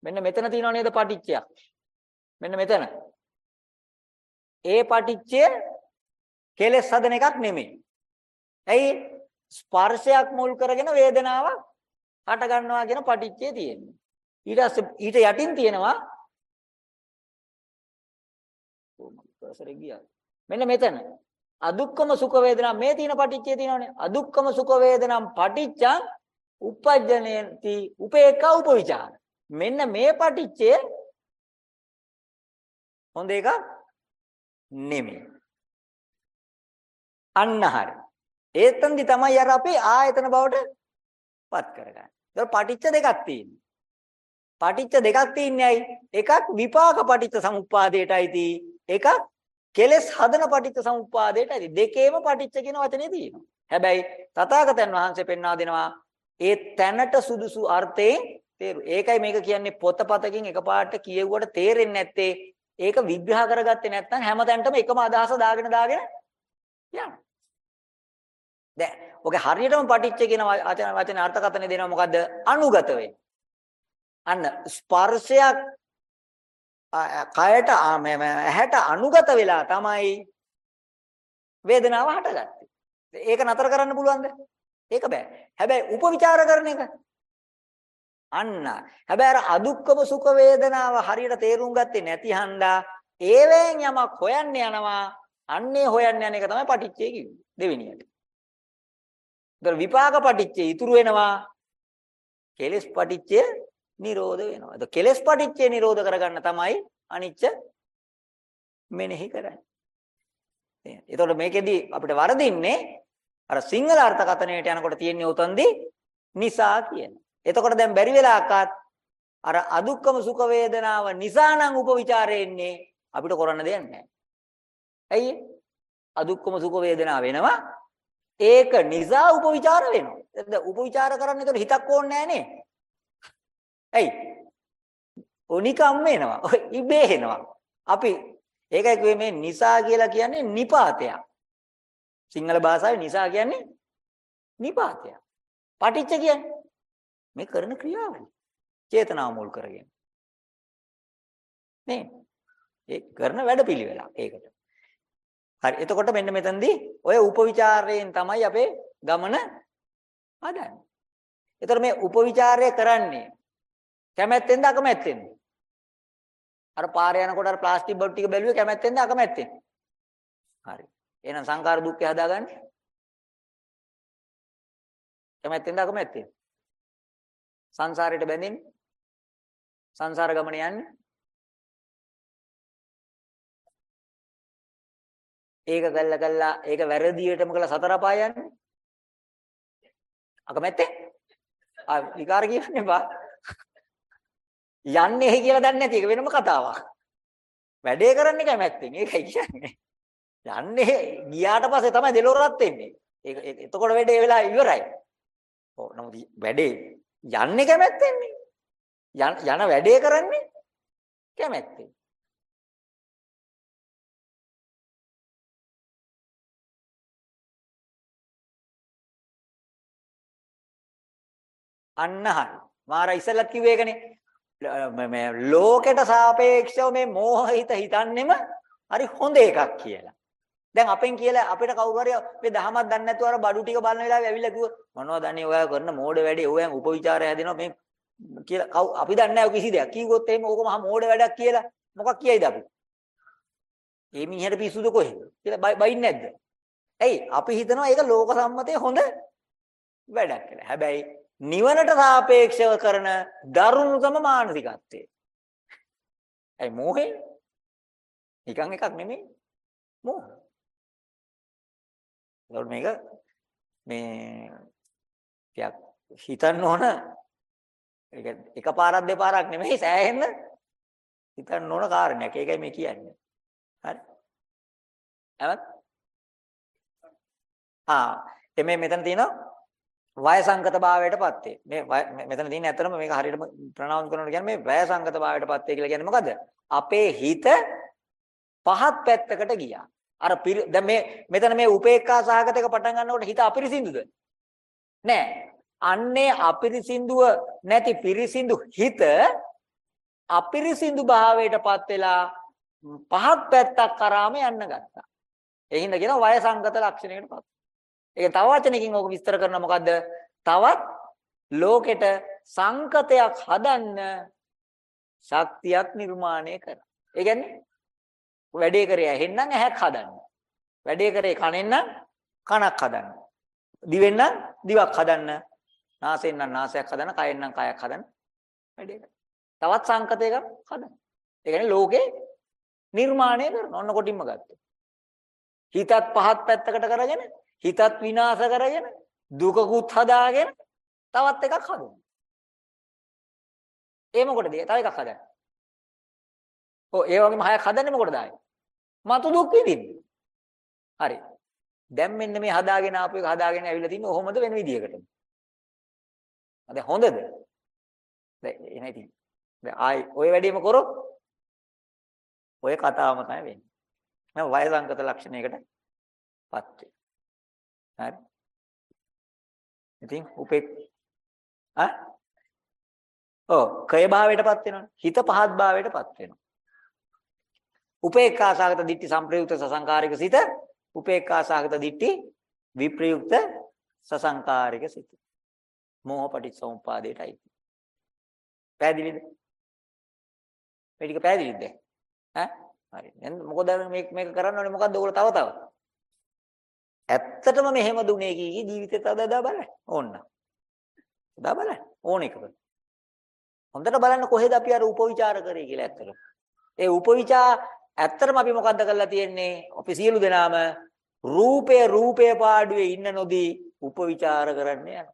මෙන්න මෙතන තියෙනව නේද පටිච්චයක්. මෙන්න මෙතන. ඒ පටිච්චය කෙලෙස් හදන එකක් නෙමෙයි. ඇයි? ස්පර්ශයක් මුල් කරගෙන වේදනාවක් හට ගන්නවා කියන පටිච්චය තියෙන්නේ. ඊට ඊට යටින් තියෙනවා කොහොමද ගියා. මෙන්න මෙතන අදුක්කම සුඛ වේදනා මේ තියෙන පටිච්චය තියෙනවනේ. අදුක්කම සුඛ වේදනම් පටිච්චං උපජ්ජනේති උපේක්ඛා උපවිචාර. මෙන්න මේ පටිච්චය හොඳ එකක් නෙමෙයි. අන්න හරි. ඒතෙන්දි තමයි අර අපේ ආයතන බවට පත් කරගන්නේ. ඒක පටිච්ච දෙකක් තියෙනවා. පටිච්ච දෙකක් තියන්නේ ඇයි? එකක් විපාක පටිච්ච සමුප්පාදයටයි තී. එකක් කෙලස් හදන පටිච්ච සමුප්පාදයටයි. දෙකේම පටිච්ච කියන වචනේ තියෙනවා. හැබැයි තථාගතයන් වහන්සේ පෙන්වා දෙනවා ඒ තැනට සුදුසු අර්ථයෙන් තේරු. ඒකයි මේක කියන්නේ පොතපතකින් එකපාරට කියෙව්වට තේරෙන්නේ නැත්තේ ඒක විග්‍රහ කරගත්තේ නැත්නම් හැමතැනටම එකම අදහස දාගෙන දාගෙන යනවා. දැන් ඔගේ හරියටම පටිච්ච කියන වචන වචන අර්ථකථනය දෙනවා මොකද්ද? අනුගත වෙන්නේ. අන්න ස්පර්ශයක් කයට ඇහැට අනුගත වෙලා තමයි වේදනාව හටගත්තේ. ඒක නතර කරන්න පුළුවන්ද? ඒක බෑ. හැබැයි උපවිචාර කරන එක අන්න. හැබැයි අර අදුක්කම සුඛ වේදනාව හරියට තේරුම් ගත්තේ නැති හන්දා ඒවෙන් යමක් හොයන්න යනවා. අන්නේ හොයන්න යන එක තමයි පටිච්චය කිව්වේ. දෙවෙනියට. ඒතර විපාක පටිච්චය ඉතුරු වෙනවා. කෙලෙස් පටිච්චය නිරෝධ වෙනවා. ඒතර කෙලෙස් පටිච්චය නිරෝධ කරගන්න තමයි අනිච්ච මෙනෙහි කරන්නේ. එතකොට මේකෙදි අපිට වරදින්නේ අර සිංහල අර්ථකථනයට යනකොට තියෙන්නේ උතන්දි නිසා කියන. එතකොට දැන් බැරි වෙලාකත් අර අදුක්කම සුඛ වේදනාව නිසා නම් උපවිචාරේ එන්නේ අපිට කරන්න දෙයක් නැහැ. ඇයි? අදුක්කම සුඛ වේදනාව වෙනවා. ඒක නිසා උපවිචාර වෙනවා. එතන උපවිචාර කරන්න එතන හිතක් ඕනේ නැහැ නේ. ඇයි? ඔනිකම් එනවා. ඉබේ එනවා. අපි ඒකයි කිව්වේ මේ නිසා කියලා කියන්නේ නිපාතයක්. සිංහල භාෂාවේ නිසා කියන්නේ නිපාතයක්. පටිච්ච කියන්නේ මේ කරන ක්‍රියාවලිය. චේතනාව මුල් කරගෙන. නේ? ඒ කරන වැඩපිළිවෙලක් ඒකට. හරි. එතකොට මෙන්න මෙතනදී ඔය උපවිචාරයෙන් තමයි අපේ ගමන හදන්නේ. එතකොට මේ උපවිචාරය කරන්නේ කැමැත්තෙන්ද අකමැත්තෙන්ද? අර පාරේ යනකොට අර ප්ලාස්ටික් බඩු ටික බැලුවේ කැමැත්තෙන්ද අකමැත්තෙන්ද? හරි. එහෙනම් සංකාර දුක්ඛය හදාගන්නේ කැමැත්තෙන්ද අකමැත්තෙන්ද? සංසාරයට බැඳෙන්නේ සංසාර ගමන යන්නේ. ඒක කළා කළා ඒක වැරදියටම කළා සතර පාය යන්නේ. අකමැත්තේ? ආ විකාර කියන්නේ බා යන්නේ එහි කියලා දන්නේ නැති එක වෙනම කතාවක්. වැඩේ කරන්නේ කැමැත්තෙන් ඒකයි කියන්නේ. යන්නේ ගියාට පස්සේ තමයි දෙලොරත් වෙන්නේ ඒක එතකොට වැඩේ වෙලා ඉවරයි. ඔව් නමුත් වැඩේ යන්නේ කැමැත්තෙන්නේ යන වැඩේ කරන්නේ කැමැත්තෙන් අන්න හරි. මාර ඉස්සෙල්ලත් කිව්වේ ඒකනේ. මේ ලෝකෙට සාපේක්ෂව මේ මෝහිත හිතන්නෙම හරි හොඳ එකක් කියලා. දැන් අපෙන් කියලා අපිට කවුරු හරි මේ දහමක් දන්නේ නැතුව අර බඩු ටික බලන වෙලාවේ ඇවිල්ලා කිව්ව මොනවද අනේ ඔයා කරන මෝඩ වැඩේ ඔයන් උපවිචාරය හැදෙනවා මේ කියලා කව් අපි දන්නේ නැහැ කිසි දෙයක්. කිව්වොත් එහෙම ඕක මහා මෝඩ වැඩක් කියලා මොකක් කියයිද අපි? ඒ මිනිහට පිස්සුද කොහෙද? කියලා බයින්නේ නැද්ද? ඇයි අපි හිතනවා ඒක ලෝක සම්මතයේ හොඳ වැඩක් කියලා. හැබැයි නිවනට සාපේක්ෂව කරන දරුණුතම මානසිකත්වය. ඇයි මෝහේ? නිකන් එකක් නෙමෙයි. මෝහ. ඒකට මේක මේ ටිකක් හිතන්න ඕන ඒක එකපාරක් දෙපාරක් නෙමෙයි සෑහෙන්න හිතන්න ඕන කාරණයක්. ඒකයි මේ කියන්නේ. හරි. එහෙනම් ආ එමේ මෙතන තියෙනවා වය සංගත භාවයටපත් වේ. මේ මෙතන තියෙන ඇත්තටම මේක හරියටම ප්‍රනවුන්ස් කරනකොට කියන්නේ මේ වය සංගත භාවයටපත් වේ කියලා කියන්නේ මොකද්ද? අපේ හිත පහත් පැත්තකට ගියා. අර දැන් මේ මෙතන මේ උපේක්ඛා සහගතක පටන් ගන්නකොට හිත අපිරිසිදුද? නෑ. අන්නේ අපිරිසිදුව නැති පිරිසිදු හිත අපිරිසිදු භාවයටපත් වෙලා පහත් පැත්තක් කරාම යන්න ගත්තා. ඒ හින්දා කියනවා වය සංගත ලක්ෂණයකටපත්. ඒක තව වචනකින් ඕක විස්තර කරන මොකද්ද? තවත් ලෝකෙට සංකතයක් හදන්න ශක්තියක් නිර්මාණය කරා. ඒ කියන්නේ වැඩේ කරේ ඇහෙන්නම් ඇහක් හදන්න. වැඩේ කරේ කනෙන් නම් කනක් හදන්න. දිවෙන් නම් දිවක් හදන්න. නාසයෙන් නම් නාසයක් හදන්න, කයෙන් නම් කයක් හදන්න. වැඩේ තවත් සංකතයක හදන්න. ඒ කියන්නේ ලෝකේ නිර්මාණය කරන ඔන්න කොටින්ම ගත්තා. හිතත් පහත් පැත්තකට කරගෙන හිතත් විනාශ කරගෙන දුකකුත් හදාගෙන තවත් එකක් හදනවා. ඒ මොකටද? තව එකක් හදන්න. ඔව් ඒ වගේම හයක් හදන්නේ මොකටද ආයේ? මතු දුක් විඳින්න. හරි. දැන් මෙන්න මේ හදාගෙන ආපු එක හදාගෙන ඇවිල්ලා තින්නේ කොහොමද වෙන විදියකට. අද හොඳද? දැන් එන ඉතින්. දැන් ආයි ওই වැඩේම කරොත් ඔය කතාවම තමයි වෙන්නේ. මම වය සංකත ලක්ෂණයකටපත් වෙනවා. හරි. ඉතින් උපේ ආ ඔව් කය භාවයටපත් වෙනවනේ. හිත පහත් භාවයටපත් වෙනවා. උපේක්ඛාසගත දිට්ඨි සංප්‍රයුක්ත සසංකාරික සිත උපේක්ඛාසගත දිට්ඨි විප්‍රයුක්ත සසංකාරික සිත. මෝහ පටිච්චසමුපාදයටයි. පැහැදිලිද? මේ ටික පැහැදිලිද? ඈ? හරි. දැන් මොකද මේක මේක කරන්න ඕනේ මොකද්ද ඔයගොල්ලෝ තව තව? ඇත්තටම මෙහෙම දුනේ කී ජීවිතේ තව දා බලන්න. ඕන්න. දා බලන්න. ඕන එකක. හොඳට බලන්න කොහෙද අපි අර උපවිචාර කරේ කියලා ඇත්තටම. ඒ උපවිචා ඇත්තටම අපි මොකද්ද කරලා තියෙන්නේ? අපි සියලු දෙනාම රූපය රූපය පාඩුවේ ඉන්න නොදී උපවිචාර කරන්න යනවා.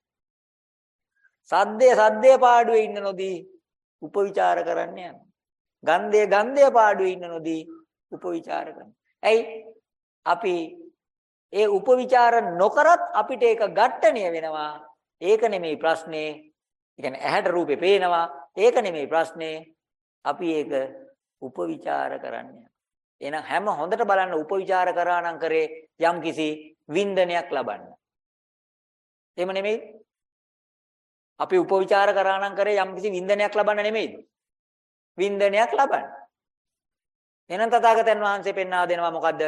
සද්දය සද්දය පාඩුවේ ඉන්න නොදී උපවිචාර කරන්න යනවා. ගන්ධය ගන්ධය පාඩුවේ ඉන්න නොදී උපවිචාර කරනවා. ඇයි? අපි ඒ උපවිචාර නොකරත් අපිට ඒක ඝට්ටණය වෙනවා. ඒක නෙමෙයි ප්‍රශ්නේ. ඒ කියන්නේ ඇහැට රූපේ පේනවා. ඒක නෙමෙයි ප්‍රශ්නේ. අපි ඒක උපවිචාර කරන්නේ. එහෙනම් හැම හොඳට බලන්න උපවිචාර කරා නම් කරේ යම්කිසි වින්දනයක් ලබන්න. එහෙම නෙමෙයි. අපි උපවිචාර කරා නම් කරේ යම්කිසි වින්දනයක් ලබන්න නෙමෙයිද? වින්දනයක් ලබන්න. එහෙනම් තථාගතයන් වහන්සේ පෙන්වා දෙනවා මොකද්ද?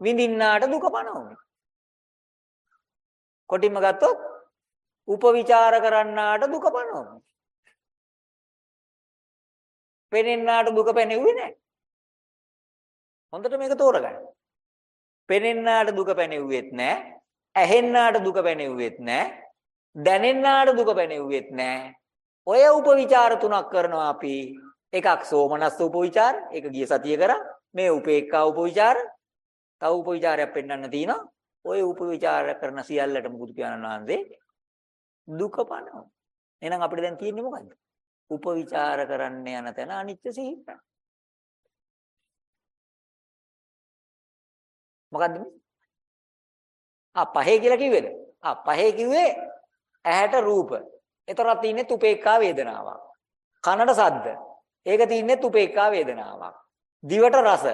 විඳින්නාට දුක පනවන්නේ. කොටින්ම ගත්තොත් උපවිචාර කරන්නාට දුක පනවන්නේ. පෙනෙන්නාට දුක පැනෙන්නේ නැහැ. හොඳට මේක තෝරගන්න. පෙනෙන්නාට දුක පැනෙව්වෙත් නැහැ. ඇහෙන්නාට දුක පැනෙව්වෙත් නැහැ. දැනෙන්නාට දුක පැනෙව්වෙත් නැහැ. ඔය උපවිචාර තුනක් කරනවා අපි. එකක් සෝමනස්ස උපවිචාර, ඒක ගිය සතිය කරා. මේ උපේක්ඛා උපවිචාර. තව උපවිචාරයක් පෙන්වන්න තියෙනවා. ඔය උපවිචාර කරන සියල්ලට මුකුදු පියාණන් වහන්සේ දුක පනව. එහෙනම් අපිට දැන් තියෙන්නේ මොකද්ද? උපවිචාර කරන්න යන තැන අනිත්‍ය සිහි මොකද්ද මේ? ආ පහේ කියලා කිව්වේද? ආ පහේ කිව්වේ ඇහැට රූප. එතරම් තින්නේ උපේක්ඛා වේදනාවක්. කනට ශබ්ද. ඒක තින්නේ උපේක්ඛා වේදනාවක්. දිවට රස.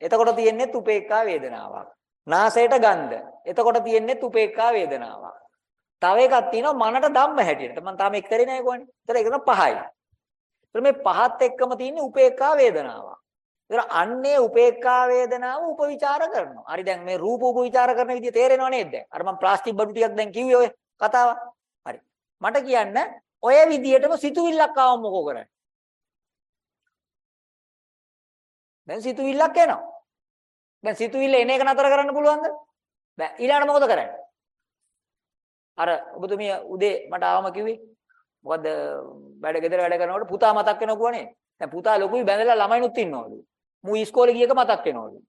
එතකොට තියන්නේ උපේක්ඛා වේදනාවක්. නාසයට ගන්ධ. එතකොට තියන්නේ උපේක්ඛා වේදනාවක්. තව එකක් තියෙනවා මනට ධම්ම හැටියට. මම තාම එක් කරේ නැහැ කොහොනේ. ඒතර ඒක තමයි පහයි. ඒතර මේ පහත් එක්කම තියෙන්නේ උපේක්ඛා වේදනාවක්. ඒතර අන්නේ උපේක්ඛා වේදනාව උපවිචාර කරනවා. හරි දැන් මේ රූප උපවිචාර කරන විදිය තේරෙනව නේද දැන්? අර මම ප්ලාස්ටික් බඩු ටිකක් දැන් කිව්වේ ඔය කතාව. හරි. මට කියන්න ඔය විදියටම සිතුවිල්ලක් ආවම මොකෝ කරන්නේ? දැන් සිතුවිල්ලක් එනවා. දැන් සිතුවිල්ල එන එක නතර කරන්න පුළුවන්ද? බෑ. ඊළඟට මොකද කරන්නේ? අර ඔබතුමිය උදේ මට ආවම කිව්වේ මොකද්ද වැඩ ගෙදර වැඩ කරනකොට පුතා මතක් වෙනවා නේ. දැන් පුතා ලොකුයි බැඳලා ළමයිනුත් ඉන්නවලු. මූ ඉස්කෝලේ ගියක මතක් වෙනවලු.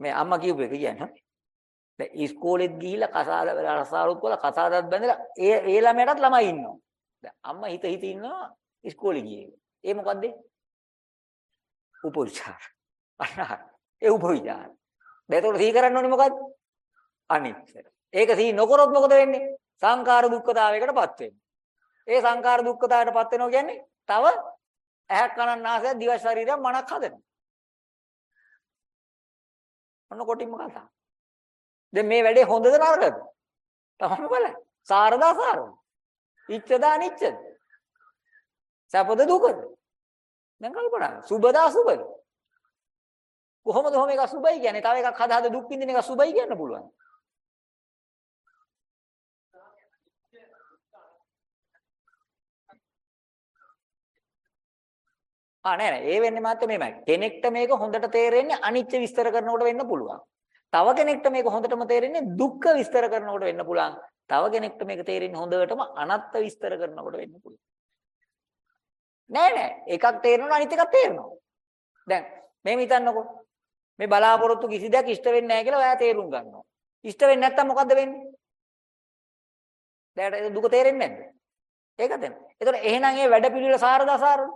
මේ අම්මා කියපු එක කියන්නේ. දැන් ඉස්කෝලෙත් ගිහිල්ලා කසාද රසාරුත් කරලා කසාදත් බැඳලා ඒ ඒ ළමයටත් ළමයි ඉන්නවා. දැන් අම්මා හිත හිත ඉන්නවා ඉස්කෝලේ ගියේ. ඒ මොකද්ද? උපවිචාර. අන්න ඒ උපවිචාර. දැන් ඒතකොට සිහි කරන්න ඕනේ මොකද්ද? අනිත්‍ය. ඒක සිහි නොකරොත් මොකද වෙන්නේ? සංඛාර දුක්ඛතාවයකටපත් වෙන්නේ. ඒ සංඛාර දුක්ඛතාවයටපත් වෙනවා කියන්නේ තව ඇහක් කනක් නාසයක් දිව ශරීරයක් මනක් හදනවා. ඔන්න කොටින්ම කතා. දැන් මේ වැඩේ හොඳද නරකද? තමයි බලන්න. සාරදා සාරද? ඉච්ඡදා අනිච්ඡද? සපද දුකද? දැන් කල්පනා. සුබදා සුබද? කොහොමද කොහොම එක සුබයි කියන්නේ? තව එකක් හදා හදා දුක් විඳින එක සුබයි කියන්න පුළුවන්. ආ නෑ නෑ ඒ වෙන්නේ මාත් මේමයි. කෙනෙක්ට මේක හොඳට තේරෙන්නේ අනිත්‍ය විස්තර කරනකොට වෙන්න පුළුවන්. තව කෙනෙක්ට මේක හොඳටම තේරෙන්නේ දුක්ඛ විස්තර කරනකොට වෙන්න පුළුවන්. තව කෙනෙක්ට මේක තේරෙන්නේ හොඳටම අනත්ත විස්තර කරනකොට වෙන්න පුළුවන්. නෑ නෑ එකක් තේරෙනවා අනිත් එකක් තේරෙනවා. දැන් මේ හිතන්නකෝ. මේ බලාපොරොත්තු කිසි දෙයක් ඉෂ්ට වෙන්නේ නැහැ කියලා ඔයා තේරුම් ගන්නවා. ඉෂ්ට වෙන්නේ නැත්තම් මොකද්ද වෙන්නේ? දැන් දුක තේරෙන්නේ නැද්ද? ඒක තමයි. ඒතකොට එහෙනම් ඒ වැඩ පිළිවෙල සාරද අසාරද?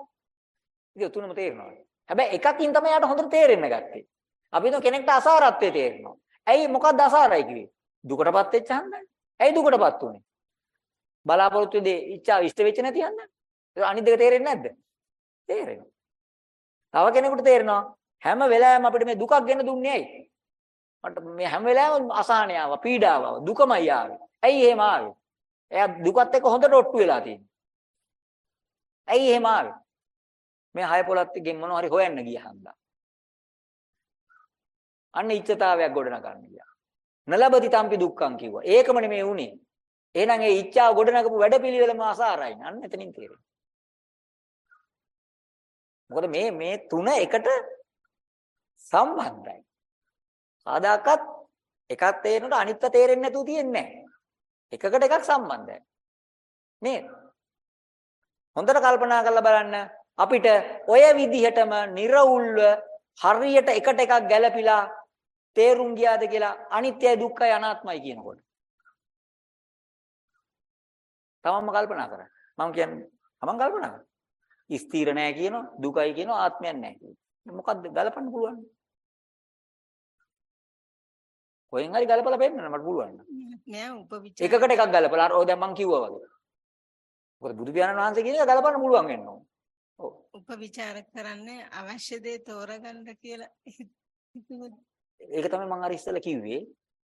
ඉතින් තුනම තේරෙනවා. හැබැයි එකකින් තමයි යාට හොඳට තේරෙන්න ගත්තේ. අපි හිතමු කෙනෙක්ට අසාරත්වය තේරෙනවා. ඇයි මොකක්ද අසාරයි කිව්වේ? දුකටපත් වෙච්ච හන්දයි. ඇයි දුකටපත් උනේ? බලාපොරොත්තු දෙ ඉච්ඡා ඉෂ්ට වෙච්ච නැති හන්දයි. ඒක අනිත් දෙක තේරෙන්නේ නැද්ද? තේරෙනවා. තව කෙනෙකුට තේරෙනවා හැම වෙලාවෙම අපිට මේ දුකක් ගෙන දුන්නේ ඇයි? මට මේ හැම වෙලාවෙම අසහනය ආවා, පීඩාව ආවා, දුකමයි ආවේ. ඇයි එහෙම ආවේ? එයා දුකත් එක්ක හොඳට ඔට්ටු වෙලා තියෙනවා. ඇයි එහෙම ආවේ? මේ හය පොලත් ගෙන් මොනවා හරි හොයන්න ගියහන්දා. අන්න ඉච්ඡතාවයක් ගොඩනගන්න ගියා. නලබති තම්පි දුක්ඛං කිව්වා. ඒකම නෙමෙයි උනේ. එහෙනම් ඒ ඉච්ඡාව ගොඩනගපු වැඩපිළිවෙලම අසාරයි. අන්න එතනින් තේරෙනවා. මොකද මේ මේ තුන එකට සම්බන්ධයි. සාදාකත් එකක් තේරෙනකොට අනිත්ත තේරෙන්නේ නැතුව තියන්නේ නැහැ. එකකට එකක් සම්බන්ධයි. නේද? හොඳට කල්පනා කරලා බලන්න අපිට ඔය විදිහටම निराවුල්ව හරියට එකට එකක් ගැළපිලා තේරුම් ගියාද කියලා අනිත්‍යයි දුක්ඛයි අනාත්මයි කියනකොට. තමන්ම කල්පනා කරන්න. මම කියන්නේ තමන් කල්පනා කරන්න. ස්ථිර නැහැ කියනවා දුකයි කියනවා ආත්මයක් නැහැ කියනවා. මොකද්ද ගලපන්න පුළුවන්? කොහෙන් හරි ගලපලා පෙන්නන්න මට පුළුවන්. නෑ උපවිචාර. එකකට එකක් ගලපලා අර ඔය දැන් මං කිව්වා වගේ. මොකද බුදු පියාණන් වහන්සේ කියන එක ගලපන්න පුළුවන් වෙන්න ඕන. ඔව්. උපවිචාර කරන්නේ අවශ්‍ය දේ තෝරගන්න කියලා ඒක තමයි මම අර ඉස්සෙල්ලා කිව්වේ.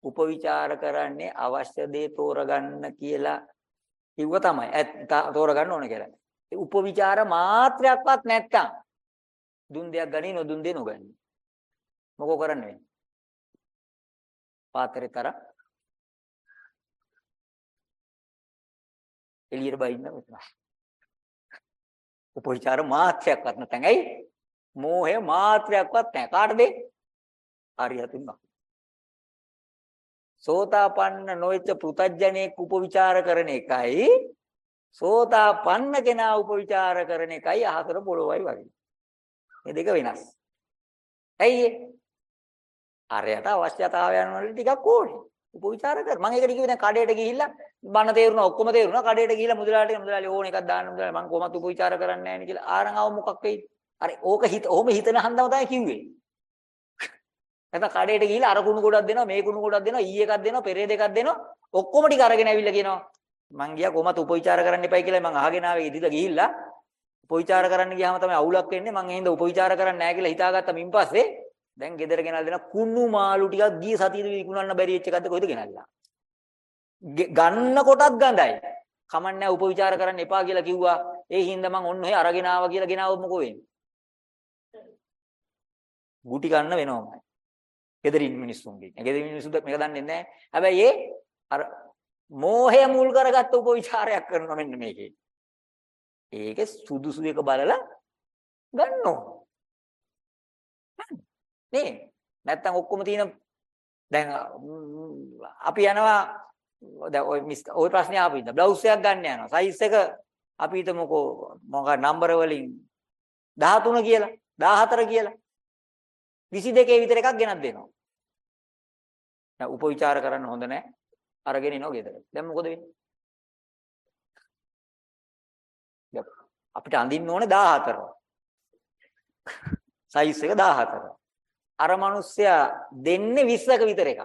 උපවිචාර කරන්නේ අවශ්‍ය දේ තෝරගන්න කියලා කිව්ව තමයි. තෝරගන්න ඕන කියලා. ඒ උපවිචාර මාත්‍රයක්වත් නැත්තම් දුන් දෙයක් ගනි නොදුන් දෙ නොගනි. මොකෝ කරන්නේ? පාත්‍රේ තර එළියට බයින්න මෙතන. උපවිචාර මාත්‍රයක්වත් නැත්නම් ඇයි? මෝහය මාත්‍රයක්වත් නැහැ. කාටද? හරියටින්ම. සෝතාපන්න නොවෙච්ච පෘතජ්ජනෙක් උපවිචාර කරන එකයි සෝතාපන්න කෙනා උපවිචාර කරන එකයි අහතර පොළොවයි වගේ. මේ දෙක වෙනස්. ඇයි ඒ? අරයට අවශ්‍යතාවයන් වල ටිකක් ඕනේ. උපවිචාර කර. මම ඒකට කිව්වේ දැන් කඩේට ගිහිල්ලා බණ තේරුණා ඔක්කොම තේරුණා. කඩේට ගිහිල්ලා මුදලාට මුදලාලි ඕන එකක් දාන්න මුදලාලි මම කොහොමද උපවිචාර කරන්නේ නැහැ නේ කියලා. ආරං ආව මොකක් වෙයිද? අර ඕක හිත ඔහොම හිතන හන්දම තමයි කිව්වේ. නැත්නම් කඩේට ගිහිල්ලා අර කුණු ගොඩක් දෙනවා මේ කුණු ගොඩක් දෙනවා ඊ එකක් දෙනවා පෙරේ දෙකක් දෙනවා ඔක්කොම ටික අරගෙන ඇවිල්ලා කියනවා මං ගියා කොහමද උපවිචාර කරන්න එපයි කියලා මං අහගෙන ආවේ ඉදිරියට ගිහිල්ලා උපවිචාර කරන්න ගියාම තමයි අවුලක් වෙන්නේ මං එහෙනම් උපවිචාර කරන්නේ නැහැ කියලා හිතාගත්තා මින් පස්සේ දැන් ගෙදර ගෙනල්ලා දෙන කුණු මාළු ටිකක් ගිය සතියේදී විකුණන්න බැරි වෙච්ච එකක්ද කොහෙද ගෙනල්ලා ගන්න කොටත් ගඳයි කමන්නේ උපවිචාර කරන්න එපා කියලා කිව්වා ඒ හින්දා මං ඔන්න ඔය අරගෙන ආවා කියලා ගෙනාවොත් මොකෝ වෙන්නේ ගුටි ගන්න වෙනවමයි ගෙදරින් මිනිස්සුන්ගේ. ගෙදරින් මිනිස්සු මේක දන්නේ නැහැ. හැබැයි ඒ අර මෝහය මුල් කරගත්ත උපවිචාරයක් කරනවා මෙන්න මේකේ. ඒකේ සුදුසු එක බලලා ගන්නවා. නේ නැත්තම් ඔක්කොම තියෙන දැන් අපි යනවා දැන් ඔය ඔය ප්‍රශ්නේ ආපු ඉඳ බ්ලවුස් එකක් ගන්න යනවා. සයිස් එක අපි හිතමුකෝ මොකක් නම්බර වලින් 13 කියලා 14 කියලා 22 විතර එකක් ගෙනත් දෙනවා. දැන් උපවිචාර කරන්න හොඳ නැහැ. අරගෙන ඉනෝ ගෙදර. දැන් මොකද වෙන්නේ? අපිට අඳින්න ඕනේ 14. සයිස් එක 14. අර මිනිස්සයා දෙන්නේ 20ක විතර එකක්.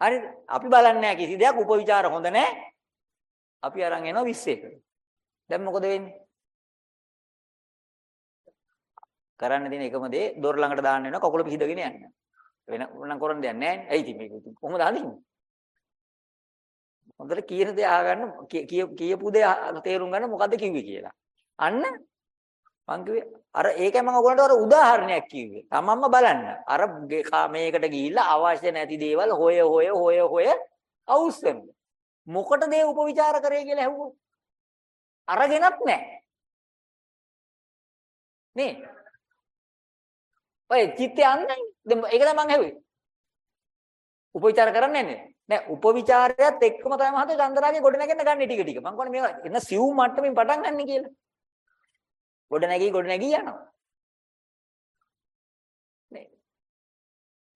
හරිද? අපි බලන්නේ නැහැ කිසි දෙයක් උපවිචාර හොඳ නැහැ. අපි අරන් එනවා 21ක. දැන් මොකද වෙන්නේ? කරන්න තියෙන එකම දේ දොර ළඟට දාන්න වෙනවා කකුල පිහිදගෙන යන්න. වෙන නම් කරන්න දෙයක් නැහැ. ඇයි ඉතින් මේක කොහොමද හදින්නේ? හොඳට කියන දේ අහගන්න කියපු දේ තේරුම් ගන්න මොකද්ද කිව්වේ කියලා. අන්න මං කිව්වේ අර ඒකයි මම ඔයගොල්ලන්ට අර උදාහරණයක් කිව්වේ. තමන්ම බලන්න. අර මේකට ගිහිල්ලා අවශ්‍ය නැති දේවල් හොය හොය හොය හොය අවුස්සන. මොකටද ඒ උපවිචාර කරේ කියලා ඇහුවොත්. අරගෙනත් නැහැ. නේ ඔය චිත්තය අන්නේ. දැන් ඒක තමයි මං ඇහුවේ. උපවිචාර කරන්නේ නැහැ නෑ උපවිචාරයත් එක්කම තමයි මහත චන්දරාගේ ගොඩ නැගෙන්න ගන්න ටික ටික. මං කියන්නේ මේවා එන්න සිව් මට්ටමින් පටන් ගන්න කියලා. ගොඩ නැගී ගොඩ නැගී යනවා. නේ.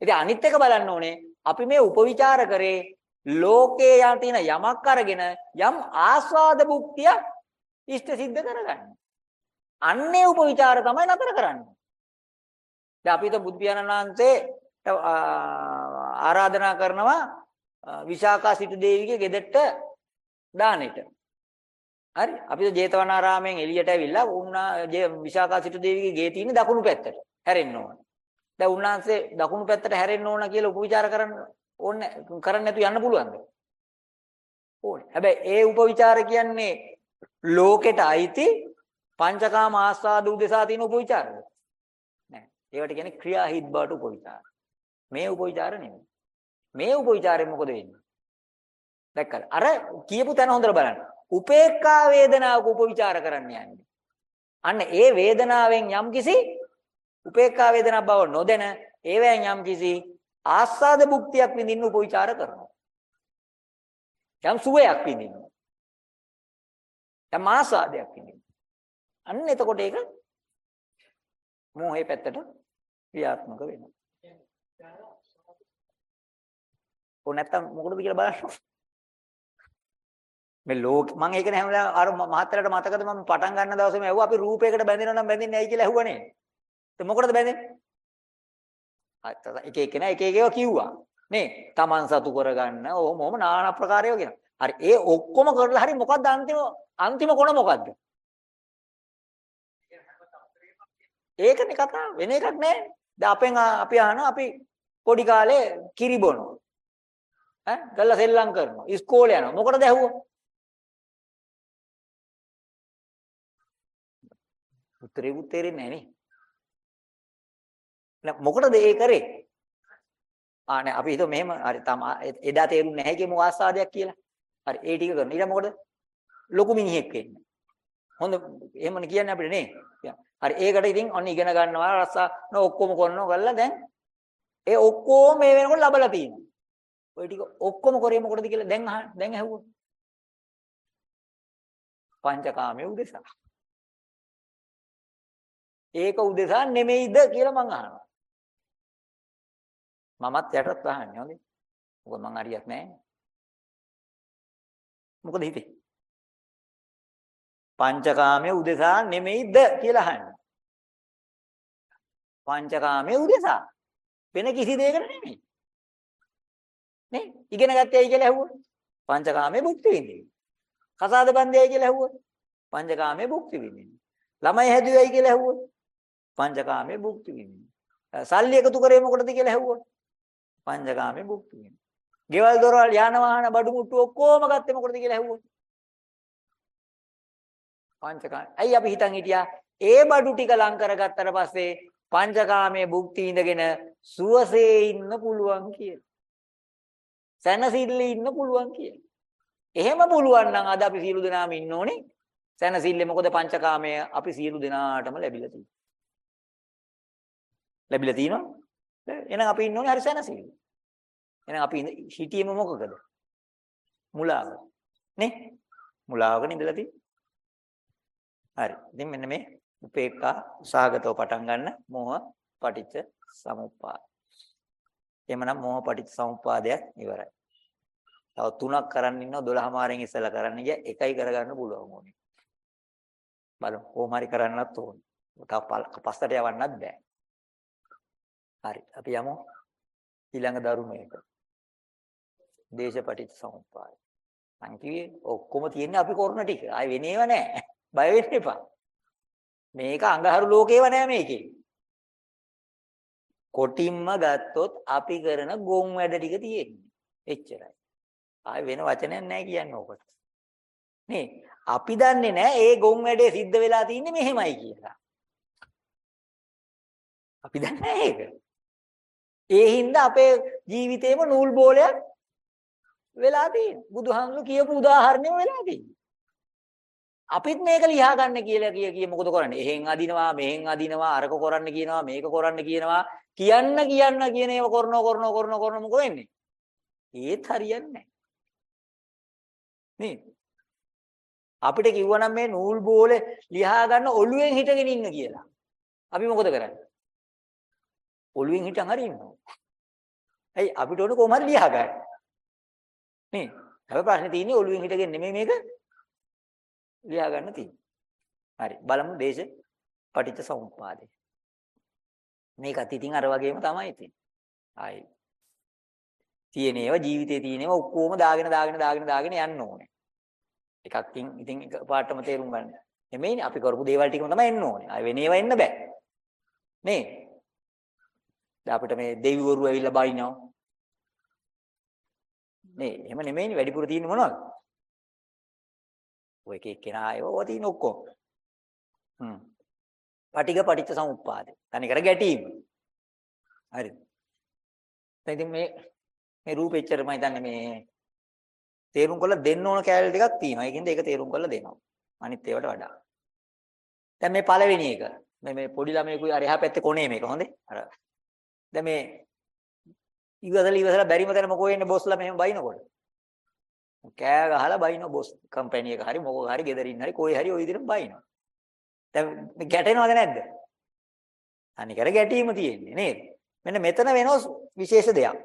ඉතින් අනිත් එක බලන්න ඕනේ අපි මේ උපවිචාර කරේ ලෝකේ යන තියෙන යමක් අරගෙන යම් ආස්වාද භුක්තිය ඉෂ්ට සිද්ධ කරගන්න. අන්නේ උපවිචාර තමයි නතර කරන්නේ. දැන් අපි හිත බුදු පියාණන් වහන්සේ ආරාධනා කරනවා විශාකා සිටු දේවිගේ ගෙදරට දානෙට. හරි. අපි ජේතවනාරාමයෙන් එළියට ඇවිල්ලා උන්නා විශාකා සිටු දේවිගේ ගේ තියෙන දකුණු පැත්තට හැරෙන්න ඕන. දැන් උන්වහන්සේ දකුණු පැත්තට හැරෙන්න ඕන කියලා උපවිචාර කරන්න ඕනේ කරන්න නැතු යන්න පුළුවන්ද? ඕනේ. හැබැයි ඒ උපවිචාර කියන්නේ ලෝකෙට අයිති පංචකාම ආස්වාද උදෙසා තියෙන උපවිචාරද? නෑ. ඒවට කියන්නේ ක්‍රියාහිත බවට උපවිචාර. මේ උපවිචාර නෙමෙයි. මේ උපවිචාරයෙන් මොකද වෙන්නේ? දැක්කද? අර කියපු තැන හොඳට බලන්න. උපේක්ඛා වේදනාවක උපවිචාර කරන්න යන්නේ. අන්න ඒ වේදනාවෙන් යම්කිසි උපේක්ඛා වේදනාවක් බව නොදැන ඒවෙන් යම්කිසි ආස්වාද භුක්තියක් විඳින්න උපවිචාර කරනවා. යම් සුවයක් විඳිනවා. යම් ආස්වාදයක් විඳිනවා. අන්න එතකොට ඒක මෝහේ පැත්තට ක්‍රියාත්මක වෙනවා. ඕ නැත්තම් මොකටද කියලා බලන්න. මේ ලෝක මම ඒකනේ හැම වෙලාවෙම අර මහත්තයාට මතකද මම පටන් ගන්න දවසේ මම ඇහුවා අපි රූපයකට බැඳෙනවා නම් බැඳින්නේ ඇයි කියලා ඇහුවනේ. ඒක මොකටද බැඳෙන්නේ? එක එක නේ එක එක ඒවා කිව්වා. නේ Taman සතු කරගන්න ඕම ඕම নানা ආකාරයෝ කියන. හරි ඒ ඔක්කොම කරලා හරි මොකද්ද අන්තිම අන්තිම කොන මොකද්ද? ඒකනේ කතාව වෙන එකක් නෑ. දැන් අපෙන් අපි අහන අපි පොඩි කාලේ කිරි බොනවා. ඈ ගල්ලා සෙල්ලම් කරනවා. ඉස්කෝලේ යනවා. මොකටද ඇහුවා? උත්තරේ උත්තේරෙන්නේ නැහැ නේ. මොකටද ඒ කරේ? ආ නෑ අපි හිතුව මෙහෙම හරි තම එදා තේරුන්නේ නැහැ කියමු ආස්වාදයක් කියලා. හරි ඒ ටික කරන. ඊට මොකද? ලොකු මිනිහෙක් වෙන්න. හොඳ එහෙමනේ කියන්නේ අපිට නේ. හරි ඒකට ඉතින් ඔන්න ඉගෙන ගන්නවා රස්සා ඔක්කොම කරනවා කරලා දැන් ඒ ඔක්කොම මේ වෙනකොට ලබලා තියෙනවා. ওই ටික ඔක්කොම කරේ මොකටද කියලා දැන් දැන් ඇහුවොත්. පංචකාමයේ උදෙසා. ඒක උදෙසා නෙමෙයිද කියලා මං අහනවා. මමත් යටත් අහන්නේ හොඳේ. මොකද මං හරියක් නැහැ. මොකද හිතේ? පංචකාමයේ උදෙසා නෙමෙයිද කියලා අහන්නේ. පංචකාමයේ උදෙසා වෙන කිසි දෙයකට නෙමෙයි. නේ? ඉගෙන ගත්තේයි කියලා ඇහුවොත් පංචකාමයේ භුක්ති විඳින්න. කසාද බන්දේයි කියලා ඇහුවොත් පංචකාමයේ භුක්ති විඳින්න. ළමයි හැදුවයි කියලා ඇහුවොත් පංචකාමයේ භුක්ති විඳින්න. සල්ලි එකතු කරේ මොකටද කියලා ඇහුවොත් පංචකාමයේ භුක්ති විඳින්න. ගෙවල් දොරවල් යාන වාහන බඩු මුට්ටු ඔක්කොම ගත්තේ මොකටද කියලා ඇහුවොත් පංචකාම. ඇයි අපි හිතන් හිටියා ඒ බඩු ටික ලං කරගත්තට පස්සේ පංචකාමයේ භුක්ති විඳගෙන සුවසේ ඉන්න පුළුවන් කියලා. සැනසෙල්ලේ ඉන්න පුළුවන් කියලා. එහෙම පුළුවන් නම් අද අපි සියලු දෙනාම ඉන්න ඕනේ. සැනසෙල්ලේ මොකද පංචකාමය අපි සියලු දෙනාටම ලැබිලා තියෙන්නේ. ලැබිලා තියෙනවා. එහෙනම් අපි ඉන්න ඕනේ හරි සැනසෙල්ල. එහෙනම් අපි හිටියේම මොකකද? මුලාව. නේ? මුලාවක ඉඳලා තියෙන්නේ. හරි. ඉතින් මෙන්න මේ උපේක්ඛා සාගතව පටන් ගන්න මෝහ පටිච්ච සමුප්පාද. එhmenan මෝහ පටිච්ච සමුප්පාදයක් ඉවරයි. තව තුනක් කරන්න ඉන්නවා 12 මාරෙන් ඉස්සලා කරන්න ගියා එකයි කරගන්න පුළුවන් ඕනේ. බලමු කොහොම හරි කරන්නත් ඕනේ. තව පස්සට යවන්නත් බෑ. හරි අපි යමු ඊළඟ ධර්මයක. දේශපටිච්ච සමුප්පාද. මං කිව්වේ ඔක්කොම තියෙන්නේ අපි කරන ටික. ආයි වෙනේව නෑ. බය වෙන්න එපා. මේක අඟහරු ලෝකේව නෑ මේකේ. කොටින්ම ගත්තොත් අපි කරන ගොන් වැඩ ටික තියෙන්නේ. එච්චරයි. ආයි වෙන වචනයක් නැහැ කියන්නේ ඕකට. නේ අපි දන්නේ නැහැ ඒ ගොන් වැඩේ සිද්ධ වෙලා තින්නේ මෙහෙමයි කියලා. අපි දන්නේ ඒක. ඒ හින්දා අපේ ජීවිතේම නූල් බෝලයක් වෙලා තියෙන්නේ. බුදුහාමුදුරු කියපු උදාහරණෙම වෙලා තියෙන්නේ. අපිත් මේක ලියා ගන්න කියලා කිය කිය මොකද කරන්නේ? එහෙන් අදිනවා, මෙහෙන් අදිනවා, අරක කරන්න කියනවා, මේක කරන්න කියනවා. කියන්න කියන්න කියන ඒවා කරනව කරනව කරනව කරනව මොකද වෙන්නේ? ඒත් හරියන්නේ නැහැ. අපිට කිව්වනම් මේ නූල් බෝලේ ලියා ගන්න ඔළුවෙන් හිටගෙන ඉන්න කියලා. අපි මොකද කරන්නේ? ඔළුවෙන් හිටන් හරි ඉන්නවා. ඇයි අපිට ඕන කොහොම හරි ලියා ගන්න. නේ. හැබැයි ප්‍රශ්නේ තියෙන්නේ ඔළුවෙන් හිටගෙන නෙමෙයි මේක ලියා ගන්න තියෙන්නේ. හරි බලමු දේශ පටිච්ච සමුප්පාදේ. මේකත් ඉතින් අර වගේම තමයි ඉතින්. ආයි තියෙන ඒවා ජීවිතේ තියෙන ඒවා ඔක්කොම දාගෙන දාගෙන දාගෙන දාගෙන යන්න ඕනේ. එකක්කින් ඉතින් එක පාටම තේරුම් ගන්න. එමෙයිනේ අපි කරපු දේවල් ටිකම තමයි එන්න ඕනේ. ආයි වෙන ඒවා එන්න බෑ. නේ? දැන් අපිට මේ දෙවිවරු ඇවිල්ලා බයිනවා. නේ එහෙම නෙමෙයිනේ වැඩිපුර තියෙන්නේ මොනවද? ඔය එක එක්කෙනා ඒව තියෙන ඔක්කොම. හ්ම්. පටිඝ පටිච්ච සමුප්පාද. තනිකර ගැටීම. හරි. දැන් ඉතින් මේ මේ රූපෙච්චර මම හිතන්නේ මේ තේරුම් කරලා දෙන්න ඕන කැලේ ටිකක් තියෙනවා. ඒකින්ද ඒක තේරුම් කරලා දෙනවා. අනිත් ඒවාට වඩා. දැන් මේ පළවෙනි එක. මේ මේ පොඩි ළමයෙකුයි අර එහා පැත්තේ කොනේ මේක හොඳේ. අර දැන් මේ ඉවසලා ඉවසලා බැරිම තැන මොකෝ එන්නේ බොස්ලා මෙහෙම බයිනකොට. කෑ ගහලා බයිනෝ බොස් කම්පැනි එක හරි මොකෝ හරි ගෙදරින් හරි කොයි හරි ওই විදිහට බයිනෝ. දැන් මේ ගැටෙනවද නැද්ද? අනිකර ගැටීම තියෙන්නේ නේද? මෙන්න මෙතන වෙනස් විශේෂ දෙයක්.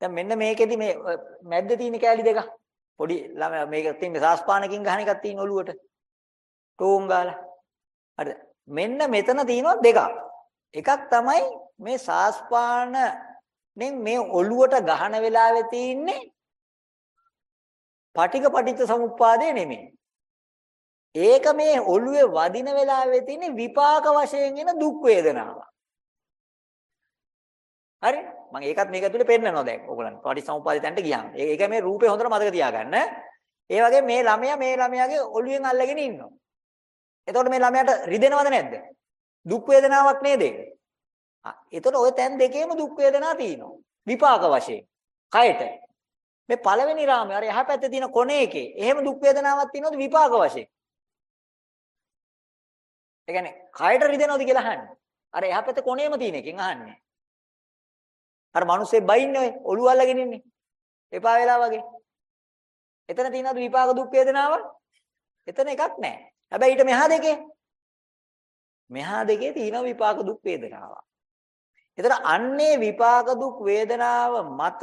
දැන් මෙන්න මේකෙදි මේ මැද්ද තියෙන කෑලි දෙක පොඩි ළමයා මේක තියෙන සාස්පානකින් ගහන එකක් තියෙන ඔලුවට. ටෝන් ගාලා. හරිද? මෙන්න මෙතන තියෙනවා දෙකක්. එකක් තමයි මේ සාස්පානෙන් මේ ඔලුවට ගහන වෙලාවේ තියෙන්නේ පටික පටිච්ච සමුප්පාදේ නෙමෙයි. ඒක මේ ඔළුවේ වදින වෙලාවේ තියෙන විපාක වශයෙන් එන දුක් වේදනාව. හරි? මම ඒකත් මේක ඇතුලේ පෙන්නනවා දැන් ඔයගලන්ට. පටිච්චසමුප්පාදේ තැනට ගියාම. ඒක මේ රූපේ හොඳට මතක තියාගන්න. ඒ වගේ මේ ළමයා මේ ළමයාගේ ඔළුවෙන් අල්ලගෙන ඉන්නවා. එතකොට මේ ළමයාට රිදෙනවද නැද්ද? දුක් වේදනාවක් නේද ඒක? ආ එතකොට ওই තැන් දෙකේම දුක් වේදනා තියෙනවා. විපාක වශයෙන්. කයට. මේ පළවෙනි රාමයේ අර එහා පැත්තේ තියෙන කොනේ එකේ එහෙම දුක් වේදනාවක් තියෙනවද විපාක වශයෙන්? ඒ කියන්නේ කයට රිදෙනවද කියලා අහන්නේ. අර එහා පැත්තේ කොනේම තියෙන එකෙන් අහන්නේ. අර මිනිස්සේ බයින්නේ ඔළුව අල්ලගෙන ඉන්නේ. එපා වෙලා වගේ. එතන තියෙනවද විපාක දුක් වේදනාව? එතන එකක් නැහැ. හැබැයි ඊට මෙහා දෙකේ මෙහා දෙකේ තියෙන විපාක දුක් වේදනාව. එතන අන්නේ විපාක දුක් වේදනාව මත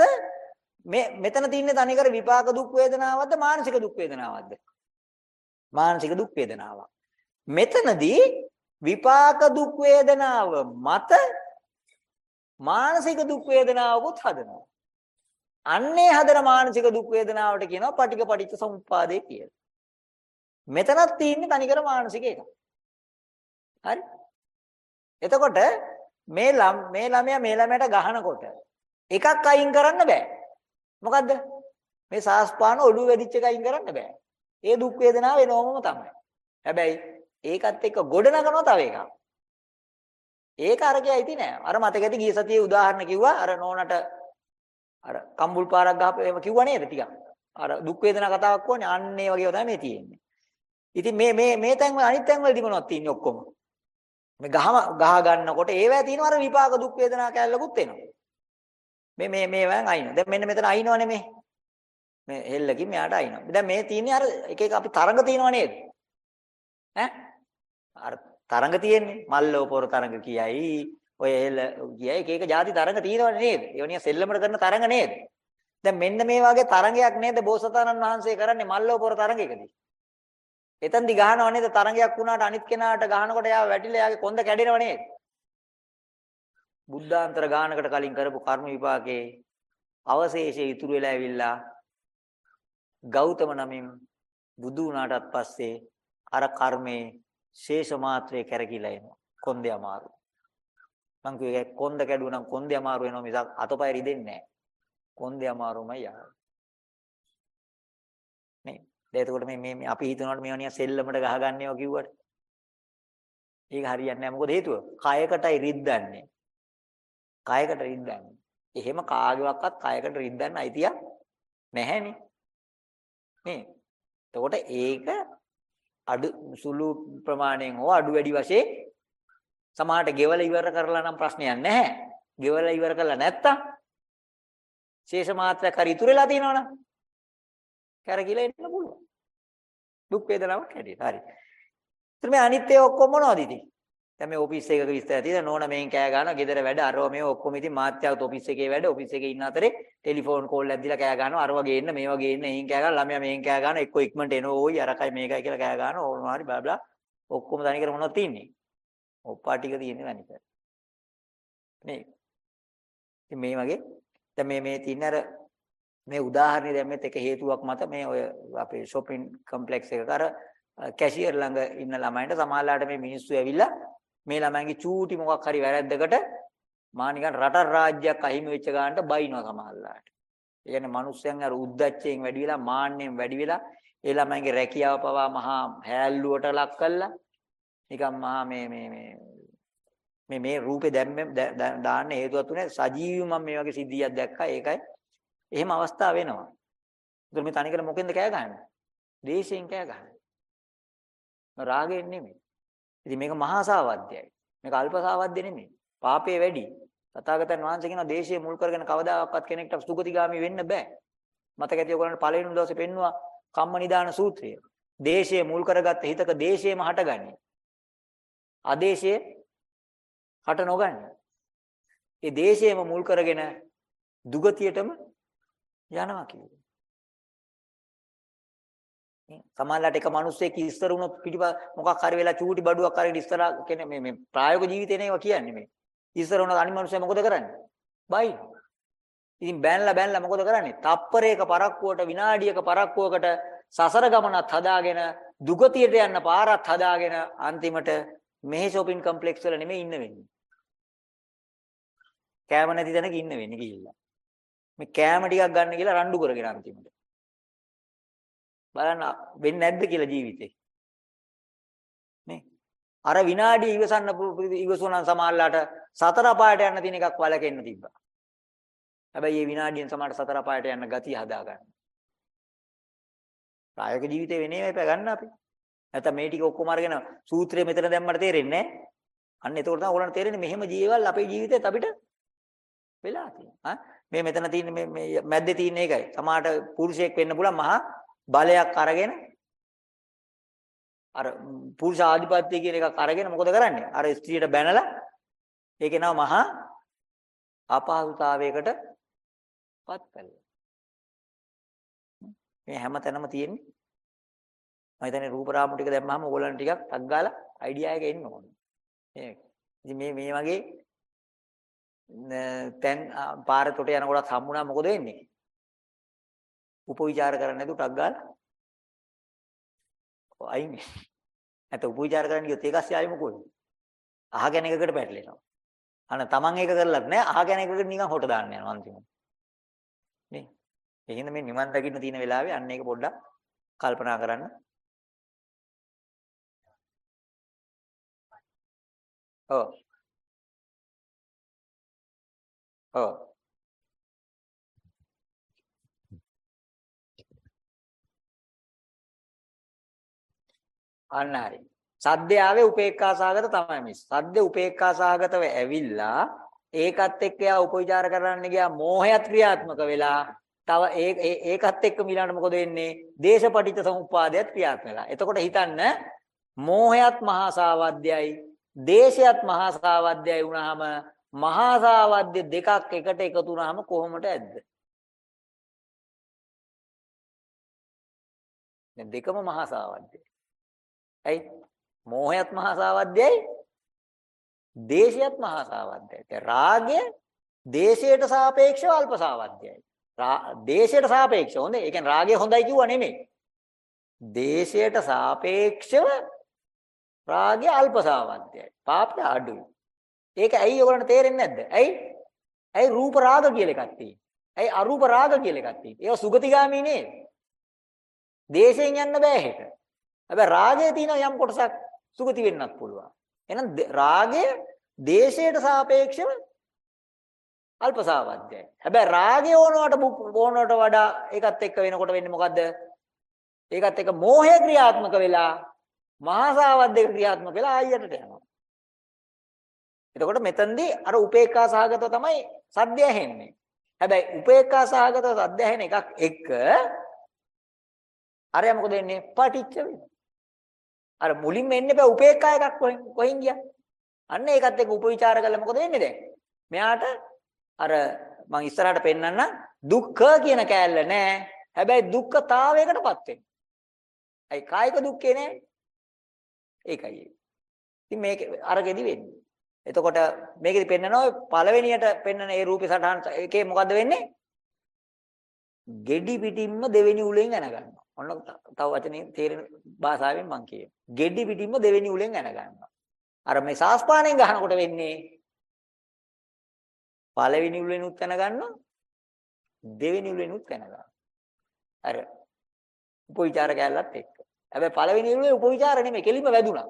මේ මෙතන තින්නේ තනිකර විපාක දුක් වේදනාවක්ද මානසික දුක් වේදනාවක්ද? මානසික දුක් වේදනාවක්. මෙතනදී විපාක දුක් වේදනාව මත මානසික දුක් වේදනාවකුත් හදනවා. අන්නේ හදන මානසික දුක් වේදනාවට කියනවා පටික පටිච්ච සමුප්පාදේ කියලා. මෙතනත් තියෙන්නේ තනිකර මානසික එකක්. හරි? එතකොට මේ ළම මේ ළමයා මේ ළමයට ගහනකොට එකක් අයින් කරන්න බෑ. මොකද්ද? මේ සාස්පාන ඔළුව වෙදිච්ච එක අයින් කරන්න බෑ. ඒ දුක් වේදනාව එනවමම තමයි. හැබැයි ඒකත් එක්ක ගොඩනගනවා තව එකක්. ඒක අරගේ ඇති නෑ. අර මතක ඇති ගිය සතියේ උදාහරණ කිව්වා අර නෝනට අර කම්බුල් පාරක් ගහපු එහෙම කිව්වා නේද ටිකක්. අර දුක් වේදනා කතාවක් වුණේ අන්න ඒ වගේ තමයි මේ තියෙන්නේ. ඉතින් මේ මේ මේ තැන් වල අනිත් තැන් වලදී මොනවද තියෙන්නේ ඔක්කොම. මේ ගහම ගහ ගන්නකොට ඒවැය තියෙනවා අර විපාක දුක් වේදනා කැලලකුත් එනවා. මේ මේ මේවෙන් අයින. දැන් මෙන්න මෙතන අයිනව නෙමේ. මේ හෙල්ලකින් මෙයාට අයිනව. දැන් මේ තියෙන්නේ අර එක එක අපි තරඟ තියෙනව නේද? ඈ? අර තරඟ තියෙන්නේ. මල්ලෝ පොර තරඟ කියයි. ඔය හෙල්ල කියයි එක එක ಜಾති තරඟ තියෙනව නේද? ඒවනිය සෙල්ලමට කරන තරඟ නේද? දැන් මෙන්න මේ වගේ තරඟයක් නේද බෝසතාණන් වහන්සේ කරන්නේ මල්ලෝ පොර තරඟයකදී. එතෙන්දි ගහනව නේද? තරඟයක් වුණාට අනිත් කෙනාට ගහනකොට එයා වැටිලා එයාගේ කොන්ද කැඩෙනව නේද? බුද්ධාන්තර ගානකට කලින් කරපු කර්ම විපාකේ අවශේෂය ඉතුරු වෙලා ඇවිල්ලා ගෞතම නමින් බුදු වුණාටත් පස්සේ අර කර්මේ ශේෂ මාත්‍රේ කැරකිලා එනවා. කොන්දේ අමාරු. මං කිව්වේ කොන්ද කැඩුවා නම් කොන්දේ අමාරු වෙනවා මිසක් අතපය රිදෙන්නේ නැහැ. කොන්දේ අමාරුමයි යා නේ? දැන් එතකොට මේ මේ අපි හිතනකොට මේවා නිකන් සෙල්ලමට ගහගන්නේව කිව්වට ඒක හරියන්නේ නැහැ මොකද හේතුව කයකටයි රිද්දන්නේ කයකට රිද්දන්නේ. එහෙම කාගේවත් කයකට රිද්දන්න අයිතියක් නැහැනේ. නේ. එතකොට ඒක අඩු සුළු ප්‍රමාණයෙන් හෝ අඩු වැඩි වශයෙන් සමහරට ගෙවල ඉවර කරලා නම් ප්‍රශ්නයක් නැහැ. ගෙවල ඉවර කරලා නැත්තම් ශේෂ මාත්‍රයක් හරි ඉතුරු වෙලා තියෙනවනම් කරකිලා එන්න පුළුවන්. දුක් වේදනාවක් හැටියට. හරි. ඊට මේ අනිත්‍ය ඔක්කොම මොනවද ඉතින්? දැන් මේ ඔෆිස් එකක විස්තර තියෙන නෝන මෙහෙන් කෑ ගන්නවා ගෙදර වැඩ අරව මේ ඔක්කොම ඉතින් මාත්‍යාවත් ඔෆිස් එකේ වැඩ ඔෆිස් එකේ ඉන්න අතරේ ටෙලිෆෝන් කෝල් එකක් දීලා කෑ ගන්නවා. අර වගේ එන්න මේ වගේ එන්න එහෙන් කෑ ගන්නවා. ළමයා මෙහෙන් කෑ ගන්නවා. එක්ක ඉක්මනට එනවා. ඕයි අරකයි මේකයි කියලා කෑ ගන්නවා. ඕනවා හරි බලා බලා ඔක්කොම තනිකර මොනවද තියෙන්නේ? ඔප්පා ටික තියෙන්නේ තනිකර. මේ ඉතින් මේ වගේ. දැන් මේ මේ තියෙන අර මේ උදාහරණේ දැම්මෙත් එක හේතුවක් මත මේ ඔය අපේ shopping complex එකක අර කැෂියර් ළඟ ඉන්න ළමයින්ට සමාජලාට මේ මිනිස්සු ඇවිල්ලා මේ ළමයින්ගේ චූටි මොකක් හරි වැරද්දකට මා නිකන් රට රාජ්‍යයක් අහිමි වෙච්ච ගන්නට බයිනවා සමහරලාට. ඒ කියන්නේ මිනිස්යන් අර උද්දච්චයෙන් වැඩි වෙලා මාන්නෙන් වැඩි වෙලා ඒ ළමයිගේ රැකියාව පවා මහා හැල්ලුවට ලක් කළා. නිකන් මහා මේ මේ මේ මේ මේ රූපේ දැම්මේ දාන්න හේතුවක් තුනේ සජීවීව මම මේ වගේ සිද්ධියක් දැක්කා. ඒකයි එහෙම අවස්ථා වෙනවා. ඒතර මේ තනිකර මොකෙන්ද කෑ ගහන්නේ? දේශයෙන් කෑ ගහන්නේ. රාගයෙන් නෙමෙයි. ඉතින් මේක මහා සාවද්‍යයි. මේක අල්ප සාවද්‍ය නෙමෙයි. පාපේ වැඩි. තථාගතයන් වහන්සේ කියනවා දේශය මුල් කරගෙන කවදාකවත් කෙනෙක්ට සුගතිගාමි වෙන්න බෑ. මතක ඇති ඔයගොල්ලන්ට පළවෙනි දවසේ පෙන්නවා කම්ම නිදාන සූත්‍රය. දේශය මුල් කරගත්ත හිතක දේශයම හටගන්නේ. ආදේශය හට නොගන්නේ. ඒ දේශයම මුල් කරගෙන දුගතියටම යනවා කියන්නේ. සමහරවිට එක මිනිස්සෙක් ඉස්සර වුණොත් පිටිප මොකක් හරි වෙලා චූටි බඩුවක් හරි ඉස්සර කියන්නේ මේ මේ ප්‍රායෝගික ජීවිතේ නේවා කියන්නේ මේ. ඉස්සර වුණොත් අනිත් මිනිස්සයා මොකද කරන්නේ? බයි. ඉතින් බෑන්ලා බෑන්ලා මොකද කරන්නේ? තප්පරයක පරක්කුවට විනාඩියක පරක්කුවකට සසර ගමනත් හදාගෙන දුගතියට යන්න පාරත් හදාගෙන අන්තිමට මෙහි shopping complex වල නෙමෙයි ඉන්න වෙන්නේ. කෑම නැති තැනක ඉන්න වෙන්නේ ගිහිල්ලා. මේ කෑම ටිකක් ගන්න කියලා රණ්ඩු කරගෙන අන්තිමට. බලන්න වෙන්නේ නැද්ද කියලා ජීවිතේ. නේ? අර විනාඩිය ඉවසන්න ඉවසුණා සමාල්ලාට සතර පායට යන්න තියෙන එකක් වලකෙන්න තිබ්බා. හැබැයි මේ විනාඩියෙන් සමාල්ලාට සතර පායට යන්න ගතිය හදා ගන්න. ප්‍රායෝගික ජීවිතේ වෙන්නේ මේක ගන්න අපි. නැත්නම් මේ ටික ඔක්කොම අරගෙන සූත්‍රය මෙතන දැම්මට තේරෙන්නේ නැහැ. අන්න එතකොට තමයි ඕගොල්ලන්ට තේරෙන්නේ මෙහෙම ජීවල් අපේ ජීවිතේත් අපිට වෙලා තියෙනවා. මේ මෙතන තියෙන මේ මැද්දේ තියෙන එකයි. සමහරට පුරුෂයෙක් වෙන්න පුළුවන් මහා බලයක් අරගෙන අර පුරුෂ ආධිපත්‍ය කියන එකක් අරගෙන මොකද කරන්නේ? අර ස්ත්‍රියට බැනලා ඒකේ නම මහා අපහසුතාවයකට පත් කළා. මේ හැම තැනම තියෙන්නේ මම හිතන්නේ රූප රාමු ටික දැම්මහම ඕගොල්ලන් ටිකක් ටක් ගාලා අයිඩියා එක එන්න ඕනේ. ඒක. ඉතින් මේ මේ වගේ තැන් පාරේ තොට යනකොට හම්බුණා. මොකද වෙන්නේ? උපවිචාර කරන්නේ නැතුව ටක් ගාලා අයින් නැත්නම් උපවිචාර කරන්න ගියොත් ඒක ඇස්සේ ආයෙ මොකෝ අහගෙන එකකට පැටලෙනවා. අන්න තමන් ඒක කරලත් නෑ. අහගෙන එකකට නිකන් හොට දාන්න යනවා අන්තිමට නේ? එහෙනම් මේ නිවන් දකින්න තියෙන වෙලාවේ අන්න ඒක පොඩ්ඩක් කල්පනා කරන්න. ඔව්. ඔව් අන්න හරි. සද්දේ ආවේ උපේක්ඛා සාගත තමයි මේ. සද්දේ උපේක්ඛා සාගතව ඇවිල්ලා ඒකත් එක්ක යා උපවිචාර කරන්න ගියා මෝහයත් ක්‍රියාත්මක වෙලා තව ඒ ඒකත් එක්ක මිලන්න මොකද වෙන්නේ? දේශපටිච්ච සමුප්පාදයට ක්‍රියාත්මක වෙලා. එතකොට හිතන්න මෝහයත් මහා සාවද්‍යයි දේශයත් මහා සාවද්‍යයි වුණාම මහා සාවද්‍ය දෙකක් එකට එකතු වුණාම කොහොමද ඇද්ද? දෙකම මහා සාවද්‍යයි. ඇයි? මෝහයත් මහා සාවද්‍යයි. දේශයත් මහා සාවද්‍යයි. ඒ රාගය දේශයට සාපේක්ෂව අල්ප සාවද්‍යයි. දේශයට සාපේක්ෂව හොඳ. ඒ කියන්නේ රාගය හොඳයි කිව්වා නෙමෙයි. දේශයට සාපේක්ෂව රාගය අල්ප සාවද්‍යයි. පාපය අඩුයි. ඒක ඇයි ඔයගොල්ලන්ට තේරෙන්නේ නැද්ද? ඇයි? ඇයි රූප රාග කියලා එකක් තියෙන්නේ? ඇයි අරූප රාග කියලා එකක් තියෙන්නේ? ඒවා සුගතිගාමී නේද? දේශයෙන් යන්න බෑ හෙට. හැබැයි රාගයේ තියෙන යම් කොටසක් සුගති වෙන්නත් පුළුවන්. එහෙනම් රාගය දේශයට සාපේක්ෂව අල්පසාවද්‍යයි. හැබැයි රාගය ඕනවට ඕනවට වඩා ඒකත් එක්ක වෙනකොට වෙන්නේ මොකද්ද? ඒකත් එක්ක මෝහය ක්‍රියාත්මක වෙලා මහාසාවද්දේ ක්‍රියාත්මක වෙලා ආයතට යනවා. එතකොට මෙතනදී අර උපේක්ඛා සහගතව තමයි සද්දය ඇහෙන්නේ. හැබැයි උපේක්ඛා සහගතව සද්ද ඇහෙන එකක් එක්ක අරයා මොකද වෙන්නේ? පටිච්ච වෙනවා. අර මුලින්ම එන්නේ බෑ උපේක්ඛා එකක් කොහෙන් කොහෙන් ගියා. අන්න ඒකත් එක්ක උපවිචාර කළා මොකද වෙන්නේ දැන්? මෙයාට අර මං ඉස්සරහට පෙන්නන්න දුක්ඛ කියන කෑල්ල නෑ. හැබැයි දුක්ඛතාවයකටපත් වෙනවා. අයි කායික දුක්ඛේ නෑ. ඒකයි. ඉතින් මේක අරගෙදි වෙන්නේ. එතකොට මේකෙදි පෙන්නනවා පළවෙනියට පෙන්නන ඒ රූපේ සටහන් එකේ මොකද්ද වෙන්නේ? gedi පිටින්ම දෙවෙනි උලෙන් ඇන ගන්නවා. ඔන්න තව වචනේ තේරෙන භාෂාවෙන් මම කියනවා. ගෙඩි පිටින්ම දෙවෙනි උලෙන් ඇන ගන්නවා. අර මේ සාස්පාණයෙන් ගහනකොට වෙන්නේ පළවෙනි උලෙනුත් ඇන ගන්නවා දෙවෙනි උලෙනුත් ඇන ගන්නවා. අර උපවිචාර කැලලත් එක්ක. හැබැයි පළවෙනි ඉරුවේ උපවිචාර නෙමෙයි කෙලිම වැදුනා.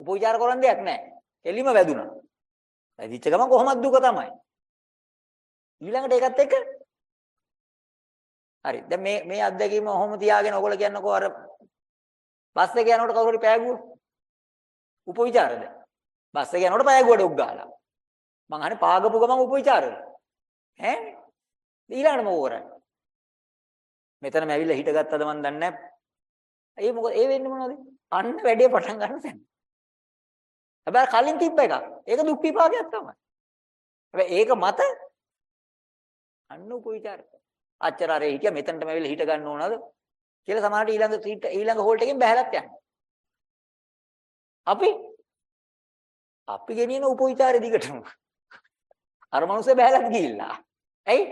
උපවිචාර කරන් දෙයක් නැහැ. කෙලිම වැදුනා. වැදිච්ච ගමන් කොහොමද දුක තමයි. ඊළඟට ඒකත් එක්ක හරි. දැන් මේ මේ අත්දැකීම ඔහොම තියාගෙන ඔයගොල්ලෝ කියන්නකෝ අර බස් එක යනකොට කවුරු හරි පෑගුවොත් උපවිචාරද? බස් එක යනකොට පෑගුවට උක් ගහලා. මං අහන්නේ පාගපු ගමන් උපවිචාරද? ඈ? ඊළඟට මොකෝ කරන්නේ? මෙතනම ඇවිල්ලා හිටගත්තද මන් දන්නේ නැහැ. ඒ මොකද ඒ වෙන්නේ මොනවද? අන්න වැඩේ පටන් ගන්න තැන. හැබැයි කලින් තිබ්බ එකක්. ඒක දුක් විපාකයක් තමයි. හැබැයි ඒක මත අන්න උපවිචාර. අච්චර අර හිටියා මෙතනටම ඇවිල්ලා හිට ගන්න ඕනද? කියලා සමහරට ඊළඟ සීට් ඊළඟ හෝල්ට් එකෙන් බහැලත් යනවා. අපි අපි ගෙනියන උපවිචාරෙ දිගටම. අර මනුස්සය බහැලත් ගිහිල්ලා. ඇයි?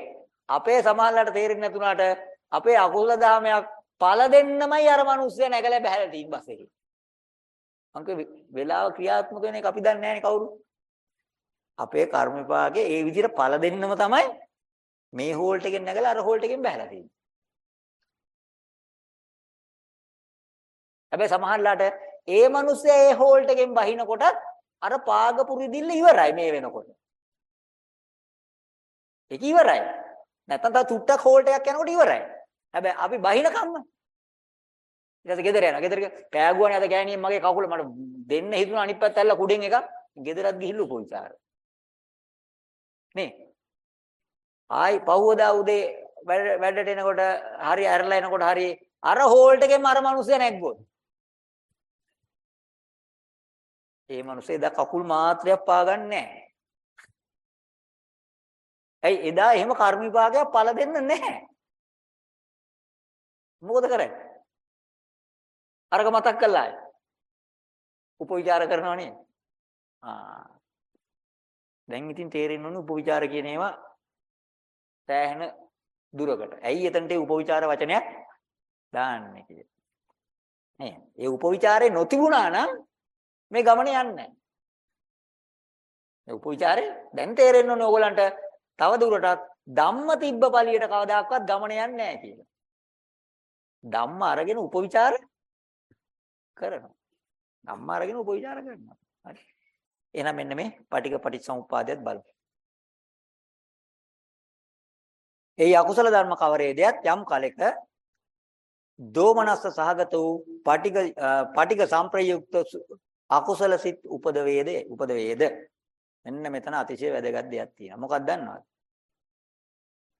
අපේ සමාජලට තේරෙන්නේ නැතුණාට අපේ අකුසල දහමයක් පළ දෙන්නමයි අර මිනිස්සයා නැගලා බහැලා තින් බස් එකේ. අංක වෙලාව ක්‍රියාත්මක වෙන එක අපි දන්නේ නැහැ කවුරු. අපේ කර්ම විපාකේ ඒ විදිහට පළ දෙන්නම තමයි මේ හෝල්ට් එකෙන් නැගලා අර හෝල්ට් එකෙන් බහැලා තියෙන්නේ. හැබැයි සමහරලාට ඒ මිනිස්සයා ඒ හෝල්ට් එකෙන් බහිනකොටත් අර පාගපු රිදිල්ල ඉවරයි මේ වෙනකොට. ඒක ඉවරයි. නැත්තම් තව චුට්ටක් හෝල්ට් එකක් යනකොට ඉවරයි. හැබැයි අපි බහින කම්ම ඊට පස්සේ ගෙදර යනවා. ගෙදර කෑගුවානේ අද ගෑණියෙන් මගේ කකුල මට දෙන්න හිතුණා අනිත් පැත්ත ඇල්ල කුඩෙන් එකක්. ගෙදරත් ගිහිල්ලු පොයිසාර. නේ. ආයි පහුවදා උදේ වැඩට එනකොට හරි ඇරලා එනකොට හරි අර හෝල්ට් එකෙන්ම අර මිනිස්සයා නැග්ගොත්. ඒ මිනිස්සේ එදා කකුල් මාත්‍රයක් පාගන්නේ නැහැ. ඇයි එදා එහෙම කර්ම විපාකයක් පළ දෙන්න නැහැ. මොකද කරන්නේ? අරක මතක් කළා. උපවිචාර කරනවා නේ. ආ. දැන් ඉතින් තේරෙන්න ඕනේ උපවිචාර කියන ඒවා සෑහෙන දුරකට. ඇයි එතනට උපවිචාර වචනයක් දාන්නේ කියලා. නේ. ඒ උපවිචාරේ නොතිබුණා නම් මේ ගමන යන්නේ නැහැ. මේ උපවිචාරේ දැන් තේරෙන්න ඕනේ ඕගලන්ට තව දුරටත් ධම්ම තිබ්බ පළියට කවදාකවත් ගමන යන්නේ නැහැ කියලා. ධම්ම අරගෙන උපවිචාර කරනවා. ධම්ම අරගෙන උපවිචාර කරනවා. හරි. එහෙනම් මෙන්න මේ පටික පටිච්චසමුප්පාදයට බලමු. ඒ අකුසල ධර්ම කවරේදයක් යම් කලෙක දෝමනස්ස සහගත වූ පටික පටික සංප්‍රයුක්ත අකුසල සිත් උපද වේද උපද වේද මෙන්න මෙතන අතිශය වැදගත් දෙයක් තියෙනවා මොකක්ද දන්නවද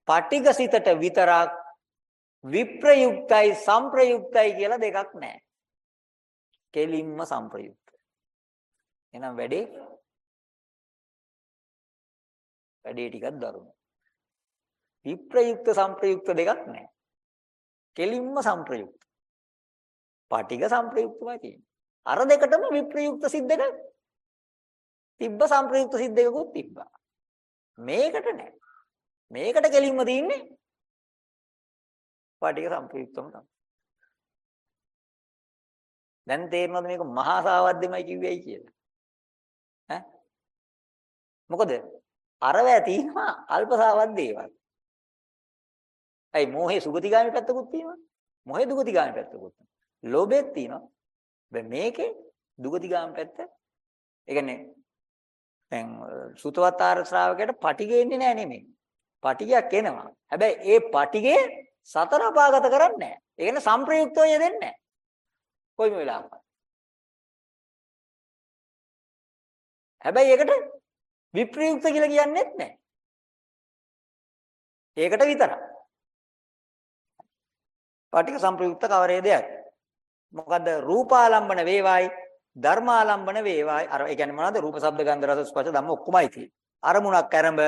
පටික සිතට විතරක් විප්‍රයුක්තයි සංප්‍රයුක්තයි කියලා දෙකක් නැහැ කෙලින්ම සංප්‍රයුක්ත එහෙනම් වැඩේ වැඩේ ටිකක් දරුණු විප්‍රයුක්ත සංප්‍රයුක්ත දෙකක් නැහැ කෙලින්ම සංප්‍රයුක්ත පටික සංප්‍රයුක්තමයි තියෙන්නේ අර දෙකටම විප්‍රයුක්ත සිද්දක තිබ්බ සංප්‍රයුක්ත සිද්දකකුත් තිබ්බා. මේකට නෑ. මේකට කෙලින්ම තියෙන්නේ පාටික සංප්‍රයුක්තම තමයි. දැන් තේරෙනවද මේක මහා සාවද්දමයි කිව්වයි කියලා? ඈ? මොකද අරවැය තියෙනවා අල්ප සාවද්ද ඒවා. ඇයි මොහේ සුගතිගාමි පැත්තකුත් තියෙනවා. මොහේ දුගතිගාමි පැත්තකුත්. ලෝභෙත් තියෙනවා. දැන් මේකේ දුගතිගාම පැත්ත ඒ කියන්නේ දැන් සුතවතාර ශ්‍රාවකයට පටිගෙ එන්නේ නැහැ නෙමෙයි. පටිගයක් එනවා. හැබැයි ඒ පටිගේ සතර අපාගත කරන්නේ නැහැ. ඒ කියන්නේ සංප්‍රයුක්තව යෙදෙන්නේ නැහැ. කොයිම වෙලාවක. හැබැයි ඒකට විප්‍රයුක්ත කියලා කියන්නේත් නැහැ. ඒකට විතරයි. පටික සංප්‍රයුක්ත කවරේ දෙයක්. මොකද්ද රූපාලම්බන වේවායි ධර්මාලම්බන වේවායි අර ඒ කියන්නේ මොනවද රූප ශබ්ද ගන්ධ රස ස්පර්ශ ධම්ම ඔක්කොමයි තියෙන්නේ අරමුණක් ආරම්භ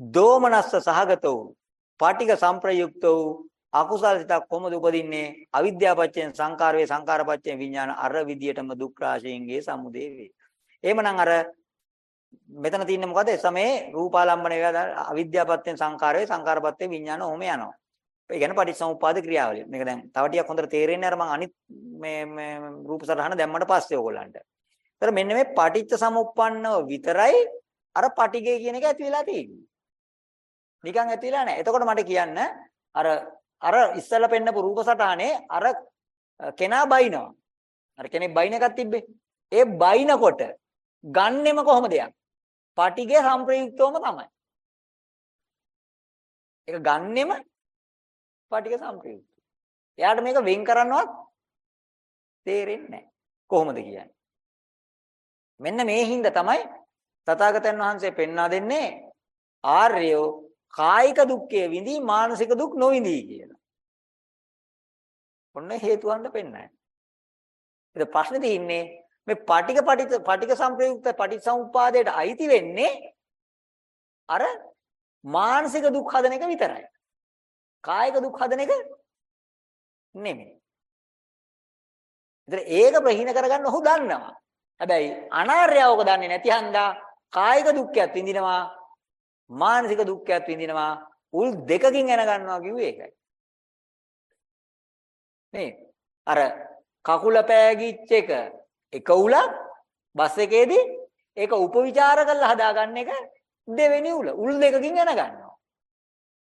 දෝමනස්ස සහගත වූ පාටික සංප්‍රයුක්ත වූ අකුසල සිතක් කොහොමද උපදින්නේ අවිද්‍යාපච්චයෙන් සංකාර වේ සංකාරපච්චයෙන් විඥාන අර විදියටම දුක් රාශියෙන්ගේ සමුදේ වේ එහෙමනම් අර මෙතන තියෙන්නේ මොකද සමේ රූපාලම්බන වේවා අවිද්‍යාපත්‍යෙන් සංකාර වේ සංකාරපත්‍යෙන් විඥාන ඔහොම යනවා ඒ කියන්නේ පටිච්චසමුප්පාද ක්‍රියාවලිය. මේක දැන් තව ටිකක් හොඳට තේරෙන්නේ අර මම අනිත් මේ මේ රූප සරහන දැම්මට පස්සේ ඕගොල්ලන්ට. ඒතර මෙන්න මේ පටිච්ච සමුප්පන්නව විතරයි අර පටිගය කියන එක ඇති වෙලා තියෙන්නේ. නිකන් ඇති වෙලා නැහැ. එතකොට මට කියන්න අර අර ඉස්සලා පෙන්නපු රූප සටහනේ අර කෙනා බයිනවා. අර කෙනෙක් බයින එකක් තිබ්බේ. ඒ බයිනකොට ගන්නෙම කොහොමද යක්? පටිගේ සංප්‍රයුක්තවම තමයි. ඒක ගන්නෙම පටික සංප්‍රයුක්ත. එයාට මේක වෙන් කරන්නවත් තේරෙන්නේ නැහැ. කොහොමද කියන්නේ? මෙන්න මේ හින්දා තමයි තථාගතයන් වහන්සේ පෙන්වා දෙන්නේ ආර්යෝ කායික දුක්ඛය විඳී මානසික දුක් නොවිඳී කියලා. ඔන්න හේතුවන්ට පෙන්නයි. ඒක ප්‍රශ්නේ තියෙන්නේ මේ පටික පටික පටික සංප්‍රයුක්ත පටිසමුපාදයට අයිති වෙන්නේ අර මානසික දුක් හදන එක විතරයි. කායික දුක් හදන එක නෙමෙයි. ඒතර ඒක ප්‍රහීන කරගන්න ඔහු දන්නවා. හැබැයි අනාර්යවක දන්නේ නැති හන්දා කායික දුක්ඛයත් විඳිනවා මානසික දුක්ඛයත් විඳිනවා උල් දෙකකින් එන ගන්නවා කිව්වේ ඒකයි. නේ අර කකුල පෑගිච්ච එක එක උලක් බස් එකේදී ඒක උපවිචාර කරලා හදාගන්න එක දෙවෙනි උල. උල් දෙකකින් එන ගන්නවා.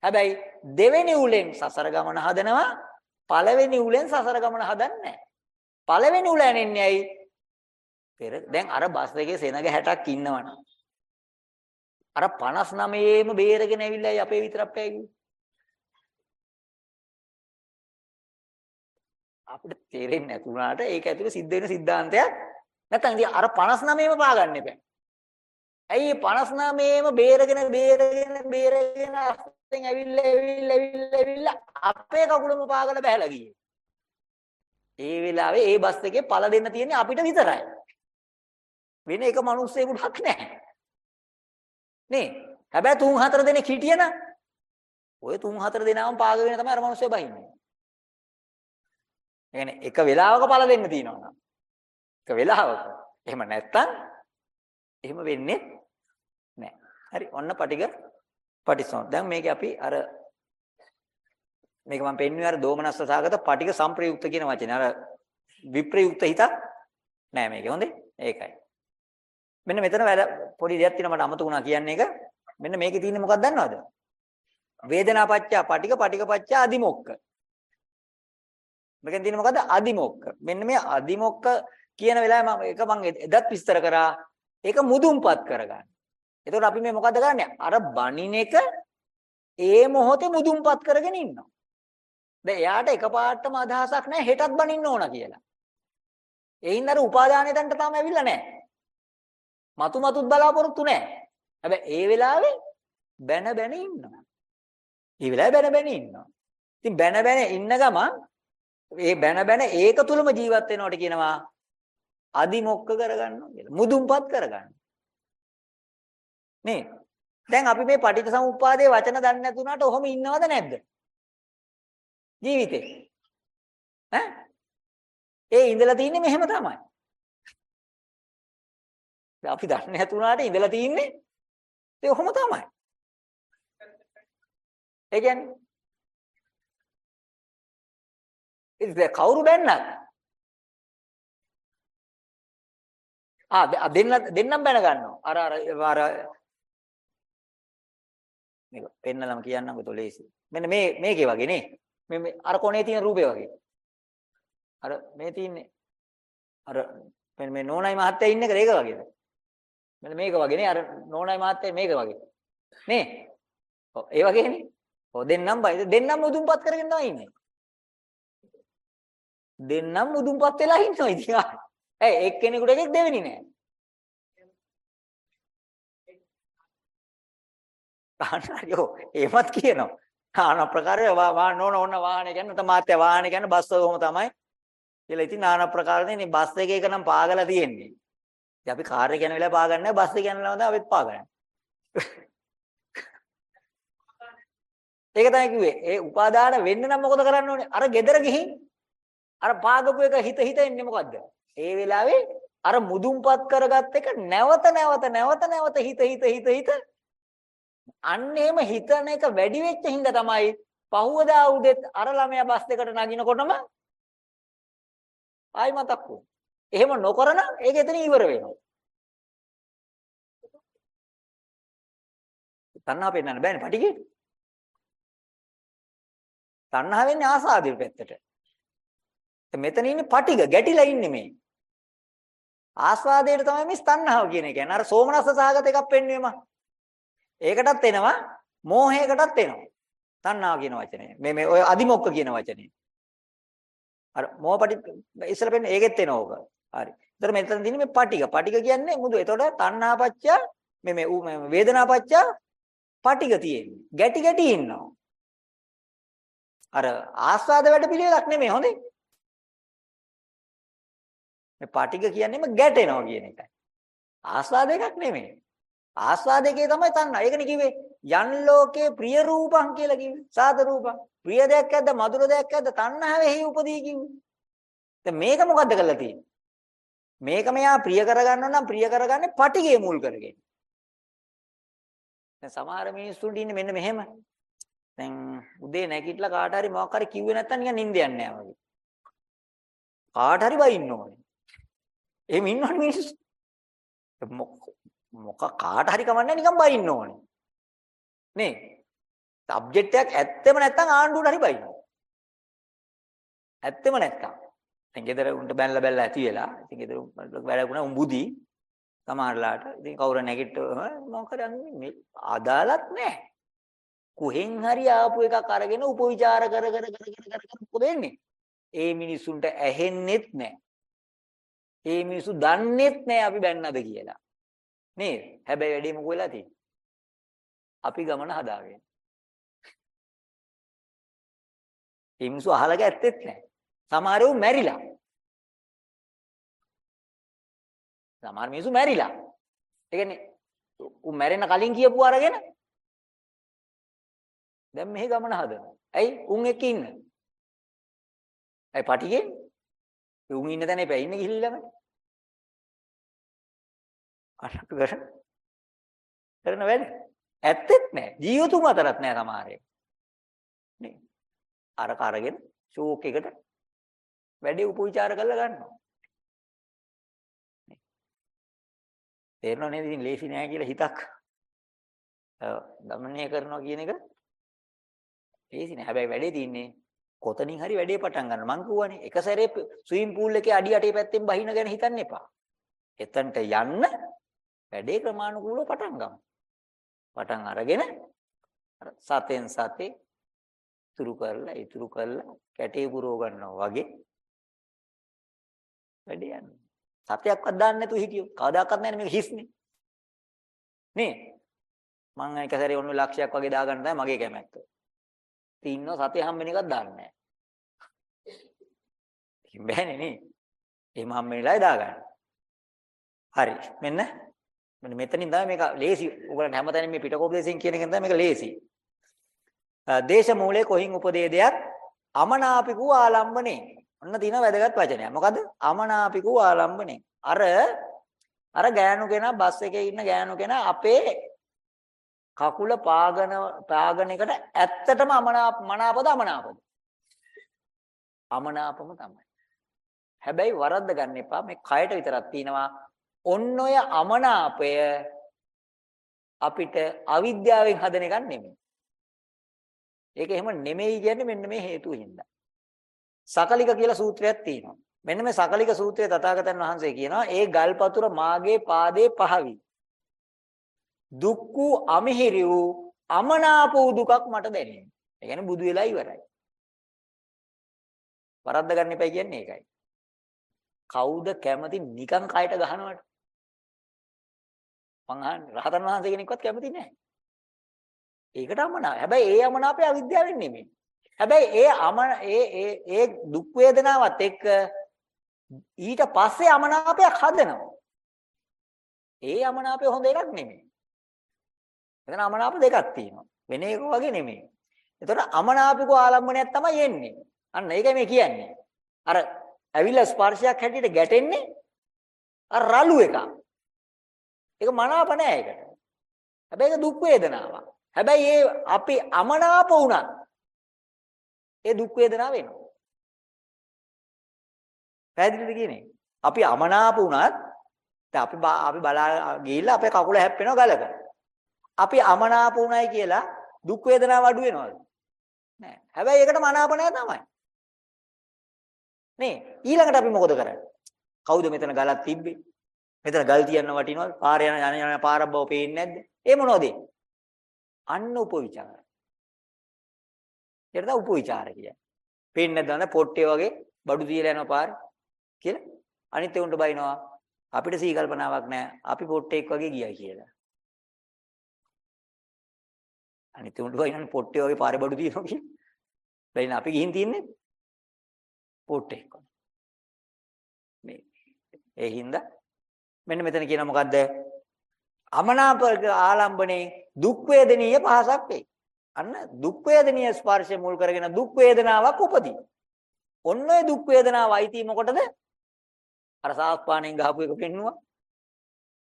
හැබැයි දෙවෙනි උලෙන් සසර ගමන හදනවා පළවෙනි උලෙන් සසර ගමන හදන්නේ පළවෙනි උල ඇනෙන්නේ ඇයි? පෙර දැන් අර බස් එකේ සෙනග 60ක් ඉන්නවනම් අර 59ේම බේරගෙන ඇවිල්ලා අපේ විතරක් පෑගුවේ. අපිට තේරෙන්නේ නැතුණාට ඒක ඇතුලේ සිද්ධ වෙන සිද්ධාන්තයක් නැත්නම් ඉතින් අර 59ේම පාගන්න එපා. ඇයි 59ේම බේරගෙන බේරගෙන බේරගෙන අස්තෙන් ඇවිල්ලා ඇවිල්ලා ඇවිල්ලා ඇවිල්ලා අපේ කකුලම පාගලා බහැලා ගියේ. ඒ වෙලාවේ ඒ බස් එකේ පළ දෙන්න තියෙන්නේ අපිට විතරයි. වෙන එක මිනිස්සෙකුටක් නැහැ. නේ? හැබැයි තුන් හතර දෙනෙක් හිටියනම් ඔය තුන් හතර දෙනාම පාගගෙන තමයි අර මිනිස්සු බහින්නේ. ඒ කියන්නේ එක වෙලාවක පළ දෙන්න තියෙනවා නම්. එක වෙලාවක. එහෙම නැත්තම් එහෙම වෙන්නේ නැහැ. හරි. ඔන්න පටිග පටිසෝන. දැන් මේකේ අපි අර මේක මම පෙන්වුවේ අර දෝමනස්ස සාගත පටිග සංප්‍රයුක්ත කියන වචනේ. අර විප්‍රයුක්ත හිතක් නෑ මේකේ. හොඳේ? ඒකයි. මෙන්න මෙතන වැඩ පොඩි දෙයක් තියෙනවා මට අමතක වුණා කියන්නේ ඒක. මෙන්න මේකේ තියෙන්නේ මොකක්ද දන්නවද? වේදනාපච්චා පටිග පටිගපච්චා අදිමොක්ක. මේකෙන් තියෙන්නේ මොකද්ද? අදිමොක්ක. මෙන්න මේ අදිමොක්ක කියන වෙලාවේ මම ඒක මම එදත් විස්තර කරා. ඒක මුදුන්පත් කරගන්න. එතකොට අපි මේ මොකද්ද කරන්නේ? අර බණින එක ඒ මොහොතේ මුදුන්පත් කරගෙන ඉන්නවා. දැන් එයාට එකපාරටම අදහසක් නැහැ හෙටත් බණින්න ඕන කියලා. ඒ හින්දා අර උපාදානයේ තැනට තාම ඇවිල්ලා නැහැ. මතු මතුත් බලාපොරොත්තු නැහැ. හැබැයි ඒ වෙලාවේ බැන බැන ඉන්නවා. ඒ වෙලාවේ බැන බැන ඉන්නවා. ඉතින් බැන බැන ඉන්න ගමන් ඒ බැන බැන ඒක තුලම ජීවත් වෙනවට කියනවා අදිමොක්ක කරගන්නවා කියලා. මුදුන්පත් කරගන්න. නේ. දැන් අපි මේ පටිච්චසමුප්පාදයේ වචන දන්නේ නැතුණාට ඔහොම ඉන්නවද නැද්ද? ජීවිතේ. ඈ? ඒ ඉඳලා තින්නේ මෙහෙම තමයි. අපි දන්නේ නැතුණාට ඉඳලා තින්නේ ඒ ඔහොම තමයි. ඒ කියන්නේ ඉතින් කවුරු බැන්නත් ආ දෙන්න දෙන්නම් බැන ගන්නවා. අර අර අර මේක පෙන්නලම කියන්නම්කෝ තොලේසි. මෙන්න මේ මේකේ වගේ නේ. මේ අර කොනේ තියෙන රූපේ වගේ. අර මේ තියෙන්නේ අර මේ නෝනයි මහත්තයා ඉන්න එක ඒක වගේද? මෙන්න මේක වගේනේ අර නෝනායි මාත්තේ මේක වගේ. නේ? ඔව් ඒ වගේනේ. ඔව් දෙන්නම් බයි දෙන්නම් උදුම්පත් කරගෙන තමයි ඉන්නේ. දෙන්නම් උදුම්පත් වෙලා ඉන්නවා ඉතින්. ඇයි එක්කෙනෙකුට එකෙක් දෙවෙනි නෑ. තානාරියෝ එහෙමත් කියනවා. නාන ප්‍රකාරය වාහන ඕන ඕන වාහන කියන්නේ තම මාත්‍ය වාහන කියන්නේ බස් ඔහොම තමයි. කියලා ඉතින් නාන ප්‍රකාරනේ මේ බස් එක එක නම් පාගලා තියෙන්නේ. ඉතින් අපි කාර් එක යන වෙලාව පාගන්නේ නැහැ බස් එක යන වෙලාව තමයි අපිත් පාගන්නේ. ඒක තමයි කිව්වේ. ඒ උපාදාන වෙන්න නම් මොකද කරන්න ඕනේ? අර gedara ගිහින් අර පාගපු එක හිත හිත එන්නේ මොකද්ද? ඒ වෙලාවේ අර මුදුන්පත් කරගත් එක නැවත නැවත නැවත නැවත හිත හිත හිත හිත අන්න එහෙම හිතන එක වැඩි වෙච්ච හින්දා තමයි පහුවදා උදෙත් අර ළමයා බස් දෙකට නගිනකොටම ආයි මතක් වුනේ. එහෙම නොකරන ඒක එතන ඉවර වෙනවා. තණ්හා පෙන්නන්න බෑනේ පටිගේ. තණ්හාව වෙන්නේ ආසාදේ පැත්තට. මෙතන ඉන්නේ පටිග ගැටිලා ඉන්නේ මේ. ආස්වාදයට තමයි මේ තණ්හාව කියන එක. කියන්නේ අර සෝමනස්ස සහගත එකක් පෙන්වෙම. ඒකටත් එනවා මෝහයකටත් එනවා. තණ්හාව කියන වචනේ. මේ මේ ඔය අදිමොක්ක කියන වචනේ. අර මෝහපටි ඉස්සර පෙන්නේ ඒකෙත් එනවා ඕක. හරි. ඒතර මෙතන තියෙන්නේ මේ පටිග. පටිග කියන්නේ මුදු. එතකොට තණ්හාපච්චය මේ මේ වේදනාපච්චය පටිග තියෙන්නේ. ගැටි ගැටි ඉන්නවා. අර ආස්වාද වැඩ පිළිවෙලක් නෙමෙයි හොඳේ. මේ පටිග කියන්නේම ගැටෙනවා කියන එකයි. ආස්වාද එකක් නෙමෙයි. ආස්වාදයේ තමයි තණ්හා. ඒකනේ කිව්වේ යන් ලෝකේ ප්‍රිය රූපං කියලා කිව්වේ. සාද රූපං. ප්‍රිය දෙයක් ඇද්ද මధుර දෙයක් ඇද්ද තණ්හාවෙහි උපදී කිව්වේ. දැන් මේක මොකද්ද කරලා තියෙන්නේ? මේක මෙයා ප්‍රිය කරගන්න නම් ප්‍රිය කරගන්නේ පටිගේ මුල් කරගෙන. දැන් සමහර මිනිස්සුන්ට ඉන්නේ මෙන්න මෙහෙම. දැන් උදේ නැගිටලා කාට හරි මොකක් හරි කිව්වේ නැත්තම් නිකන් නිින්ද යන්නේ නැහැ වගේ. කාට හරි බයින්න ඕනේ. එහෙම ඉන්නවනේ මිනිස්සු. මොක කාට හරි කමන්නේ නිකන් බයින්න ඕනේ. නේ? සබ්ජෙක්ට් එකක් ඇත්තෙම නැත්තම් ආණ්ඩුවට හරි බයිනවා. ඇත්තෙම නැත්තම්. දැන් ගෙදර උන්ට බැලලා බැලලා ඇති වෙලා. ඉතින් ගෙදර වැඩකුණා උඹුදි. සමහරලාට ඉතින් කවුරු නැගිට මොකද මේ අදාළත් නැහැ. කොහෙන් හරි ආපු එකක් අරගෙන උපවිචාර කර කර කර කර කර මොකද වෙන්නේ? ඒ මිනිසුන්ට ඇහෙන්නෙත් නැහැ. ඒ මිනිස්සු දන්නේත් නැහැ අපි බැන්නද කියලා. නේද? හැබැයි වැඩේ මොකෝ වෙලා තියෙන්නේ? අපි ගමන හදාගෙන. ඒ මිනිස්සු අහලක ඇත්තෙත් නැහැ. සමහරව මැරිලා. සමහර මිනිස්සු මැරිලා. ඒ කියන්නේ උ මැරෙන්න කලින් කියපු අරගෙන දැන් මෙහි ගමන හදනවා. ඇයි? උන් එක්ක ඉන්න. ඇයි පටිගෙන්? උන් ඉන්න තැන එපා ඉන්න ගිහිල්ලාම. අරක කර කරන වැඩ. ඇත්තෙත් නෑ. ජීවතුන් අතරත් නෑ සමහරේ. නේ. අරක අරගෙන ෂෝක් එකට වැඩි උපවිචාර කරලා ගන්නවා. තේරෙනව නේද? ඉතින් ලේසි නෑ කියලා හිතක්. දමනය කරනවා කියන එක ලේසි නෑ. හැබැයි වැඩේ තියෙන්නේ කොතනින් හරි වැඩේ පටන් ගන්න. මං කියවනේ එක සැරේ ස්විමින් pool එකේ අඩි අටේ පැත්තෙන් බහින ගැන හිතන්න එපා. එතනට යන්න වැඩේ ක්‍රමානුකූලව පටන් ගමු. පටන් අරගෙන අර සතෙන් සතේ ඉතුරු කරලා ඉතුරු කරලා කැටේ පුරව ගන්නවා වගේ වැඩේ යන්නේ. සතයක්වත් දාන්න නැතුව හිටියෝ. කවදාකවත් නැහැ මේක හිස්නේ. නේ? මං එක සැරේ ඔන්න ලක්ෂයක් වගේ දාගන්න තමයි මගේ කැමැත්ත. ඉතින් ඉන්නව සතේ හම්බෙන එකක් දාන්නේ නැහැ. ඉතින් බෑනේ නේ. එහෙම හම්බෙන්නලා දාගන්න. හරි. මෙන්න මෙන්න මෙතනින් තමයි මේක ලේසි. ඔයගලන්ට හැමතැනම මේ පිටකෝපදේශයෙන් කියන එකෙන් තමයි මේක ලේසි. දේශ මූලයේ කොහින් උපදේ දෙයක් අමනාපිකු ආලම්බනේ. ඔන්න තියෙන වැදගත් වචනයක්. මොකද්ද? අමනාපිකු ආලම්බනේ. අර අර ගෑනු කෙනා බස් එකේ ඉන්න ගෑනු කෙනා අපේ කකුල පාගන පාගන එකට ඇත්තටම අමනාප මනාපද අමනාපද? අමනාපම තමයි. හැබැයි වරද්ද ගන්න එපා. මේ කයට විතරක් තියෙනවා. ඔන්න ඔය අමනාපය අපිට අවිද්‍යාවෙන් හදන එකක් නෙමෙයි. ඒක එහෙම නෙමෙයි කියන්නේ මෙන්න මේ හේතුව හින්දා. සකලික කියලා සූත්‍රයක් තියෙනවා. මෙන්න මේ සකලික සූත්‍රයේ තථාගතයන් වහන්සේ කියනවා ඒ ගල්පතුර මාගේ පාදේ පහවි. දුක් වූ අමිහිරි වූ අමනාප වූ දුකක් මට දැනෙනවා. ඒ කියන්නේ බුදු වෙලා ඉවරයි. වරද්ද ගන්න එපා කියන්නේ ඒකයි. කවුද කැමති නිකන් කයට ගහනවට? මං අහන්නේ රහතන් වහන්සේ කෙනෙක්වත් කැමති නැහැ. ඒකට අමනාප. හැබැයි ඒ අමනාපය අවිද්‍යාවෙන් නෙමෙයි. හැබැයි ඒ අම ඒ ඒ ඒ දුක් වේදනාවත් එක්ක ඊට පස්සේ අමනාපයක් හදනවා. ඒ අමනාපය හොඳ එකක් නෙමෙයි. එතන අමනාප දෙකක් තියෙනවා. වෙන එක වගේ නෙමෙයි. එතකොට අමනාපිකෝ ආලම්බනයක් තමයි එන්නේ. අන්න ඒකයි මේ කියන්නේ. අර ඇවිල්ලා ස්පර්ශයක් හැටියට ගැටෙන්නේ අර රළු එකක්. ඒක මනාප නෑ ඒකට. හැබැයි ඒක දුක් වේදනාවක්. හැබැයි ඒ අපි අමනාප වුණත් ඒ දුක් වේදනාව වෙනවා. පැහැදිලිද කියන්නේ? අපි අමනාප වුණත් දැන් අපි අපි බලා ගිහිල්ලා අපේ කකුල හැප්පෙනවා ගලක. අපි අමනාප වුණයි කියලා දුක් වේදනාව අඩු වෙනවද? නෑ. හැබැයි ඒකට මනාප නෑ තමයි. නේ ඊළඟට අපි මොකද කරන්නේ? කවුද මෙතන ගලක් තිබ්බේ? මෙතන ගල් තියන්න වටිනවද? පාර යන යන යන පාරක් බව පේන්නේ නැද්ද? ඒ මොනවද? අන්න උපවිචාර. ඒකට තමයි උපවිචාර කියන්නේ. පේන්නේ නැද්ද? පොට්ටේ වගේ බඩු තියලා යන පාර කියලා. අනිත් උන්ට බයිනවා අපිට සී කල්පනාවක් නැහැ. අපි පොට්ටෙක් වගේ ගියයි කියලා. අනිත් උන්ට බයිනන්නේ පොට්ටේ වගේ පාරේ බඩු තියනවා කියලා. බැයින අපි ගිහින් තියන්නේ පොට්ටෙක් වගේ. මේ ඒ හින්දා මෙන්න මෙතන කියන මොකද්ද? අමනාප ආලම්බනේ දුක් වේදනීය පහසක් වෙයි. අන්න දුක් වේදනීය ස්පර්ශය මුල් කරගෙන දුක් වේදනාවක් උපදී. ඔන්න ඔය දුක් වේදනාව අයිති මොකටද? අර සාස්පාණෙන් ගහපු එක පෙන්නුවා.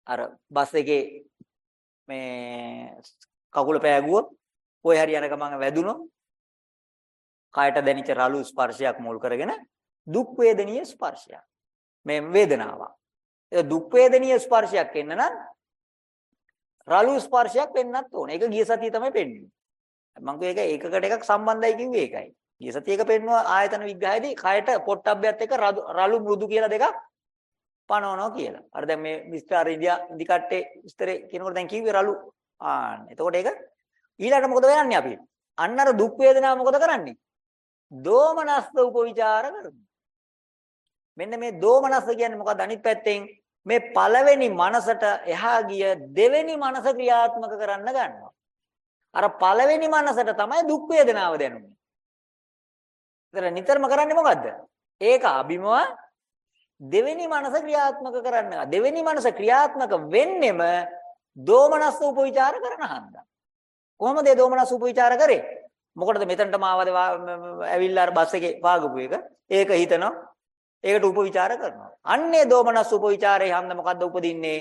අර බස් එකේ මේ කකුල පෑගුවොත් කොයි හරි යන ගමන් වැදුනොත් කායට දැනිච්ච රළු ස්පර්ශයක් මුල් කරගෙන දුක් වේදනීය ස්පර්ශයක්. මේ වේදනාවක්. ඒ දුක් වේදනීය ස්පර්ශයක් එන්න නම් රළු ස්පර්ශයක් වෙන්නත් ඕනේ. ඒක ගිය සතිය තමයි පෙන්වන්නේ. මම කිය එක ඒකකට එකක් සම්බන්ධයි කිව්වේ ඒකයි. ගිය සතිය එක පෙන්වුවා ආයතන විග්‍රහයේදී කයට පොට්ටබ්බයත් එක්ක රළු මෘදු කියලා දෙකක් පනවනවා කියලා. අර දැන් මේ මිස්ටර් ඉන්දියා ඉදි කට්ටේ විස්තරේ කියනකොට දැන් කිව්වේ රළු. ආන්න. එතකොට ඒක ඊළඟට මොකද වෙන්නේ අපි? අන්න අර දුක් වේදනාව මොකද කරන්නේ? දෝමනස්ස උපවිචාර කරනවා. මෙන්න මේ දෝමනස්ස කියන්නේ මොකක්ද අනිත් පැත්තෙන් මේ පළවෙනි මනසට එහා ගිය දෙවෙනි මනස ක්‍රියාත්මක කරන්න ගන්නවා. අර පළවෙනි මනසට තමයි දුක් වේදනාව දැනුනේ. ඒතර නිතරම කරන්නේ මොකද්ද? ඒක අභිමව දෙවෙනි මනස ක්‍රියාත්මක කරන්න. දෙවෙනි මනස ක්‍රියාත්මක වෙන්නෙම දෝමනස්ස උපවිචාර කරන හන්දා. කොහොමද ඒ දෝමනස්ස උපවිචාර කරේ? මොකටද මෙතනට මාවද ඇවිල්ලා අර බස් එකේ වාගපු එක? ඒක හිතනවා. ඒකට උපවිචාර කරනවා. අන්නේ දෝමනස්ස උපවිචාරයේ හන්ද මොකද්ද උපදින්නේ?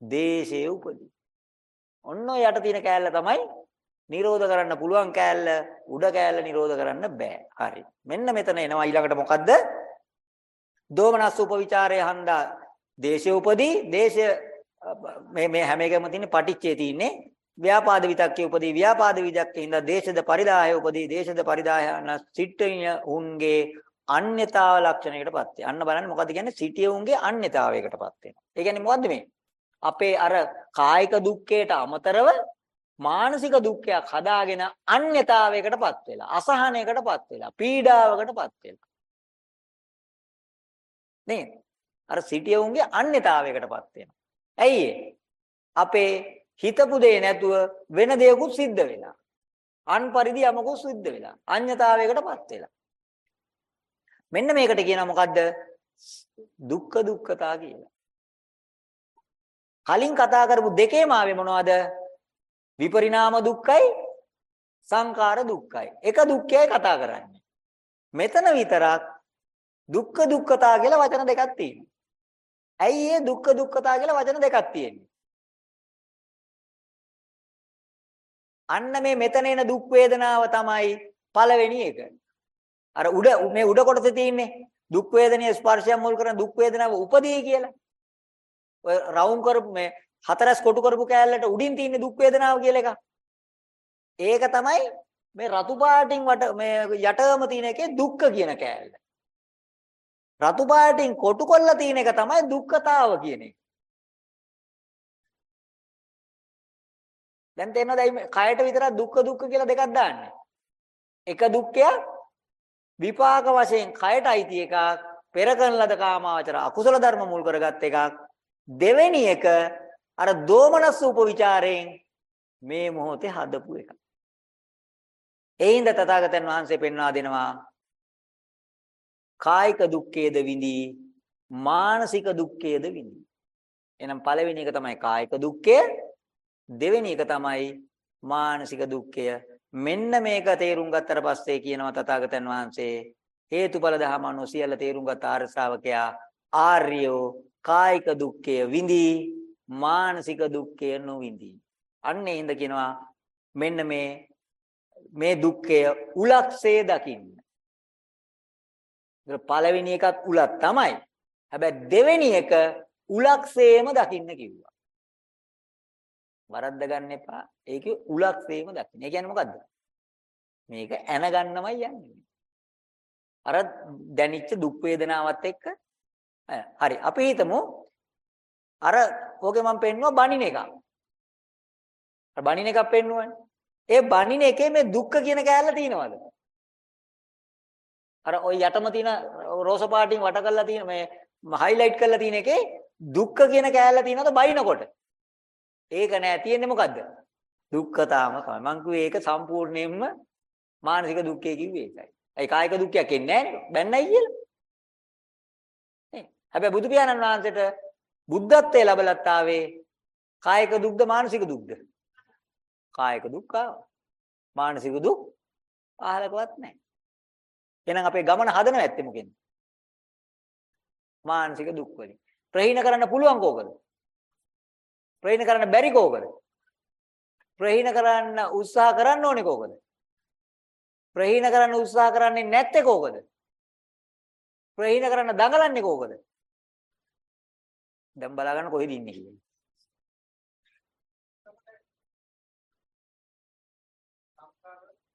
දේශයේ උපදී. ඔන්න යට තියෙන කෑල්ල තමයි නිරෝධ කරන්න පුළුවන් කෑල්ල උඩ කෑල්ල නිරෝධ කරන්න බෑ. හරි. මෙන්න මෙතන එනවා ඊළඟට මොකද්ද? දෝමනස් උපවිචාරයේ හන්දා දේශය උපදී දේශය මේ මේ හැම එකම තියෙන පටිච්චේ තියෙන්නේ ව්‍යාපාද විතක්කේ උපදී ව්‍යාපාද විතක්කේ හින්දා දේශද පරිදාය උපදී දේශද පරිදාය සිට්ඨිය උන්ගේ අන්‍යතාව ලක්ෂණයකටපත් වෙනවා. අන්න බලන්න මොකද්ද කියන්නේ සිටිය උන්ගේ අන්‍යතාවයකටපත් වෙනවා. ඒ කියන්නේ මොකද්ද මේ? අපේ අර කායික දුක්ඛයට අමතරව මානසික දුක්ඛයක් හදාගෙන අන්‍යතාවයකටපත් වෙලා අසහනයකටපත් වෙලා පීඩාවකටපත් වෙලා නේද? අර සිටියවුන්ගේ අන්‍යතාවයකටපත් වෙනවා. ඇයි අපේ හිතපු දේ නැතුව වෙන දෙයක්ත් සිද්ධ වෙලා. අන් පරිදි යමකුත් සිද්ධ වෙලා. අන්‍යතාවයකටපත් වෙලා. මෙන්න මේකට කියනවා මොකද්ද? දුක්ඛ දුක්ඛතා කියලා. කලින් කතා කරපු දෙකේම ආවේ මොනවද? විපරිණාම දුක්ඛයි සංඛාර දුක්ඛයි. එක දුක්ඛයයි කතා කරන්නේ. මෙතන විතරක් දුක්ඛ දුක්ඛතා කියලා වචන දෙකක් තියෙනවා. ඇයි ඒ දුක්ඛ දුක්ඛතා කියලා වචන දෙකක් තියෙන්නේ? අන්න මේ මෙතන එන දුක් වේදනාව තමයි පළවෙනි එක. අර උඩ මේ උඩ කොටසේ තියෙන්නේ දුක් වේදනීය ස්පර්ශය මුල් කරන දුක් වේදනාව උපදී කියලා. ඔය රවුම් කරපු මේ හතරස් කොටු කරපු කෑල්ලට උඩින් තියෙන දුක් වේදනාව කියලා එකක්. ඒක තමයි මේ රතු පාටින් වට මේ යටම තියෙන එකේ දුක්ඛ කියන කෑල්ල. රතු පාටින් කොටු කොල්ල තියෙන එක තමයි දුක්ඛතාව කියන එක. දැන් තේරෙනවද මේ කයට විතරක් දුක්ඛ දුක්ඛ කියලා දෙකක් දාන්නේ. එක දුක්ඛයක් විපාක වශයෙන් කයට අයිති එකක් පෙර කරන ලද කාමාවචර අකුසල ධර්ම මුල් කරගත් එකක් දෙවෙනි එක අර දෝමනස් උපවිචාරයෙන් මේ මොහොතේ හදපු එක. එයින්ද තථාගතයන් වහන්සේ පෙන්වා දෙනවා කායික දුක්ඛේද විඳී මානසික දුක්ඛේද විඳී. එහෙනම් පළවෙනි එක තමයි කායික දුක්ඛය දෙවෙනි එක තමයි මානසික දුක්ඛය. මෙන්න මේක තේරුම් ගත්තට පස්සේ කියනවා තථාගතයන් වහන්සේ හේතුඵල ධම අනුව සියල්ල තේරුම් ගත් ආර්ය ශ්‍රාවකයා ආර්යෝ කායික දුක්ඛය විඳී මානසික දුක්ඛය නොවිඳී. අන්නේ හින්ද කියනවා මෙන්න මේ මේ දුක්ඛය උලක්සේ දකින්න. පළවෙනි එකත් උලක් තමයි. හැබැයි දෙවෙනි එක උලක්සේම දකින්න කිව්වා. වරද්ද ගන්න එපා. ඒකේ උලක්සේම දකින්න. ඒ කියන්නේ මොකද්ද? මේක ඇන ගන්නමයි යන්නේ. අර දැනිච්ච දුක් වේදනාවත් එක්ක හරි අපි හිතමු අර ඕකේ මම පෙන්නුවා බණින එක. අර බණින එකක් පෙන්නුවානේ. ඒ බණින එකේ මේ දුක්ඛ කියන කෑල්ල තියෙනවද? අර ওই යටම තියෙන රෝස පාටින් වට කරලා තියෙන මේ හයිලයිට් කරලා තියෙන එකේ දුක්ඛ කියන කෑල්ල තියෙනවද බයිනකොට? ඒක නෑ තියෙන්නේ මොකද්ද? දුක්ඛතාම තමයි. මං කිව්වේ ඒක සම්පූර්ණයෙන්ම මානසික දුක්ඛය කිව්වේ ඒකයි. ඒ කායික දුක්ඛයක් එන්නේ නෑනේ. බැන්නයි කියලා. නේ. හැබැයි බුදු පියාණන් වහන්සේට බුද්ධත්වයේ ලැබලත් ආවේ කායික දුක්ද මානසික දුක්ද? කායික දුක් ආවා. මානසික දුක් අහලකවත් නැහැ. එහෙනම් අපේ ගමන හදන ඇත්තේ මොකෙන්ද? මානසික දුක් වලින්. ප්‍රහීන කරන්න පුළුවන් කෝකද? ප්‍රහීන කරන්න බැරි කෝකද? ප්‍රහීන කරන්න උත්සාහ කරන්න ඕනේ කෝකද? ප්‍රහීන කරන්න උත්සාහ කරන්නේ නැත්තේ කෝකද? ප්‍රහීන කරන්න දඟලන්නේ කෝකද? දැන් බලාගන්න කොහෙද ඉන්නේ කියලා.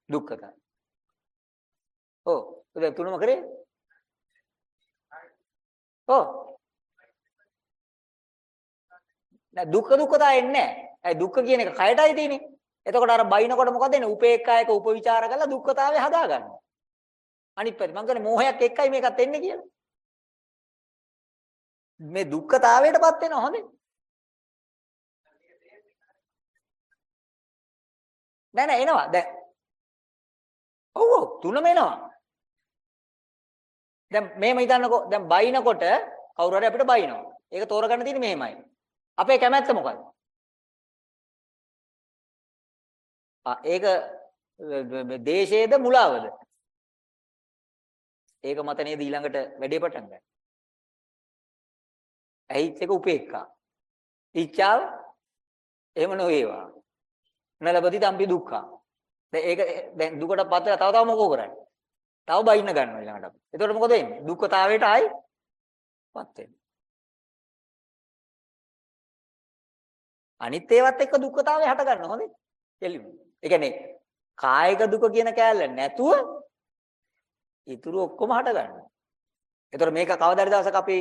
දුක්ඛත. ඔව්. ඒක තුනම කරේ? ඔව්. නෑ දුක්ඛ දුක්ඛතා එන්නේ නෑ. ඒ දුක්ඛ කියන එක කයටයි තියෙන්නේ. එතකොට අර බයිනකොට මොකද වෙන්නේ? උපේක්ඛායක උපවිචාර කරලා දුක්ඛතාවය හදා ගන්නවා. අනිත් පැත්ත මං කියන්නේ මෝහයක් එක්කයි මේකත් එන්නේ කියලා. මේ දුක්ඛතාවයටපත් වෙනවා හොඳේ. නෑ නෑ එනවා. දැන් ඔව් ඔව් තුනම එනවා. දැන් මේම හිතන්නකෝ දැන් බයිනකොට කවුරු හරි අපිට බයිනවා. ඒක තෝරගන්න තියෙන්නේ මෙහෙමයි. අපේ කැමැත්ත මොකක්ද? ආ ඒක දේශයේද මුලාවද? ඒක මත නේද ඊළඟට වැඩේ පටන් ගන්න. ඇහිච් එක උපේක්ඛා. ඉච්ඡාව එහෙම නොවේවා. නලබති තම්පි දුක්ඛා. දැන් ඒක දැන් දුකට පතලා තව තව මොකෝ කරන්නේ? තව බයින්න ගන්නවා ඊළඟට අපි. එතකොට මොකද වෙන්නේ? දුක්ඛතාවයට ආයි පත් වෙනවා. අනිත් ඒවත් එක්ක දුක්ඛතාවය හට ගන්න හොඳේ. එළිම. ඒ කියන්නේ කායික දුක කියන කෑල්ල නැතුව ඊතුරු ඔක්කොම හට ගන්නවා. එතකොට මේක කවදාද දවසක අපි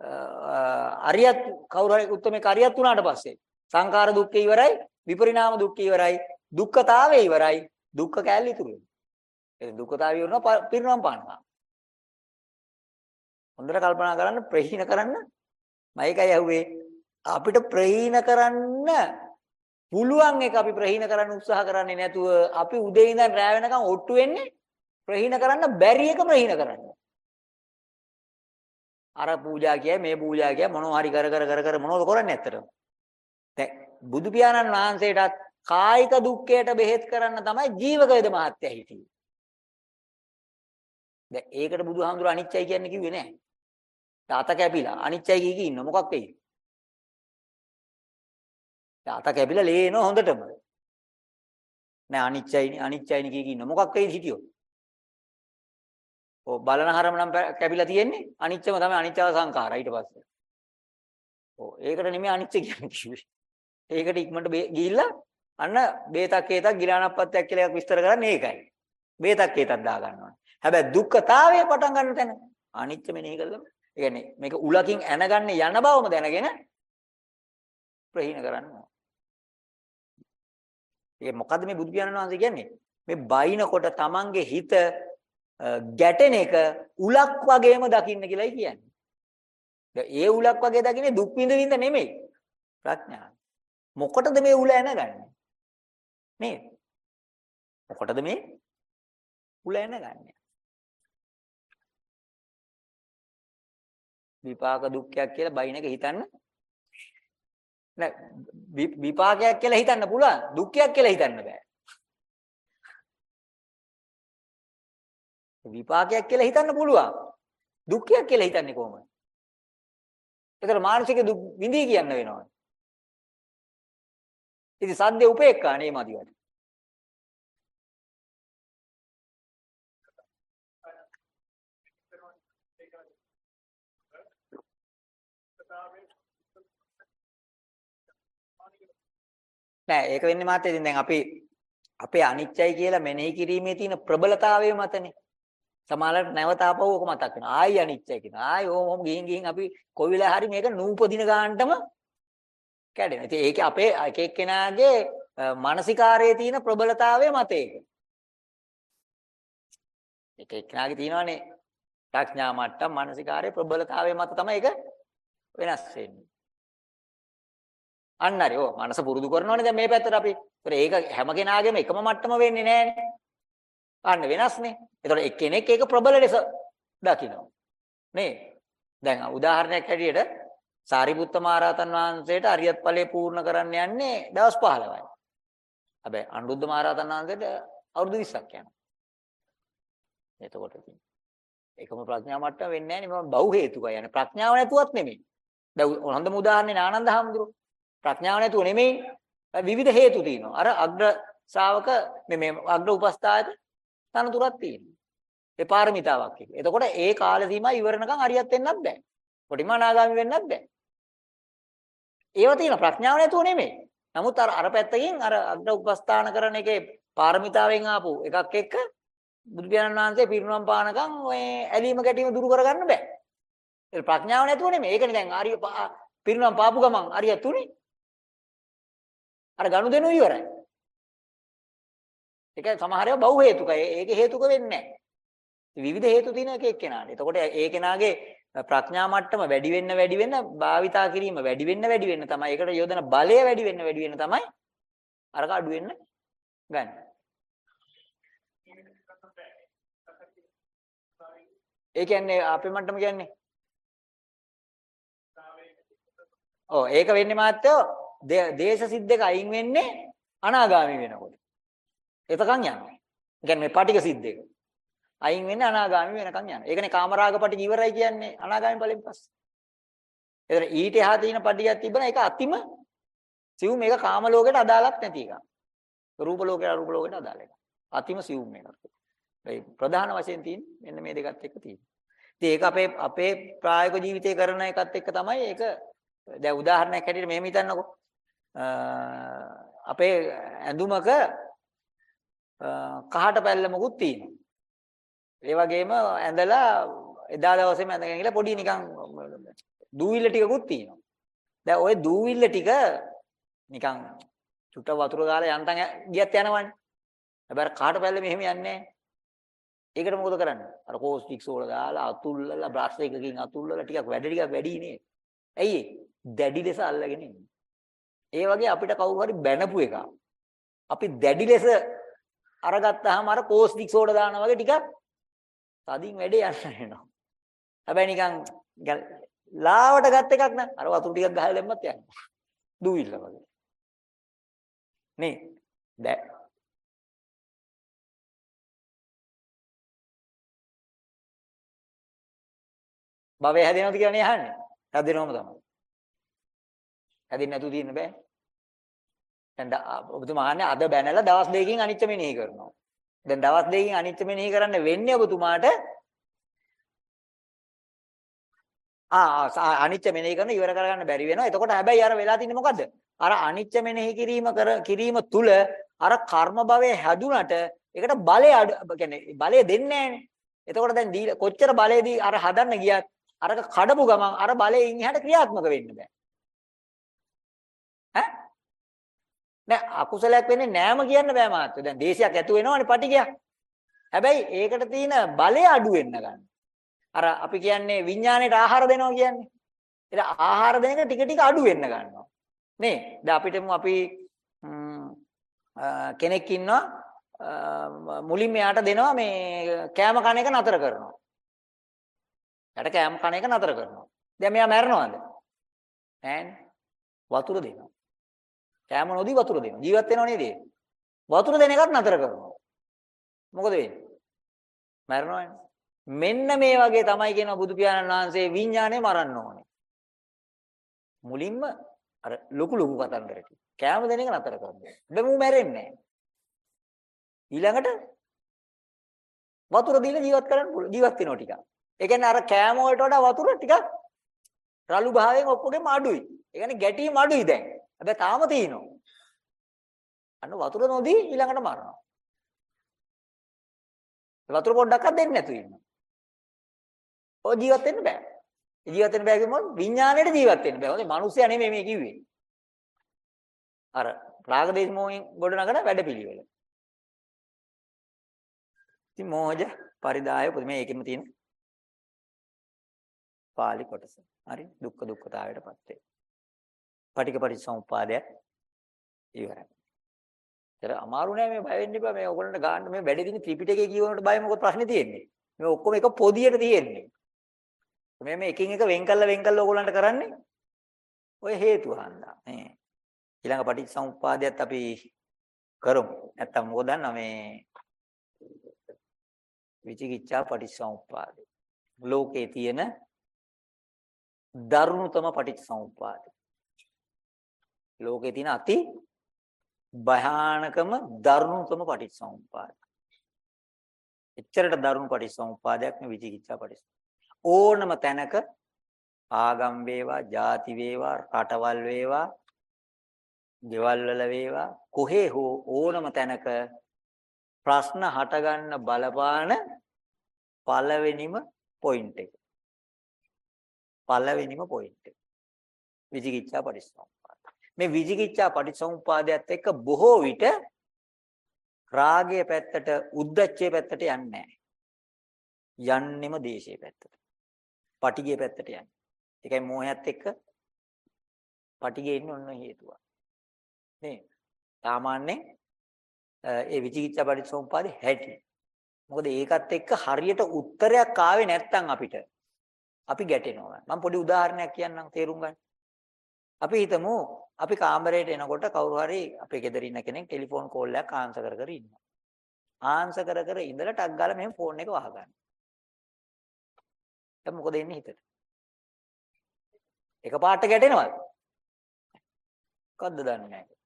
අරියත් කවුරු හරි උත්තරමේ අරියත් වුණාට පස්සේ සංඛාර දුක්ඛ ඉවරයි විපරිණාම දුක්ඛ ඉවරයි දුක්ඛතාවය ඉවරයි දුක්ඛ කෑල්ල ඉතුරු වෙනවා. ඒ දුක්ඛතාවය වුණා පිරිනවම් පානවා. හොඳට කල්පනා කරන්න ප්‍රහීන කරන්න මම ඒකයි අහුවේ අපිට ප්‍රහීන කරන්න පුළුවන් එක අපි ප්‍රහීන කරන්න උත්සාහ කරන්නේ නැතුව අපි උදේ ඉඳන් රෑ වෙනකන් ඔට්ටු වෙන්නේ ප්‍රහීන කරන්න බැරි එක ප්‍රහීන කරන්න. අර පූජා කියයි මේ පූජා කියයි මොනවා හරි කර කර කර කර මොනවද කරන්නේ ඇත්තටම? දැන් බුදු පියාණන් වහන්සේටත් කායික දුක්ඛයට බෙහෙත් කරන්න තමයි ජීවක වේද මහත්ය හිටියේ. දැන් ඒකට බුදුහාමුදුර අනිච්චයි කියන්නේ කිව්වේ නෑ. තාත කැපිලා අනිච්චයි කී කී ඉන්න මොකක් වෙයිද? තාත කැපිලා ලේ එනවා හොඳටම. නෑ අනිච්චයි අනිච්චයි කී කී ඉන්න මොකක් වෙයිද හිටියෝ? ඔව් බලන හරම නම් කැපිලා තියෙන්නේ අනිච්චම තමයි අනිච්චව සංඛාර ඊට පස්සේ. ඔව් ඒකට නෙමෙයි අනිච්ච කියන්නේ කිව්වේ. ඒකට ඉක්මනට ගිහිල්ලා අන්න බේතක් හේතක් ගිලානප්පත්යක් කියලා එකක් විස්තර කරන්නේ ඒකයි. බේතක් හේතක් දා ගන්නවා. හැබැයි දුක්ඛතාවය පටන් ගන්න තැන අනිච්ච මෙනෙහි කළම. ඒ කියන්නේ මේක උලකින් ඇනගන්න යන බවම දැනගෙන ප්‍රහීන කරන්න ඕන. ඒ මොකද්ද මේ බුදු පියාණන් වහන්සේ කියන්නේ? මේ බයිනකොට Tamange හිත ගැටෙන එක උලක් වගේම දකින්න කියලායි කියන්නේ. දැන් ඒ උලක් වගේ දකින්නේ දුක් විඳ විඳ නෙමෙයි. ප්‍රඥාව. මොකටද මේ උල ඇනගන්නේ? නේද? මොකටද මේ උල ඇනගන්නේ? විපාක දුක්ඛයක් කියලා බයින් එක හිතන්න නෑ විපාකයක් කියලා හිතන්න පුළුවන් දුක්ඛයක් කියලා හිතන්න බෑ විපාකයක් කියලා හිතන්න පුළුවන් දුක්ඛයක් කියලා හිතන්නේ කොහොමද ඒතර මානසික දුක් විඳී කියන්න වෙනවා ඉතින් සද්දේ උපේක්ඛා නේ මදිවට. නෑ ඒක වෙන්නේ මාත් ඉතින් දැන් අපි අපේ අනිත්‍යයි කියලා මෙනෙහි කිරීමේ තියෙන ප්‍රබලතාවය මතනේ. සමහරවිට නැවත ආපහු ඕක මතක් වෙනවා. ආයි අනිත්‍යයි කියනවා. ආයි ඕම ඕම ගිහින් ගිහින් අපි කොයි වෙලාව හරි මේක නූපදින ගානටම කැඩෙනවා. ඉතින් ඒක අපේ එක එක්කෙනාගේ මානසිකාරයේ තියෙන ප්‍රබලතාවය මත ඒක. එක එක්කෙනාගේ තියෙනවානේ ප්‍රඥා මට්ටම් මානසිකාරයේ ප්‍රබලතාවය මත තමයි ඒක වෙනස් වෙන්නේ. අන්න හරි. ඔව් මනස පුරුදු කරනවනේ දැන් මේ පැත්තට අපි. ඒතර ඒක හැම කෙනාගේම එකම මට්ටම වෙන්නේ නැහැනේ. අන්න වෙනස්නේ. ඒතර එක්කෙනෙක් ඒක ප්‍රබල ලෙස දකිනවා. නේ? දැන් උදාහරණයක් හැටියට සාරිපුත්ත මහරහතන් වහන්සේට අරියත් ඵලය පූර්ණ කරන්න යන්නේ දවස් 15යි. හැබැයි අනුරුද්ධ මහරහතන් වහන්සේට අවුරුදු 20ක් යනවා. එතකොට එකම ප්‍රඥා මට්ටම වෙන්නේ නැහැ නේ මම බහු හේතුකයි යන්නේ ප්‍රඥාව නැතුවත් නෙමෙයි. දැන් හොඳම උදාහරණේ ආනන්ද හැමදුරු. ප්‍රඥාව නැතුව නෙමෙයි විවිධ හේතු තියෙනවා. අර අග්‍ර ශ්‍රාවක මේ මේ අග්‍ර උපස්ථායක තනතුරක් තියෙනවා. ඒ පාරමිතාවක් එක. එතකොට ඒ කාල සීමා ඉවරනකම් හරියට වෙන්නත් බෑ. කොටිම අනාගාමි වෙන්නත් බෑ. ඒව තියෙන ප්‍රඥාව නැතුව නෙමෙයි. නමුත් අර අර පැත්තකින් අර අග්‍ර උපස්ථාන කරන එකේ පාරමිතාවෙන් ආපු එකක් එක්ක බුදු පියාණන් වහන්සේ පිරිනුවම් පානකම් ඔය ඇලීම ගැටීම දුරු කරගන්න බෑ. ඒ ප්‍රඥාව නැතුව නෙමෙයි. ඒකනේ දැන් ආර්ය පිරිනුවම් පාපු ගමන් ආර්ය තුනේ අර ගනුදෙනු ඉවරයි. ඒක සමහර ඒවා බහු හේතුකයි. ඒක හේතුක වෙන්නේ නැහැ. විවිධ හේතු තියෙන එක එක්කෙනාට. එතකොට ඒ කෙනාගේ ප්‍රඥා මට්ටම වැඩි වෙන්න වැඩි වෙන්න භාවිතා කිරීම වැඩි වෙන්න වැඩි වෙන්න තමයි ඒකට යොදන බලය වැඩි වෙන්න වැඩි වෙන්න තමයි අරක අඩු වෙන්න ගන්න. ඒ කියන්නේ අපේ මට්ටම කියන්නේ ඔව් ඒක වෙන්නේ මාත්‍යෝ දේශ සිද්දක අයින් වෙන්නේ අනාගාමී වෙනකොට. එතකන් යනවා. ඒ කියන්නේ මේ පටික සිද්දක. අයින් වෙන්නේ අනාගාමී වෙනකන් යනවා. ඒකනේ කාමරාග පටික ඉවරයි කියන්නේ අනාගාමී ඵලෙන් පස්සේ. එතන ඊට එහා තියෙන පටියක් තිබුණා ඒක අතිම සිව් මේක කාම ලෝකයට අදාළක් නැති එකක්. රූප ලෝකයට අරූප ලෝකයට අදාළ එකක්. අතිම සිව් මේකක්. ඒ ප්‍රධාන වශයෙන් තියෙන මෙන්න මේ දෙකත් එක්ක තියෙනවා. ඉතින් ඒක අපේ අපේ ප්‍රායෝගික ජීවිතේ කරන එකත් එක්ක තමයි ඒක දැන් උදාහරණයක් හැටියට මෙහෙම හිතන්නකෝ. අපේ ඇඳුමක කහට පැල්ලමකුත් තියෙනවා. ඒ වගේම ඇඳලා එදා දවසේම ඇඳගෙන ගිහලා පොඩි නිකන් දූවිල්ල ටිකකුත් තියෙනවා. දැන් ওই දූවිල්ල ටික නිකන් චුට්ට වතුර ගාලා යන්තම් ගියත් යනවනේ. හැබැයි කහට පැල්ල මෙහෙම යන්නේ නැහැ. ඒකට මොකද කරන්නේ? අර කෝස්ටික් සෝල දාලා අතුල්ලලා බ්‍රෂ් එකකින් අතුල්ලලා ටිකක් වැඩ ටිකක් වැඩි නේ. ඇයි දැඩි ලෙස අල්ලගෙන ඉන්නේ. ඒ වගේ අපිට කවුරු හරි බැනපු එක. අපි දැඩි ලෙස අරගත්තාම අර කෝස්ටික් සෝඩා දානවා වගේ ටිකක් තදින් වැඩේ යන්න වෙනවා. හැබැයි නිකන් ලාවට ගත් එකක් නෑ. අර වතුර ටිකක් ගහලා දැම්මත් යනවා. දුවිල්ල වගේ. නේ. දැන් භවය හැදෙනවද කියලා නේ අහන්නේ. හැදෙනවම තමයි. හැදෙන්නේ නැතුව තියෙන්න බෑ. දැන් ඔබතුමා අහන්නේ අද බැනලා දවස් දෙකකින් අනිත්‍ය මෙනෙහි කරනවා. දැන් දවස් දෙකකින් අනිත්‍ය මෙනෙහි කරන්න වෙන්නේ ඔබතුමාට ආ අනිත්‍ය මෙනෙහි කරන ඉවර කරගන්න බැරි වෙනවා. එතකොට හැබැයි අර වෙලා තින්නේ මොකද්ද? අර අනිත්‍ය මෙනෙහි කිරීම කර කිරීම තුල අර කර්ම භවයේ හැදුනට ඒකට බලය කියන්නේ බලය දෙන්නේ නැහනේ. එතකොට දැන් කොච්චර බලයේදී අර හදන්න ගියත් අරක කඩපු ගමන් අර බලයෙන් එහාට ක්‍රියාත්මක වෙන්න බෑ. ඈ නෑ අකුසලයක් වෙන්නේ නෑම කියන්න බෑ මාත්‍ය. දැන් දේශයක් ඇතු වෙනවනේ පටිගයක්. හැබැයි ඒකට තියෙන බලය අඩු වෙන්න ගන්න. අර අපි කියන්නේ විඥාණයට ආහාර දෙනවා කියන්නේ. ඒක ආහාර දෙන එක ටික ටික අඩු වෙන්න ගන්නවා. නේ? දැන් අපිටම අපි කෙනෙක් ඉන්නවා මුලින්ම යාට දෙනවා මේ කෑම කන එක නතර කරනවා. යාට කෑම කන එක නතර කරනවා. දැන් මෙයා මැරෙනවද? නෑනේ. වතුර දෙනවා. කෑම නොදී වතුර දෙනවා. ජීවත් වෙනව නේද? වතුර දෙන එකත් නතර කරනවා. මොකද වෙන්නේ? මැරෙනවනේ. මෙන්න මේ වගේ තමයි කියන බුදු පියාණන් වහන්සේ විඥානේ මරන්න ඕනේ. මුලින්ම අර ලොකු ලොකු කතන්දර ටික. කෑම දෙන එක නතර කරනවා. හැබැයි මූ මැරෙන්නේ නැහැ. ඊළඟට වතුර දීලා ජීවත් කරන්න පුළුවන්. ජීවත් වෙනවා ටිකක්. ඒ කියන්නේ අර කෑම වලට වඩා වතුර ටිකක් රළු භාවයෙන් ඔක්කොගෙම අඩුයි. ඒ කියන්නේ ගැටීම අඩුයි දැන්. හැබැයි තාම තියෙනවා. අන්න වතුර නොදී ඊළඟට මරනවා. වතුර පොඩ්ඩක්වත් දෙන්නේ නැතු ඉන්නවා. ඔය ජීවත් වෙන්න බෑ. ජීවත් වෙන්න බෑ කිව්වොත් විඥාණයට ජීවත් වෙන්න බෑ. හොඳේ මිනිස්සයා නෙමෙයි මේ කිව්වේ. අර රාග දේශ මොහෙන් ගොඩනගන වැඩපිළිවෙල. ඉතින් මොහොජ පරිදාය මේ ඒකෙම තියෙන පාලි කොටස. හරි දුක්ඛ දුක්ඛතාවයටපත් වේ. පටික පරිසම්පාදය ඉවරයි. ඒතර අමාරු නෑ මේ බය වෙන්න එපා මේ ඔයගොල්ලන්ට ගන්න මේ වැඩි දින ත්‍රිපිටකය කියවනකොට බය මොකද ප්‍රශ්නේ තියෙන්නේ. මේ ඔක්කොම එක පොදියට තියෙන්නේ. මේ මේ එකින් එක වෙන් කළා වෙන් කළා ඔයගොල්ලන්ට කරන්නේ ඔය හේතුව හන්දා. මේ ඊළඟ පටිච්චසමුප්පාදයත් අපි කරමු. නැත්තම් මොකද දන්නා මේ විචිකිච්ඡා පටිච්චසමුප්පාදේ. ලෝකේ තියෙන දරුණුතම පටිච්චසමුප්පාදය. ලෝකේ තියෙන අති භයානකම දරුණුතම පටිච්චසමුප්පාදය. එච්චරට දරුණු පටිච්චසමුප්පාදයක් මේ විචිකිච්ඡා පටිච්ච. ඕනම තැනක ආගම් වේවා, ಜಾති වේවා, රටවල් වේවා, ගෙවල් වල වේවා, කොහේ හෝ ඕනම තැනක ප්‍රශ්න හටගන්න බලපාන පළවෙනිම පොයින්ට් එක. පළවෙනිම පොයින්ට් එක. විචිකිච්ඡා පටිච්චසමුප්පාද. මේ විචිකිච්ඡා පටිච්චසමුප්පාදයට එක්ක බොහෝ විට රාගයේ පැත්තට උද්දච්චයේ පැත්තට යන්නේ නැහැ. යන්නෙම දේශයේ පැත්තට. පටිගයේ පැත්තට යන්නේ. ඒකයි මෝහයත් එක්ක පටිගයේ ඉන්න ඔන්න හේතුව. නේ. සාමාන්‍යයෙන් ඒ විචිකිච්ඡා පටිච්චසමුප්පාදේ හැටි. මොකද ඒකත් එක්ක හරියට උත්තරයක් ආවේ නැත්නම් අපිට අපි ගැටෙනවා. මම පොඩි උදාහරණයක් කියන්නම් තේරුම් ගන්න. අපි හිතමු අපි කාමරයට එනකොට කවුරු හරි අපේ ගෙදර ඉන්න කෙනෙක් ටෙලිෆෝන් කෝල් එකක් ආන්සර් කර කර ඉන්නවා. ආන්සර් කර කර ඉඳලා ටක් ගාලා මෙහෙම ෆෝන් එක වහගන්න. දැන් මොකද එන්නේ හිතට? එකපාරට ගැටෙනවද? මොකද්ද දන්නේ නැහැ.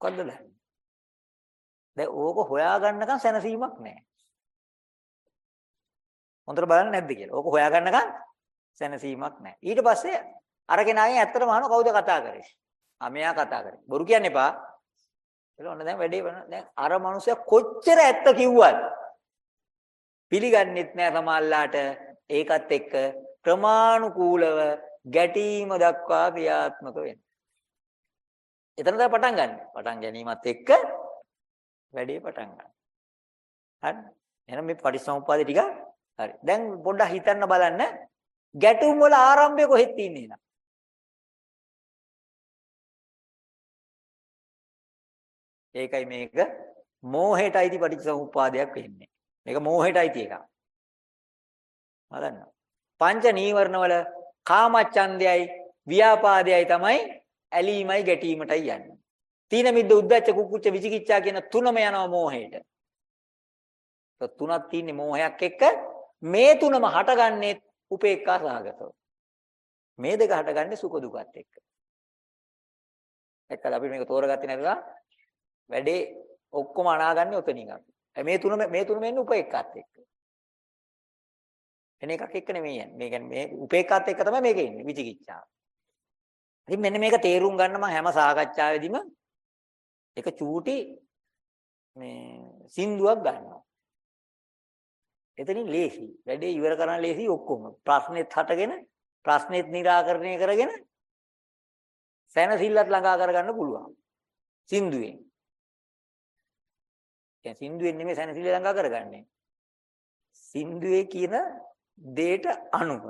මොකද්ද දන්නේ? දැන් ඕක හොයාගන්නකම් සැනසීමක් නැහැ. හොඳට බලන්න නැද්ද කියලා. ඕක හොයාගන්නකම් සැනසීමක් නැහැ. ඊට පස්සේ අර කෙනාගෙන් ඇත්තටම අහනවා කවුද කතා කරේ? ආ මෙයා කතා කරේ. බොරු කියන්න එපා. ඒක ඔන්න දැන් වැඩේ වෙන. දැන් අර මනුස්සයා කොච්චර ඇත්ත කිව්වත් පිළිගන්නෙත් නෑ සමහරලාට ඒකත් එක්ක ප්‍රමාණිකූලව ගැටීම දක්වා ක්‍රියාත්මක වෙනවා. එතන තමයි පටන් ගන්න. පටන් ගැනීමත් එක්ක වැඩේ පටන් ගන්න. හරි. එහෙනම් මේ පරිසම්පාදේ ටික හරි. දැන් පොඩ්ඩක් හිතන්න බලන්න ගැටුම් වල ආරම්භය කොහෙද තියෙන්නේ නේද? ඒකයි මේක මෝහයට අයිති පටිච්චසමුප්පාදයක් වෙන්නේ. මේක මෝහයට අයිති එකක්. බලන්න. පංච නීවරණ වල කාමච්ඡන්දයයි ව්‍යාපාදයයි තමයි ඇලීමයි ගැටීමටයි යන්නේ. තීන මිද්ද උද්දච්ච කුක්කුච්ච විචිකිච්ඡා කියන තුනම යනවා මෝහයට. තුනක් තියෙන්නේ මෝහයක් එක්ක මේ තුනම හටගන්නේ උපේක්ඛා සහගතව. මේ දෙක හටගන්නේ සුඛ දුකත් එක්ක. එක්කලා අපි මේක තෝරගත්තේ නැතුව වැඩේ ඔක්කොම අනාගන්නේ ඔතනින් අපි. මේ තුන මේ තුන මෙන්න උපේක්ඛාත් එක්ක. වෙන එකක් එක්ක නෙමෙයි යන්නේ. මේ කියන්නේ මේ උපේක්ඛාත් එක්ක තමයි මේක ඉන්නේ විචිකිච්ඡාව. ඉතින් මෙන්න මේක තේරුම් ගන්න මම හැම සාකච්ඡාවෙදිම එක චූටි මේ සින්දුවක් ගන්නවා. එතනින් ලේසි. වැඩේ ඉවර කරන්න ලේසි ඔක්කොම. ප්‍රශ්නෙත් හටගෙන ප්‍රශ්නෙත් निराකරණය කරගෙන සැනසෙල්ලත් ළඟා කරගන්න පුළුවන්. සින්දුවෙන්. දැන් සින්දුවෙන් නෙමෙයි සැනසෙල්ල ළඟා කරගන්නේ. සින්දුවේ කියන දෙයට අනුව.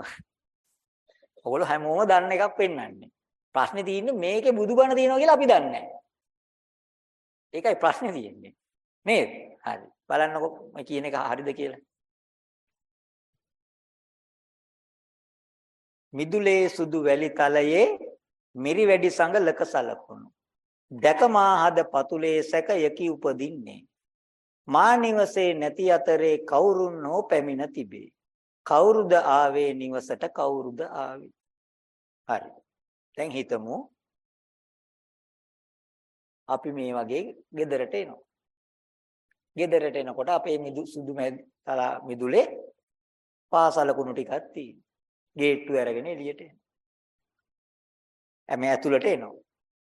ඔයගොල්ලෝ හැමෝම දන්න එකක් පෙන්වන්නේ. ප්‍රශ්නේ තියෙන්නේ මේකේ බුදුබණ තියෙනවා කියලා අපි දන්නේ නැහැ. ඒකයි ප්‍රශ්නේ තියෙන්නේ. නේද? හරි. බලන්නකො මම කියන එක හරිද කියලා. මිදුලේ සුදු වැලි තලයේ මිරි වැඩි සංග ලක සලකුණු. දැක මාහද පතුලේ සැක යකි උපදින්නේ. මා නිවසේ නැති අතරේ කවුරුන් නෝ පැමිණ තිබේ. කවුරුද ආවේ නිවසට කවුරුද ආවේ? හරි. දැන් හිතමු අපි මේ වගේ ගෙදරට එනවා. ගෙදරට එනකොට අපේ මිදු සුදු තලා මිදුලේ පාසල කුණු ටිකක් තියෙනවා. ගේට්ටු අරගෙන එළියට එනවා. එමේ ඇතුළට එනවා.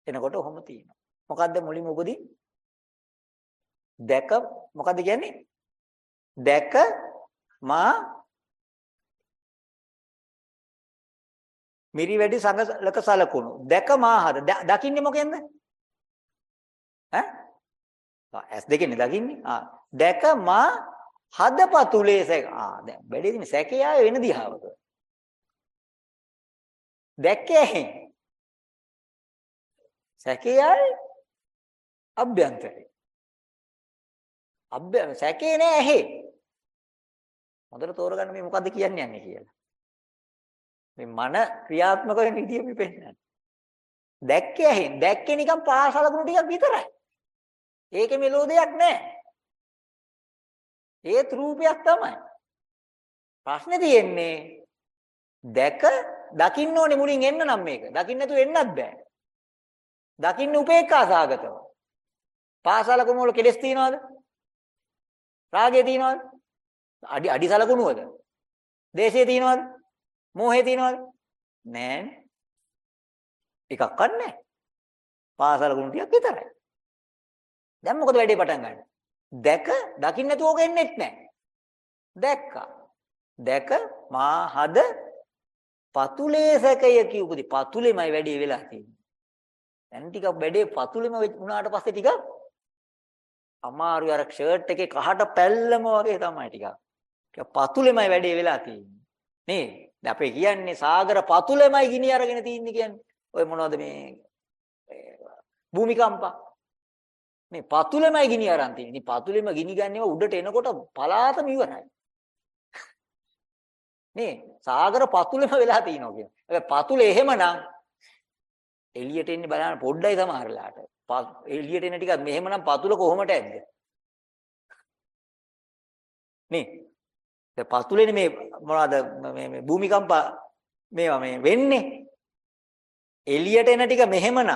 එනකොට ඔහොම තියෙනවා. මොකද්ද මුලින්ම උපදී? දැක මොකද්ද කියන්නේ? දැක මා මිරි වැඩි සංගලක සලකුණු. දැක මා හද. දකින්නේ මොකෙන්ද? ඈ? ඇස් දෙකෙන් දකින්නේ. ආ දැක මා හදපතුලේ සැක. ආ දැන් බැඩේදිනේ සැකේ ආවේ වෙන දිහාවක. දැක්කේ ඇහෙන්. සැකේ ආවේ අභ්‍යන්තරේ. අභ්‍ය සැකේ නෑ ඇහි. හොඳට තෝරගන්න මේ මොකද්ද කියන්නේ යන්නේ කියලා. මේ මන ක්‍රියාත්මක වෙන විදිය අපි පෙන්නන්නේ. දැක්කේ ඇහෙන් දැක්කේ නිකන් පාසලකුණු ටිකක් විතරයි. ඒකේ මෙලෝදයක් නැහැ. ඒත් රූපයක් තමයි. ප්‍රශ්නේ තියෙන්නේ දැක දකින්න ඕනේ මුලින් එන්න නම් මේක. දකින්න නැතුව එන්නත් බෑ. දකින්න උපේක්ඛා සාගතව. පාසලකුණු වල කෙලස් තියනවද? රාගය තියනවද? අඩි අඩි සලකුණුවද? දේශය තියනවද? මෝහය තියනවද? නෑනේ. එකක්වත් නැහැ. පාසලකුණු ටිකක් විතරයි. දැන් මොකද වැඩේ පටන් ගන්න? දැක දකින්න නැතුව ඕක එන්නේත් නැහැ. දැක්කා. දැක මා හද පතුලේ සැකය කියුකදී පතුලේමයි වැඩේ වෙලා තියෙන්නේ. දැන් ටිකක් වැඩේ පතුලේම වුණාට පස්සේ ටිකක් අමාරුයි අර ෂර්ට් එකේ කහට පැල්ලම වගේ තමයි ටිකක්. ටික පතුලේමයි වැඩේ වෙලා තියෙන්නේ. නේ? දැන් අපි කියන්නේ සාගර පතුලේමයි ගිනි අරගෙන තින්නේ කියන්නේ. ඔය මොනවද මේ භූමිකම්පා මේ පතුලෙමයි ගිනි අරන් තියෙන්නේ. ඉතින් පතුලෙම ගිනි ගන්නව උඩට එනකොට පලාතම ඉවරයි. නේ සාගර පතුලෙම වෙලා තියෙනවා කියන. හැබැයි පතුලේ එහෙමනම් එළියට එන්නේ බලන්න පොඩ්ඩයි සමහරලාට. එළියට එන ටිකක් මෙහෙමනම් පතුල කොහොමද ඇද්ද? නේ දැන් පතුලේනේ මේ මොනවද මේ මේ භූමිකම්ප මේවා මේ වෙන්නේ එළියට එන ටික මෙහෙමනම්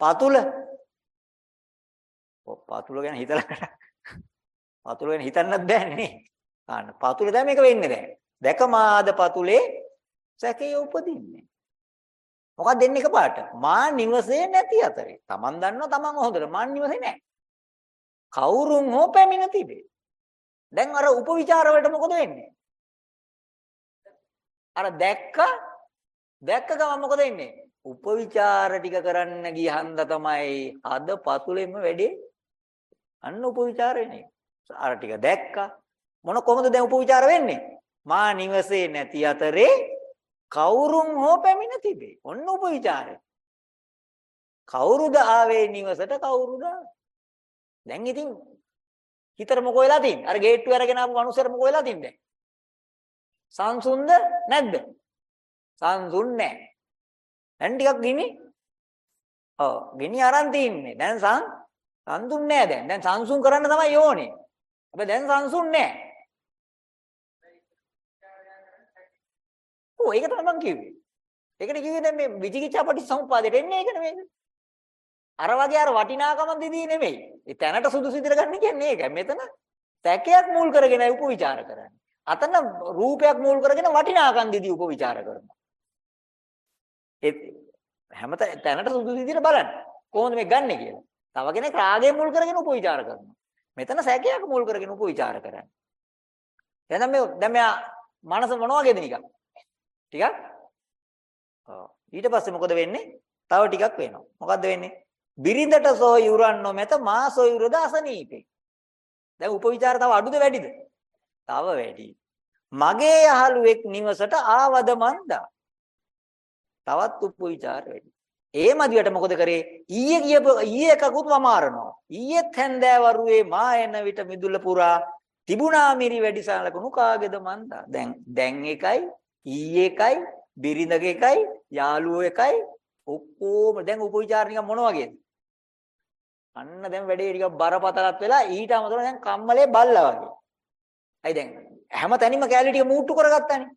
පතුල පතුල ගැන හිතලා පතුල ගැන හිතන්නත් බෑනේ නේ. ගන්න. පතුල දැන් මේක වෙන්නේ දැන්. දැක මාද පතුලේ සැකේ උපදින්නේ. මොකක්ද දෙන්නේ එකපාරට? මා නිවසේ නැති අතරේ. Taman දන්නවා Taman හොඳට මා නිවසේ නැහැ. කවුරුන් හෝ පැමිණ තිබේ. දැන් අර උපවිචාර වලට මොකද වෙන්නේ? අර දැක්ක දැක්ක ගමන් මොකද වෙන්නේ? උපවිචාර ටික කරන්න ගියහන්ද තමයි අද පතුලෙම වැඩේ අන්න උපවිචාරේනේ. අර ටික දැක්කා. මොන කොහොමද දැන් උපවිචාර වෙන්නේ? මා නිවසේ නැති අතරේ කවුරුන් හෝ පැමිණ තිබේ. ඔන්න උපවිචාරය. කවුරුද ආවේ නිවසට කවුරුද? දැන් ඉතින් හිතර මොකෝ වෙලා තින්නේ? අර ගේට්ටුව අරගෙන ආපු මනුස්සයර මොකෝ වෙලා තින්නේ? සංසුන්ද නැද්ද? සංසුන් නැහැ. දැන් ටිකක් ගිනි. ඔව් ගිනි අරන් තින්නේ. දැන් සං සංසුන් නෑ දැන්. දැන් සංසුන් කරන්න තමයි ඕනේ. හැබැයි දැන් සංසුන් නෑ. ඔව් ඒක තමයි මම කිව්වේ. ඒකට කිව්වේ දැන් මේ විචිකිච්ඡා පටිච්චසමුප්පාදයට එන්නේ ඒක නෙමෙයි. අර වගේ අර වටිනාකම දිදී නෙමෙයි. ඒ තැනට සුදුසු විදිහට ගන්න කියන්නේ ඒක. මෙතන සැකයක් මුල් කරගෙන උපවිචාර කරන්නේ. අතන රූපයක් මුල් කරගෙන වටිනාකම් දිදී උපවිචාර කරනවා. ඒ හැම තැනට සුදුසු විදිහට බලන්න. කොහොමද මේ ගන්නෙ කියලා. තව කෙනෙක් රාගය මුල් කරගෙන උපවිචාර කරනවා. මෙතන සැකයක් මුල් කරගෙන උපවිචාර කරන්නේ. එහෙනම් මේ දැන් මෙයා මනස මොන වගේද නිකන්? ටිකක් ඔව් ඊට පස්සේ මොකද වෙන්නේ? තව ටිකක් වෙනවා. මොකද්ද වෙන්නේ? බිරිඳට සෝ යුරන් නොමෙත මා සෝ යුරද අසනීපේ. දැන් උපවිචාර තව අඩුද වැඩිද? තව වැඩි. මගේ යහළුවෙක් නිවසට ආවද මන්දා. තවත් උපවිචාර වැඩි. ඒ මදිවට මොකද කරේ? ඊයේ ගියපු ඊයේ එකකුත් මම අරනවා. ඊයේත් හැන්දෑවරුවේ මා එන විට මිදුල පුරා තිබුණා මිරි වැඩි සලකුණු කාගේද මන්දා. දැන් දැන් එකයි ඊයේ එකයි බිරිඳගේ එකයි යාළුවෝ එකයි ඔක්කොම දැන් උපවිචාර නිකන් මොන වගේද? අන්න දැන් වැඩේ ටිකක් බරපතලත් වෙලා ඊට අමතරව දැන් කම්මලේ බල්ලා වගේ. අයි දැන් හැම තැනින්ම කැලේ ටික මූට්ටු කරගත්තානේ.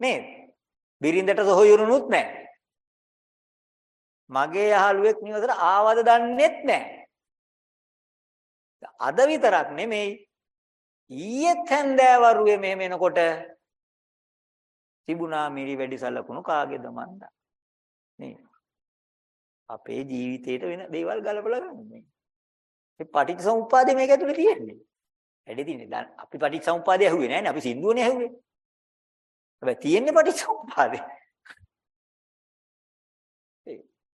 නේද? බිරිඳට සොහොයුරුනුත් නැහැ. මගේ යහළුවෙක් නිවසට ආවද දන්නෙත් නැහැ. අද විතරක් නෙමෙයි ඊයේත් හැන්දෑවරුවේ මෙහෙම එනකොට තිබුණා මිරි වැඩි සලකුණු කාගේද මන්ද නේ අපේ ජීවිතේට වෙන දේවල් ගලපලා ගන්න මේ. මේ පටිච්චසමුප්පාදේ මේක ඇතුලේ තියෙන්නේ. වැඩි දිනේ දැන් අපි පටිච්චසමුප්පාදේ ඇහුවේ නෑනේ අපි සින්දුවනේ ඇහුවේ. හැබැයි තියෙන්නේ පටිච්චසමුප්පාදේ.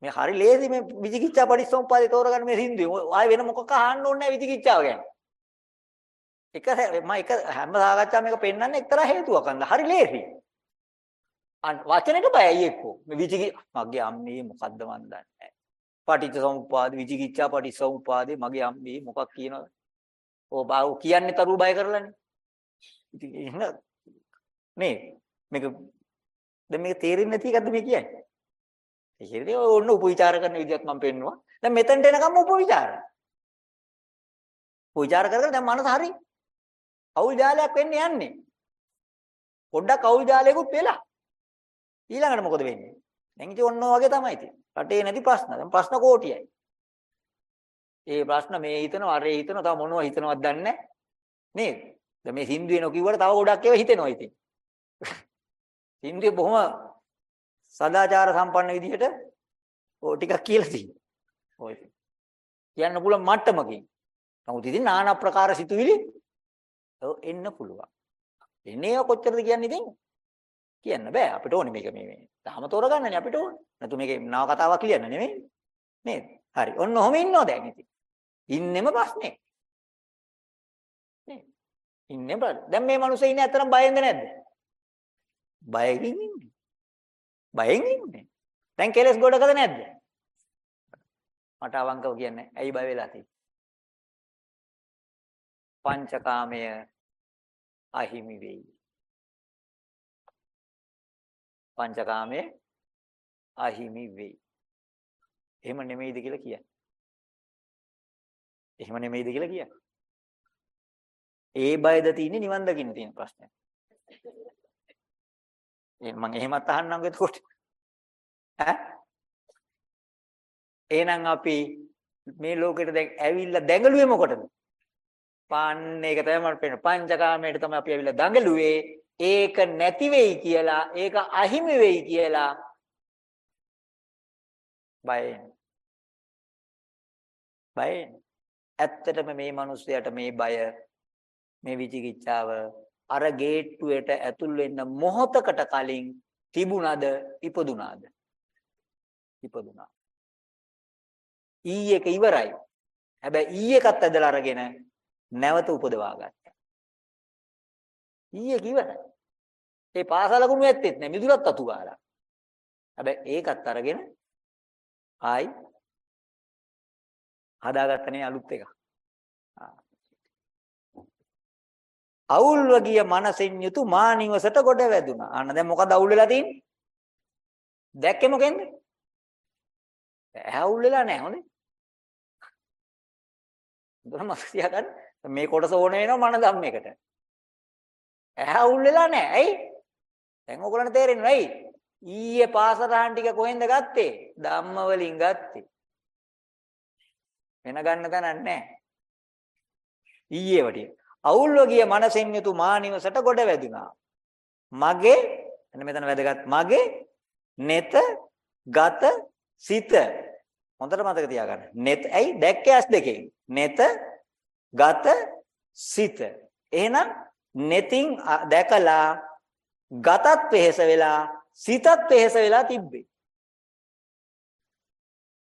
මේ හරි ලේසි මේ විචිකිච්ඡා පටිච්චසමුප්පාදේ තෝරගන්න මේ සින්දුවේ. ආයෙ වෙන මොකක් අහන්න ඕනේ නැහැ විචිකිච්ඡාව ගැන. එක මම එක හැම සාකච්ඡාවම මේක පෙන්වන්නේ එක්තරා හේතුවක් අන්ද. හරි ලේසි. අන් වචනෙට බයයි එක්කෝ. මේ විචිකි මගේ අම්මේ මොකද්ද මන් දන්නේ නැහැ. පටිච්චසමුප්පාද විචිකිච්ඡා පටිච්චසමුප්පාදේ මගේ අම්මේ මොකක් කියනවද? ඕ බා කියන්නේ තරුව බය කරලානේ. ඉතින් එහෙනම් මේ මේක දැන් මේක තේරෙන්නේ නැති එකක්ද මේ කියන්නේ? ඒකේදී ඕන්න උපවිචාර කරන විදිහත් මම පෙන්නුවා. දැන් මෙතනට එනකම් උපවිචාර. උපවිචාර කරගෙන දැන් මනස හරි. අවුල් ජාලයක් වෙන්න යන්නේ. පොඩ්ඩක් අවුල් ජාලයකුත් වෙලා. ඊළඟට මොකද වෙන්නේ? දැන් ඉතින් ඔන්න වගේ තමයි ඉතින්. රටේ නැති ප්‍රශ්න. දැන් ප්‍රශ්න කෝටියයි. ඒ ප්‍රශ්න මේ හිතනවා අරේ හිතනවා තව මොනවද හිතනවද දන්නේ නැහැ. නේද? දැන් මේ සින්දුවේ නොකියුවට තව ගොඩක් ඒවා හිතෙනවා ඉතින්. සින්දුවේ බොහොම සදාචාර සම්පන්න විදිහට ඕ ටිකක් කියලා තියෙනවා. ඔය කියන්න පුළුවන් මට්ටමකින්. නමුත් ඉතින් নানা ප්‍රකාර සිතුවිලි එන්න පුළුවන්. එන්නේ කොච්චරද කියන්නේ ඉතින්? කියන්න බෑ අපිට ඕනේ මේක මේ මේ. තාම තෝරගන්නනේ අපිට ඕනේ. නැතු මේකේ නව කතාවක් ලියන්න නෙමෙයි. නේද? හරි. ඔන්න ඔහොම ඉන්නව දැන් ඉතින්. ඉන්නෙම ප්‍රශ්නේ. නේද? ඉන්නේ බල. දැන් මේ මිනිස්සු ඉන්නේ අතරම බයෙන්ද නැද්ද? බයකින් ඉන්නේ. බයෙන් ඉන්නේ. දැන් කෙලස් ගොඩකද නැද්ද? මට අවංකව කියන්නේ ඇයි බය වෙලා තියෙන්නේ? පංචකාමය අහිමි වෙයි. පංචකාමයේ අහිමි වෙයි. එහෙම නෙමෙයිද කියලා කියන්නේ. එහෙම නෙමෙයිද කියලා කියන්නේ. ඒ බයද තියෙන්නේ නිවන් දකින්න තියෙන ප්‍රශ්නයක්. ඒ මම එහෙමත් අහන්නම් එතකොට. ඈ? එහෙනම් අපි මේ ලෝකෙට දැන් ඇවිල්ලා දැඟලුවේ මොකටද? පාන්න ඒක තමයි මට පේන්නේ. පංචකාමයට තමයි අපි ඇවිල්ලා දඟලුවේ. ඒක නැති වෙයි කියලා, ඒක අහිමි වෙයි කියලා බයෙන්. බයෙන්. ඇත්තටම මේ මිනිස්සයාට මේ බය මේ විචිකිච්ඡාව අර ගේට්ටුවට ඇතුල් වෙන්න මොහොතකට කලින් තිබුණද ඉපදුනාද ඉපදුනා ඊයේක ඉවරයි. හැබැයි ඊයේකත් ඇදලා අරගෙන නැවත උපදවා ගත්තා ඊයේ ඉවරයි. ඒ පාසල ගුණ ඇත්තෙත් නෑ මිදුලත් අතු ගාලා හැබැයි ඒකත් අරගෙන ආයි හදාගත්තනේ අලුත් එකක් අවුල්ව ගිය මනසෙන් යුතු මා නිවසට ගොඩ වැදුනා. අන්න දැන් මොකද අවුල් වෙලා තියෙන්නේ? දැක්කේ මොකෙන්ද? ඇහැ අවුල් වෙලා නැහැ හොඳේ. දුර මස්තිය ගන්න මේ කොටස ඕන වෙනවා මන ධම්මයකට. ඇහැ අවුල් වෙලා නැහැ. ඇයි? දැන් ඔයගොල්ලන්ට තේරෙන්නේ ඇයි? ඊයේ පාසරහන් ටික කොහෙන්ද ගත්තේ? ධම්ම වලින් ගත්තේ. වෙන ගන්න තැනක් නැහැ. ඊයේ වටිය. අවුල්ව ගිය මනසෙන් යුතු මා නිවසට ගොඩ වැදුනා. මගේ එන්න මෙතන වැදගත් මගේ නෙත ගත සිත හොඳට මතක තියාගන්න. නෙත ඇයි දැක්කේ ඇස් දෙකෙන්. නෙත ගත සිත. එහෙනම් නෙතින් දැකලා ගතත් වෙහෙස වෙලා සිතත් වෙහෙස වෙලා තිබ්බේ.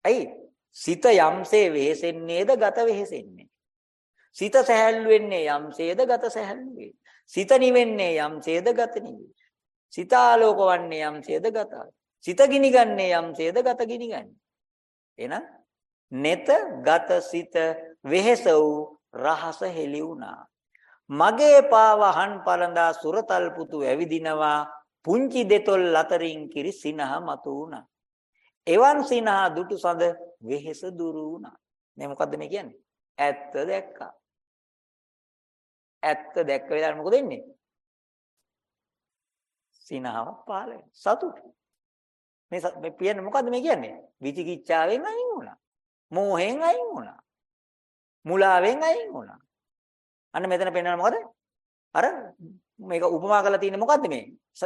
ඇයි? සිත යම්සේ වෙහෙසෙන්නේද ගත වෙහෙසෙන්නේ. සිත සැහැල්ලු වෙන්නේ යම්සේද ගත සැහැල්ලු වේ. සිත නිවෙන්නේ යම්සේද ගත නිවේ. සිත ආලෝක වන්නේ යම්සේද ගත. සිත ගිනිගන්නේ යම්සේද ගත ගිනිගන්නේ. එහෙනම් නෙත ගත සිත වෙහෙස වූ රහස හෙළි වුණා. මගේ පාවහන් පළඳා සුරතල් පුතු ඇවිදිනවා පුංචි දෙතොල් අතරින් කිරි සිනහ මතු වුණා. එවන් සිනහ දුටු සඳ වෙහෙස දුරු වුණා. මේ මොකද්ද මේ කියන්නේ? ඇත්ත දැක්කා. ඇත්ත දැක්ක වෙලාවට මොකද වෙන්නේ? සිනාවක් පහළ වෙනවා. සතුට. මේ මේ කියන්නේ මොකද්ද මේ කියන්නේ? විචිකිච්ඡාවෙන් අයින් වුණා. මෝහෙන් අයින් වුණා. මුලාවෙන් අයින් වුණා. අන්න මෙතන පෙන්නන මොකද? අර මේක උපමා කරලා තියෙන්නේ මොකද්ද මේ?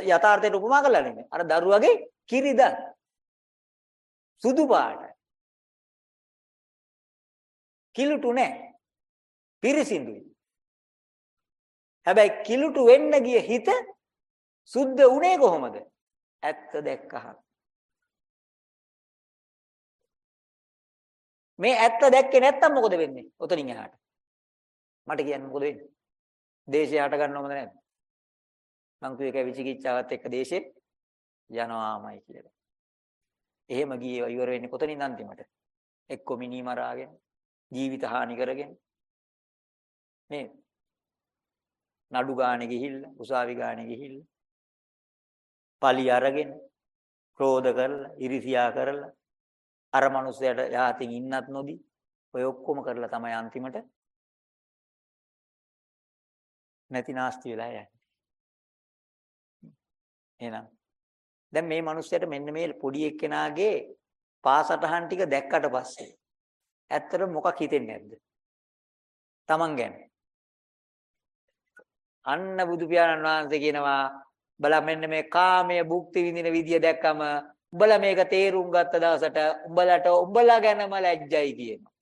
යථාර්ථයට උපමා කරලා නෙමෙයි. අර දරුවගේ කිරිදත්. සුදු පාට. කිලුටු නැහැ. පිරිසිදුයි. හැබැයි කිලුටු වෙන්න ගිය හිත සුද්ධ උනේ කොහොමද? ඇත්ත දැක්කහම. මේ ඇත්ත දැක්කේ නැත්තම් මොකද වෙන්නේ? ඔතනින් එහාට. මට කියන්න මොකද වෙන්නේ? දේශය හට ගන්නවද නැද්ද? මං කිව්ව එක විචිකිච්ඡාවත් එක්ක දේශේ යනවාමයි කියලා. එහෙම ගියේ ඉවර වෙන්නේ කොතනින්ද අන්තිමට? එක්ක මිනි මරාගෙන, ජීවිත හානි කරගෙන. නේද? නඩු ගානේ ගිහිල්ලා, උසාවි ගානේ ගිහිල්ලා. පලි අරගෙන, ක්‍රෝධ කරලා, ඉරිසියා කරලා, අර මනුස්සයාට යහතින් ඉන්නත් නොදී, ඔය ඔක්කොම කරලා තමයි අන්තිමට නැති නාස්ති වෙලා යන්නේ. එහෙනම් දැන් මේ මිනිස්සයාට මෙන්න මේ පොඩි එක්කෙනාගේ පාසටහන් ටික දැක්කට පස්සේ ඇත්තට මොකක් හිතෙන්නේ නැද්ද? Taman ගැන. අන්න බුදු පියාණන් වහන්සේ කියනවා බලා මෙන්න මේ කාමයේ භුක්ති විඳින විදිය දැක්කම උඹලා මේක තේරුම් ගත්ත දවසට උඹලට උඹලා ගැනම ලැජ්ජයි කියනවා.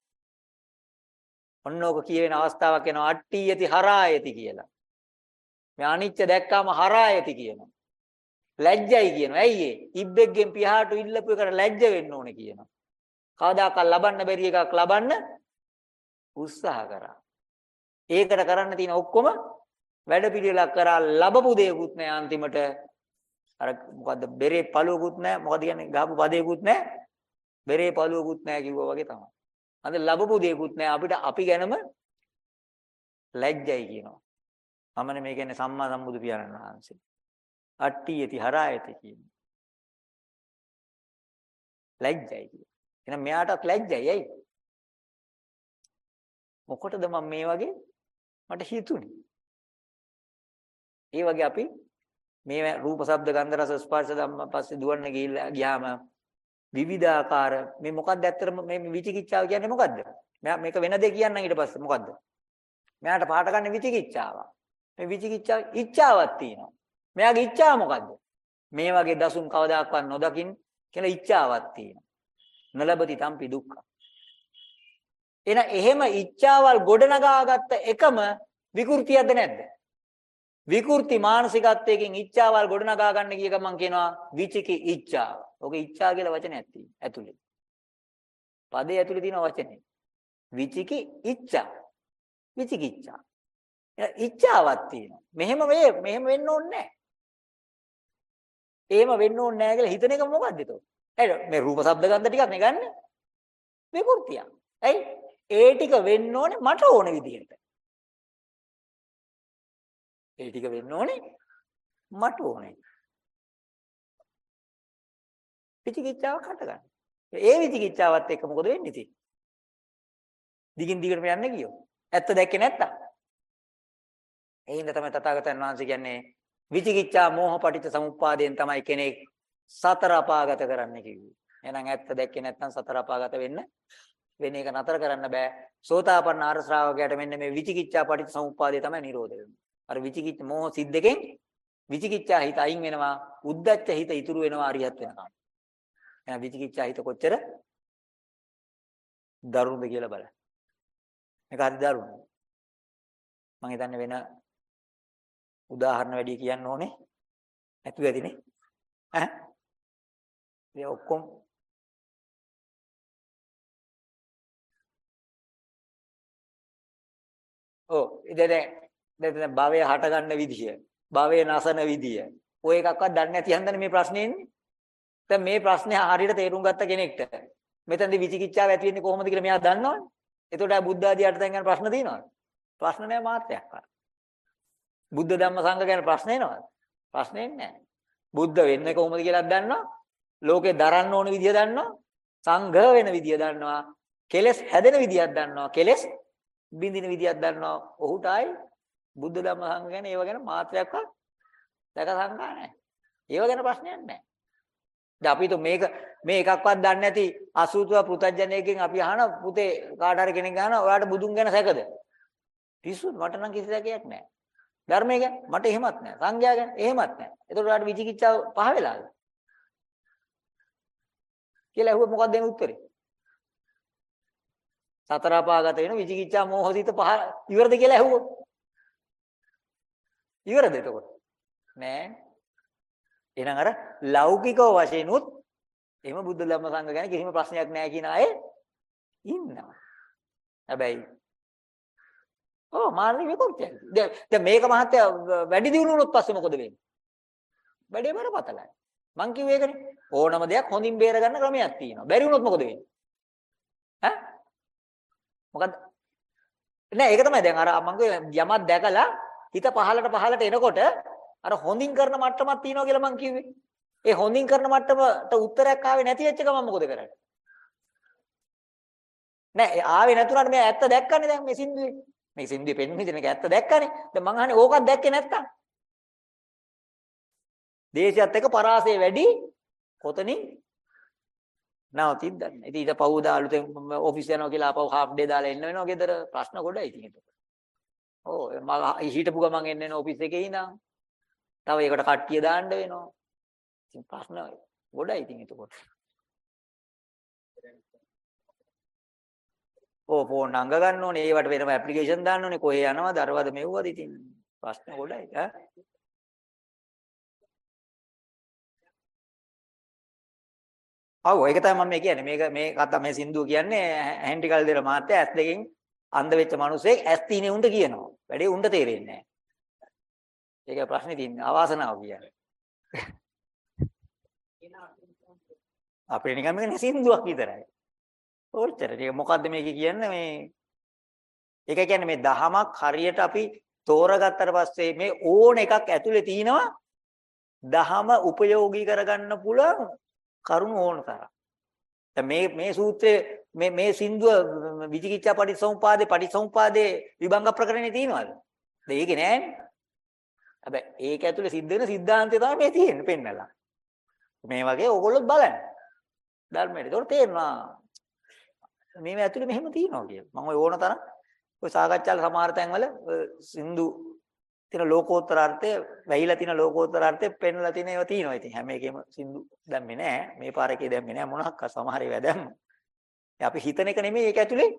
ඔන්නෝක කියවෙන අවස්ථාවක් එනවා අට්ටියති හරායති කියලා. මේ අනිච්ච දැක්කාම හරායති කියනවා. ලැජ්ජයි කියනවා. ඇයි ඒ? ඉබ්බෙක්ගෙන් පියාට ඉල්ලපු එකට ලැජ්ජ වෙන්න ඕනේ කියනවා. කවදාකවත් ලබන්න බැරි එකක් ලබන්න උත්සාහ කරා. ඒකට කරන්න තියෙන ඔක්කොම වැඩ පිළිවෙලක් කරා ලැබපු දෙයක්වත් නැහැ අන්තිමට අර මොකද්ද බෙරේ පළුවකුත් නැහැ මොකද කියන්නේ ගහපු පදයකුත් නැහැ බෙරේ පළුවකුත් නැහැ කිව්වා වගේ තමයි. අද ලැබපු දෙයක්වත් නැහැ අපිට අපි ගැනම ලැජ්ජයි කියනවා. මමනේ මේ කියන්නේ සම්මා සම්බුදු පියාණන් වහන්සේ. අට්ටි යති හරායති කියන්නේ. ලැජ්ජයි කියන. එහෙනම් මෙයාටත් ලැජ්ජයි ඇයි? මොකටද මම මේ වගේ මට හිතුනේ? ඒ වගේ අපි මේ රූප ශබ්ද ගන්ධ රස ස්පර්ශ ධම්ම පස්සේ දුවන්න ගිහිල්ලා ගියාම විවිධාකාර මේ මොකක්ද ඇත්තටම මේ විචිකිච්ඡාව කියන්නේ මොකද්ද? මෙයා මේක වෙන දෙයක් කියන්නම් ඊට පස්සේ මොකද්ද? මෙයාට පාට ගන්න විචිකිච්ඡාවක්. මේ විචිකිච්ඡාව ඉච්ඡාවක් තියෙනවා. මෙයාගේ ඉච්ඡාව මොකද්ද? මේ වගේ දසුන් කවදාකවත් නොදකින් කියලා ඉච්ඡාවක් තියෙනවා. නලබති තම්පි දුක්ඛ. එන එහෙම ඉච්ඡාවල් ගොඩනගාගත්ත එකම විකෘතියක්ද නැද්ද? විකෘති මානසිකත්වයකින් ඉච්ඡාවල් ගොඩනගා ගන්න කිය ගමන් කියනවා විචිකි ඉච්ඡාව. ඔක ඉච්ඡා කියලා වචනයක් තියෙනවා ඇතුලේ. පදේ ඇතුලේ තියෙන වචනේ. විචිකි ඉච්ඡා. විචිකිච්ඡා. ඉච්ඡාවක් තියෙනවා. මෙහෙම වේ මෙහෙම වෙන්න ඕනේ නැහැ. එහෙම වෙන්න ඕනේ නැහැ කියලා හිතන එක මොකද්ද ඒක? ඇයි මේ රූප ශබ්ද ගන්ධ ටිකක් නේ ගන්න? විකෘතිය. ඇයි? ඒ ටික වෙන්න ඕනේ මට ඕන විදිහට. ඒ ටික වෙන්න ඕනේ මට ඕනේ. විචිකිච්ඡාවක් හටගන්න. ඒ විචිකිච්ඡාවත් එක්ක මොකද වෙන්නේ ඉතින්? දිගින් දිගටම යන්නේ කියෝ. ඇත්ත දැක්කේ නැත්තම්. ඒ හින්දා තමයි තථාගතයන් වහන්සේ කියන්නේ විචිකිච්ඡා මෝහ පටිච්ච සමුප්පාදයෙන් තමයි කෙනෙක් සතර අපාගත කරන්න කිව්වේ. එහෙනම් ඇත්ත දැක්කේ නැත්නම් සතර අපාගත වෙන්න වෙන එක නතර කරන්න බෑ. සෝතාපන්න ආර ශ්‍රාවකයාට මෙන්න මේ විචිකිච්ඡා පටිච්ච සමුප්පාදය තමයි නිරෝධ වෙන්නේ. අර විචිකිච්ඡ මෝහ සිද්දකෙන් විචිකිච්ඡා හිත අයින් වෙනවා. උද්දච්ච හිත ඉතුරු වෙනවා අරියත් වෙනකම්. එහෙනම් විචිකිච්ඡා හිත කොච්චර දරුණුද කියලා බලන්න. මේක හරි දරුණුයි. මම හිතන්නේ වෙන උදාහරණ වැඩි කියන්න ඕනේ. නැතුව ඇතිනේ. ඈ? මේ ඔක්කොම ඔව්. ඉතින් දැන් භවය හට ගන්න විදිය භවය නසන විදිය ඔය එකක්වත් දන්නේ නැති හන්දනේ මේ ප්‍රශ්නේ ඉන්නේ. දැන් මේ ප්‍රශ්නේ හරියට තේරුම් ගත්ත කෙනෙක්ට මෙතනදී විචිකිච්ඡාව ඇති වෙන්නේ කොහොමද කියලා මෙයා දන්නවනේ. එතකොට ආ බුද්ධ ආදී අට දැන් ගන්න ප්‍රශ්න තියෙනවද ප්‍රශ්න නෑ මාත්‍යක්වත් බුද්ධ ධම්ම සංඝ ගැන ප්‍රශ්න එනවද? ප්‍රශ්නේ නැහැ. බුද්ධ වෙන්නේ කොහොමද කියලා දන්නවා. ලෝකේ දරන්න ඕන විදිය දන්නවා. සංඝ වෙන විදිය දන්නවා. කෙලස් හැදෙන විදියක් දන්නවා. කෙලස් බින්දින විදියක් දන්නවා. ඔහුට ආයි බුද්ධ ධම්ම සංඝ ගැන ඒව ගැන මාත්‍රයක්වත් දැක සංකා නැහැ. ඒව ගැන ප්‍රශ්නයක් නැහැ. දැන් අපි તો මේක මේ එකක්වත් දන්නේ නැති අසුතුව පෘතජ්ජනයකින් අපි අහන පුතේ කාට හරි කෙනෙක් අහන ඔයාලට බුදුන් ගැන සැකද? පිස්සු මට නම් කිසි සැකයක් නැහැ. ධර්මය ගැන මට එහෙමත් නැහැ. සංඥා ගැන එහෙමත් නැහැ. ඒතකොට ඔයාලට විචිකිච්ඡාව පහ වෙලාද? කියලා ඇහුවා මොකක්ද දෙන උත්තරේ? සතර අපාගත වෙන විචිකිච්ඡා මෝහසිත පහ ඉවරද කියලා ඇහුවොත්. ඉවරද එතකොට? නෑ. එහෙනම් අර ලෞකිකව වශයෙන් උත් එහෙම බුද්ධ ධර්ම සංඝ ගැන කිසිම ප්‍රශ්නයක් නෑ කියන අය ඉන්නවා. හැබැයි ඔව් මාර්ගය විකෘතියි. දැන් දැන් මේක මහත්ය වැඩි දියුණු වුණොත් පස්සේ මොකද වෙන්නේ? වැඩේ බරපතලයි. මං කිව්වේ ඒකනේ. ඕනම දෙයක් හොඳින් බේර ගන්න ක්‍රමයක් තියෙනවා. බැරි වුණොත් මොකද වෙන්නේ? ඈ? මොකද? නෑ ඒක තමයි දැන් අර මං යමක් දැකලා හිත පහලට පහලට එනකොට අර හොඳින් කරන මට්ටමක් තියෙනවා කියලා මං කිව්වේ. ඒ හොඳින් කරන මට්ටමට උත්තරයක් ආවේ නැති වෙච්ච ගමන් මොකද කරන්නේ? නෑ ආවේ නැතුණාට මේ ඇත්ත දැක්කනේ දැන් මේ සින්දුවේ. මේ සින්දුවේ පෙන්වන්නේ මේක ඇත්ත දැක්කනේ. දැන් මං අහන්නේ ඕකක් දැක්කේ නැත්තම්. දේශයත් එක්ක පරාසය වැඩි කොතනින් නවතිද්ද නැහැ. ඉතින් ඊට පව් දාලුතෙන් ඔෆිස් යනවා කියලා ආපහු හාෆ් ඩේ දාලා එන්න වෙනවා ගෙදර ප්‍රශ්න ගොඩයි ඉතින් ඒක. ඕ මම හිටපු ගමන් එන්න එන ඔෆිස් එකේ ඉඳන්. තව ඒකට කට්ටිය දාන්න වෙනවා. ඉතින් ප්‍රශ්න ගොඩයි ඉතින් එතකොට. ඕ ෆෝන් අංග ගන්න ඕනේ. ඒවට වෙනම ඇප්ලිකේෂන් දාන්න ඕනේ. කොහේ යනවද? අරවද මෙව්වද ඉතින් ප්‍රශ්න ගොඩයි ඈ. ඔව් ඒක තමයි මම කියන්නේ. මේක මේ කතා මේ සින්දුව කියන්නේ හැන්ඩි කල් දෙල මාත්‍ය ඇස් දෙකෙන් අන්ධ වෙච්ච මිනිහෙක් ඇස් තීනේ උන්ට කියනවා. වැඩේ උන්ට තේරෙන්නේ නැහැ. ඒක ප්‍රශ්නේ තියෙන්නේ අවාසනාව කියන්නේ. අපේ නිකන් මේක සින්දුවක් විතරයි. ඕල්තර. ඒක මොකද්ද මේකේ කියන්නේ මේ ඒක කියන්නේ මේ දහමක් හරියට අපි තෝරගත්තට පස්සේ මේ ඕන එකක් ඇතුලේ තියෙනවා දහම උපයෝගී කරගන්න පුළුවන් කරුණ ඕන තරම්. දැන් මේ මේ සූත්‍රයේ මේ මේ සින්දුව විචිකිච්ඡා පටිසමුපාදේ පටිසමුපාදේ විභංග ප්‍රකරණේ තියෙනවද? ඒකේ නෑනේ. හැබැයි ඒක ඇතුලේ සිද්ධ වෙන સિદ્ધාන්තය තමයි මේ තියෙන්නේ පෙන්නලා. මේ වගේ ඕගොල්ලෝ බලන්න. ධර්මයට. ඒකට තේරෙනවා මේ ඇතුලේ මෙහෙම තියෙනවා කියලා. මම ඔය ඕන තරම් ඔය සාකච්ඡාවල සමහර තැන්වල සින්දු තියෙන ලෝකෝත්තර අර්ථය වැහිලා තියෙන ලෝකෝත්තර අර්ථය පෙන්ලා තියෙන ඒවා තියෙනවා. ඉතින් හැම එකෙම සින්දු දැම්මේ නෑ. මේ පාර එකේ දැම්මේ නෑ මොනක්ක සමහර ඒවා දැම්ම. අපි හිතන එක නෙමෙයි ඒක ඇතුලේ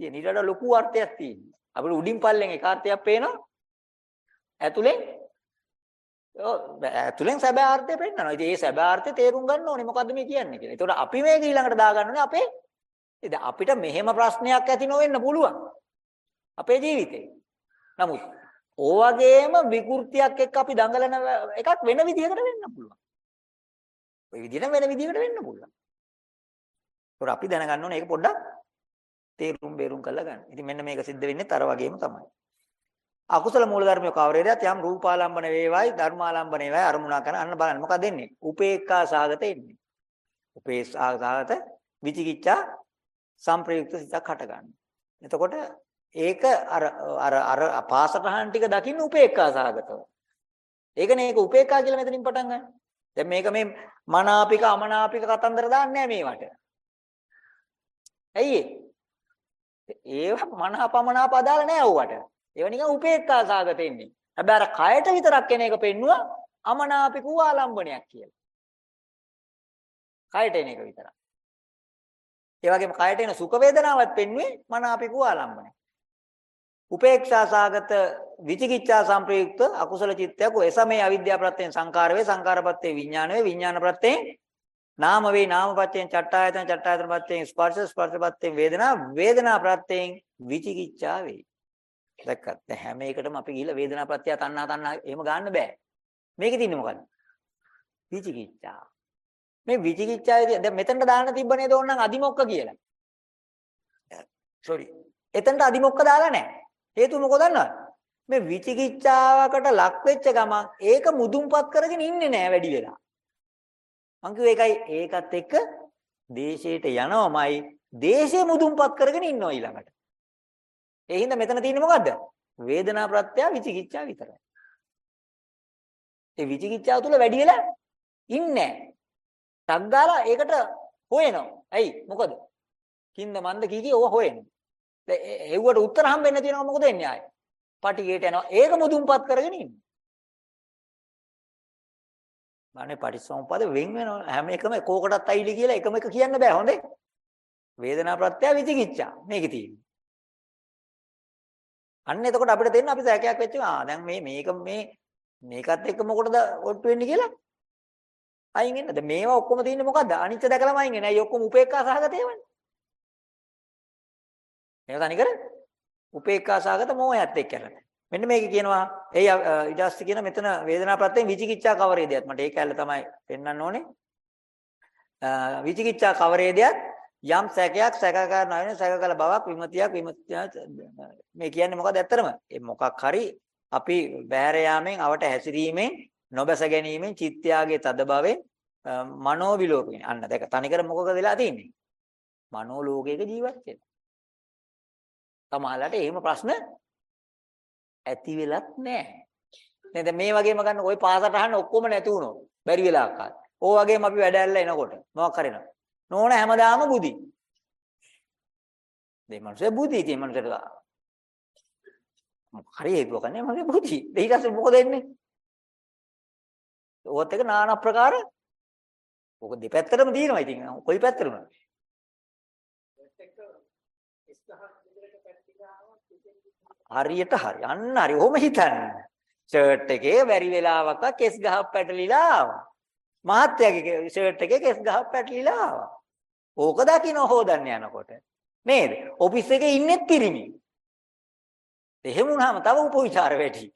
තියෙන. ඊට වඩා ලොකු අර්ථයක් තියෙනවා. අපිට උඩින් පල්ලෙන් එක අර්ථයක් පේනවා. ඇතුලෙන් ඔව් ඇතුලෙන් සැබෑ අර්ථය පෙන්නනවා. ඉතින් ඒ සැබෑ අර්ථය තේරුම් ගන්න ඕනේ මොකද්ද මේ කියන්නේ කියලා. ඒතකොට අපි මේක ඊළඟට දාගන්න ඕනේ අපේ ඉතින් අපිට මෙහෙම ප්‍රශ්නයක් ඇති නොවෙන්න පුළුවන්. අපේ ජීවිතේ. නමුත් ඕ වගේම විකෘතියක් එක්ක අපි දඟලන එකක් වෙන විදිහකට වෙන්න පුළුවන්. ওই විදිහට වෙන විදිහකට වෙන්න පුළුවන්. ඒකට අපි දැනගන්න ඕනේ ඒක පොඩ්ඩක් තේරුම් බේරුම් කරලා ගන්න. ඉතින් මෙන්න මේක සිද්ධ වෙන්නේ තර වගේම තමයි. අකුසල මූලධර්මයේ කවරේදත් යම් රූපාලම්බන වේවයි ධර්මාලම්බන වේවයි අරමුණා කරන අන්න බලන්න මොකද එන්නේ? උපේක්ඛා සාගත එන්නේ. උපේක්ඛා සාගත විචිකිච්ඡා සංප්‍රයුක්ත සිතක් හට ගන්න. එතකොට ඒක අර අර අර පාසටහන් ටික දකින්න උපේක්ඛා සහගතව. ඒකනේ ඒක උපේක්ඛා කියලා මෙතනින් පටන් ගන්න. දැන් මේක මේ මනාපික අමනාපික කතන්දර දාන්නේ නැහැ මේවට. ඇයි ඒ? ඒව මනාපමනාප අදාළ නැහැ ඌවට. ඒව නිකන් උපේක්ඛා සහගත ඉන්නේ. හැබැයි අර කයට විතරක් කෙන එක පෙන්නුවා අමනාපික වූ ආලම්බණයක් කියලා. කයට එන එක විතරක්. ඒ වගේම කයට එන සුඛ වේදනාවත් පෙන්වුවේ මනාපික වූ ආලම්බණයක්. උපේක්ෂා සාගත විචිකිච්ඡා සංප්‍රයුක්ත අකුසල චිත්තයක් එසමේ අවිද්‍යාව ප්‍රත්‍යයෙන් සංකාර වේ සංකාර ප්‍රත්‍යයෙන් විඥාන වේ. විඥාන ප්‍රත්‍යයෙන් නාම වේ නාම ප්‍රත්‍යයෙන් චට්ඨායතන චට්ඨායතන ප්‍රත්‍යයෙන් ස්පර්ශ ස්පර්ශ ප්‍රත්‍යයෙන් වේදනා වේදනා ප්‍රත්‍යයෙන් විචිකිච්ඡා වේ. දැක්කත් හැම එකටම අපි ගිහිල්ලා වේදනා ප්‍රත්‍ය තණ්හා තණ්හා එහෙම ගන්න බෑ. මේකේ තියෙන්නේ මොකද්ද? විචිකිච්ඡා. මේ විචිකිච්ඡාවේදී දැන් මෙතනට දාන්න තිබ්බ නේද ඕනනම් අදිමොක්ක කියලා sorry එතනට අදිමොක්ක දාලා නැහැ හේතුව මොකද දන්නවද? මේ විචිකිච්ඡාවකට ලක් වෙච්ච ගමන් ඒක මුදුන්පත් කරගෙන ඉන්නේ නෑ වැඩි වෙලා. මං කිව්වේ ඒකයි ඒකත් එක්ක දේශයට යනවමයි දේශේ මුදුන්පත් කරගෙන ඉන්නවා ඊළඟට. ඒ හින්දා මෙතන තියෙන්නේ මොකද්ද? වේදනා ප්‍රත්‍ය විචිකිච්ඡා විතරයි. ඒ විචිකිච්ඡාව තුල වැඩි වෙලා ඉන්නේ නෑ. ටක් ගාලා ඒකට හොයනවා. ඇයි? මොකද? කින්ද මන්ද කී කී ඕව හොයනවා. එව්වට උත්තර හම්බෙන්න තියෙනවා මොකද වෙන්නේ ආයේ? පටිගේට යනවා. ඒක මුදුන්පත් කරගෙන ඉන්න. මානේ පටිසම්පද වෙන් වෙනවා. හැම එකම කෝකටත් අයිලි කියලා එකම එක කියන්න බෑ හොඳේ. වේදනා ප්‍රත්‍ය විචිකිච්ඡා මේකේ තියෙන්නේ. අන්න එතකොට අපිට තේරෙන අපි සැකයක් වෙච්ච ආ දැන් මේ මේක මේ මේකත් එක්ක මොකටද ඔට්ටු වෙන්නේ කියලා අයින් වෙන්න. දැන් මේවා ඔක්කොම තියෙන්නේ මොකද්ද? අනිත්‍ය දැකලාම අයින් වෙන්නේ. අයි ඔක්කොම උපේක්ඛා සහගත ඒවානේ. මේක තනිකර උපේක්ඛා සහගත මොහයත් එක්ක යනවා. මෙන්න මේක කියනවා ඒ ඊට පස්සේ කියන මෙතන වේදනා ප්‍රත්‍යයෙන් විචිකිච්ඡා කවරේදයක් මට ඒක ඇල්ල තමයි පෙන්වන්න ඕනේ. විචිකිච්ඡා කවරේදයක් යම් සැකයක් සැක කරනවා වෙන සැක කළ බවක් විමතියක් විමතිය මේ කියන්නේ මොකද ඇත්තරම ඒ මොකක් හරි අපි බෑර යාමෙන් අවට හැසිරීමෙන් නොබැස ගැනීමෙන් චිත්ත්‍යාගේ තද භවෙන් මනෝ විලෝකයෙන් අන්න. දැක තනිකර මොකද වෙලා තියෙන්නේ? මනෝ ලෝකයක ජීවත් වෙන. තමහලට එහෙම ප්‍රශ්න ඇති වෙලත් නැහැ නේද? මේ වගේම ගන්න ওই පාසට අහන්න ඔක්කොම නැති වුණොත් බැරි වෙලාවක් ආත් ඕ වගේම අපි වැඩ ඇල්ල එනකොට මොකක් කරේනවා නෝන හැමදාම බුදි. මේ මනුස්සයා බුදි ඉතින් මනුස්සයට. හරි හේතුවක් නැහැ මගේ බුදි. ඊට පස්සේ මොකද වෙන්නේ? ඕවත් එක নানা ප්‍රකාර ඕක දෙපැත්තටම තියෙනවා ඉතින් කොයි පැත්තටම? හරියට හරි. අන්න හරි. ඔහොම හිතන්න. ෂර්ට් එකේ බැරි වෙලාවක කෙස් ගහක් පැටලිලා ආවා. මහත්තයාගේ ෂර්ට් එකේ කෙස් ගහක් පැටලිලා ආවා. ඕක දකින්න හොදන්න යනකොට. නේද? ඔෆිස් එකේ ඉන්නෙත් පිරිමි. එහෙම වුණාම තව උපවිචාර වැඩි.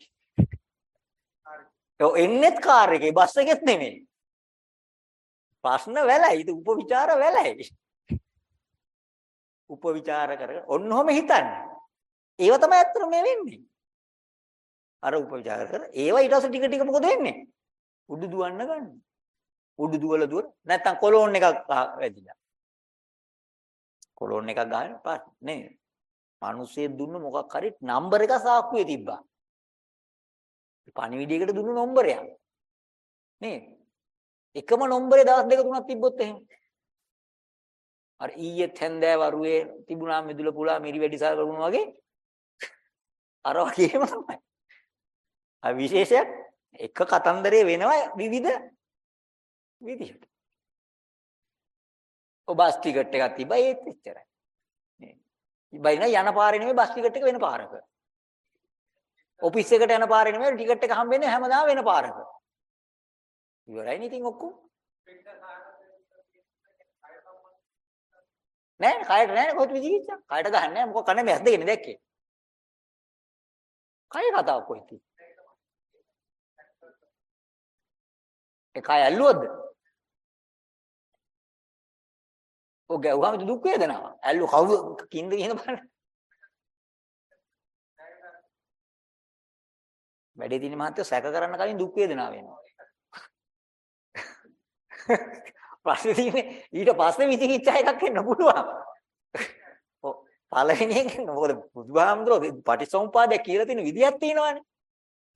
ඔව් එන්නෙත් කාර් එකේ බස් එකෙත් නෙමෙයි. ප්‍රශ්න වැලයි. ඒක උපවිචාර වැලයි. උපවිචාර කර ඔන්නෝම හිතන්නේ. ඒව තමයි ඇත්තට මේ වෙන්නේ. අර උපවිචාර කර ඒව ඊට පස්සේ ටික ටික මොකද වෙන්නේ? උඩු දුවන්න ගන්න. උඩු දුවල දුවල නැත්තම් කොලෝන් එකක් වැදිලා. කොලොන් එකක් ගහන පාස් නේද? මිනිස්සේ දුන්න මොකක් හරි නම්බර එක සාක්කුවේ තිබ්බා. පණිවිඩයකට දුන්නු නම්බරයක්. නේද? එකම නම්බරේ දවස් දෙක තුනක් තිබ්බොත් එහෙම. අර ඊයේ හැන්දෑ වරුවේ තිබුණා මිදුල පුලා මිරි වැඩි සාර කරුණා වගේ අර වගේම තමයි. ආ විශේෂයක් එක කතන්දරේ වෙනවා විවිධ විදිහට. ඔය බස් ටිකට් එකක් තිබ්බා ඒත් එච්චරයි. නේ. බයින යන පාරේ නෙමෙයි බස් ටිකට් එක වෙන පාරක. ඔෆිස් එකට යන පාරේ නෙමෙයි ටිකට් එක හම්බෙන්නේ හැමදාම වෙන පාරක. ඉවරයි නේ ඉතින් ඔක්කොම. නෑ කයට නෑ කොහොමද විදිහට? කයට ගහන්නේ නෑ මොකක් කන්නේ මැස් දෙකනේ දැක්කේ. කය කතාවක් කොහෙද? ඒ කය ඇල්ලුවද? ඔය ගැව්වම දුක් වේදනාවක්. ඇල්ලු කවුද කින්ද කියන බලන්න. වැඩේ තියෙන මහත්තයෝ සැක කරන්න කලින් දුක් වේදනාව වෙනවා. ප්‍රශ්නේ තියෙන්නේ ඊට පස්සේ විචිකිච්ඡා එකක් එන්න පුළුවන්. ඔව් පළවෙනි එක මොකද බුදුහාමුදුරුවෝ පටිසමුපාදය කියලා තියෙන විදියක් තියෙනවානේ.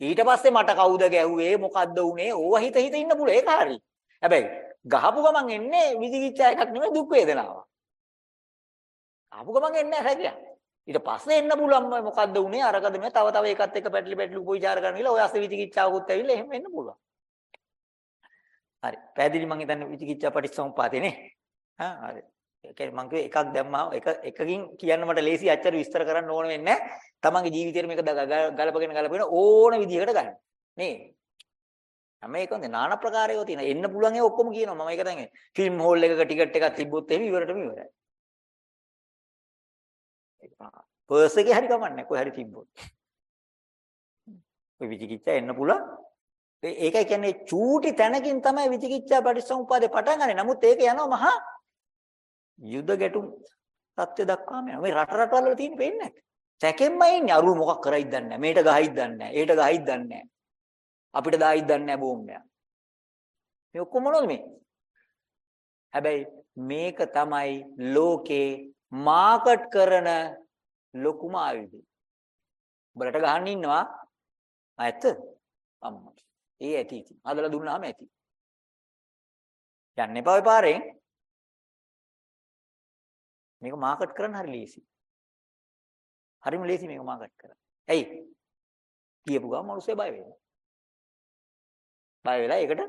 ඊට පස්සේ මට කවුද ගැහුවේ මොකද්ද උනේ ඕව හිත හිත ඉන්න පුළුවන් ඒක හරි. හැබැයි ගහපු ගමන් එන්නේ විදිකිච්ඡා එකක් නෙමෙයි දුක් වේදනාවක්. ආපු ගමන් එන්නේ නැහැ ඊට පස්සේ එන්න පුළුවන් මොකද්ද උනේ අරකද මේ තව තව එකත් එක්ක පැටලි පැටලි උපවිචාර කරන ගිහලා ඔය අස්සේ විචිකිච්ඡාවකුත් ඇවිල්ලා එහෙම එන්න පුළුවන්. හරි. පැහැදිලි මං හිතන්නේ විචිකිච්ඡා පටිච්චසමුපාදේ නේ. හා හරි. ඒ කියන්නේ මං කිව්වේ එකක් දැම්මා එක එකකින් කියන්න මට ලේසි අච්චර විස්තර කරන්න ඕන වෙන්නේ නැහැ. තමන්ගේ ජීවිතේට මේක ගලපගෙන ගලපගෙන ඕන විදිහකට ගන්න. නේ. හැම එකම නාන ප්‍රකාරයෝ තියෙන. එන්න පුළුවන් ඒ ඔක්කොම කියනවා. මම ඒක දැන් ෆිල්ම් හෝල් එකක ටිකට් එකක් තිබ්බොත් එහෙම ඉවරටම ඉවරයි. පර්ස් එකේ හරි කමන්නේ කොහේ හරි තිබ්බොත්. ඔය විචිකිච්ඡා එන්න පුළුවන්. ඒකයි කියන්නේ චූටි තැනකින් තමයි විචිකිච්ඡා පරිසම්පාදේ පටන් ගන්නේ. නමුත් ඒක යනවා මහා යුද ගැටුම් தත්ත්ව දක්වාම යනවා. මේ රට රටවල වල තියෙන පේන්නේ නැහැ. සැකෙන්ම ඉන්නේ අරුව මොකක් කරයිද දන්නේ නැහැ. මේට ගහයිද දන්නේ නැහැ. ඒට ගහයිද දන්නේ නැහැ. අපිට දායිද දන්නේ නැහැ බෝම්බයක්. මේ ඔක්කොම මොනවද මේ? හැබැයි මේක තමයි ලෝකේ මාකට් කරන ලොකුම ආයුධය. උඹලට ගහන්න ඉන්නවා ඇත්ත? අම්මා. ඒ ඇති ඉතින්. හදලා දුන්නාම ඇති. යන්න එපා ඔය පාරෙන්. මේක මාකට් කරන්න හරි ලේසි. හරිම ලේසි මේක මාකට් කරන්න. ඇයි? කියපු ගමන් මිනිස්සු බය වෙනවා. බය වෙලා ඒකට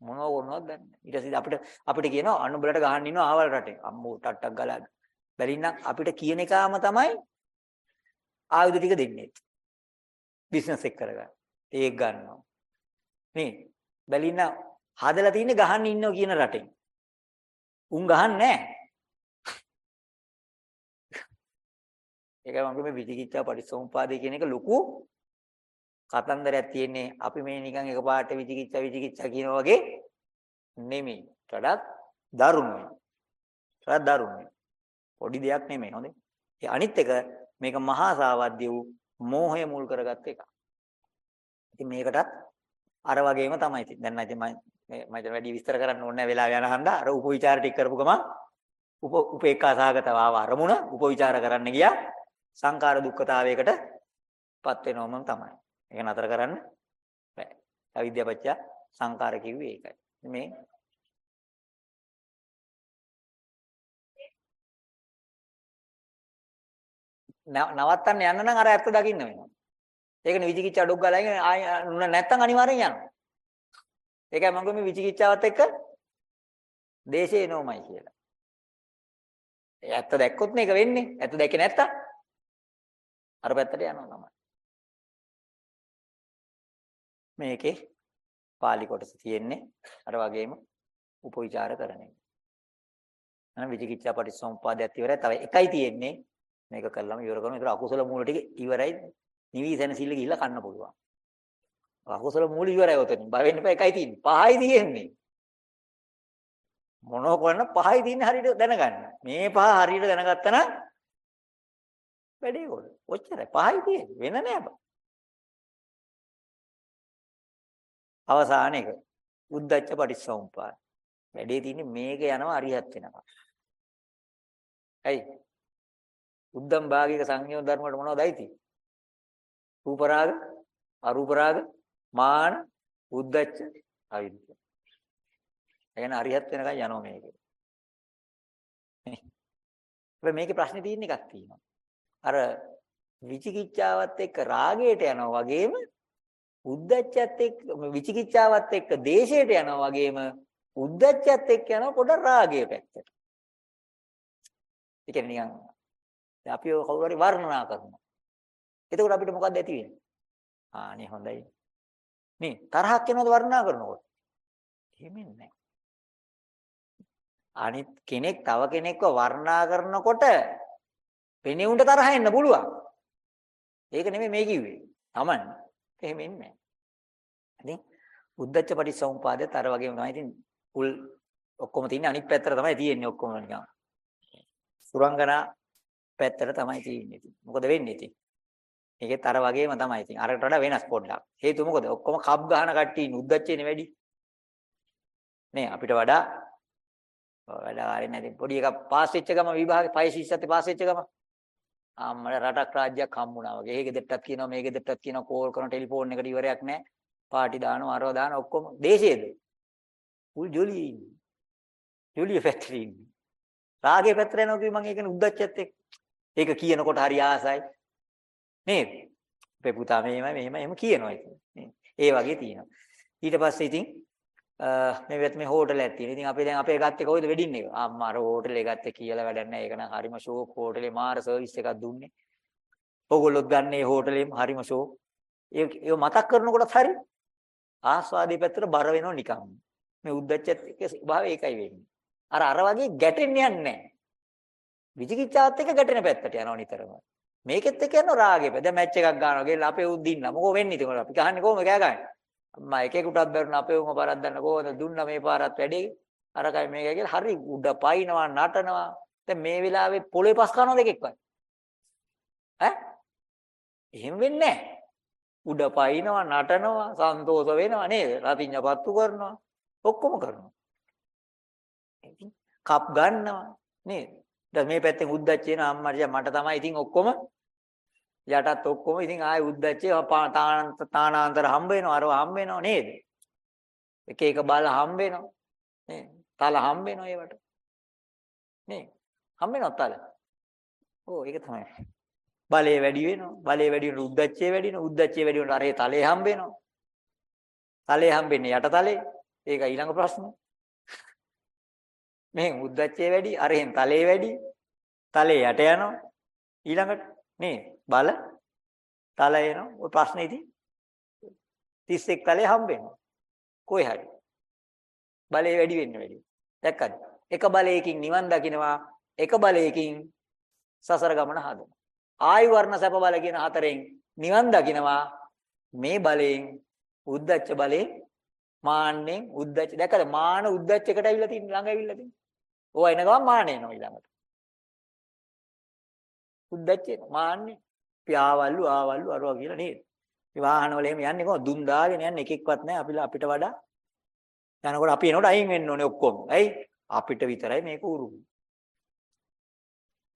මොනව කරනවද දන්නේ නැහැ. ඊට පස්සේ අපිට අපිට කියනවා අනුබලට ගහන්න ඉන්නවා ආවල් රටේ. අම්මෝ ටට්ටක් ගාලා බැලින්නම් අපිට කියන එකාම තමයි ආයුධ ටික දෙන්නේ. බිස්නස් එක කරගන්න. ඒක ගන්නවා. මේ බැලින්න හදලා තින්නේ ගහන්න ඉන්නව කියන රටෙන්. උන් ගහන්නේ නැහැ. ඒකයි මම මේ විචිකිච්ඡා පරිසෝම්පාදේ කියන එක ලොකු කතන්දරයක් තියෙන්නේ. අපි මේ නිකන් එකපාරට විචිකිච්ඡා විචිකිච්ඡා කියනවා වගේ නෙමෙයි. වඩාත් දරුණුයි. වඩාත් දරුණුයි. පොඩි දෙයක් නෙමෙයි හොඳේ. ඒ අනිත් එක මේක මහා සාවද්‍ය වූ මෝහය මුල් කරගත් එක. ඉතින් මේකටත් අර වගේම තමයි ඉතින්. දැන් ඉතින් මම මම වැඩි විස්තර කරන්න ඕනේ නැහැ වෙලාව යන හන්දා. අර උපවිචාර ටික කරපු ගමන් උප උපේක්ඛා සහගතව ආව අරමුණ උපවිචාර කරන්න ගියා. සංකාර දුක්ඛතාවයකට පත් වෙනවම තමයි. ඒක නතර කරන්න බෑ. අවිද්‍යාපච්චය සංකාර කිව්වේ ඒකයි. මේ නවත්තන්න යන්න නම් අර ඇත්ත දකින්න වෙනවා. ඒකනේ විචිකිච්ඡා ඩොග් ගාලා ඉන්නේ ආය නැත්තම් අනිවාර්යෙන් යනවා. ඒකයි මම මේ විචිකිච්ඡාවත් එක්ක දේශේ නෝමයි කියලා. ඒ ඇත්ත දැක්කොත් මේක වෙන්නේ. ඇත්ත දැක්කේ නැත්තම් අර පැත්තට යනවා තමයි. මේකේ pāli කොටස තියෙන්නේ අර වගේම උපවිචාර කරන එක. එහෙනම් විචිකිච්ඡා පටිච්චසමුප්පාදයක් ඉවරයි. තව එකයි තියෙන්නේ. මේක කළාම ඉවර කරනවා. ඒතර අකුසල මූල ටික ඉවරයි. නිවිසන සිල්ල ගිහිල්ලා කන්න පුළුවන්. අකුසල මූල ඉවරයි උතනින්. බය වෙන්න එපා. එකයි තියෙන්නේ. පහයි තියෙන්නේ. මොනෝ කරන පහයි තියෙන්නේ හරියට දැනගන්න. මේ පහ හරියට දැනගත්තා නම් වැඩේ කොහොමද? ඔච්චරයි. පහයි තියෙන්නේ. වෙන නෑ බා. අවසාන එක. උද්දච්ච පටිච්චසමුප්පාද. වැඩේ තියෙන්නේ මේක යනවා අරිහත් වෙනවා. ඇයි? උද්දම් භාගික සංයෝග ධර්ම වලට මොනවද අයිති? රූප රාග, අරූප රාග, මාන, උද්දච්ච, අවිද්‍යාව. එගෙන අරිහත් වෙනකන් යනවා මේකේ. නේ. මේකේ ප්‍රශ්නේ තියෙන එකක් තියෙනවා. අර විචිකිච්ඡාවත් එක්ක රාගයට යනවා වගේම උද්දච්චයත් එක්ක විචිකිච්ඡාවත් එක්ක දේශයට යනවා වගේම උද්දච්චයත් එක්ක යනවා පොඩ රාගයේ පැත්තට. ඒ කියන්නේ නිකන් අපි කවුරු හරි වර්ණනා කරනවා. එතකොට අපිට මොකක්ද ඇති වෙන්නේ? ආනේ හොඳයි. නේ තරහක් එනවද වර්ණනා කරනකොට? එහෙමෙන්නේ නැහැ. අනිත් කෙනෙක් තව කෙනෙක්ව වර්ණනා කරනකොට පෙනෙවුන්ට තරහ එන්න පුළුවන්. ඒක නෙමෙයි මේ කිව්වේ. Taman. එහෙම ඉන්නේ නැහැ. ඉතින් උද්දච්ච පටිසමුපාදයට අර වගේම තමයි ඉතින් උල් ඔක්කොම තියෙන්නේ අනිත් පැත්තට තමයි තියෙන්නේ ඔක්කොම නිකන්. සුරංගනා පැත්තට තමයි තියෙන්නේ ඉතින්. මොකද වෙන්නේ ඉතින්? ඒකෙත් අර වගේම තමයි ඉතින්. අරකට වඩා වෙනස් පොඩ්ඩක්. හේතුව මොකද? ඔක්කොම කප් ගහන කට්ටිය උද්දච්චේනේ වැඩි. නේ අපිට වඩා වැඩ ආරෙන්නේ නැති පොඩි එකක් පාස් වෙච්ච ගම විභාගේ 5 ශිෂ්‍යත්වයේ පාස් වෙච්ච ගම අම්මල රටක් රාජ්‍යයක් හම්බුණා වගේ. ඒක දෙට්ටක් කියනවා මේක දෙට්ටක් කියනවා කෝල් කරන ටෙලිෆෝන් එකට ඉවරයක් නැහැ. පාටි දානවා අරව දානවා ඔක්කොම දේශයේද. උල් ජොලි ඉන්නේ. ජොලිය පැත්තේ ඉන්නේ. රාගේ පැත්තට යනවා කිව්ව මම ඒකනේ උද්දච්චයත් එක්ක. ඒක කියනකොට හරි ආසයි. නේද? අපේ පුතා මෙහෙමයි මෙහෙම එහෙම කියනවා ඉතින්. ඒ වගේ තියෙනවා. ඊට පස්සේ ඉතින් මේ වෙත් මේ හෝටලයක් තියෙන. ඉතින් අපි දැන් අපේ ගත්තේ කොයිද වෙඩින් එක? අම්මා අර හෝටලේ ගත්තේ කියලා වැඩක් නැහැ. ඒක නම් හරිම ෂෝක් හෝටලේ මාර සර්විස් එකක් දුන්නේ. ඕගොල්ලොත් ගන්න ඒ හෝටලේම හරිම ෂෝක්. ඒ ඒ මතක් කරනකොටත් හරි ආස්වාදයේ පැත්තට බර වෙනව නිකන්. මේ උද්දච්චත් එක්ක ස්වභාවය ඒකයි වෙන්නේ. අර අර වගේ ගැටෙන්න යන්නේ නැහැ. විචිකිච්ඡාවත් එක්ක ගැටෙන පැත්තට යනවා නිතරම. මේකෙත් එක්ක යනවා රාගේ පැත්ත. දැන් මැච් එකක් ගන්නවා කියලා අපේ උද්දින්න. මොකෝ වෙන්නේ ඉතින් අපි ගහන්නේ කොහොමද? කෑ ගහන්නේ? අම්මා එකෙකුටත් බැරුණ. අපේ උම පාරක් දන්න කොහොමද? දුන්නා මේ පාරත් වැඩි. අරකයි මේකයි කියලා හරි උඩ පයින්නවා නටනවා. දැන් මේ වෙලාවේ පොළේ පස් කනවා දෙකෙක්වත් ඈ? එහෙම වෙන්නේ නැහැ. උඩ පයින්නවා නටනවා සන්තෝෂ වෙනවා නේද? රතිඤ්ඤ පත්තු කරනවා. ඔක්කොම කරනවා. ඉතින් කප් ගන්නවා නේද? දැන් මේ පැත්තෙන් උද්දච්ච වෙන අම්මා මට තමයි ඉතින් ඔක්කොම යටත් ඔක්කොම ඉතින් ආයෙ උද්දච්චේ තානාන්තර හම්බ වෙනවා අරව හම්බ වෙනවා නේද? එක එක බල හම්බ වෙනවා. නේද? තල හම්බ වෙනවා ඒවට. නේද? හම්බ වෙනවද තල? ඔව් ඒක තමයි. බලේ වැඩි වෙනවා. බලේ වැඩි වෙනකොට උද්දච්චේ වැඩි වෙනවා. උද්දච්චේ වැඩි වෙනකොට අරේ තලේ හම්බ වෙනවා. තලේ හම්බෙන්නේ යට තලේ. ඒක ඊළඟ ප්‍රශ්නේ. මෙහෙන් උද්දච්චය වැඩි, අරහෙන් තලේ වැඩි. තලේ යට යනවා. ඊළඟට නේ බල තල එනවා. ඔය ප්‍රශ්නේ ඉතින් 31 තලේ හම්බෙනවා. කොයි හරි. බලය වැඩි වෙන්න වැඩි. දැක්කද? එක බලයකින් නිවන් දකින්නවා, එක බලයකින් සසර ගමන හදනවා. ආයු වර්ණ සැප බල කියන හතරෙන් නිවන් දකින්නවා මේ බලයෙන් උද්දච්ච බලයෙන් මාන්නෙන් උද්දච්ච දැකද මාන උද්දච්ච එකට ඇවිල්ලා තියෙන ළඟ ඇවිල්ලා තියෙන. ඕවා එන ගමන් මාන එනවා ඊළඟට. උද්දච්ච මාන්නේ පියාවල්ලු ආවල්ලු අරවා කියලා නේද? මේ වාහන වල එහෙම යන්නේ කොහොමද? දුම් දාගෙන යන්නේ එක එක්කවත් නැහැ අපිලා අපිට වඩා. යනකොට අපි එනකොට අයින් වෙන්න ඕනේ ඔක්කොම. ඇයි? අපිට විතරයි මේක උරුම.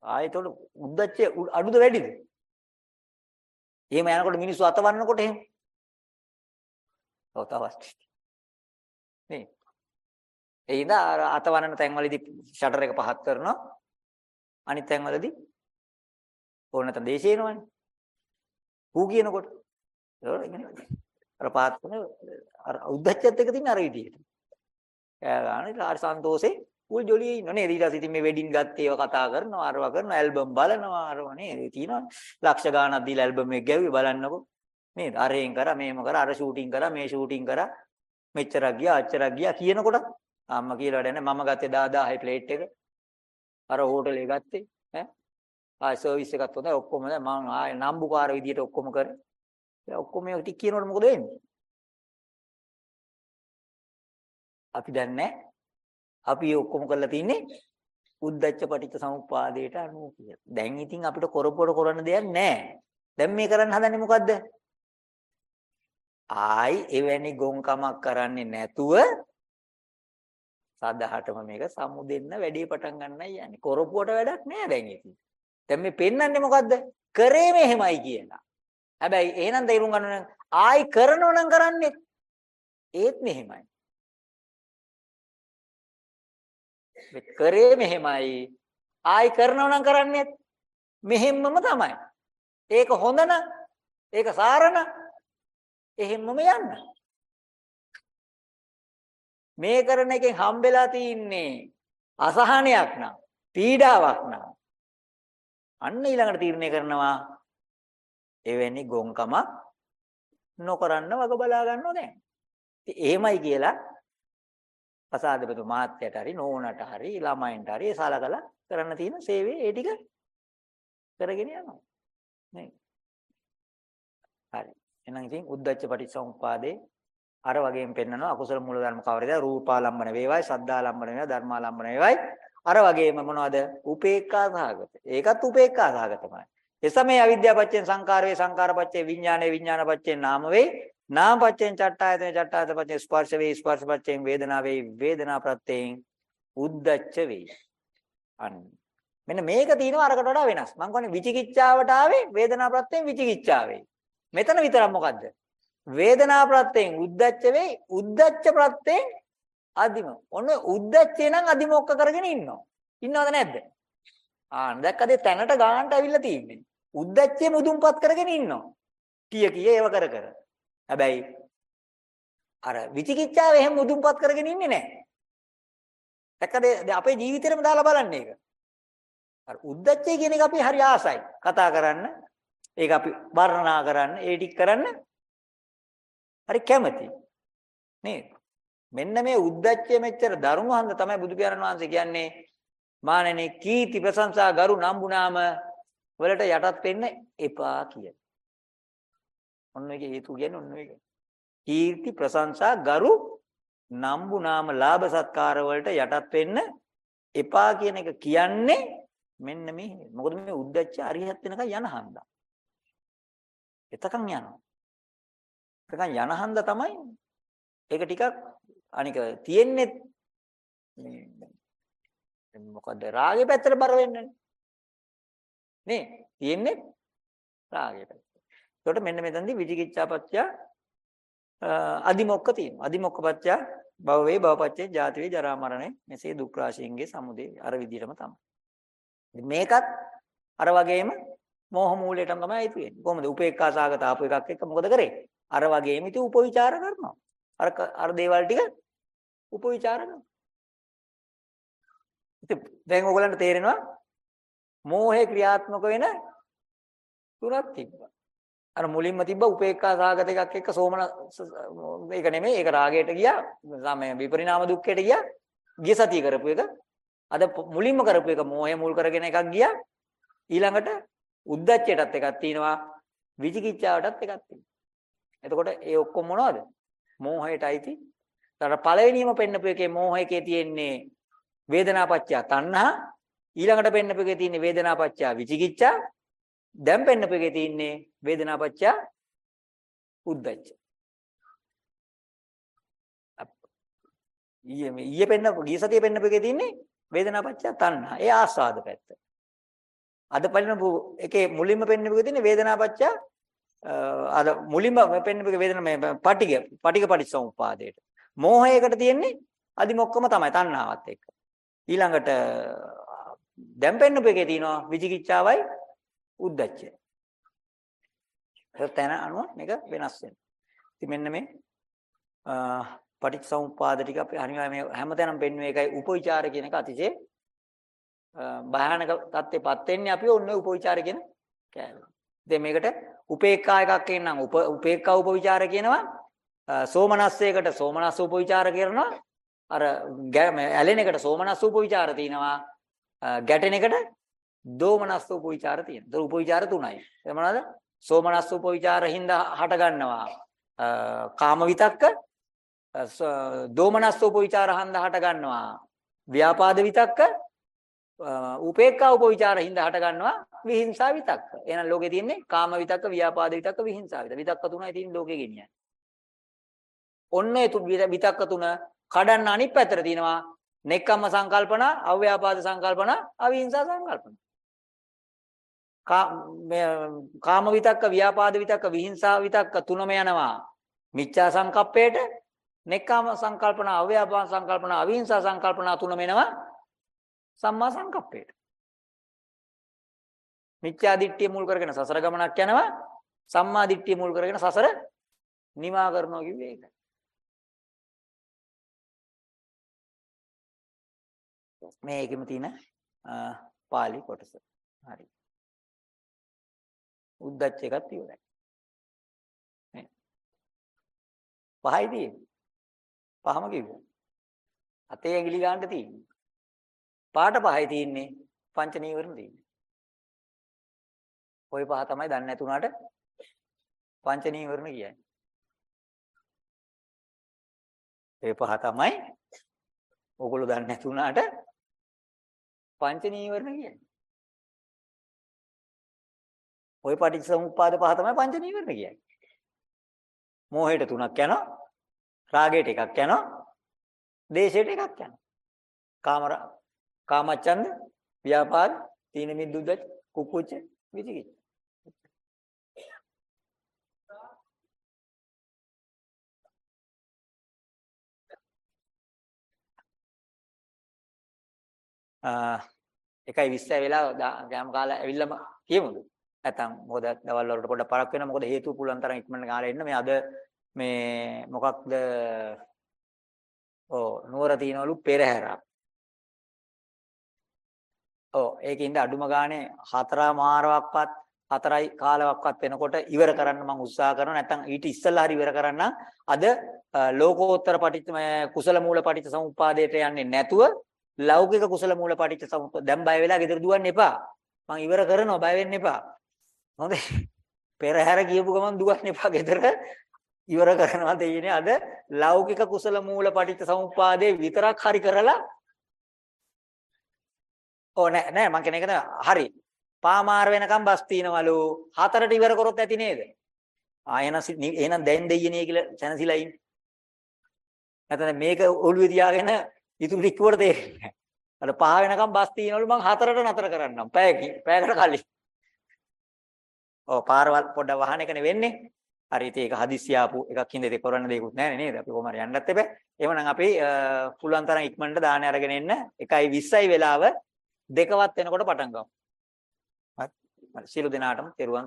ආයෙතොට උද්දච්චය අඩුද වැඩිද? එහෙම යනකොට මිනිස්සු අතවන්නකොට එහෙම. ඔව් තවත්. නේ. ඒ ඉඳා අතවන්නන තැන්වලදී ෂටර් එක පහත් කරනවා. අනිත් තැන්වලදී ඕන නැත්නම් දේශේනවනේ. ඌ කියනකොට අර පහත් කරන අර උද්දච්චයත් එක තියෙන අර විදිහට. එයා ගන්න ආර සන්තෝෂේ ඌ ජොලියේ ඉන්න නේද? ඊට පස්සේ ඉතින් මේ වෙඩින් ගත්තේ ඒවා කතා කරනවා අරවා කරනවා ඇල්බම් බලනවා අරවා නේද? තියෙනවා ලක්ෂ ගාණක් දීලා ඇල්බම් එක ගැව්වේ බලන්නකෝ. නේද? අරෙන් කරා මේම කරා අර ෂූටින් කරා මේ ෂූටින් කරා. මෙච්චරක් ගියා අච්චරක් ගියා කියනකොට අම්මා කියලා වැඩ නැහැ. මම ගත්තේ 10000 ප්ලේට් එක. අර හෝටලේ ගත්තේ ඈ? ආයි සර්විස් එකත් හොඳයි ඔක්කොම දැන් මම ආයේ නම්බුකාර විදියට ඔක්කොම කරේ දැන් ඔක්කොම මේක ටික කියනකොට මොකද වෙන්නේ අපි දන්නේ අපි ඔක්කොම කරලා තින්නේ උද්දච්ච පටිච්ච සමුප්පාදයට අනුව කියලා. දැන් ඉතින් අපිට කරපොර කරන්න දෙයක් නැහැ. දැන් මේ කරන්න හදන්නේ මොකද්ද? ආයි එවැනි ගොංකමක් කරන්නේ නැතුව සදහටම මේක සමුදෙන්න වැඩි පටන් ගන්නයි යන්නේ. කරපුවට වැඩක් නෑ දැන් ඉතින්. දැන් මේ පෙන්වන්නේ මොකද්ද? කරේ මෙහෙමයි කියලා. හැබැයි එහෙනම් තේරුම් ගන්න ඕන ආයි කරනව නම් කරන්නේ ඒත් මෙහෙමයි. මේ කරේ මෙහෙමයි. ආයි කරනව නම් කරන්නේ මෙහෙම්මම තමයි. ඒක හොඳ නම් ඒක සාරණ එහෙම්මම යන්න. මේ කරන එකෙන් හම්බෙලා තින්නේ අසහනයක් නම් පීඩාවක් නම් අන්න ඊළඟට තීරණය කරනවා එවැනි ගොංකමක් නොකරන්න වග බලා ගන්නව දැන්. ඉතින් එහෙමයි කියලා පසාදපතු මාත්‍යට හරි නෝනට හරි ළමයින්ට හරි සලකලා කරන්න තියෙන සේවය ඒ ටික කරගෙන යනවා. නේ. හරි. එහෙනම් ඉතින් උද්දච්ච පටිච්චසමුප්පාදේ අර වගේම පෙන්නනවා අකුසල මූල ධර්ම කවරේද රූපාලම්බන වේවයි සද්ධාලම්බන වේවයි ධර්මාලම්බන වේවයි අර වගේම මොනවද? උපේක්ඛා සහගත. ඒකත් උපේක්ඛා සහගතමයි. එසමේ අවිද්‍යාපච්චෙන් සංකාර වේ සංකාර පච්චේ විඥානේ විඥාන පච්චෙන් නාම වේ නාම පච්චෙන් චට්ඨායතන චට්ඨායතන පච්චෙන් ස්පර්ශ වේ ස්පර්ශ පච්චෙන් වේදනා වේ වේදනා ප්‍රත්‍යයෙන් උද්දච්ච වේ. අන්න. මෙන්න මේක තියෙනවා අරකට වඩා වෙනස්. මම කියන්නේ විචිකිච්ඡාවට ආවේ වේදනා ප්‍රත්‍යයෙන් විචිකිච්ඡාවේ මෙතන විතරක් මොකද්ද? වේදනා ප්‍රත්‍යයෙන් උද්දච්ච වෙයි උද්දච්ච ප්‍රත්‍යයෙන් අදිම ඔන්න උද්දච්චේ නම් අදිමොක්ක කරගෙන ඉන්නවා ඉන්නවද නැද්ද ආ දැක්කද තැනට ගානට ඇවිල්ලා තියෙන්නේ උද්දච්චේ මුදුන්පත් කරගෙන ඉන්නවා. කිය කිය ඒව කර කර. හැබැයි අර විචිකිච්ඡාව එහෙම මුදුන්පත් කරගෙන ඉන්නේ නැහැ. දැක්කද අපේ ජීවිතේම දාලා බලන්න ඒක. අර උද්දච්චය කියන එක අපි හරි ආසයි කතා කරන්න. ඒක අපි වර්ණනා කරන්න, ඒ ටික කරන්න හරි කැමති. නේද? මෙන්න මේ උද්දච්චය මෙච්චර දරුණු හන්ද තමයි බුදු පියාණන් වහන්සේ කියන්නේ මානනේ කීර්ති ප්‍රශංසා ගරු නම්බුනාම වලට යටත් වෙන්න එපා කියලා. ඔන්න ඔයගේ හේතු කියන්නේ ඔන්න ඔයක. කීර්ති ප්‍රශංසා ගරු නම්බු නාම ලාභ සත්කාර වලට යටත් වෙන්න එපා කියන එක කියන්නේ මෙන්න මේ මොකද මේ උද්දච්ච අරිහත් වෙනකන් යන හන්දා. එතකන් යනවා. එතකන් යන හන්දා තමයි ඒක ටිකක් අනික තියෙන්නේ මොකද රාගේ පැත්තට බර වෙන්නේ නේ තියෙන්නේ රාගය පැත්ත. ඒකට මෙන්න මෙතනදී විචිකිච්ඡාපච්චය අදිමොක්ක තියෙනවා. අදිමොක්කපච්චය භව වේ භවපච්චය ජාති වේ ජරා මරණය මෙසේ දුක් රාශියන්ගේ සමුදේ අර විදිහටම තමයි. මේකත් අර වගේම මෝහ මූලයටම තමයි අයිති වෙන්නේ. කොහොමද? උපේක්ඛා සාගත ආපු එකක් එක්ක මොකද කරේ? අර වගේම ඉතින් උපවිචාර කරනවා. අර අර දේවල් ටික උපවිචාර කරනවා. ඉතින් දැන් ඕගලන්ට තේරෙනවා මෝහේ ක්‍රියාත්මක වෙන තුනක් තිබ්බා. අර මුලින්ම තිබ්බ උපේක්ඛා සාගත එකක් එක්ක සෝමන ඒක නෙමෙයි ඒක රාගයට ගියා සමය විපරිණාම දුක්ඛයට ගියා ගිය සතිය කරපු එක අද මුලින්ම කරපු එක මෝහය මුල් කරගෙන එකක් ගියා ඊළඟට උද්දච්චයටත් එකක් තියෙනවා විචිකිච්ඡාවටත් එකක් තියෙනවා එතකොට ඒ ඔක්කොම මොනවද මෝහයට අයිති ඊට පළවෙනියම පෙන්නපු එකේ මෝහයකේ තියෙන්නේ වේදනාපච්චය තණ්හා ඊළඟට පෙන්නපු එකේ තියෙන්නේ වේදනාපච්චය විචිකිච්ඡා දැන් පෙන්නපු එකේ තියෙන්නේ වේදනාපච්චය උද්දච්ච. ඊයේ මේ ඊයේ පෙන්නපු ගිය සතියේ පෙන්නපු එකේ තියෙන්නේ වේදනාපච්චය තණ්හා. ඒ ආස්වාද පැත්ත. අද පෙන්නපු එකේ මුලින්ම පෙන්නපු එකේ තියෙන්නේ වේදනාපච්චය අද මුලින්ම පෙන්නපු එකේ වේදන මේ පටිග පටිග පටිච්චසමුප්පාදයට. මෝහයකට තියෙන්නේ අදිමොක්කම තමයි තණ්හාවත් එක්ක. ඊළඟට දැන් පෙන්නපු එකේ තියෙනවා විචිකිච්ඡාවයි උද්දච්චය. ඒක තැන අනුව මේක වෙනස් වෙනවා. ඉතින් මෙන්න මේ පටිච්චසමුප්පාද ටික අපි අනිවාර්යයෙන් මේ හැමතැනම පෙන්වුවේ ඒකයි උපවිචාර කියන එක අතිශය භයානක தත්ත්වෙපත් වෙන්නේ අපි ඔන්න උපවිචාර කියන කෑම. ඉතින් මේකට උපේක්ඛා එකක් එන්නම් උපේක්ඛා උපවිචාර කියනවා සෝමනස්සයකට සෝමනස්ස උපවිචාර කරනවා අර ඇලෙන එකට සෝමනස්ස උපවිචාර තියෙනවා ගැටෙන එකට දෝමනස්ස උපවිචාර තියෙනවා. ඒතර උපවිචාර තුනයි. ඒ මොනවාද? සෝමනස්ස උපවිචාර හින්දා හට ගන්නවා. කාම විතක්ක දෝමනස්ස උපවිචාර හින්දා හට ගන්නවා. ව්‍යාපාද විතක්ක උපේක්ඛා උපවිචාර හින්දා හට ගන්නවා විහිංසා විතක්ක. එහෙනම් ලෝකේ තියෙන්නේ කාම විතක්ක, ව්‍යාපාද විතක්ක, විහිංසා විතක්ක. විතක්ක තුනයි තියෙන්නේ ලෝකේ ගෙනියන්නේ. ඔන්න ඒ විතක්ක තුන කඩන්න අනිත් පැත්තට තියෙනවා නෙක්කම්ම සංකල්පනා, අව්‍යාපාද සංකල්පනා, අවිහිංසා සංකල්පනා. කාම විතක්ක, ව්‍යාපාද විතක්ක, විහිංසා විතක්ක තුනම යනවා. මිච්ඡා සංකප්පේට, නෙක්ඛාම සංකල්පන, අව්‍යාපාද සංකල්පන, අවිහිංසා සංකල්පන තුනම එනවා සම්මා සංකප්පේට. මිච්ඡා දිට්ඨිය මුල් කරගෙන සසර ගමනක් යනවා. සම්මා දිට්ඨිය මුල් කරගෙන සසර නිමා කරනවා කිව්වේ ඒකයි. මේකෙම තියෙන පාලි කොටස. හරි. උද්දච්ච එකත් ඉවරයි. නේ. පහයි තියෙන්නේ. පහම කිව්වා. අතේ ඇඟිලි ගන්න තියෙන්නේ. පාට පහයි තියෙන්නේ පංච නීවරණ තියෙන්නේ. ওই පහ තමයි දන්නේ නැතුණාට පංච නීවරණ කියන්නේ. ඒ පහ තමයි ඕගොල්ලෝ දන්නේ නැතුණාට පංච නීවරණ කියන්නේ. ওই පටිච්චසමුප්පාද පහ තමයි පංච නීවරණ කියන්නේ. මෝහයට තුනක් යනවා. රාගයට එකක් යනවා. දේශයට එකක් යනවා. කාම කාමච්ඡන්ද, ව්‍යාපාද, තීන මිද්දුද්දච්ච, කුක්කුච්ච, විචිකිච්ඡ. ආ 1:20 වෙලා ගෑම කාලා ඇවිල්ලාම කියමුද? නැත්නම් මොකද දවල් වලට පොඩ්ඩක් පරක් වෙනවා මොකද හේතු පුළුවන් තරම් ඉක්මනට කාලේ එන්න මේ අද මේ මොකක්ද ඔව් නුවර තියනවලු පෙරහැරක් ඔව් ඒකින්ද අඩුම ගානේ හතරා මාරවක්වත් හතරයි කාලවක්වත් වෙනකොට ඉවර කරන්න මම උත්සාහ කරනවා නැත්නම් ඊට ඉස්සෙල්ලා හරි ඉවර කරන්න අද ලෝකෝත්තර පටිච්ච කුසල මූල පටිච්ච සමුප්පාදයට යන්නේ නැතුව ලෞකික කුසල මූල පටිච්ච සමුප්පාද දැන් බය වෙලා ගෙදර දුවන්න එපා මම ඉවර කරනවා බය වෙන්න එපා හොඳයි. පෙරහැර කියපු ගමන් දුවන්න එපා ගෙදර. ඉවර කරනවා දෙයිනේ අද ලෞකික කුසල මූල පටිච්ච සමුප්පාදේ විතරක් හරි කරලා ඕ නෑ නෑ මං කියන එක හරි. පාමාර වෙනකම් බස් තිනවලු. හතරට ඉවර කරොත් ඇති නේද? ආයෙන එහෙනම් දැන් දෙයිනේ කියලා සැනසීලා ඉන්නේ. නැත්නම් මේක ඔළුවේ තියාගෙන ඉතුරු ටික වල තේරෙන්නේ නැහැ. අර පහ වෙනකම් බස් තිනවලු මං හතරට නතර කරන්නම්. පැයකින් පැයකට කලින්. ඔව් පාරවල් පොඩ්ඩක් වහන එකනේ වෙන්නේ. හරි ඉතින් ඒක හදිස්සි ආපු එකක් හින්දා ඒක කරන්න දෙයක්වත් නැහැ නේද? අපි කොහොම හරි යන්නත් එපා. එහෙමනම් අපි පුළුවන් තරම් ඉක්මනට දාන අරගෙන එන්න 1:20යි වෙලාව දෙකවත් වෙනකොට පටන් ගමු. හරි. සියලු දෙනාටම තෙරුවන්